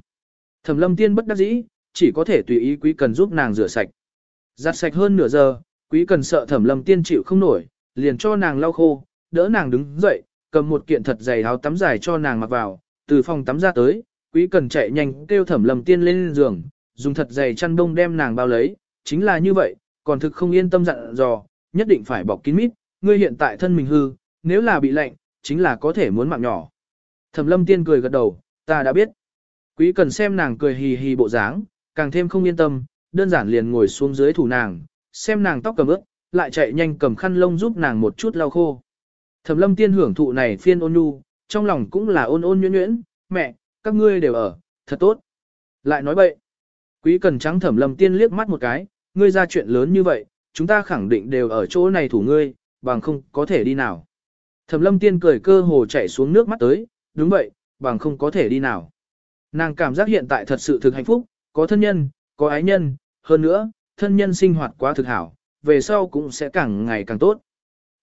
Thẩm lâm tiên bất đắc dĩ, chỉ có thể tùy ý quý cần giúp nàng rửa sạch. Giặt sạch hơn nửa giờ, quý cần sợ thẩm lâm tiên chịu không nổi, liền cho nàng lau khô, đỡ nàng đứng dậy, cầm một kiện thật dày áo tắm dài cho nàng mặc vào, từ phòng tắm ra tới, quý cần chạy nhanh kêu thẩm lâm tiên lên giường, dùng thật dày chăn đông đem nàng bao lấy, chính là như vậy, còn thực không yên tâm dặn dò, nhất định phải bọc kín mít, ngươi hiện tại thân mình hư, nếu là bị lạnh, chính là có thể muốn mạng nhỏ. Thẩm lâm tiên cười gật đầu, ta đã biết. Quý cần xem nàng cười hì hì bộ dáng, càng thêm không yên tâm, đơn giản liền ngồi xuống dưới thủ nàng, xem nàng tóc cầm ướt, lại chạy nhanh cầm khăn lông giúp nàng một chút lau khô. Thẩm lâm tiên hưởng thụ này phiên ôn nhu, trong lòng cũng là ôn ôn nhuyễn nhuyễn, mẹ, các ngươi đều ở, thật tốt. Lại nói bậy. Quý cần trắng thẩm lâm tiên liếc mắt một cái, ngươi ra chuyện lớn như vậy, chúng ta khẳng định đều ở chỗ này thủ ngươi, bằng không có thể đi nào. Thẩm lâm tiên cười cơ hồ chạy xuống nước mắt tới, đúng vậy, bằng không có thể đi nào. Nàng cảm giác hiện tại thật sự thực hạnh phúc, có thân nhân, có ái nhân, hơn nữa, thân nhân sinh hoạt quá thực hảo, về sau cũng sẽ càng ngày càng tốt.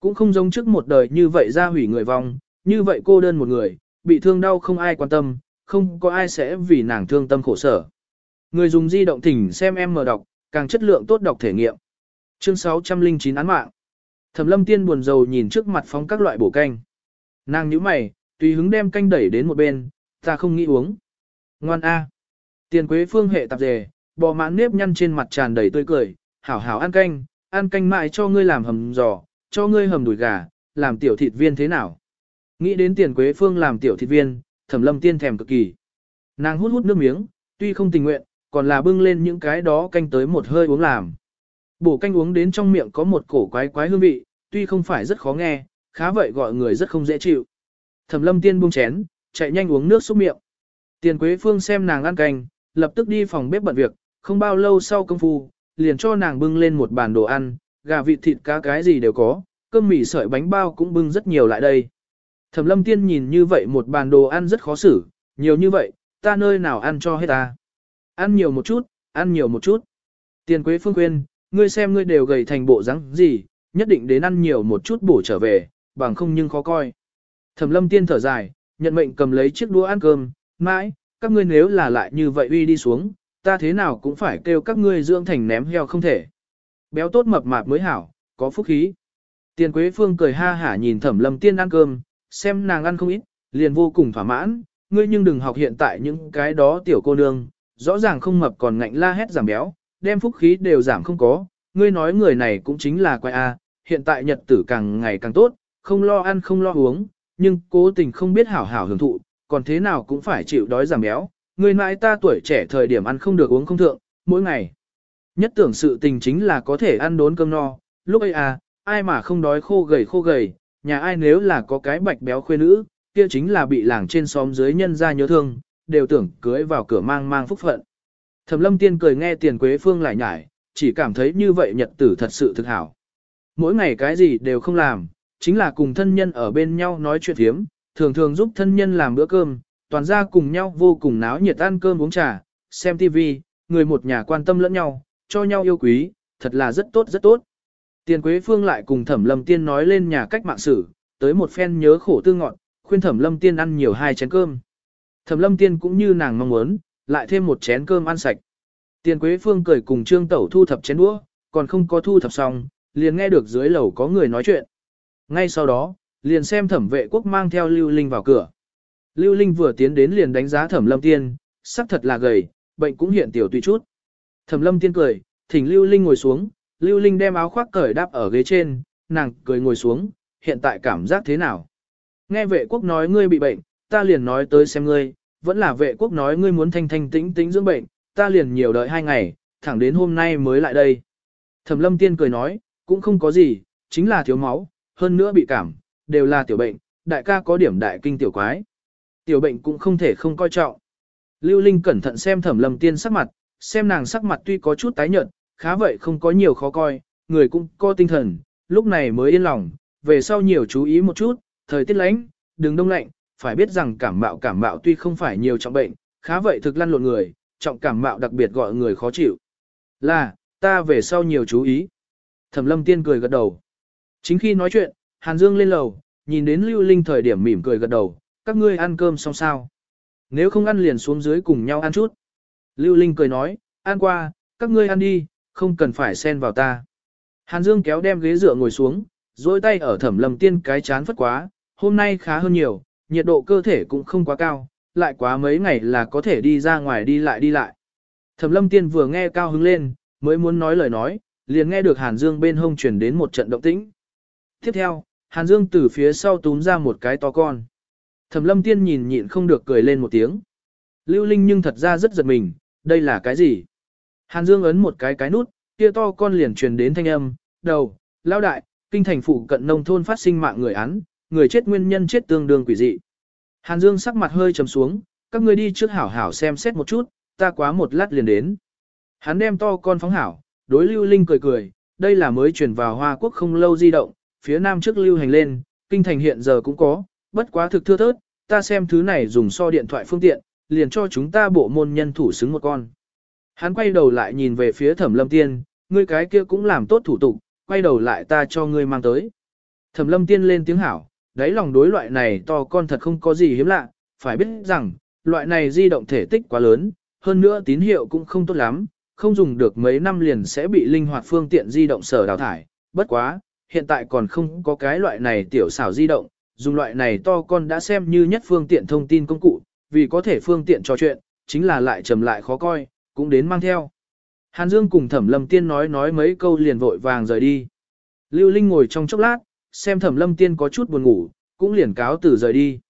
Cũng không giống trước một đời như vậy ra hủy người vong, như vậy cô đơn một người, bị thương đau không ai quan tâm, không có ai sẽ vì nàng thương tâm khổ sở. Người dùng di động thỉnh xem em mở đọc, càng chất lượng tốt đọc thể nghiệm. Chương 609 án mạng. Thẩm lâm tiên buồn rầu nhìn trước mặt phóng các loại bổ canh. Nàng nhíu mày, tùy hứng đem canh đẩy đến một bên, ta không nghĩ uống. Ngoan A. Tiền quế phương hệ tạp dề, bò mãn nếp nhăn trên mặt tràn đầy tươi cười, hảo hảo ăn canh, ăn canh mại cho ngươi làm hầm giò, cho ngươi hầm đùi gà, làm tiểu thịt viên thế nào. Nghĩ đến tiền quế phương làm tiểu thịt viên, thẩm lâm tiên thèm cực kỳ. Nàng hút hút nước miếng, tuy không tình nguyện, còn là bưng lên những cái đó canh tới một hơi uống làm. Bổ canh uống đến trong miệng có một cổ quái quái hương vị, tuy không phải rất khó nghe, khá vậy gọi người rất không dễ chịu. Thẩm lâm tiên buông chén, chạy nhanh uống nước xúc miệng. Tiền Quế Phương xem nàng ăn canh, lập tức đi phòng bếp bận việc, không bao lâu sau công phu, liền cho nàng bưng lên một bàn đồ ăn, gà vịt thịt cá cái gì đều có, cơm mì sợi bánh bao cũng bưng rất nhiều lại đây. Thẩm lâm tiên nhìn như vậy một bàn đồ ăn rất khó xử, nhiều như vậy, ta nơi nào ăn cho hết ta. Ăn nhiều một chút, ăn nhiều một chút. Tiền Quế Phương khuyên, ngươi xem ngươi đều gầy thành bộ dáng gì, nhất định đến ăn nhiều một chút bổ trở về, bằng không nhưng khó coi. Thẩm lâm tiên thở dài, nhận mệnh cầm lấy chiếc đũa ăn cơm, mãi, các ngươi nếu là lại như vậy uy đi xuống, ta thế nào cũng phải kêu các ngươi dưỡng thành ném heo không thể. Béo tốt mập mạp mới hảo, có phúc khí. Tiền Quế Phương cười ha hả nhìn Thẩm Lâm Tiên ăn cơm, xem nàng ăn không ít, liền vô cùng thỏa mãn, ngươi nhưng đừng học hiện tại những cái đó tiểu cô nương, rõ ràng không mập còn ngạnh la hét giảm béo, đem phúc khí đều giảm không có, ngươi nói người này cũng chính là quái a, hiện tại nhật tử càng ngày càng tốt, không lo ăn không lo uống, nhưng cố tình không biết hảo hảo hưởng thụ, còn thế nào cũng phải chịu đói giảm béo, người mãi ta tuổi trẻ thời điểm ăn không được uống không thượng, mỗi ngày. Nhất tưởng sự tình chính là có thể ăn đốn cơm no, lúc ấy à, ai mà không đói khô gầy khô gầy, nhà ai nếu là có cái bạch béo khuê nữ, kia chính là bị làng trên xóm dưới nhân ra nhớ thương, đều tưởng cưới vào cửa mang mang phúc phận. Thẩm lâm tiên cười nghe tiền quế phương lại nhải, chỉ cảm thấy như vậy nhật tử thật sự thực hảo. Mỗi ngày cái gì đều không làm, chính là cùng thân nhân ở bên nhau nói chuyện hiếm, thường thường giúp thân nhân làm bữa cơm, toàn ra cùng nhau vô cùng náo nhiệt ăn cơm uống trà, xem TV, người một nhà quan tâm lẫn nhau, cho nhau yêu quý, thật là rất tốt rất tốt. Tiền Quế Phương lại cùng Thẩm Lâm Tiên nói lên nhà cách mạng sử, tới một phen nhớ khổ tư ngọn, khuyên Thẩm Lâm Tiên ăn nhiều hai chén cơm. Thẩm Lâm Tiên cũng như nàng mong muốn, lại thêm một chén cơm ăn sạch. Tiền Quế Phương cười cùng Trương Tẩu thu thập chén đũa, còn không có thu thập xong, liền nghe được dưới lầu có người nói chuyện. Ngay sau đó, liền xem Thẩm Vệ Quốc mang theo Lưu Linh vào cửa. Lưu Linh vừa tiến đến liền đánh giá Thẩm Lâm Tiên, sắc thật là gầy, bệnh cũng hiện tiểu tùy chút. Thẩm Lâm Tiên cười, thỉnh Lưu Linh ngồi xuống, Lưu Linh đem áo khoác cởi đáp ở ghế trên, nàng cười ngồi xuống, hiện tại cảm giác thế nào? Nghe vệ quốc nói ngươi bị bệnh, ta liền nói tới xem ngươi, vẫn là vệ quốc nói ngươi muốn thanh thanh tĩnh tĩnh dưỡng bệnh, ta liền nhiều đợi hai ngày, thẳng đến hôm nay mới lại đây. Thẩm lâm tiên cười nói, cũng không có gì, chính là thiếu máu, hơn nữa bị cảm, đều là tiểu bệnh, đại ca có điểm đại kinh tiểu quái. Tiểu bệnh cũng không thể không coi trọng. Lưu Linh cẩn thận xem thẩm lâm tiên sắc mặt, xem nàng sắc mặt tuy có chút tái nhợt, khá vậy không có nhiều khó coi, người cũng có tinh thần, lúc này mới yên lòng, về sau nhiều chú ý một chút, thời tiết lạnh, đừng đông lạnh, phải biết rằng cảm mạo cảm mạo tuy không phải nhiều trọng bệnh, khá vậy thực lăn lộn người, trọng cảm mạo đặc biệt gọi người khó chịu. Là, ta về sau nhiều chú ý. Thẩm lâm tiên cười gật đầu. Chính khi nói chuyện, Hàn Dương lên lầu, nhìn đến Lưu Linh thời điểm mỉm cười gật đầu, các ngươi ăn cơm xong sao. Nếu không ăn liền xuống dưới cùng nhau ăn chút. Lưu Linh cười nói, ăn qua, các ngươi ăn đi, không cần phải xen vào ta. Hàn Dương kéo đem ghế dựa ngồi xuống, dối tay ở thẩm lầm tiên cái chán phất quá, hôm nay khá hơn nhiều, nhiệt độ cơ thể cũng không quá cao, lại quá mấy ngày là có thể đi ra ngoài đi lại đi lại. Thẩm lâm tiên vừa nghe cao hứng lên, mới muốn nói lời nói, liền nghe được Hàn Dương bên hông chuyển đến một trận động tĩnh. Tiếp theo, Hàn Dương từ phía sau túm ra một cái to con. Thẩm lâm tiên nhìn nhịn không được cười lên một tiếng. Lưu Linh nhưng thật ra rất giật mình, đây là cái gì? Hàn Dương ấn một cái cái nút, kia to con liền truyền đến thanh âm, đầu, lao đại, kinh thành phụ cận nông thôn phát sinh mạng người án, người chết nguyên nhân chết tương đương quỷ dị. Hàn Dương sắc mặt hơi trầm xuống, các ngươi đi trước hảo hảo xem xét một chút, ta quá một lát liền đến. Hắn đem to con phóng hảo, đối Lưu Linh cười cười, đây là mới chuyển vào Hoa Quốc không lâu di động, phía nam trước lưu hành lên, kinh thành hiện giờ cũng có, bất quá thực thưa thớt, ta xem thứ này dùng so điện thoại phương tiện, liền cho chúng ta bộ môn nhân thủ xứng một con. Hắn quay đầu lại nhìn về phía thẩm lâm tiên, ngươi cái kia cũng làm tốt thủ tục, quay đầu lại ta cho ngươi mang tới. Thẩm lâm tiên lên tiếng hảo, đáy lòng đối loại này to con thật không có gì hiếm lạ, phải biết rằng, loại này di động thể tích quá lớn, hơn nữa tín hiệu cũng không tốt lắm, không dùng được mấy năm liền sẽ bị linh hoạt phương tiện di động sở đào thải. Bất quá, hiện tại còn không có cái loại này tiểu xảo di động, dùng loại này to con đã xem như nhất phương tiện thông tin công cụ, vì có thể phương tiện trò chuyện, chính là lại trầm lại khó coi, cũng đến mang theo. Hàn Dương cùng Thẩm Lâm Tiên nói nói mấy câu liền vội vàng rời đi. Lưu Linh ngồi trong chốc lát, xem Thẩm Lâm Tiên có chút buồn ngủ, cũng liền cáo từ rời đi.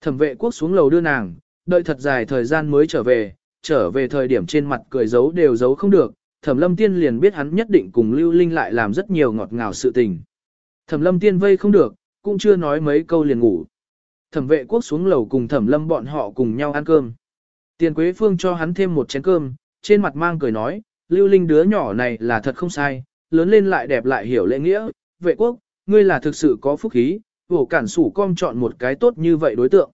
Thẩm vệ quốc xuống lầu đưa nàng, đợi thật dài thời gian mới trở về, trở về thời điểm trên mặt cười giấu đều giấu không được, Thẩm Lâm Tiên liền biết hắn nhất định cùng Lưu Linh lại làm rất nhiều ngọt ngào sự tình. Thẩm Lâm Tiên vây không được, cũng chưa nói mấy câu liền ngủ. Thẩm vệ quốc xuống lầu cùng Thẩm Lâm bọn họ cùng nhau ăn cơm. Tiền Quế Phương cho hắn thêm một chén cơm, trên mặt mang cười nói, Lưu Linh đứa nhỏ này là thật không sai, lớn lên lại đẹp lại hiểu lễ nghĩa, vệ quốc, ngươi là thực sự có phúc khí, vổ cản sủ com chọn một cái tốt như vậy đối tượng.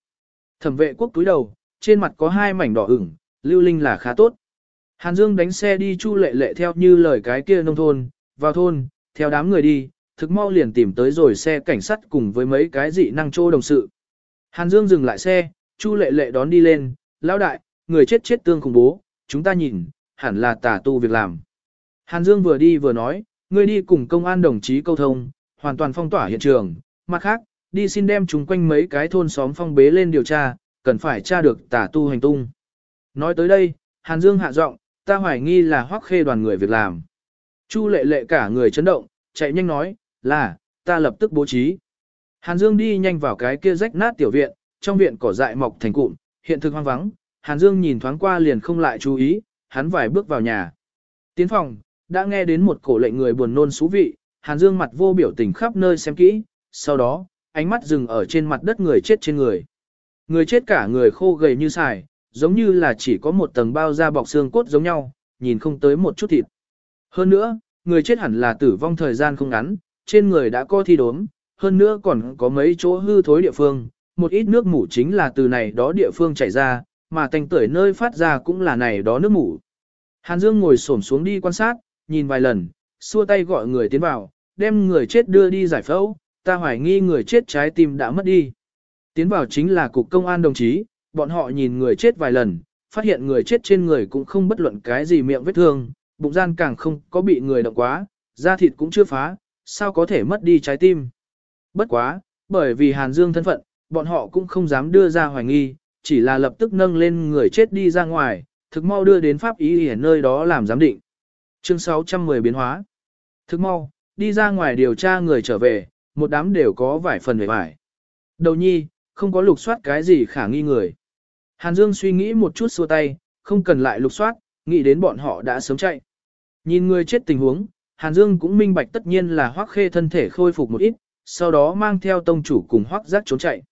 Thẩm vệ quốc túi đầu, trên mặt có hai mảnh đỏ ửng, Lưu Linh là khá tốt. Hàn Dương đánh xe đi chu lệ lệ theo như lời cái kia nông thôn, vào thôn, theo đám người đi, thực mau liền tìm tới rồi xe cảnh sát cùng với mấy cái dị năng trô đồng sự. Hàn Dương dừng lại xe, chu lệ lệ đón đi lên, lão đại, người chết chết tương khủng bố, chúng ta nhìn, hẳn là tà tu việc làm. Hàn Dương vừa đi vừa nói, ngươi đi cùng công an đồng chí câu thông, hoàn toàn phong tỏa hiện trường, mặt khác, đi xin đem chúng quanh mấy cái thôn xóm phong bế lên điều tra, cần phải tra được tà tu hành tung. Nói tới đây, Hàn Dương hạ giọng, ta hoài nghi là hoắc khê đoàn người việc làm. Chu lệ lệ cả người chấn động, chạy nhanh nói, là, ta lập tức bố trí. Hàn Dương đi nhanh vào cái kia rách nát tiểu viện, trong viện cỏ dại mọc thành cụm, hiện thực hoang vắng, Hàn Dương nhìn thoáng qua liền không lại chú ý, hắn vài bước vào nhà. Tiến phòng, đã nghe đến một cổ lệnh người buồn nôn xú vị, Hàn Dương mặt vô biểu tình khắp nơi xem kỹ, sau đó, ánh mắt dừng ở trên mặt đất người chết trên người. Người chết cả người khô gầy như xài, giống như là chỉ có một tầng bao da bọc xương cốt giống nhau, nhìn không tới một chút thịt. Hơn nữa, người chết hẳn là tử vong thời gian không ngắn, trên người đã có thi đốm, hơn nữa còn có mấy chỗ hư thối địa phương, một ít nước mủ chính là từ này đó địa phương chảy ra, mà tành tưởi nơi phát ra cũng là này đó nước mủ. Hàn Dương ngồi xổm xuống đi quan sát, nhìn vài lần, xua tay gọi người tiến vào, đem người chết đưa đi giải phẫu, ta hoài nghi người chết trái tim đã mất đi. Tiến vào chính là cục công an đồng chí, bọn họ nhìn người chết vài lần, phát hiện người chết trên người cũng không bất luận cái gì miệng vết thương, bụng gian càng không có bị người động quá, da thịt cũng chưa phá, sao có thể mất đi trái tim. Bất quá, bởi vì Hàn Dương thân phận, bọn họ cũng không dám đưa ra hoài nghi, chỉ là lập tức nâng lên người chết đi ra ngoài, thực mau đưa đến pháp ý ở nơi đó làm giám định. Chương 610 biến hóa. Thực mau, đi ra ngoài điều tra người trở về, một đám đều có vài phần về vải. Đầu nhi, không có lục soát cái gì khả nghi người. Hàn Dương suy nghĩ một chút xua tay, không cần lại lục soát, nghĩ đến bọn họ đã sớm chạy. Nhìn người chết tình huống, Hàn Dương cũng minh bạch tất nhiên là hoắc khê thân thể khôi phục một ít, sau đó mang theo tông chủ cùng hoắc giác trốn chạy.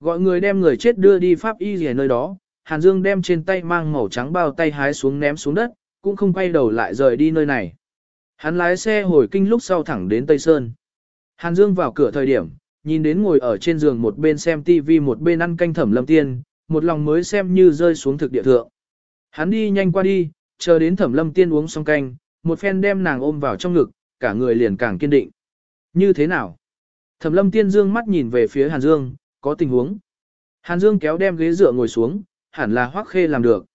Gọi người đem người chết đưa đi pháp y rìa nơi đó, Hàn Dương đem trên tay mang màu trắng bao tay hái xuống ném xuống đất, cũng không quay đầu lại rời đi nơi này. Hắn lái xe hồi kinh lúc sau thẳng đến Tây Sơn. Hàn Dương vào cửa thời điểm, nhìn đến ngồi ở trên giường một bên xem TV một bên ăn canh thẩm lâm tiên, một lòng mới xem như rơi xuống thực địa thượng. Hắn đi nhanh qua đi, chờ đến thẩm lâm tiên uống xong canh, một phen đem nàng ôm vào trong ngực, cả người liền càng kiên định. Như thế nào? Thẩm lâm tiên dương mắt nhìn về phía Hàn Dương, có tình huống. Hàn Dương kéo đem ghế dựa ngồi xuống, hẳn là hoắc khê làm được.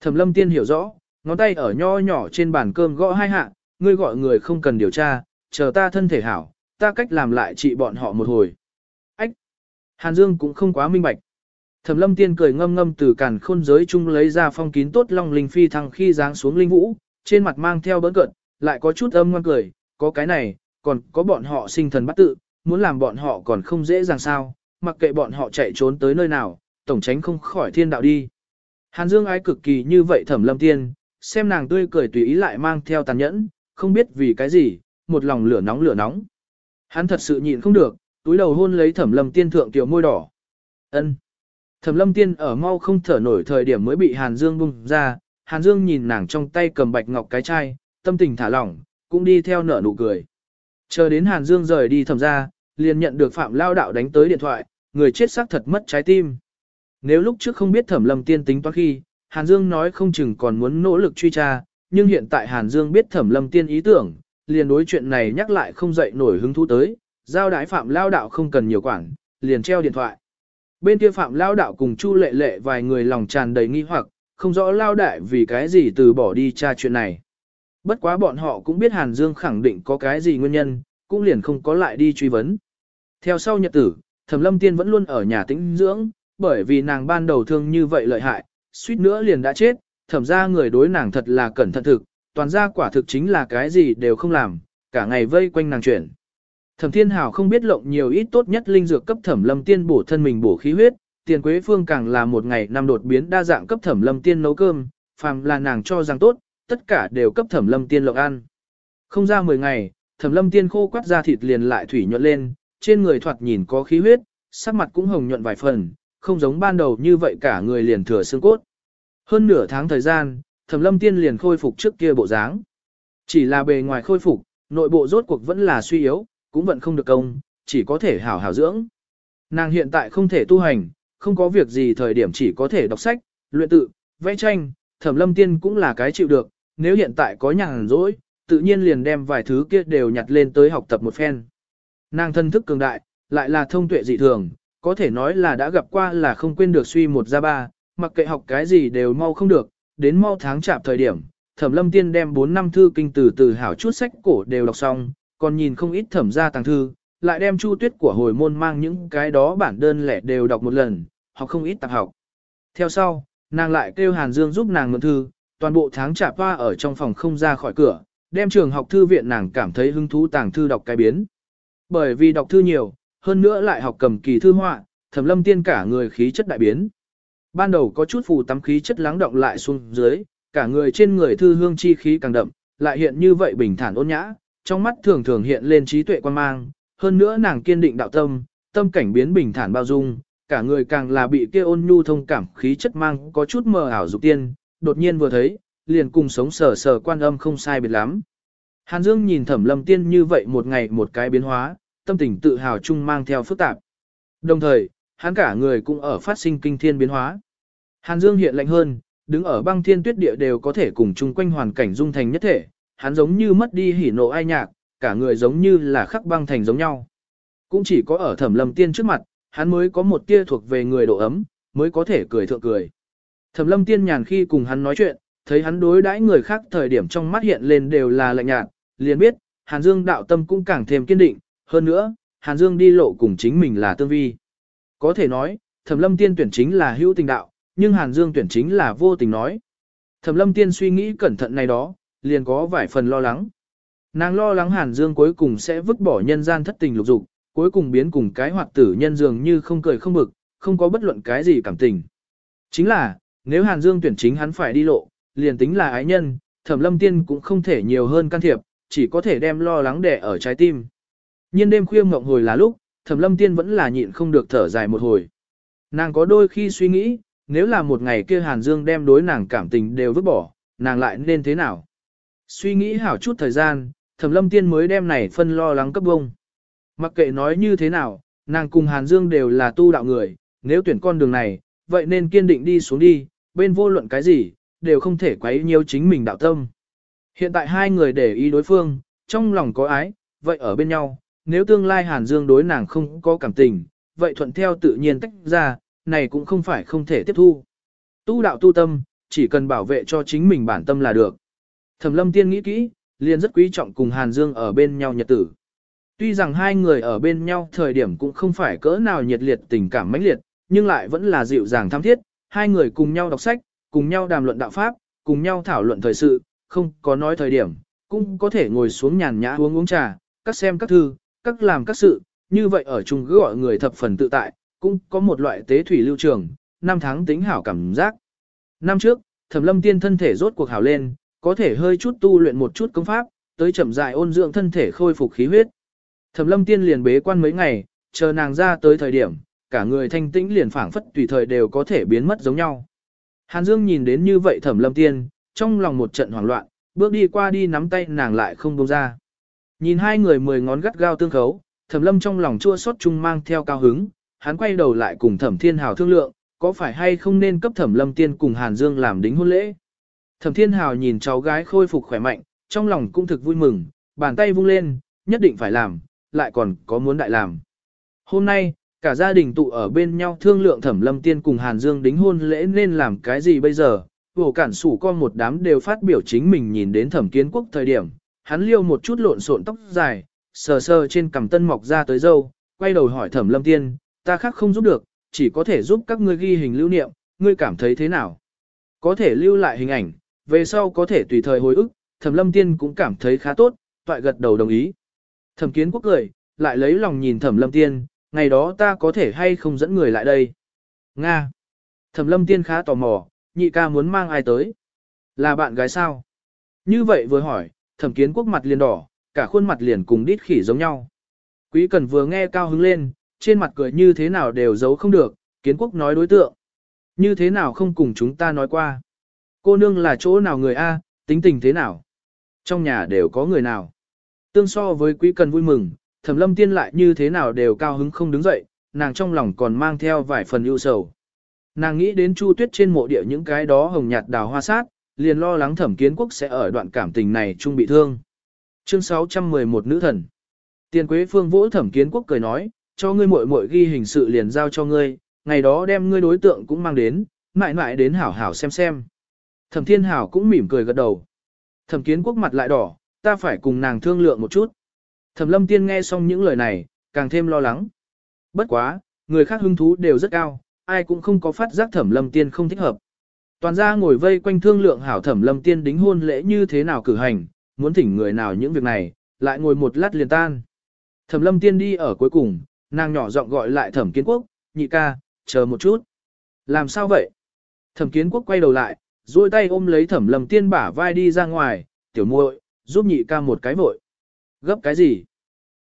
Thẩm lâm tiên hiểu rõ, ngón tay ở nho nhỏ trên bàn cơm gõ hai hạ, ngươi gọi người không cần điều tra, chờ ta thân thể hảo, ta cách làm lại trị bọn họ một hồi. Ách! Hàn Dương cũng không quá minh bạch. Thẩm lâm tiên cười ngâm ngâm từ càn khôn giới chung lấy ra phong kín tốt long linh phi thăng khi giáng xuống linh vũ, trên mặt mang theo bỡn cợt, lại có chút âm ngoan cười, có cái này, còn có bọn họ sinh thần bắt tự, muốn làm bọn họ còn không dễ dàng sao, mặc kệ bọn họ chạy trốn tới nơi nào, tổng tránh không khỏi thiên đạo đi. Hàn Dương ái cực kỳ như vậy thẩm lâm tiên, xem nàng tươi cười tùy ý lại mang theo tàn nhẫn, không biết vì cái gì, một lòng lửa nóng lửa nóng. Hắn thật sự nhịn không được, túi đầu hôn lấy thẩm lâm tiên thượng tiểu môi đỏ. ân Thẩm lâm tiên ở mau không thở nổi thời điểm mới bị Hàn Dương bung ra, Hàn Dương nhìn nàng trong tay cầm bạch ngọc cái chai, tâm tình thả lỏng, cũng đi theo nở nụ cười. Chờ đến Hàn Dương rời đi thẩm ra, liền nhận được Phạm Lao Đạo đánh tới điện thoại, người chết xác thật mất trái tim. Nếu lúc trước không biết thẩm lâm tiên tính toán khi, Hàn Dương nói không chừng còn muốn nỗ lực truy tra, nhưng hiện tại Hàn Dương biết thẩm lâm tiên ý tưởng, liền đối chuyện này nhắc lại không dậy nổi hứng thú tới, giao đái Phạm Lao Đạo không cần nhiều quản, liền treo điện thoại. Bên kia Phạm Lao Đạo cùng Chu Lệ Lệ vài người lòng tràn đầy nghi hoặc, không rõ Lao Đại vì cái gì từ bỏ đi tra chuyện này. Bất quá bọn họ cũng biết Hàn Dương khẳng định có cái gì nguyên nhân, cũng liền không có lại đi truy vấn. Theo sau nhật tử, Thẩm Lâm Tiên vẫn luôn ở nhà tĩnh dưỡng, bởi vì nàng ban đầu thương như vậy lợi hại, suýt nữa liền đã chết, thẩm ra người đối nàng thật là cẩn thận thực, toàn ra quả thực chính là cái gì đều không làm, cả ngày vây quanh nàng chuyển. Thẩm Thiên Hảo không biết lộng nhiều ít tốt nhất linh dược cấp Thẩm Lâm Tiên bổ thân mình bổ khí huyết, Tiền Quế Phương càng là một ngày năm đột biến đa dạng cấp Thẩm Lâm Tiên nấu cơm, phàm là nàng cho rằng tốt, tất cả đều cấp Thẩm Lâm Tiên lộc ăn. Không ra 10 ngày, Thẩm Lâm Tiên khô quắt ra thịt liền lại thủy nhuận lên, trên người thoạt nhìn có khí huyết, sắc mặt cũng hồng nhuận vài phần, không giống ban đầu như vậy cả người liền thừa xương cốt. Hơn nửa tháng thời gian, Thẩm Lâm Tiên liền khôi phục trước kia bộ dáng. Chỉ là bề ngoài khôi phục, nội bộ rốt cuộc vẫn là suy yếu, cũng vẫn không được công, chỉ có thể hảo hảo dưỡng. Nàng hiện tại không thể tu hành, không có việc gì thời điểm chỉ có thể đọc sách, luyện tự, vẽ tranh, Thẩm Lâm Tiên cũng là cái chịu được, nếu hiện tại có nhàn rỗi, tự nhiên liền đem vài thứ kia đều nhặt lên tới học tập một phen. Nàng thân thức cường đại, lại là thông tuệ dị thường, có thể nói là đã gặp qua là không quên được suy một ra ba, mặc kệ học cái gì đều mau không được, đến mau tháng chạp thời điểm, thẩm lâm tiên đem 4 năm thư kinh từ từ hảo chút sách cổ đều đọc xong, còn nhìn không ít thẩm ra tàng thư, lại đem chu tuyết của hồi môn mang những cái đó bản đơn lẻ đều đọc một lần, học không ít tạp học. Theo sau, nàng lại kêu Hàn Dương giúp nàng mượn thư, toàn bộ tháng chạp hoa ở trong phòng không ra khỏi cửa, đem trường học thư viện nàng cảm thấy hứng thú tàng thư đọc cái biến. Bởi vì đọc thư nhiều, hơn nữa lại học cầm kỳ thư họa, thẩm lâm tiên cả người khí chất đại biến. Ban đầu có chút phù tắm khí chất lắng động lại xuống dưới, cả người trên người thư hương chi khí càng đậm, lại hiện như vậy bình thản ôn nhã, trong mắt thường thường hiện lên trí tuệ quan mang, hơn nữa nàng kiên định đạo tâm, tâm cảnh biến bình thản bao dung, cả người càng là bị kia ôn nhu thông cảm khí chất mang có chút mờ ảo dục tiên, đột nhiên vừa thấy, liền cùng sống sờ sờ quan âm không sai biệt lắm. Hàn Dương nhìn thẩm lâm tiên như vậy một ngày một cái biến hóa, tâm tình tự hào chung mang theo phức tạp. Đồng thời, hắn cả người cũng ở phát sinh kinh thiên biến hóa. Hàn Dương hiện lạnh hơn, đứng ở băng thiên tuyết địa đều có thể cùng chung quanh hoàn cảnh dung thành nhất thể, hắn giống như mất đi hỉ nộ ai nhạc, cả người giống như là khắc băng thành giống nhau. Cũng chỉ có ở thẩm lâm tiên trước mặt, hắn mới có một tia thuộc về người độ ấm, mới có thể cười thượng cười. Thẩm lâm tiên nhàn khi cùng hắn nói chuyện, thấy hắn đối đãi người khác thời điểm trong mắt hiện lên đều là lạnh nhạt, liền biết, Hàn Dương đạo tâm cũng càng thêm kiên định, hơn nữa, Hàn Dương đi lộ cùng chính mình là tương vi. Có thể nói, Thẩm Lâm Tiên tuyển chính là hữu tình đạo, nhưng Hàn Dương tuyển chính là vô tình nói. Thẩm Lâm Tiên suy nghĩ cẩn thận này đó, liền có vài phần lo lắng. Nàng lo lắng Hàn Dương cuối cùng sẽ vứt bỏ nhân gian thất tình lục dục, cuối cùng biến cùng cái hoạt tử nhân dường như không cười không bực, không có bất luận cái gì cảm tình. Chính là, nếu Hàn Dương tuyển chính hắn phải đi lộ, liền tính là ái nhân, Thẩm Lâm Tiên cũng không thể nhiều hơn can thiệp, chỉ có thể đem lo lắng đè ở trái tim. Nhiên đêm khuya ngộng hồi là lúc, Thẩm Lâm Tiên vẫn là nhịn không được thở dài một hồi. Nàng có đôi khi suy nghĩ, nếu là một ngày kia Hàn Dương đem đối nàng cảm tình đều vứt bỏ, nàng lại nên thế nào? Suy nghĩ hảo chút thời gian, Thẩm Lâm Tiên mới đem này phân lo lắng cấp bông. Mặc kệ nói như thế nào, nàng cùng Hàn Dương đều là tu đạo người, nếu tuyển con đường này, vậy nên kiên định đi xuống đi, bên vô luận cái gì, đều không thể quấy nhiều chính mình đạo tâm. Hiện tại hai người để ý đối phương, trong lòng có ái, vậy ở bên nhau, nếu tương lai Hàn Dương đối nàng không có cảm tình, vậy thuận theo tự nhiên tách ra, này cũng không phải không thể tiếp thu. Tu đạo tu tâm, chỉ cần bảo vệ cho chính mình bản tâm là được. Thẩm lâm tiên nghĩ kỹ, liền rất quý trọng cùng Hàn Dương ở bên nhau nhật tử. Tuy rằng hai người ở bên nhau thời điểm cũng không phải cỡ nào nhiệt liệt tình cảm mãnh liệt, nhưng lại vẫn là dịu dàng tham thiết, hai người cùng nhau đọc sách, cùng nhau đàm luận đạo pháp, cùng nhau thảo luận thời sự, không có nói thời điểm, cũng có thể ngồi xuống nhàn nhã uống uống trà, các xem các thư, các làm các sự, như vậy ở chung cứ gọi người thập phần tự tại, cũng có một loại tế thủy lưu trường, năm tháng tính hảo cảm giác. Năm trước, Thẩm Lâm Tiên thân thể rốt cuộc hảo lên, có thể hơi chút tu luyện một chút công pháp, tới chậm dài ôn dưỡng thân thể khôi phục khí huyết. Thẩm Lâm Tiên liền bế quan mấy ngày, chờ nàng ra tới thời điểm, cả người thanh tĩnh liền phảng phất tùy thời đều có thể biến mất giống nhau. Hàn Dương nhìn đến như vậy Thẩm Lâm Tiên, trong lòng một trận hoảng loạn, bước đi qua đi nắm tay nàng lại không buông ra. Nhìn hai người mười ngón gắt gao tương khấu, Thẩm Lâm trong lòng chua xót chung mang theo cao hứng, hắn quay đầu lại cùng Thẩm Thiên Hào thương lượng, có phải hay không nên cấp Thẩm Lâm Tiên cùng Hàn Dương làm đính hôn lễ. Thẩm Thiên Hào nhìn cháu gái khôi phục khỏe mạnh, trong lòng cũng thực vui mừng, bàn tay vung lên, nhất định phải làm, lại còn có muốn đại làm. Hôm nay, cả gia đình tụ ở bên nhau thương lượng Thẩm Lâm Tiên cùng Hàn Dương đính hôn lễ nên làm cái gì bây giờ. Vổ cản sủ con một đám đều phát biểu chính mình nhìn đến Thẩm Kiến Quốc thời điểm, hắn liêu một chút lộn xộn tóc dài, sờ sờ trên cằm tân mọc ra tới dâu, quay đầu hỏi Thẩm Lâm Tiên, ta khác không giúp được, chỉ có thể giúp các ngươi ghi hình lưu niệm, ngươi cảm thấy thế nào? Có thể lưu lại hình ảnh, về sau có thể tùy thời hồi ức, Thẩm Lâm Tiên cũng cảm thấy khá tốt, toại gật đầu đồng ý. Thẩm Kiến Quốc cười, lại lấy lòng nhìn Thẩm Lâm Tiên, ngày đó ta có thể hay không dẫn người lại đây. Nga. Thẩm Lâm Tiên khá tò mò, nhị ca muốn mang ai tới? Là bạn gái sao? Như vậy vừa hỏi, Thẩm Kiến Quốc mặt liền đỏ, cả khuôn mặt liền cùng đít khỉ giống nhau. Quý Cần vừa nghe cao hứng lên, trên mặt cười như thế nào đều giấu không được, Kiến Quốc nói đối tượng. Như thế nào không cùng chúng ta nói qua? Cô nương là chỗ nào người A, tính tình thế nào? Trong nhà đều có người nào? Tương so với quý cần vui mừng, thẩm lâm tiên lại như thế nào đều cao hứng không đứng dậy, nàng trong lòng còn mang theo vài phần ưu sầu. Nàng nghĩ đến chu tuyết trên mộ địa những cái đó hồng nhạt đào hoa sát, liền lo lắng thẩm kiến quốc sẽ ở đoạn cảm tình này chung bị thương. Chương 611 Nữ thần Tiền Quế Phương vỗ thẩm kiến quốc cười nói, cho ngươi muội muội ghi hình sự liền giao cho ngươi, ngày đó đem ngươi đối tượng cũng mang đến, mãi mãi đến hảo hảo xem xem. Thẩm Thiên Hảo cũng mỉm cười gật đầu. Thẩm Kiến Quốc mặt lại đỏ, ta phải cùng nàng thương lượng một chút. Thẩm Lâm Tiên nghe xong những lời này, càng thêm lo lắng. Bất quá, người khác hứng thú đều rất cao, ai cũng không có phát giác Thẩm Lâm Tiên không thích hợp. Toàn gia ngồi vây quanh thương lượng hảo Thẩm Lâm Tiên đính hôn lễ như thế nào cử hành, muốn thỉnh người nào những việc này, lại ngồi một lát liền tan. Thẩm Lâm Tiên đi ở cuối cùng, nàng nhỏ giọng gọi lại Thẩm Kiến Quốc, nhị ca, chờ một chút. Làm sao vậy? Thẩm Kiến Quốc quay đầu lại, duỗi tay ôm lấy Thẩm Lâm Tiên bả vai đi ra ngoài, tiểu muội, giúp nhị ca một cái vội. Gấp cái gì?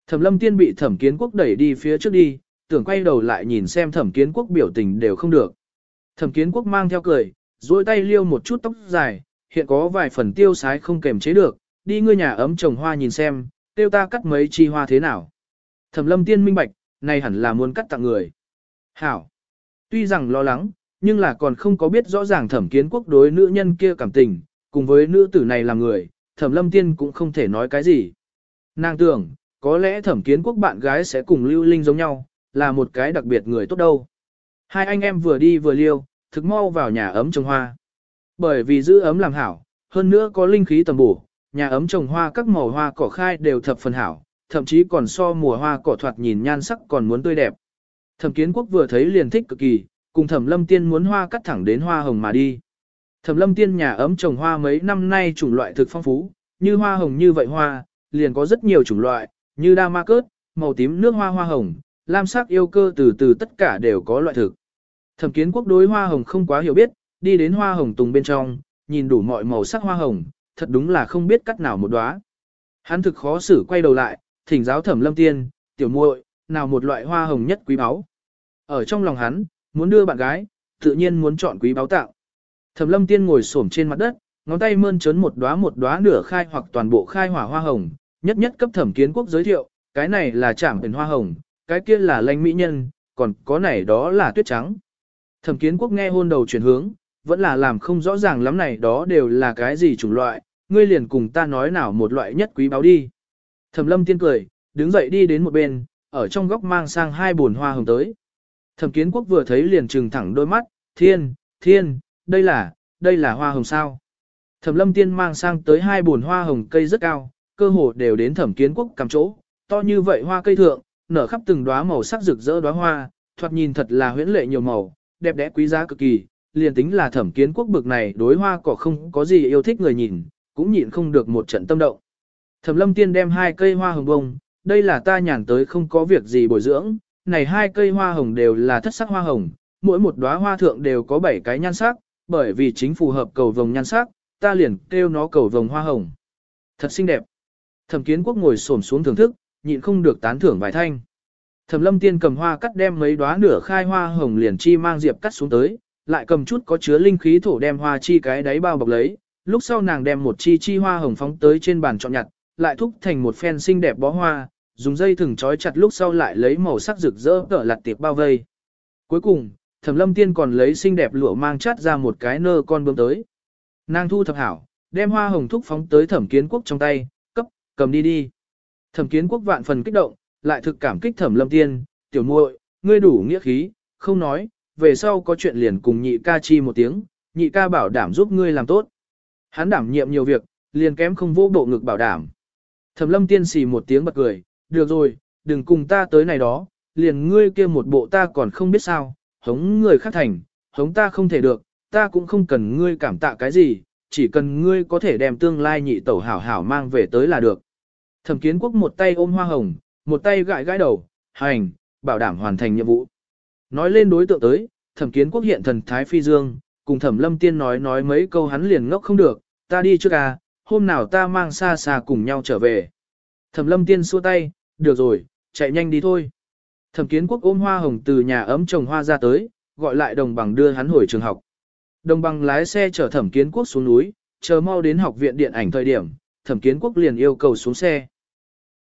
Thẩm lâm tiên bị thẩm kiến quốc đẩy đi phía trước đi, tưởng quay đầu lại nhìn xem thẩm kiến quốc biểu tình đều không được. Thẩm kiến quốc mang theo cười, duỗi tay liêu một chút tóc dài, hiện có vài phần tiêu sái không kềm chế được, đi ngươi nhà ấm trồng hoa nhìn xem, tiêu ta cắt mấy chi hoa thế nào. Thẩm lâm tiên minh bạch, này hẳn là muốn cắt tặng người. Hảo. Tuy rằng lo lắng, nhưng là còn không có biết rõ ràng thẩm kiến quốc đối nữ nhân kia cảm tình, cùng với nữ tử này là người, thẩm lâm tiên cũng không thể nói cái gì. Nàng tưởng, có lẽ thẩm kiến quốc bạn gái sẽ cùng lưu linh giống nhau, là một cái đặc biệt người tốt đâu. Hai anh em vừa đi vừa liêu, thực mau vào nhà ấm trồng hoa. Bởi vì giữ ấm làm hảo, hơn nữa có linh khí tầm bổ, nhà ấm trồng hoa các màu hoa cỏ khai đều thập phần hảo, thậm chí còn so mùa hoa cỏ thoạt nhìn nhan sắc còn muốn tươi đẹp. Thẩm kiến quốc vừa thấy liền thích cực kỳ, cùng thẩm lâm tiên muốn hoa cắt thẳng đến hoa hồng mà đi. Thẩm lâm tiên nhà ấm trồng hoa mấy năm nay chủng loại thực phong phú, như hoa hồng như vậy hoa, liền có rất nhiều chủng loại, như đa ma cớt, màu tím nước hoa hoa hồng, lam sắc yêu cơ từ từ tất cả đều có loại thực. Thẩm kiến quốc đối hoa hồng không quá hiểu biết, đi đến hoa hồng tùng bên trong, nhìn đủ mọi màu sắc hoa hồng, thật đúng là không biết cắt nào một đóa. Hắn thực khó xử quay đầu lại, thỉnh giáo thẩm lâm tiên, tiểu muội, nào một loại hoa hồng nhất quý báu. Ở trong lòng hắn, muốn đưa bạn gái, tự nhiên muốn chọn quý báu tạo. Thẩm lâm tiên ngồi xổm trên mặt đất, ngón tay mơn trớn một đóa một đóa nửa khai hoặc toàn bộ khai hỏa hoa hồng, nhất nhất cấp thẩm kiến quốc giới thiệu, cái này là trảm biển hoa hồng, cái kia là lanh mỹ nhân, còn có này đó là tuyết trắng. Thẩm kiến quốc nghe hôn đầu chuyển hướng, vẫn là làm không rõ ràng lắm này đó đều là cái gì chủng loại, ngươi liền cùng ta nói nào một loại nhất quý báu đi. Thẩm lâm tiên cười, đứng dậy đi đến một bên, ở trong góc mang sang hai bồn hoa hồng tới. Thẩm kiến quốc vừa thấy liền trừng thẳng đôi mắt, thiên, thiên, đây là, đây là hoa hồng sao. Thẩm lâm tiên mang sang tới hai bồn hoa hồng cây rất cao, cơ hồ đều đến thẩm kiến quốc cầm chỗ, to như vậy hoa cây thượng, nở khắp từng đóa màu sắc rực rỡ đóa hoa, thoạt nhìn thật là huyễn lệ nhiều màu, đẹp đẽ quý giá cực kỳ, liền tính là thẩm kiến quốc bực này đối hoa cỏ không có gì yêu thích người nhìn, cũng nhịn không được một trận tâm động. Thẩm lâm tiên đem hai cây hoa hồng bông, đây là ta nhàn tới không có việc gì bồi dưỡng, này hai cây hoa hồng đều là thất sắc hoa hồng, mỗi một đóa hoa thượng đều có bảy cái nhan sắc, bởi vì chính phù hợp cầu vồng nhan sắc, ta liền kêu nó cầu vồng hoa hồng. Thật xinh đẹp. Thẩm kiến quốc ngồi xổm xuống thưởng thức, nhịn không được tán thưởng vài thanh. Thẩm lâm tiên cầm hoa cắt đem mấy đóa nửa khai hoa hồng liền chi mang diệp cắt xuống tới, lại cầm chút có chứa linh khí thổ đem hoa chi cái đáy bao bọc lấy, lúc sau nàng đem một chi chi hoa hồng phóng tới trên bàn chọn nhặt, lại thúc thành một phen xinh đẹp bó hoa, dùng dây thừng trói chặt lúc sau lại lấy màu sắc rực rỡ cỡ lặt tiệp bao vây. Cuối cùng, Thẩm Lâm Tiên còn lấy xinh đẹp lụa mang chắt ra một cái nơ con bướm tới. Nàng thu thập hảo, đem hoa hồng thúc phóng tới Thẩm Kiến Quốc trong tay, cấp, cầm đi đi. Thẩm Kiến Quốc vạn phần kích động, lại thực cảm kích Thẩm Lâm Tiên, tiểu muội, ngươi đủ nghĩa khí, không nói, về sau có chuyện liền cùng nhị ca chi một tiếng, nhị ca bảo đảm giúp ngươi làm tốt. Hắn đảm nhiệm nhiều việc, liền kém không vô bộ ngực bảo đảm. Thẩm lâm tiên xì một tiếng bật cười, được rồi, đừng cùng ta tới này đó, liền ngươi kia một bộ ta còn không biết sao, hống người khác thành, hống ta không thể được, ta cũng không cần ngươi cảm tạ cái gì, chỉ cần ngươi có thể đem tương lai nhị tẩu hảo hảo mang về tới là được. Thẩm kiến quốc một tay ôm hoa hồng, một tay gãi gãi đầu, hành, bảo đảm hoàn thành nhiệm vụ. Nói lên đối tượng tới, thẩm kiến quốc hiện thần thái phi dương, cùng thẩm lâm tiên nói nói mấy câu hắn liền ngốc không được, ta đi trước à, hôm nào ta mang xa xa cùng nhau trở về. Thẩm lâm tiên xua tay, được rồi, chạy nhanh đi thôi. Thẩm kiến quốc ôm hoa hồng từ nhà ấm trồng hoa ra tới, gọi lại đồng bằng đưa hắn hồi trường học. Đồng bằng lái xe chở thẩm kiến quốc xuống núi, chờ mau đến học viện điện ảnh thời điểm, thẩm kiến quốc liền yêu cầu xuống xe.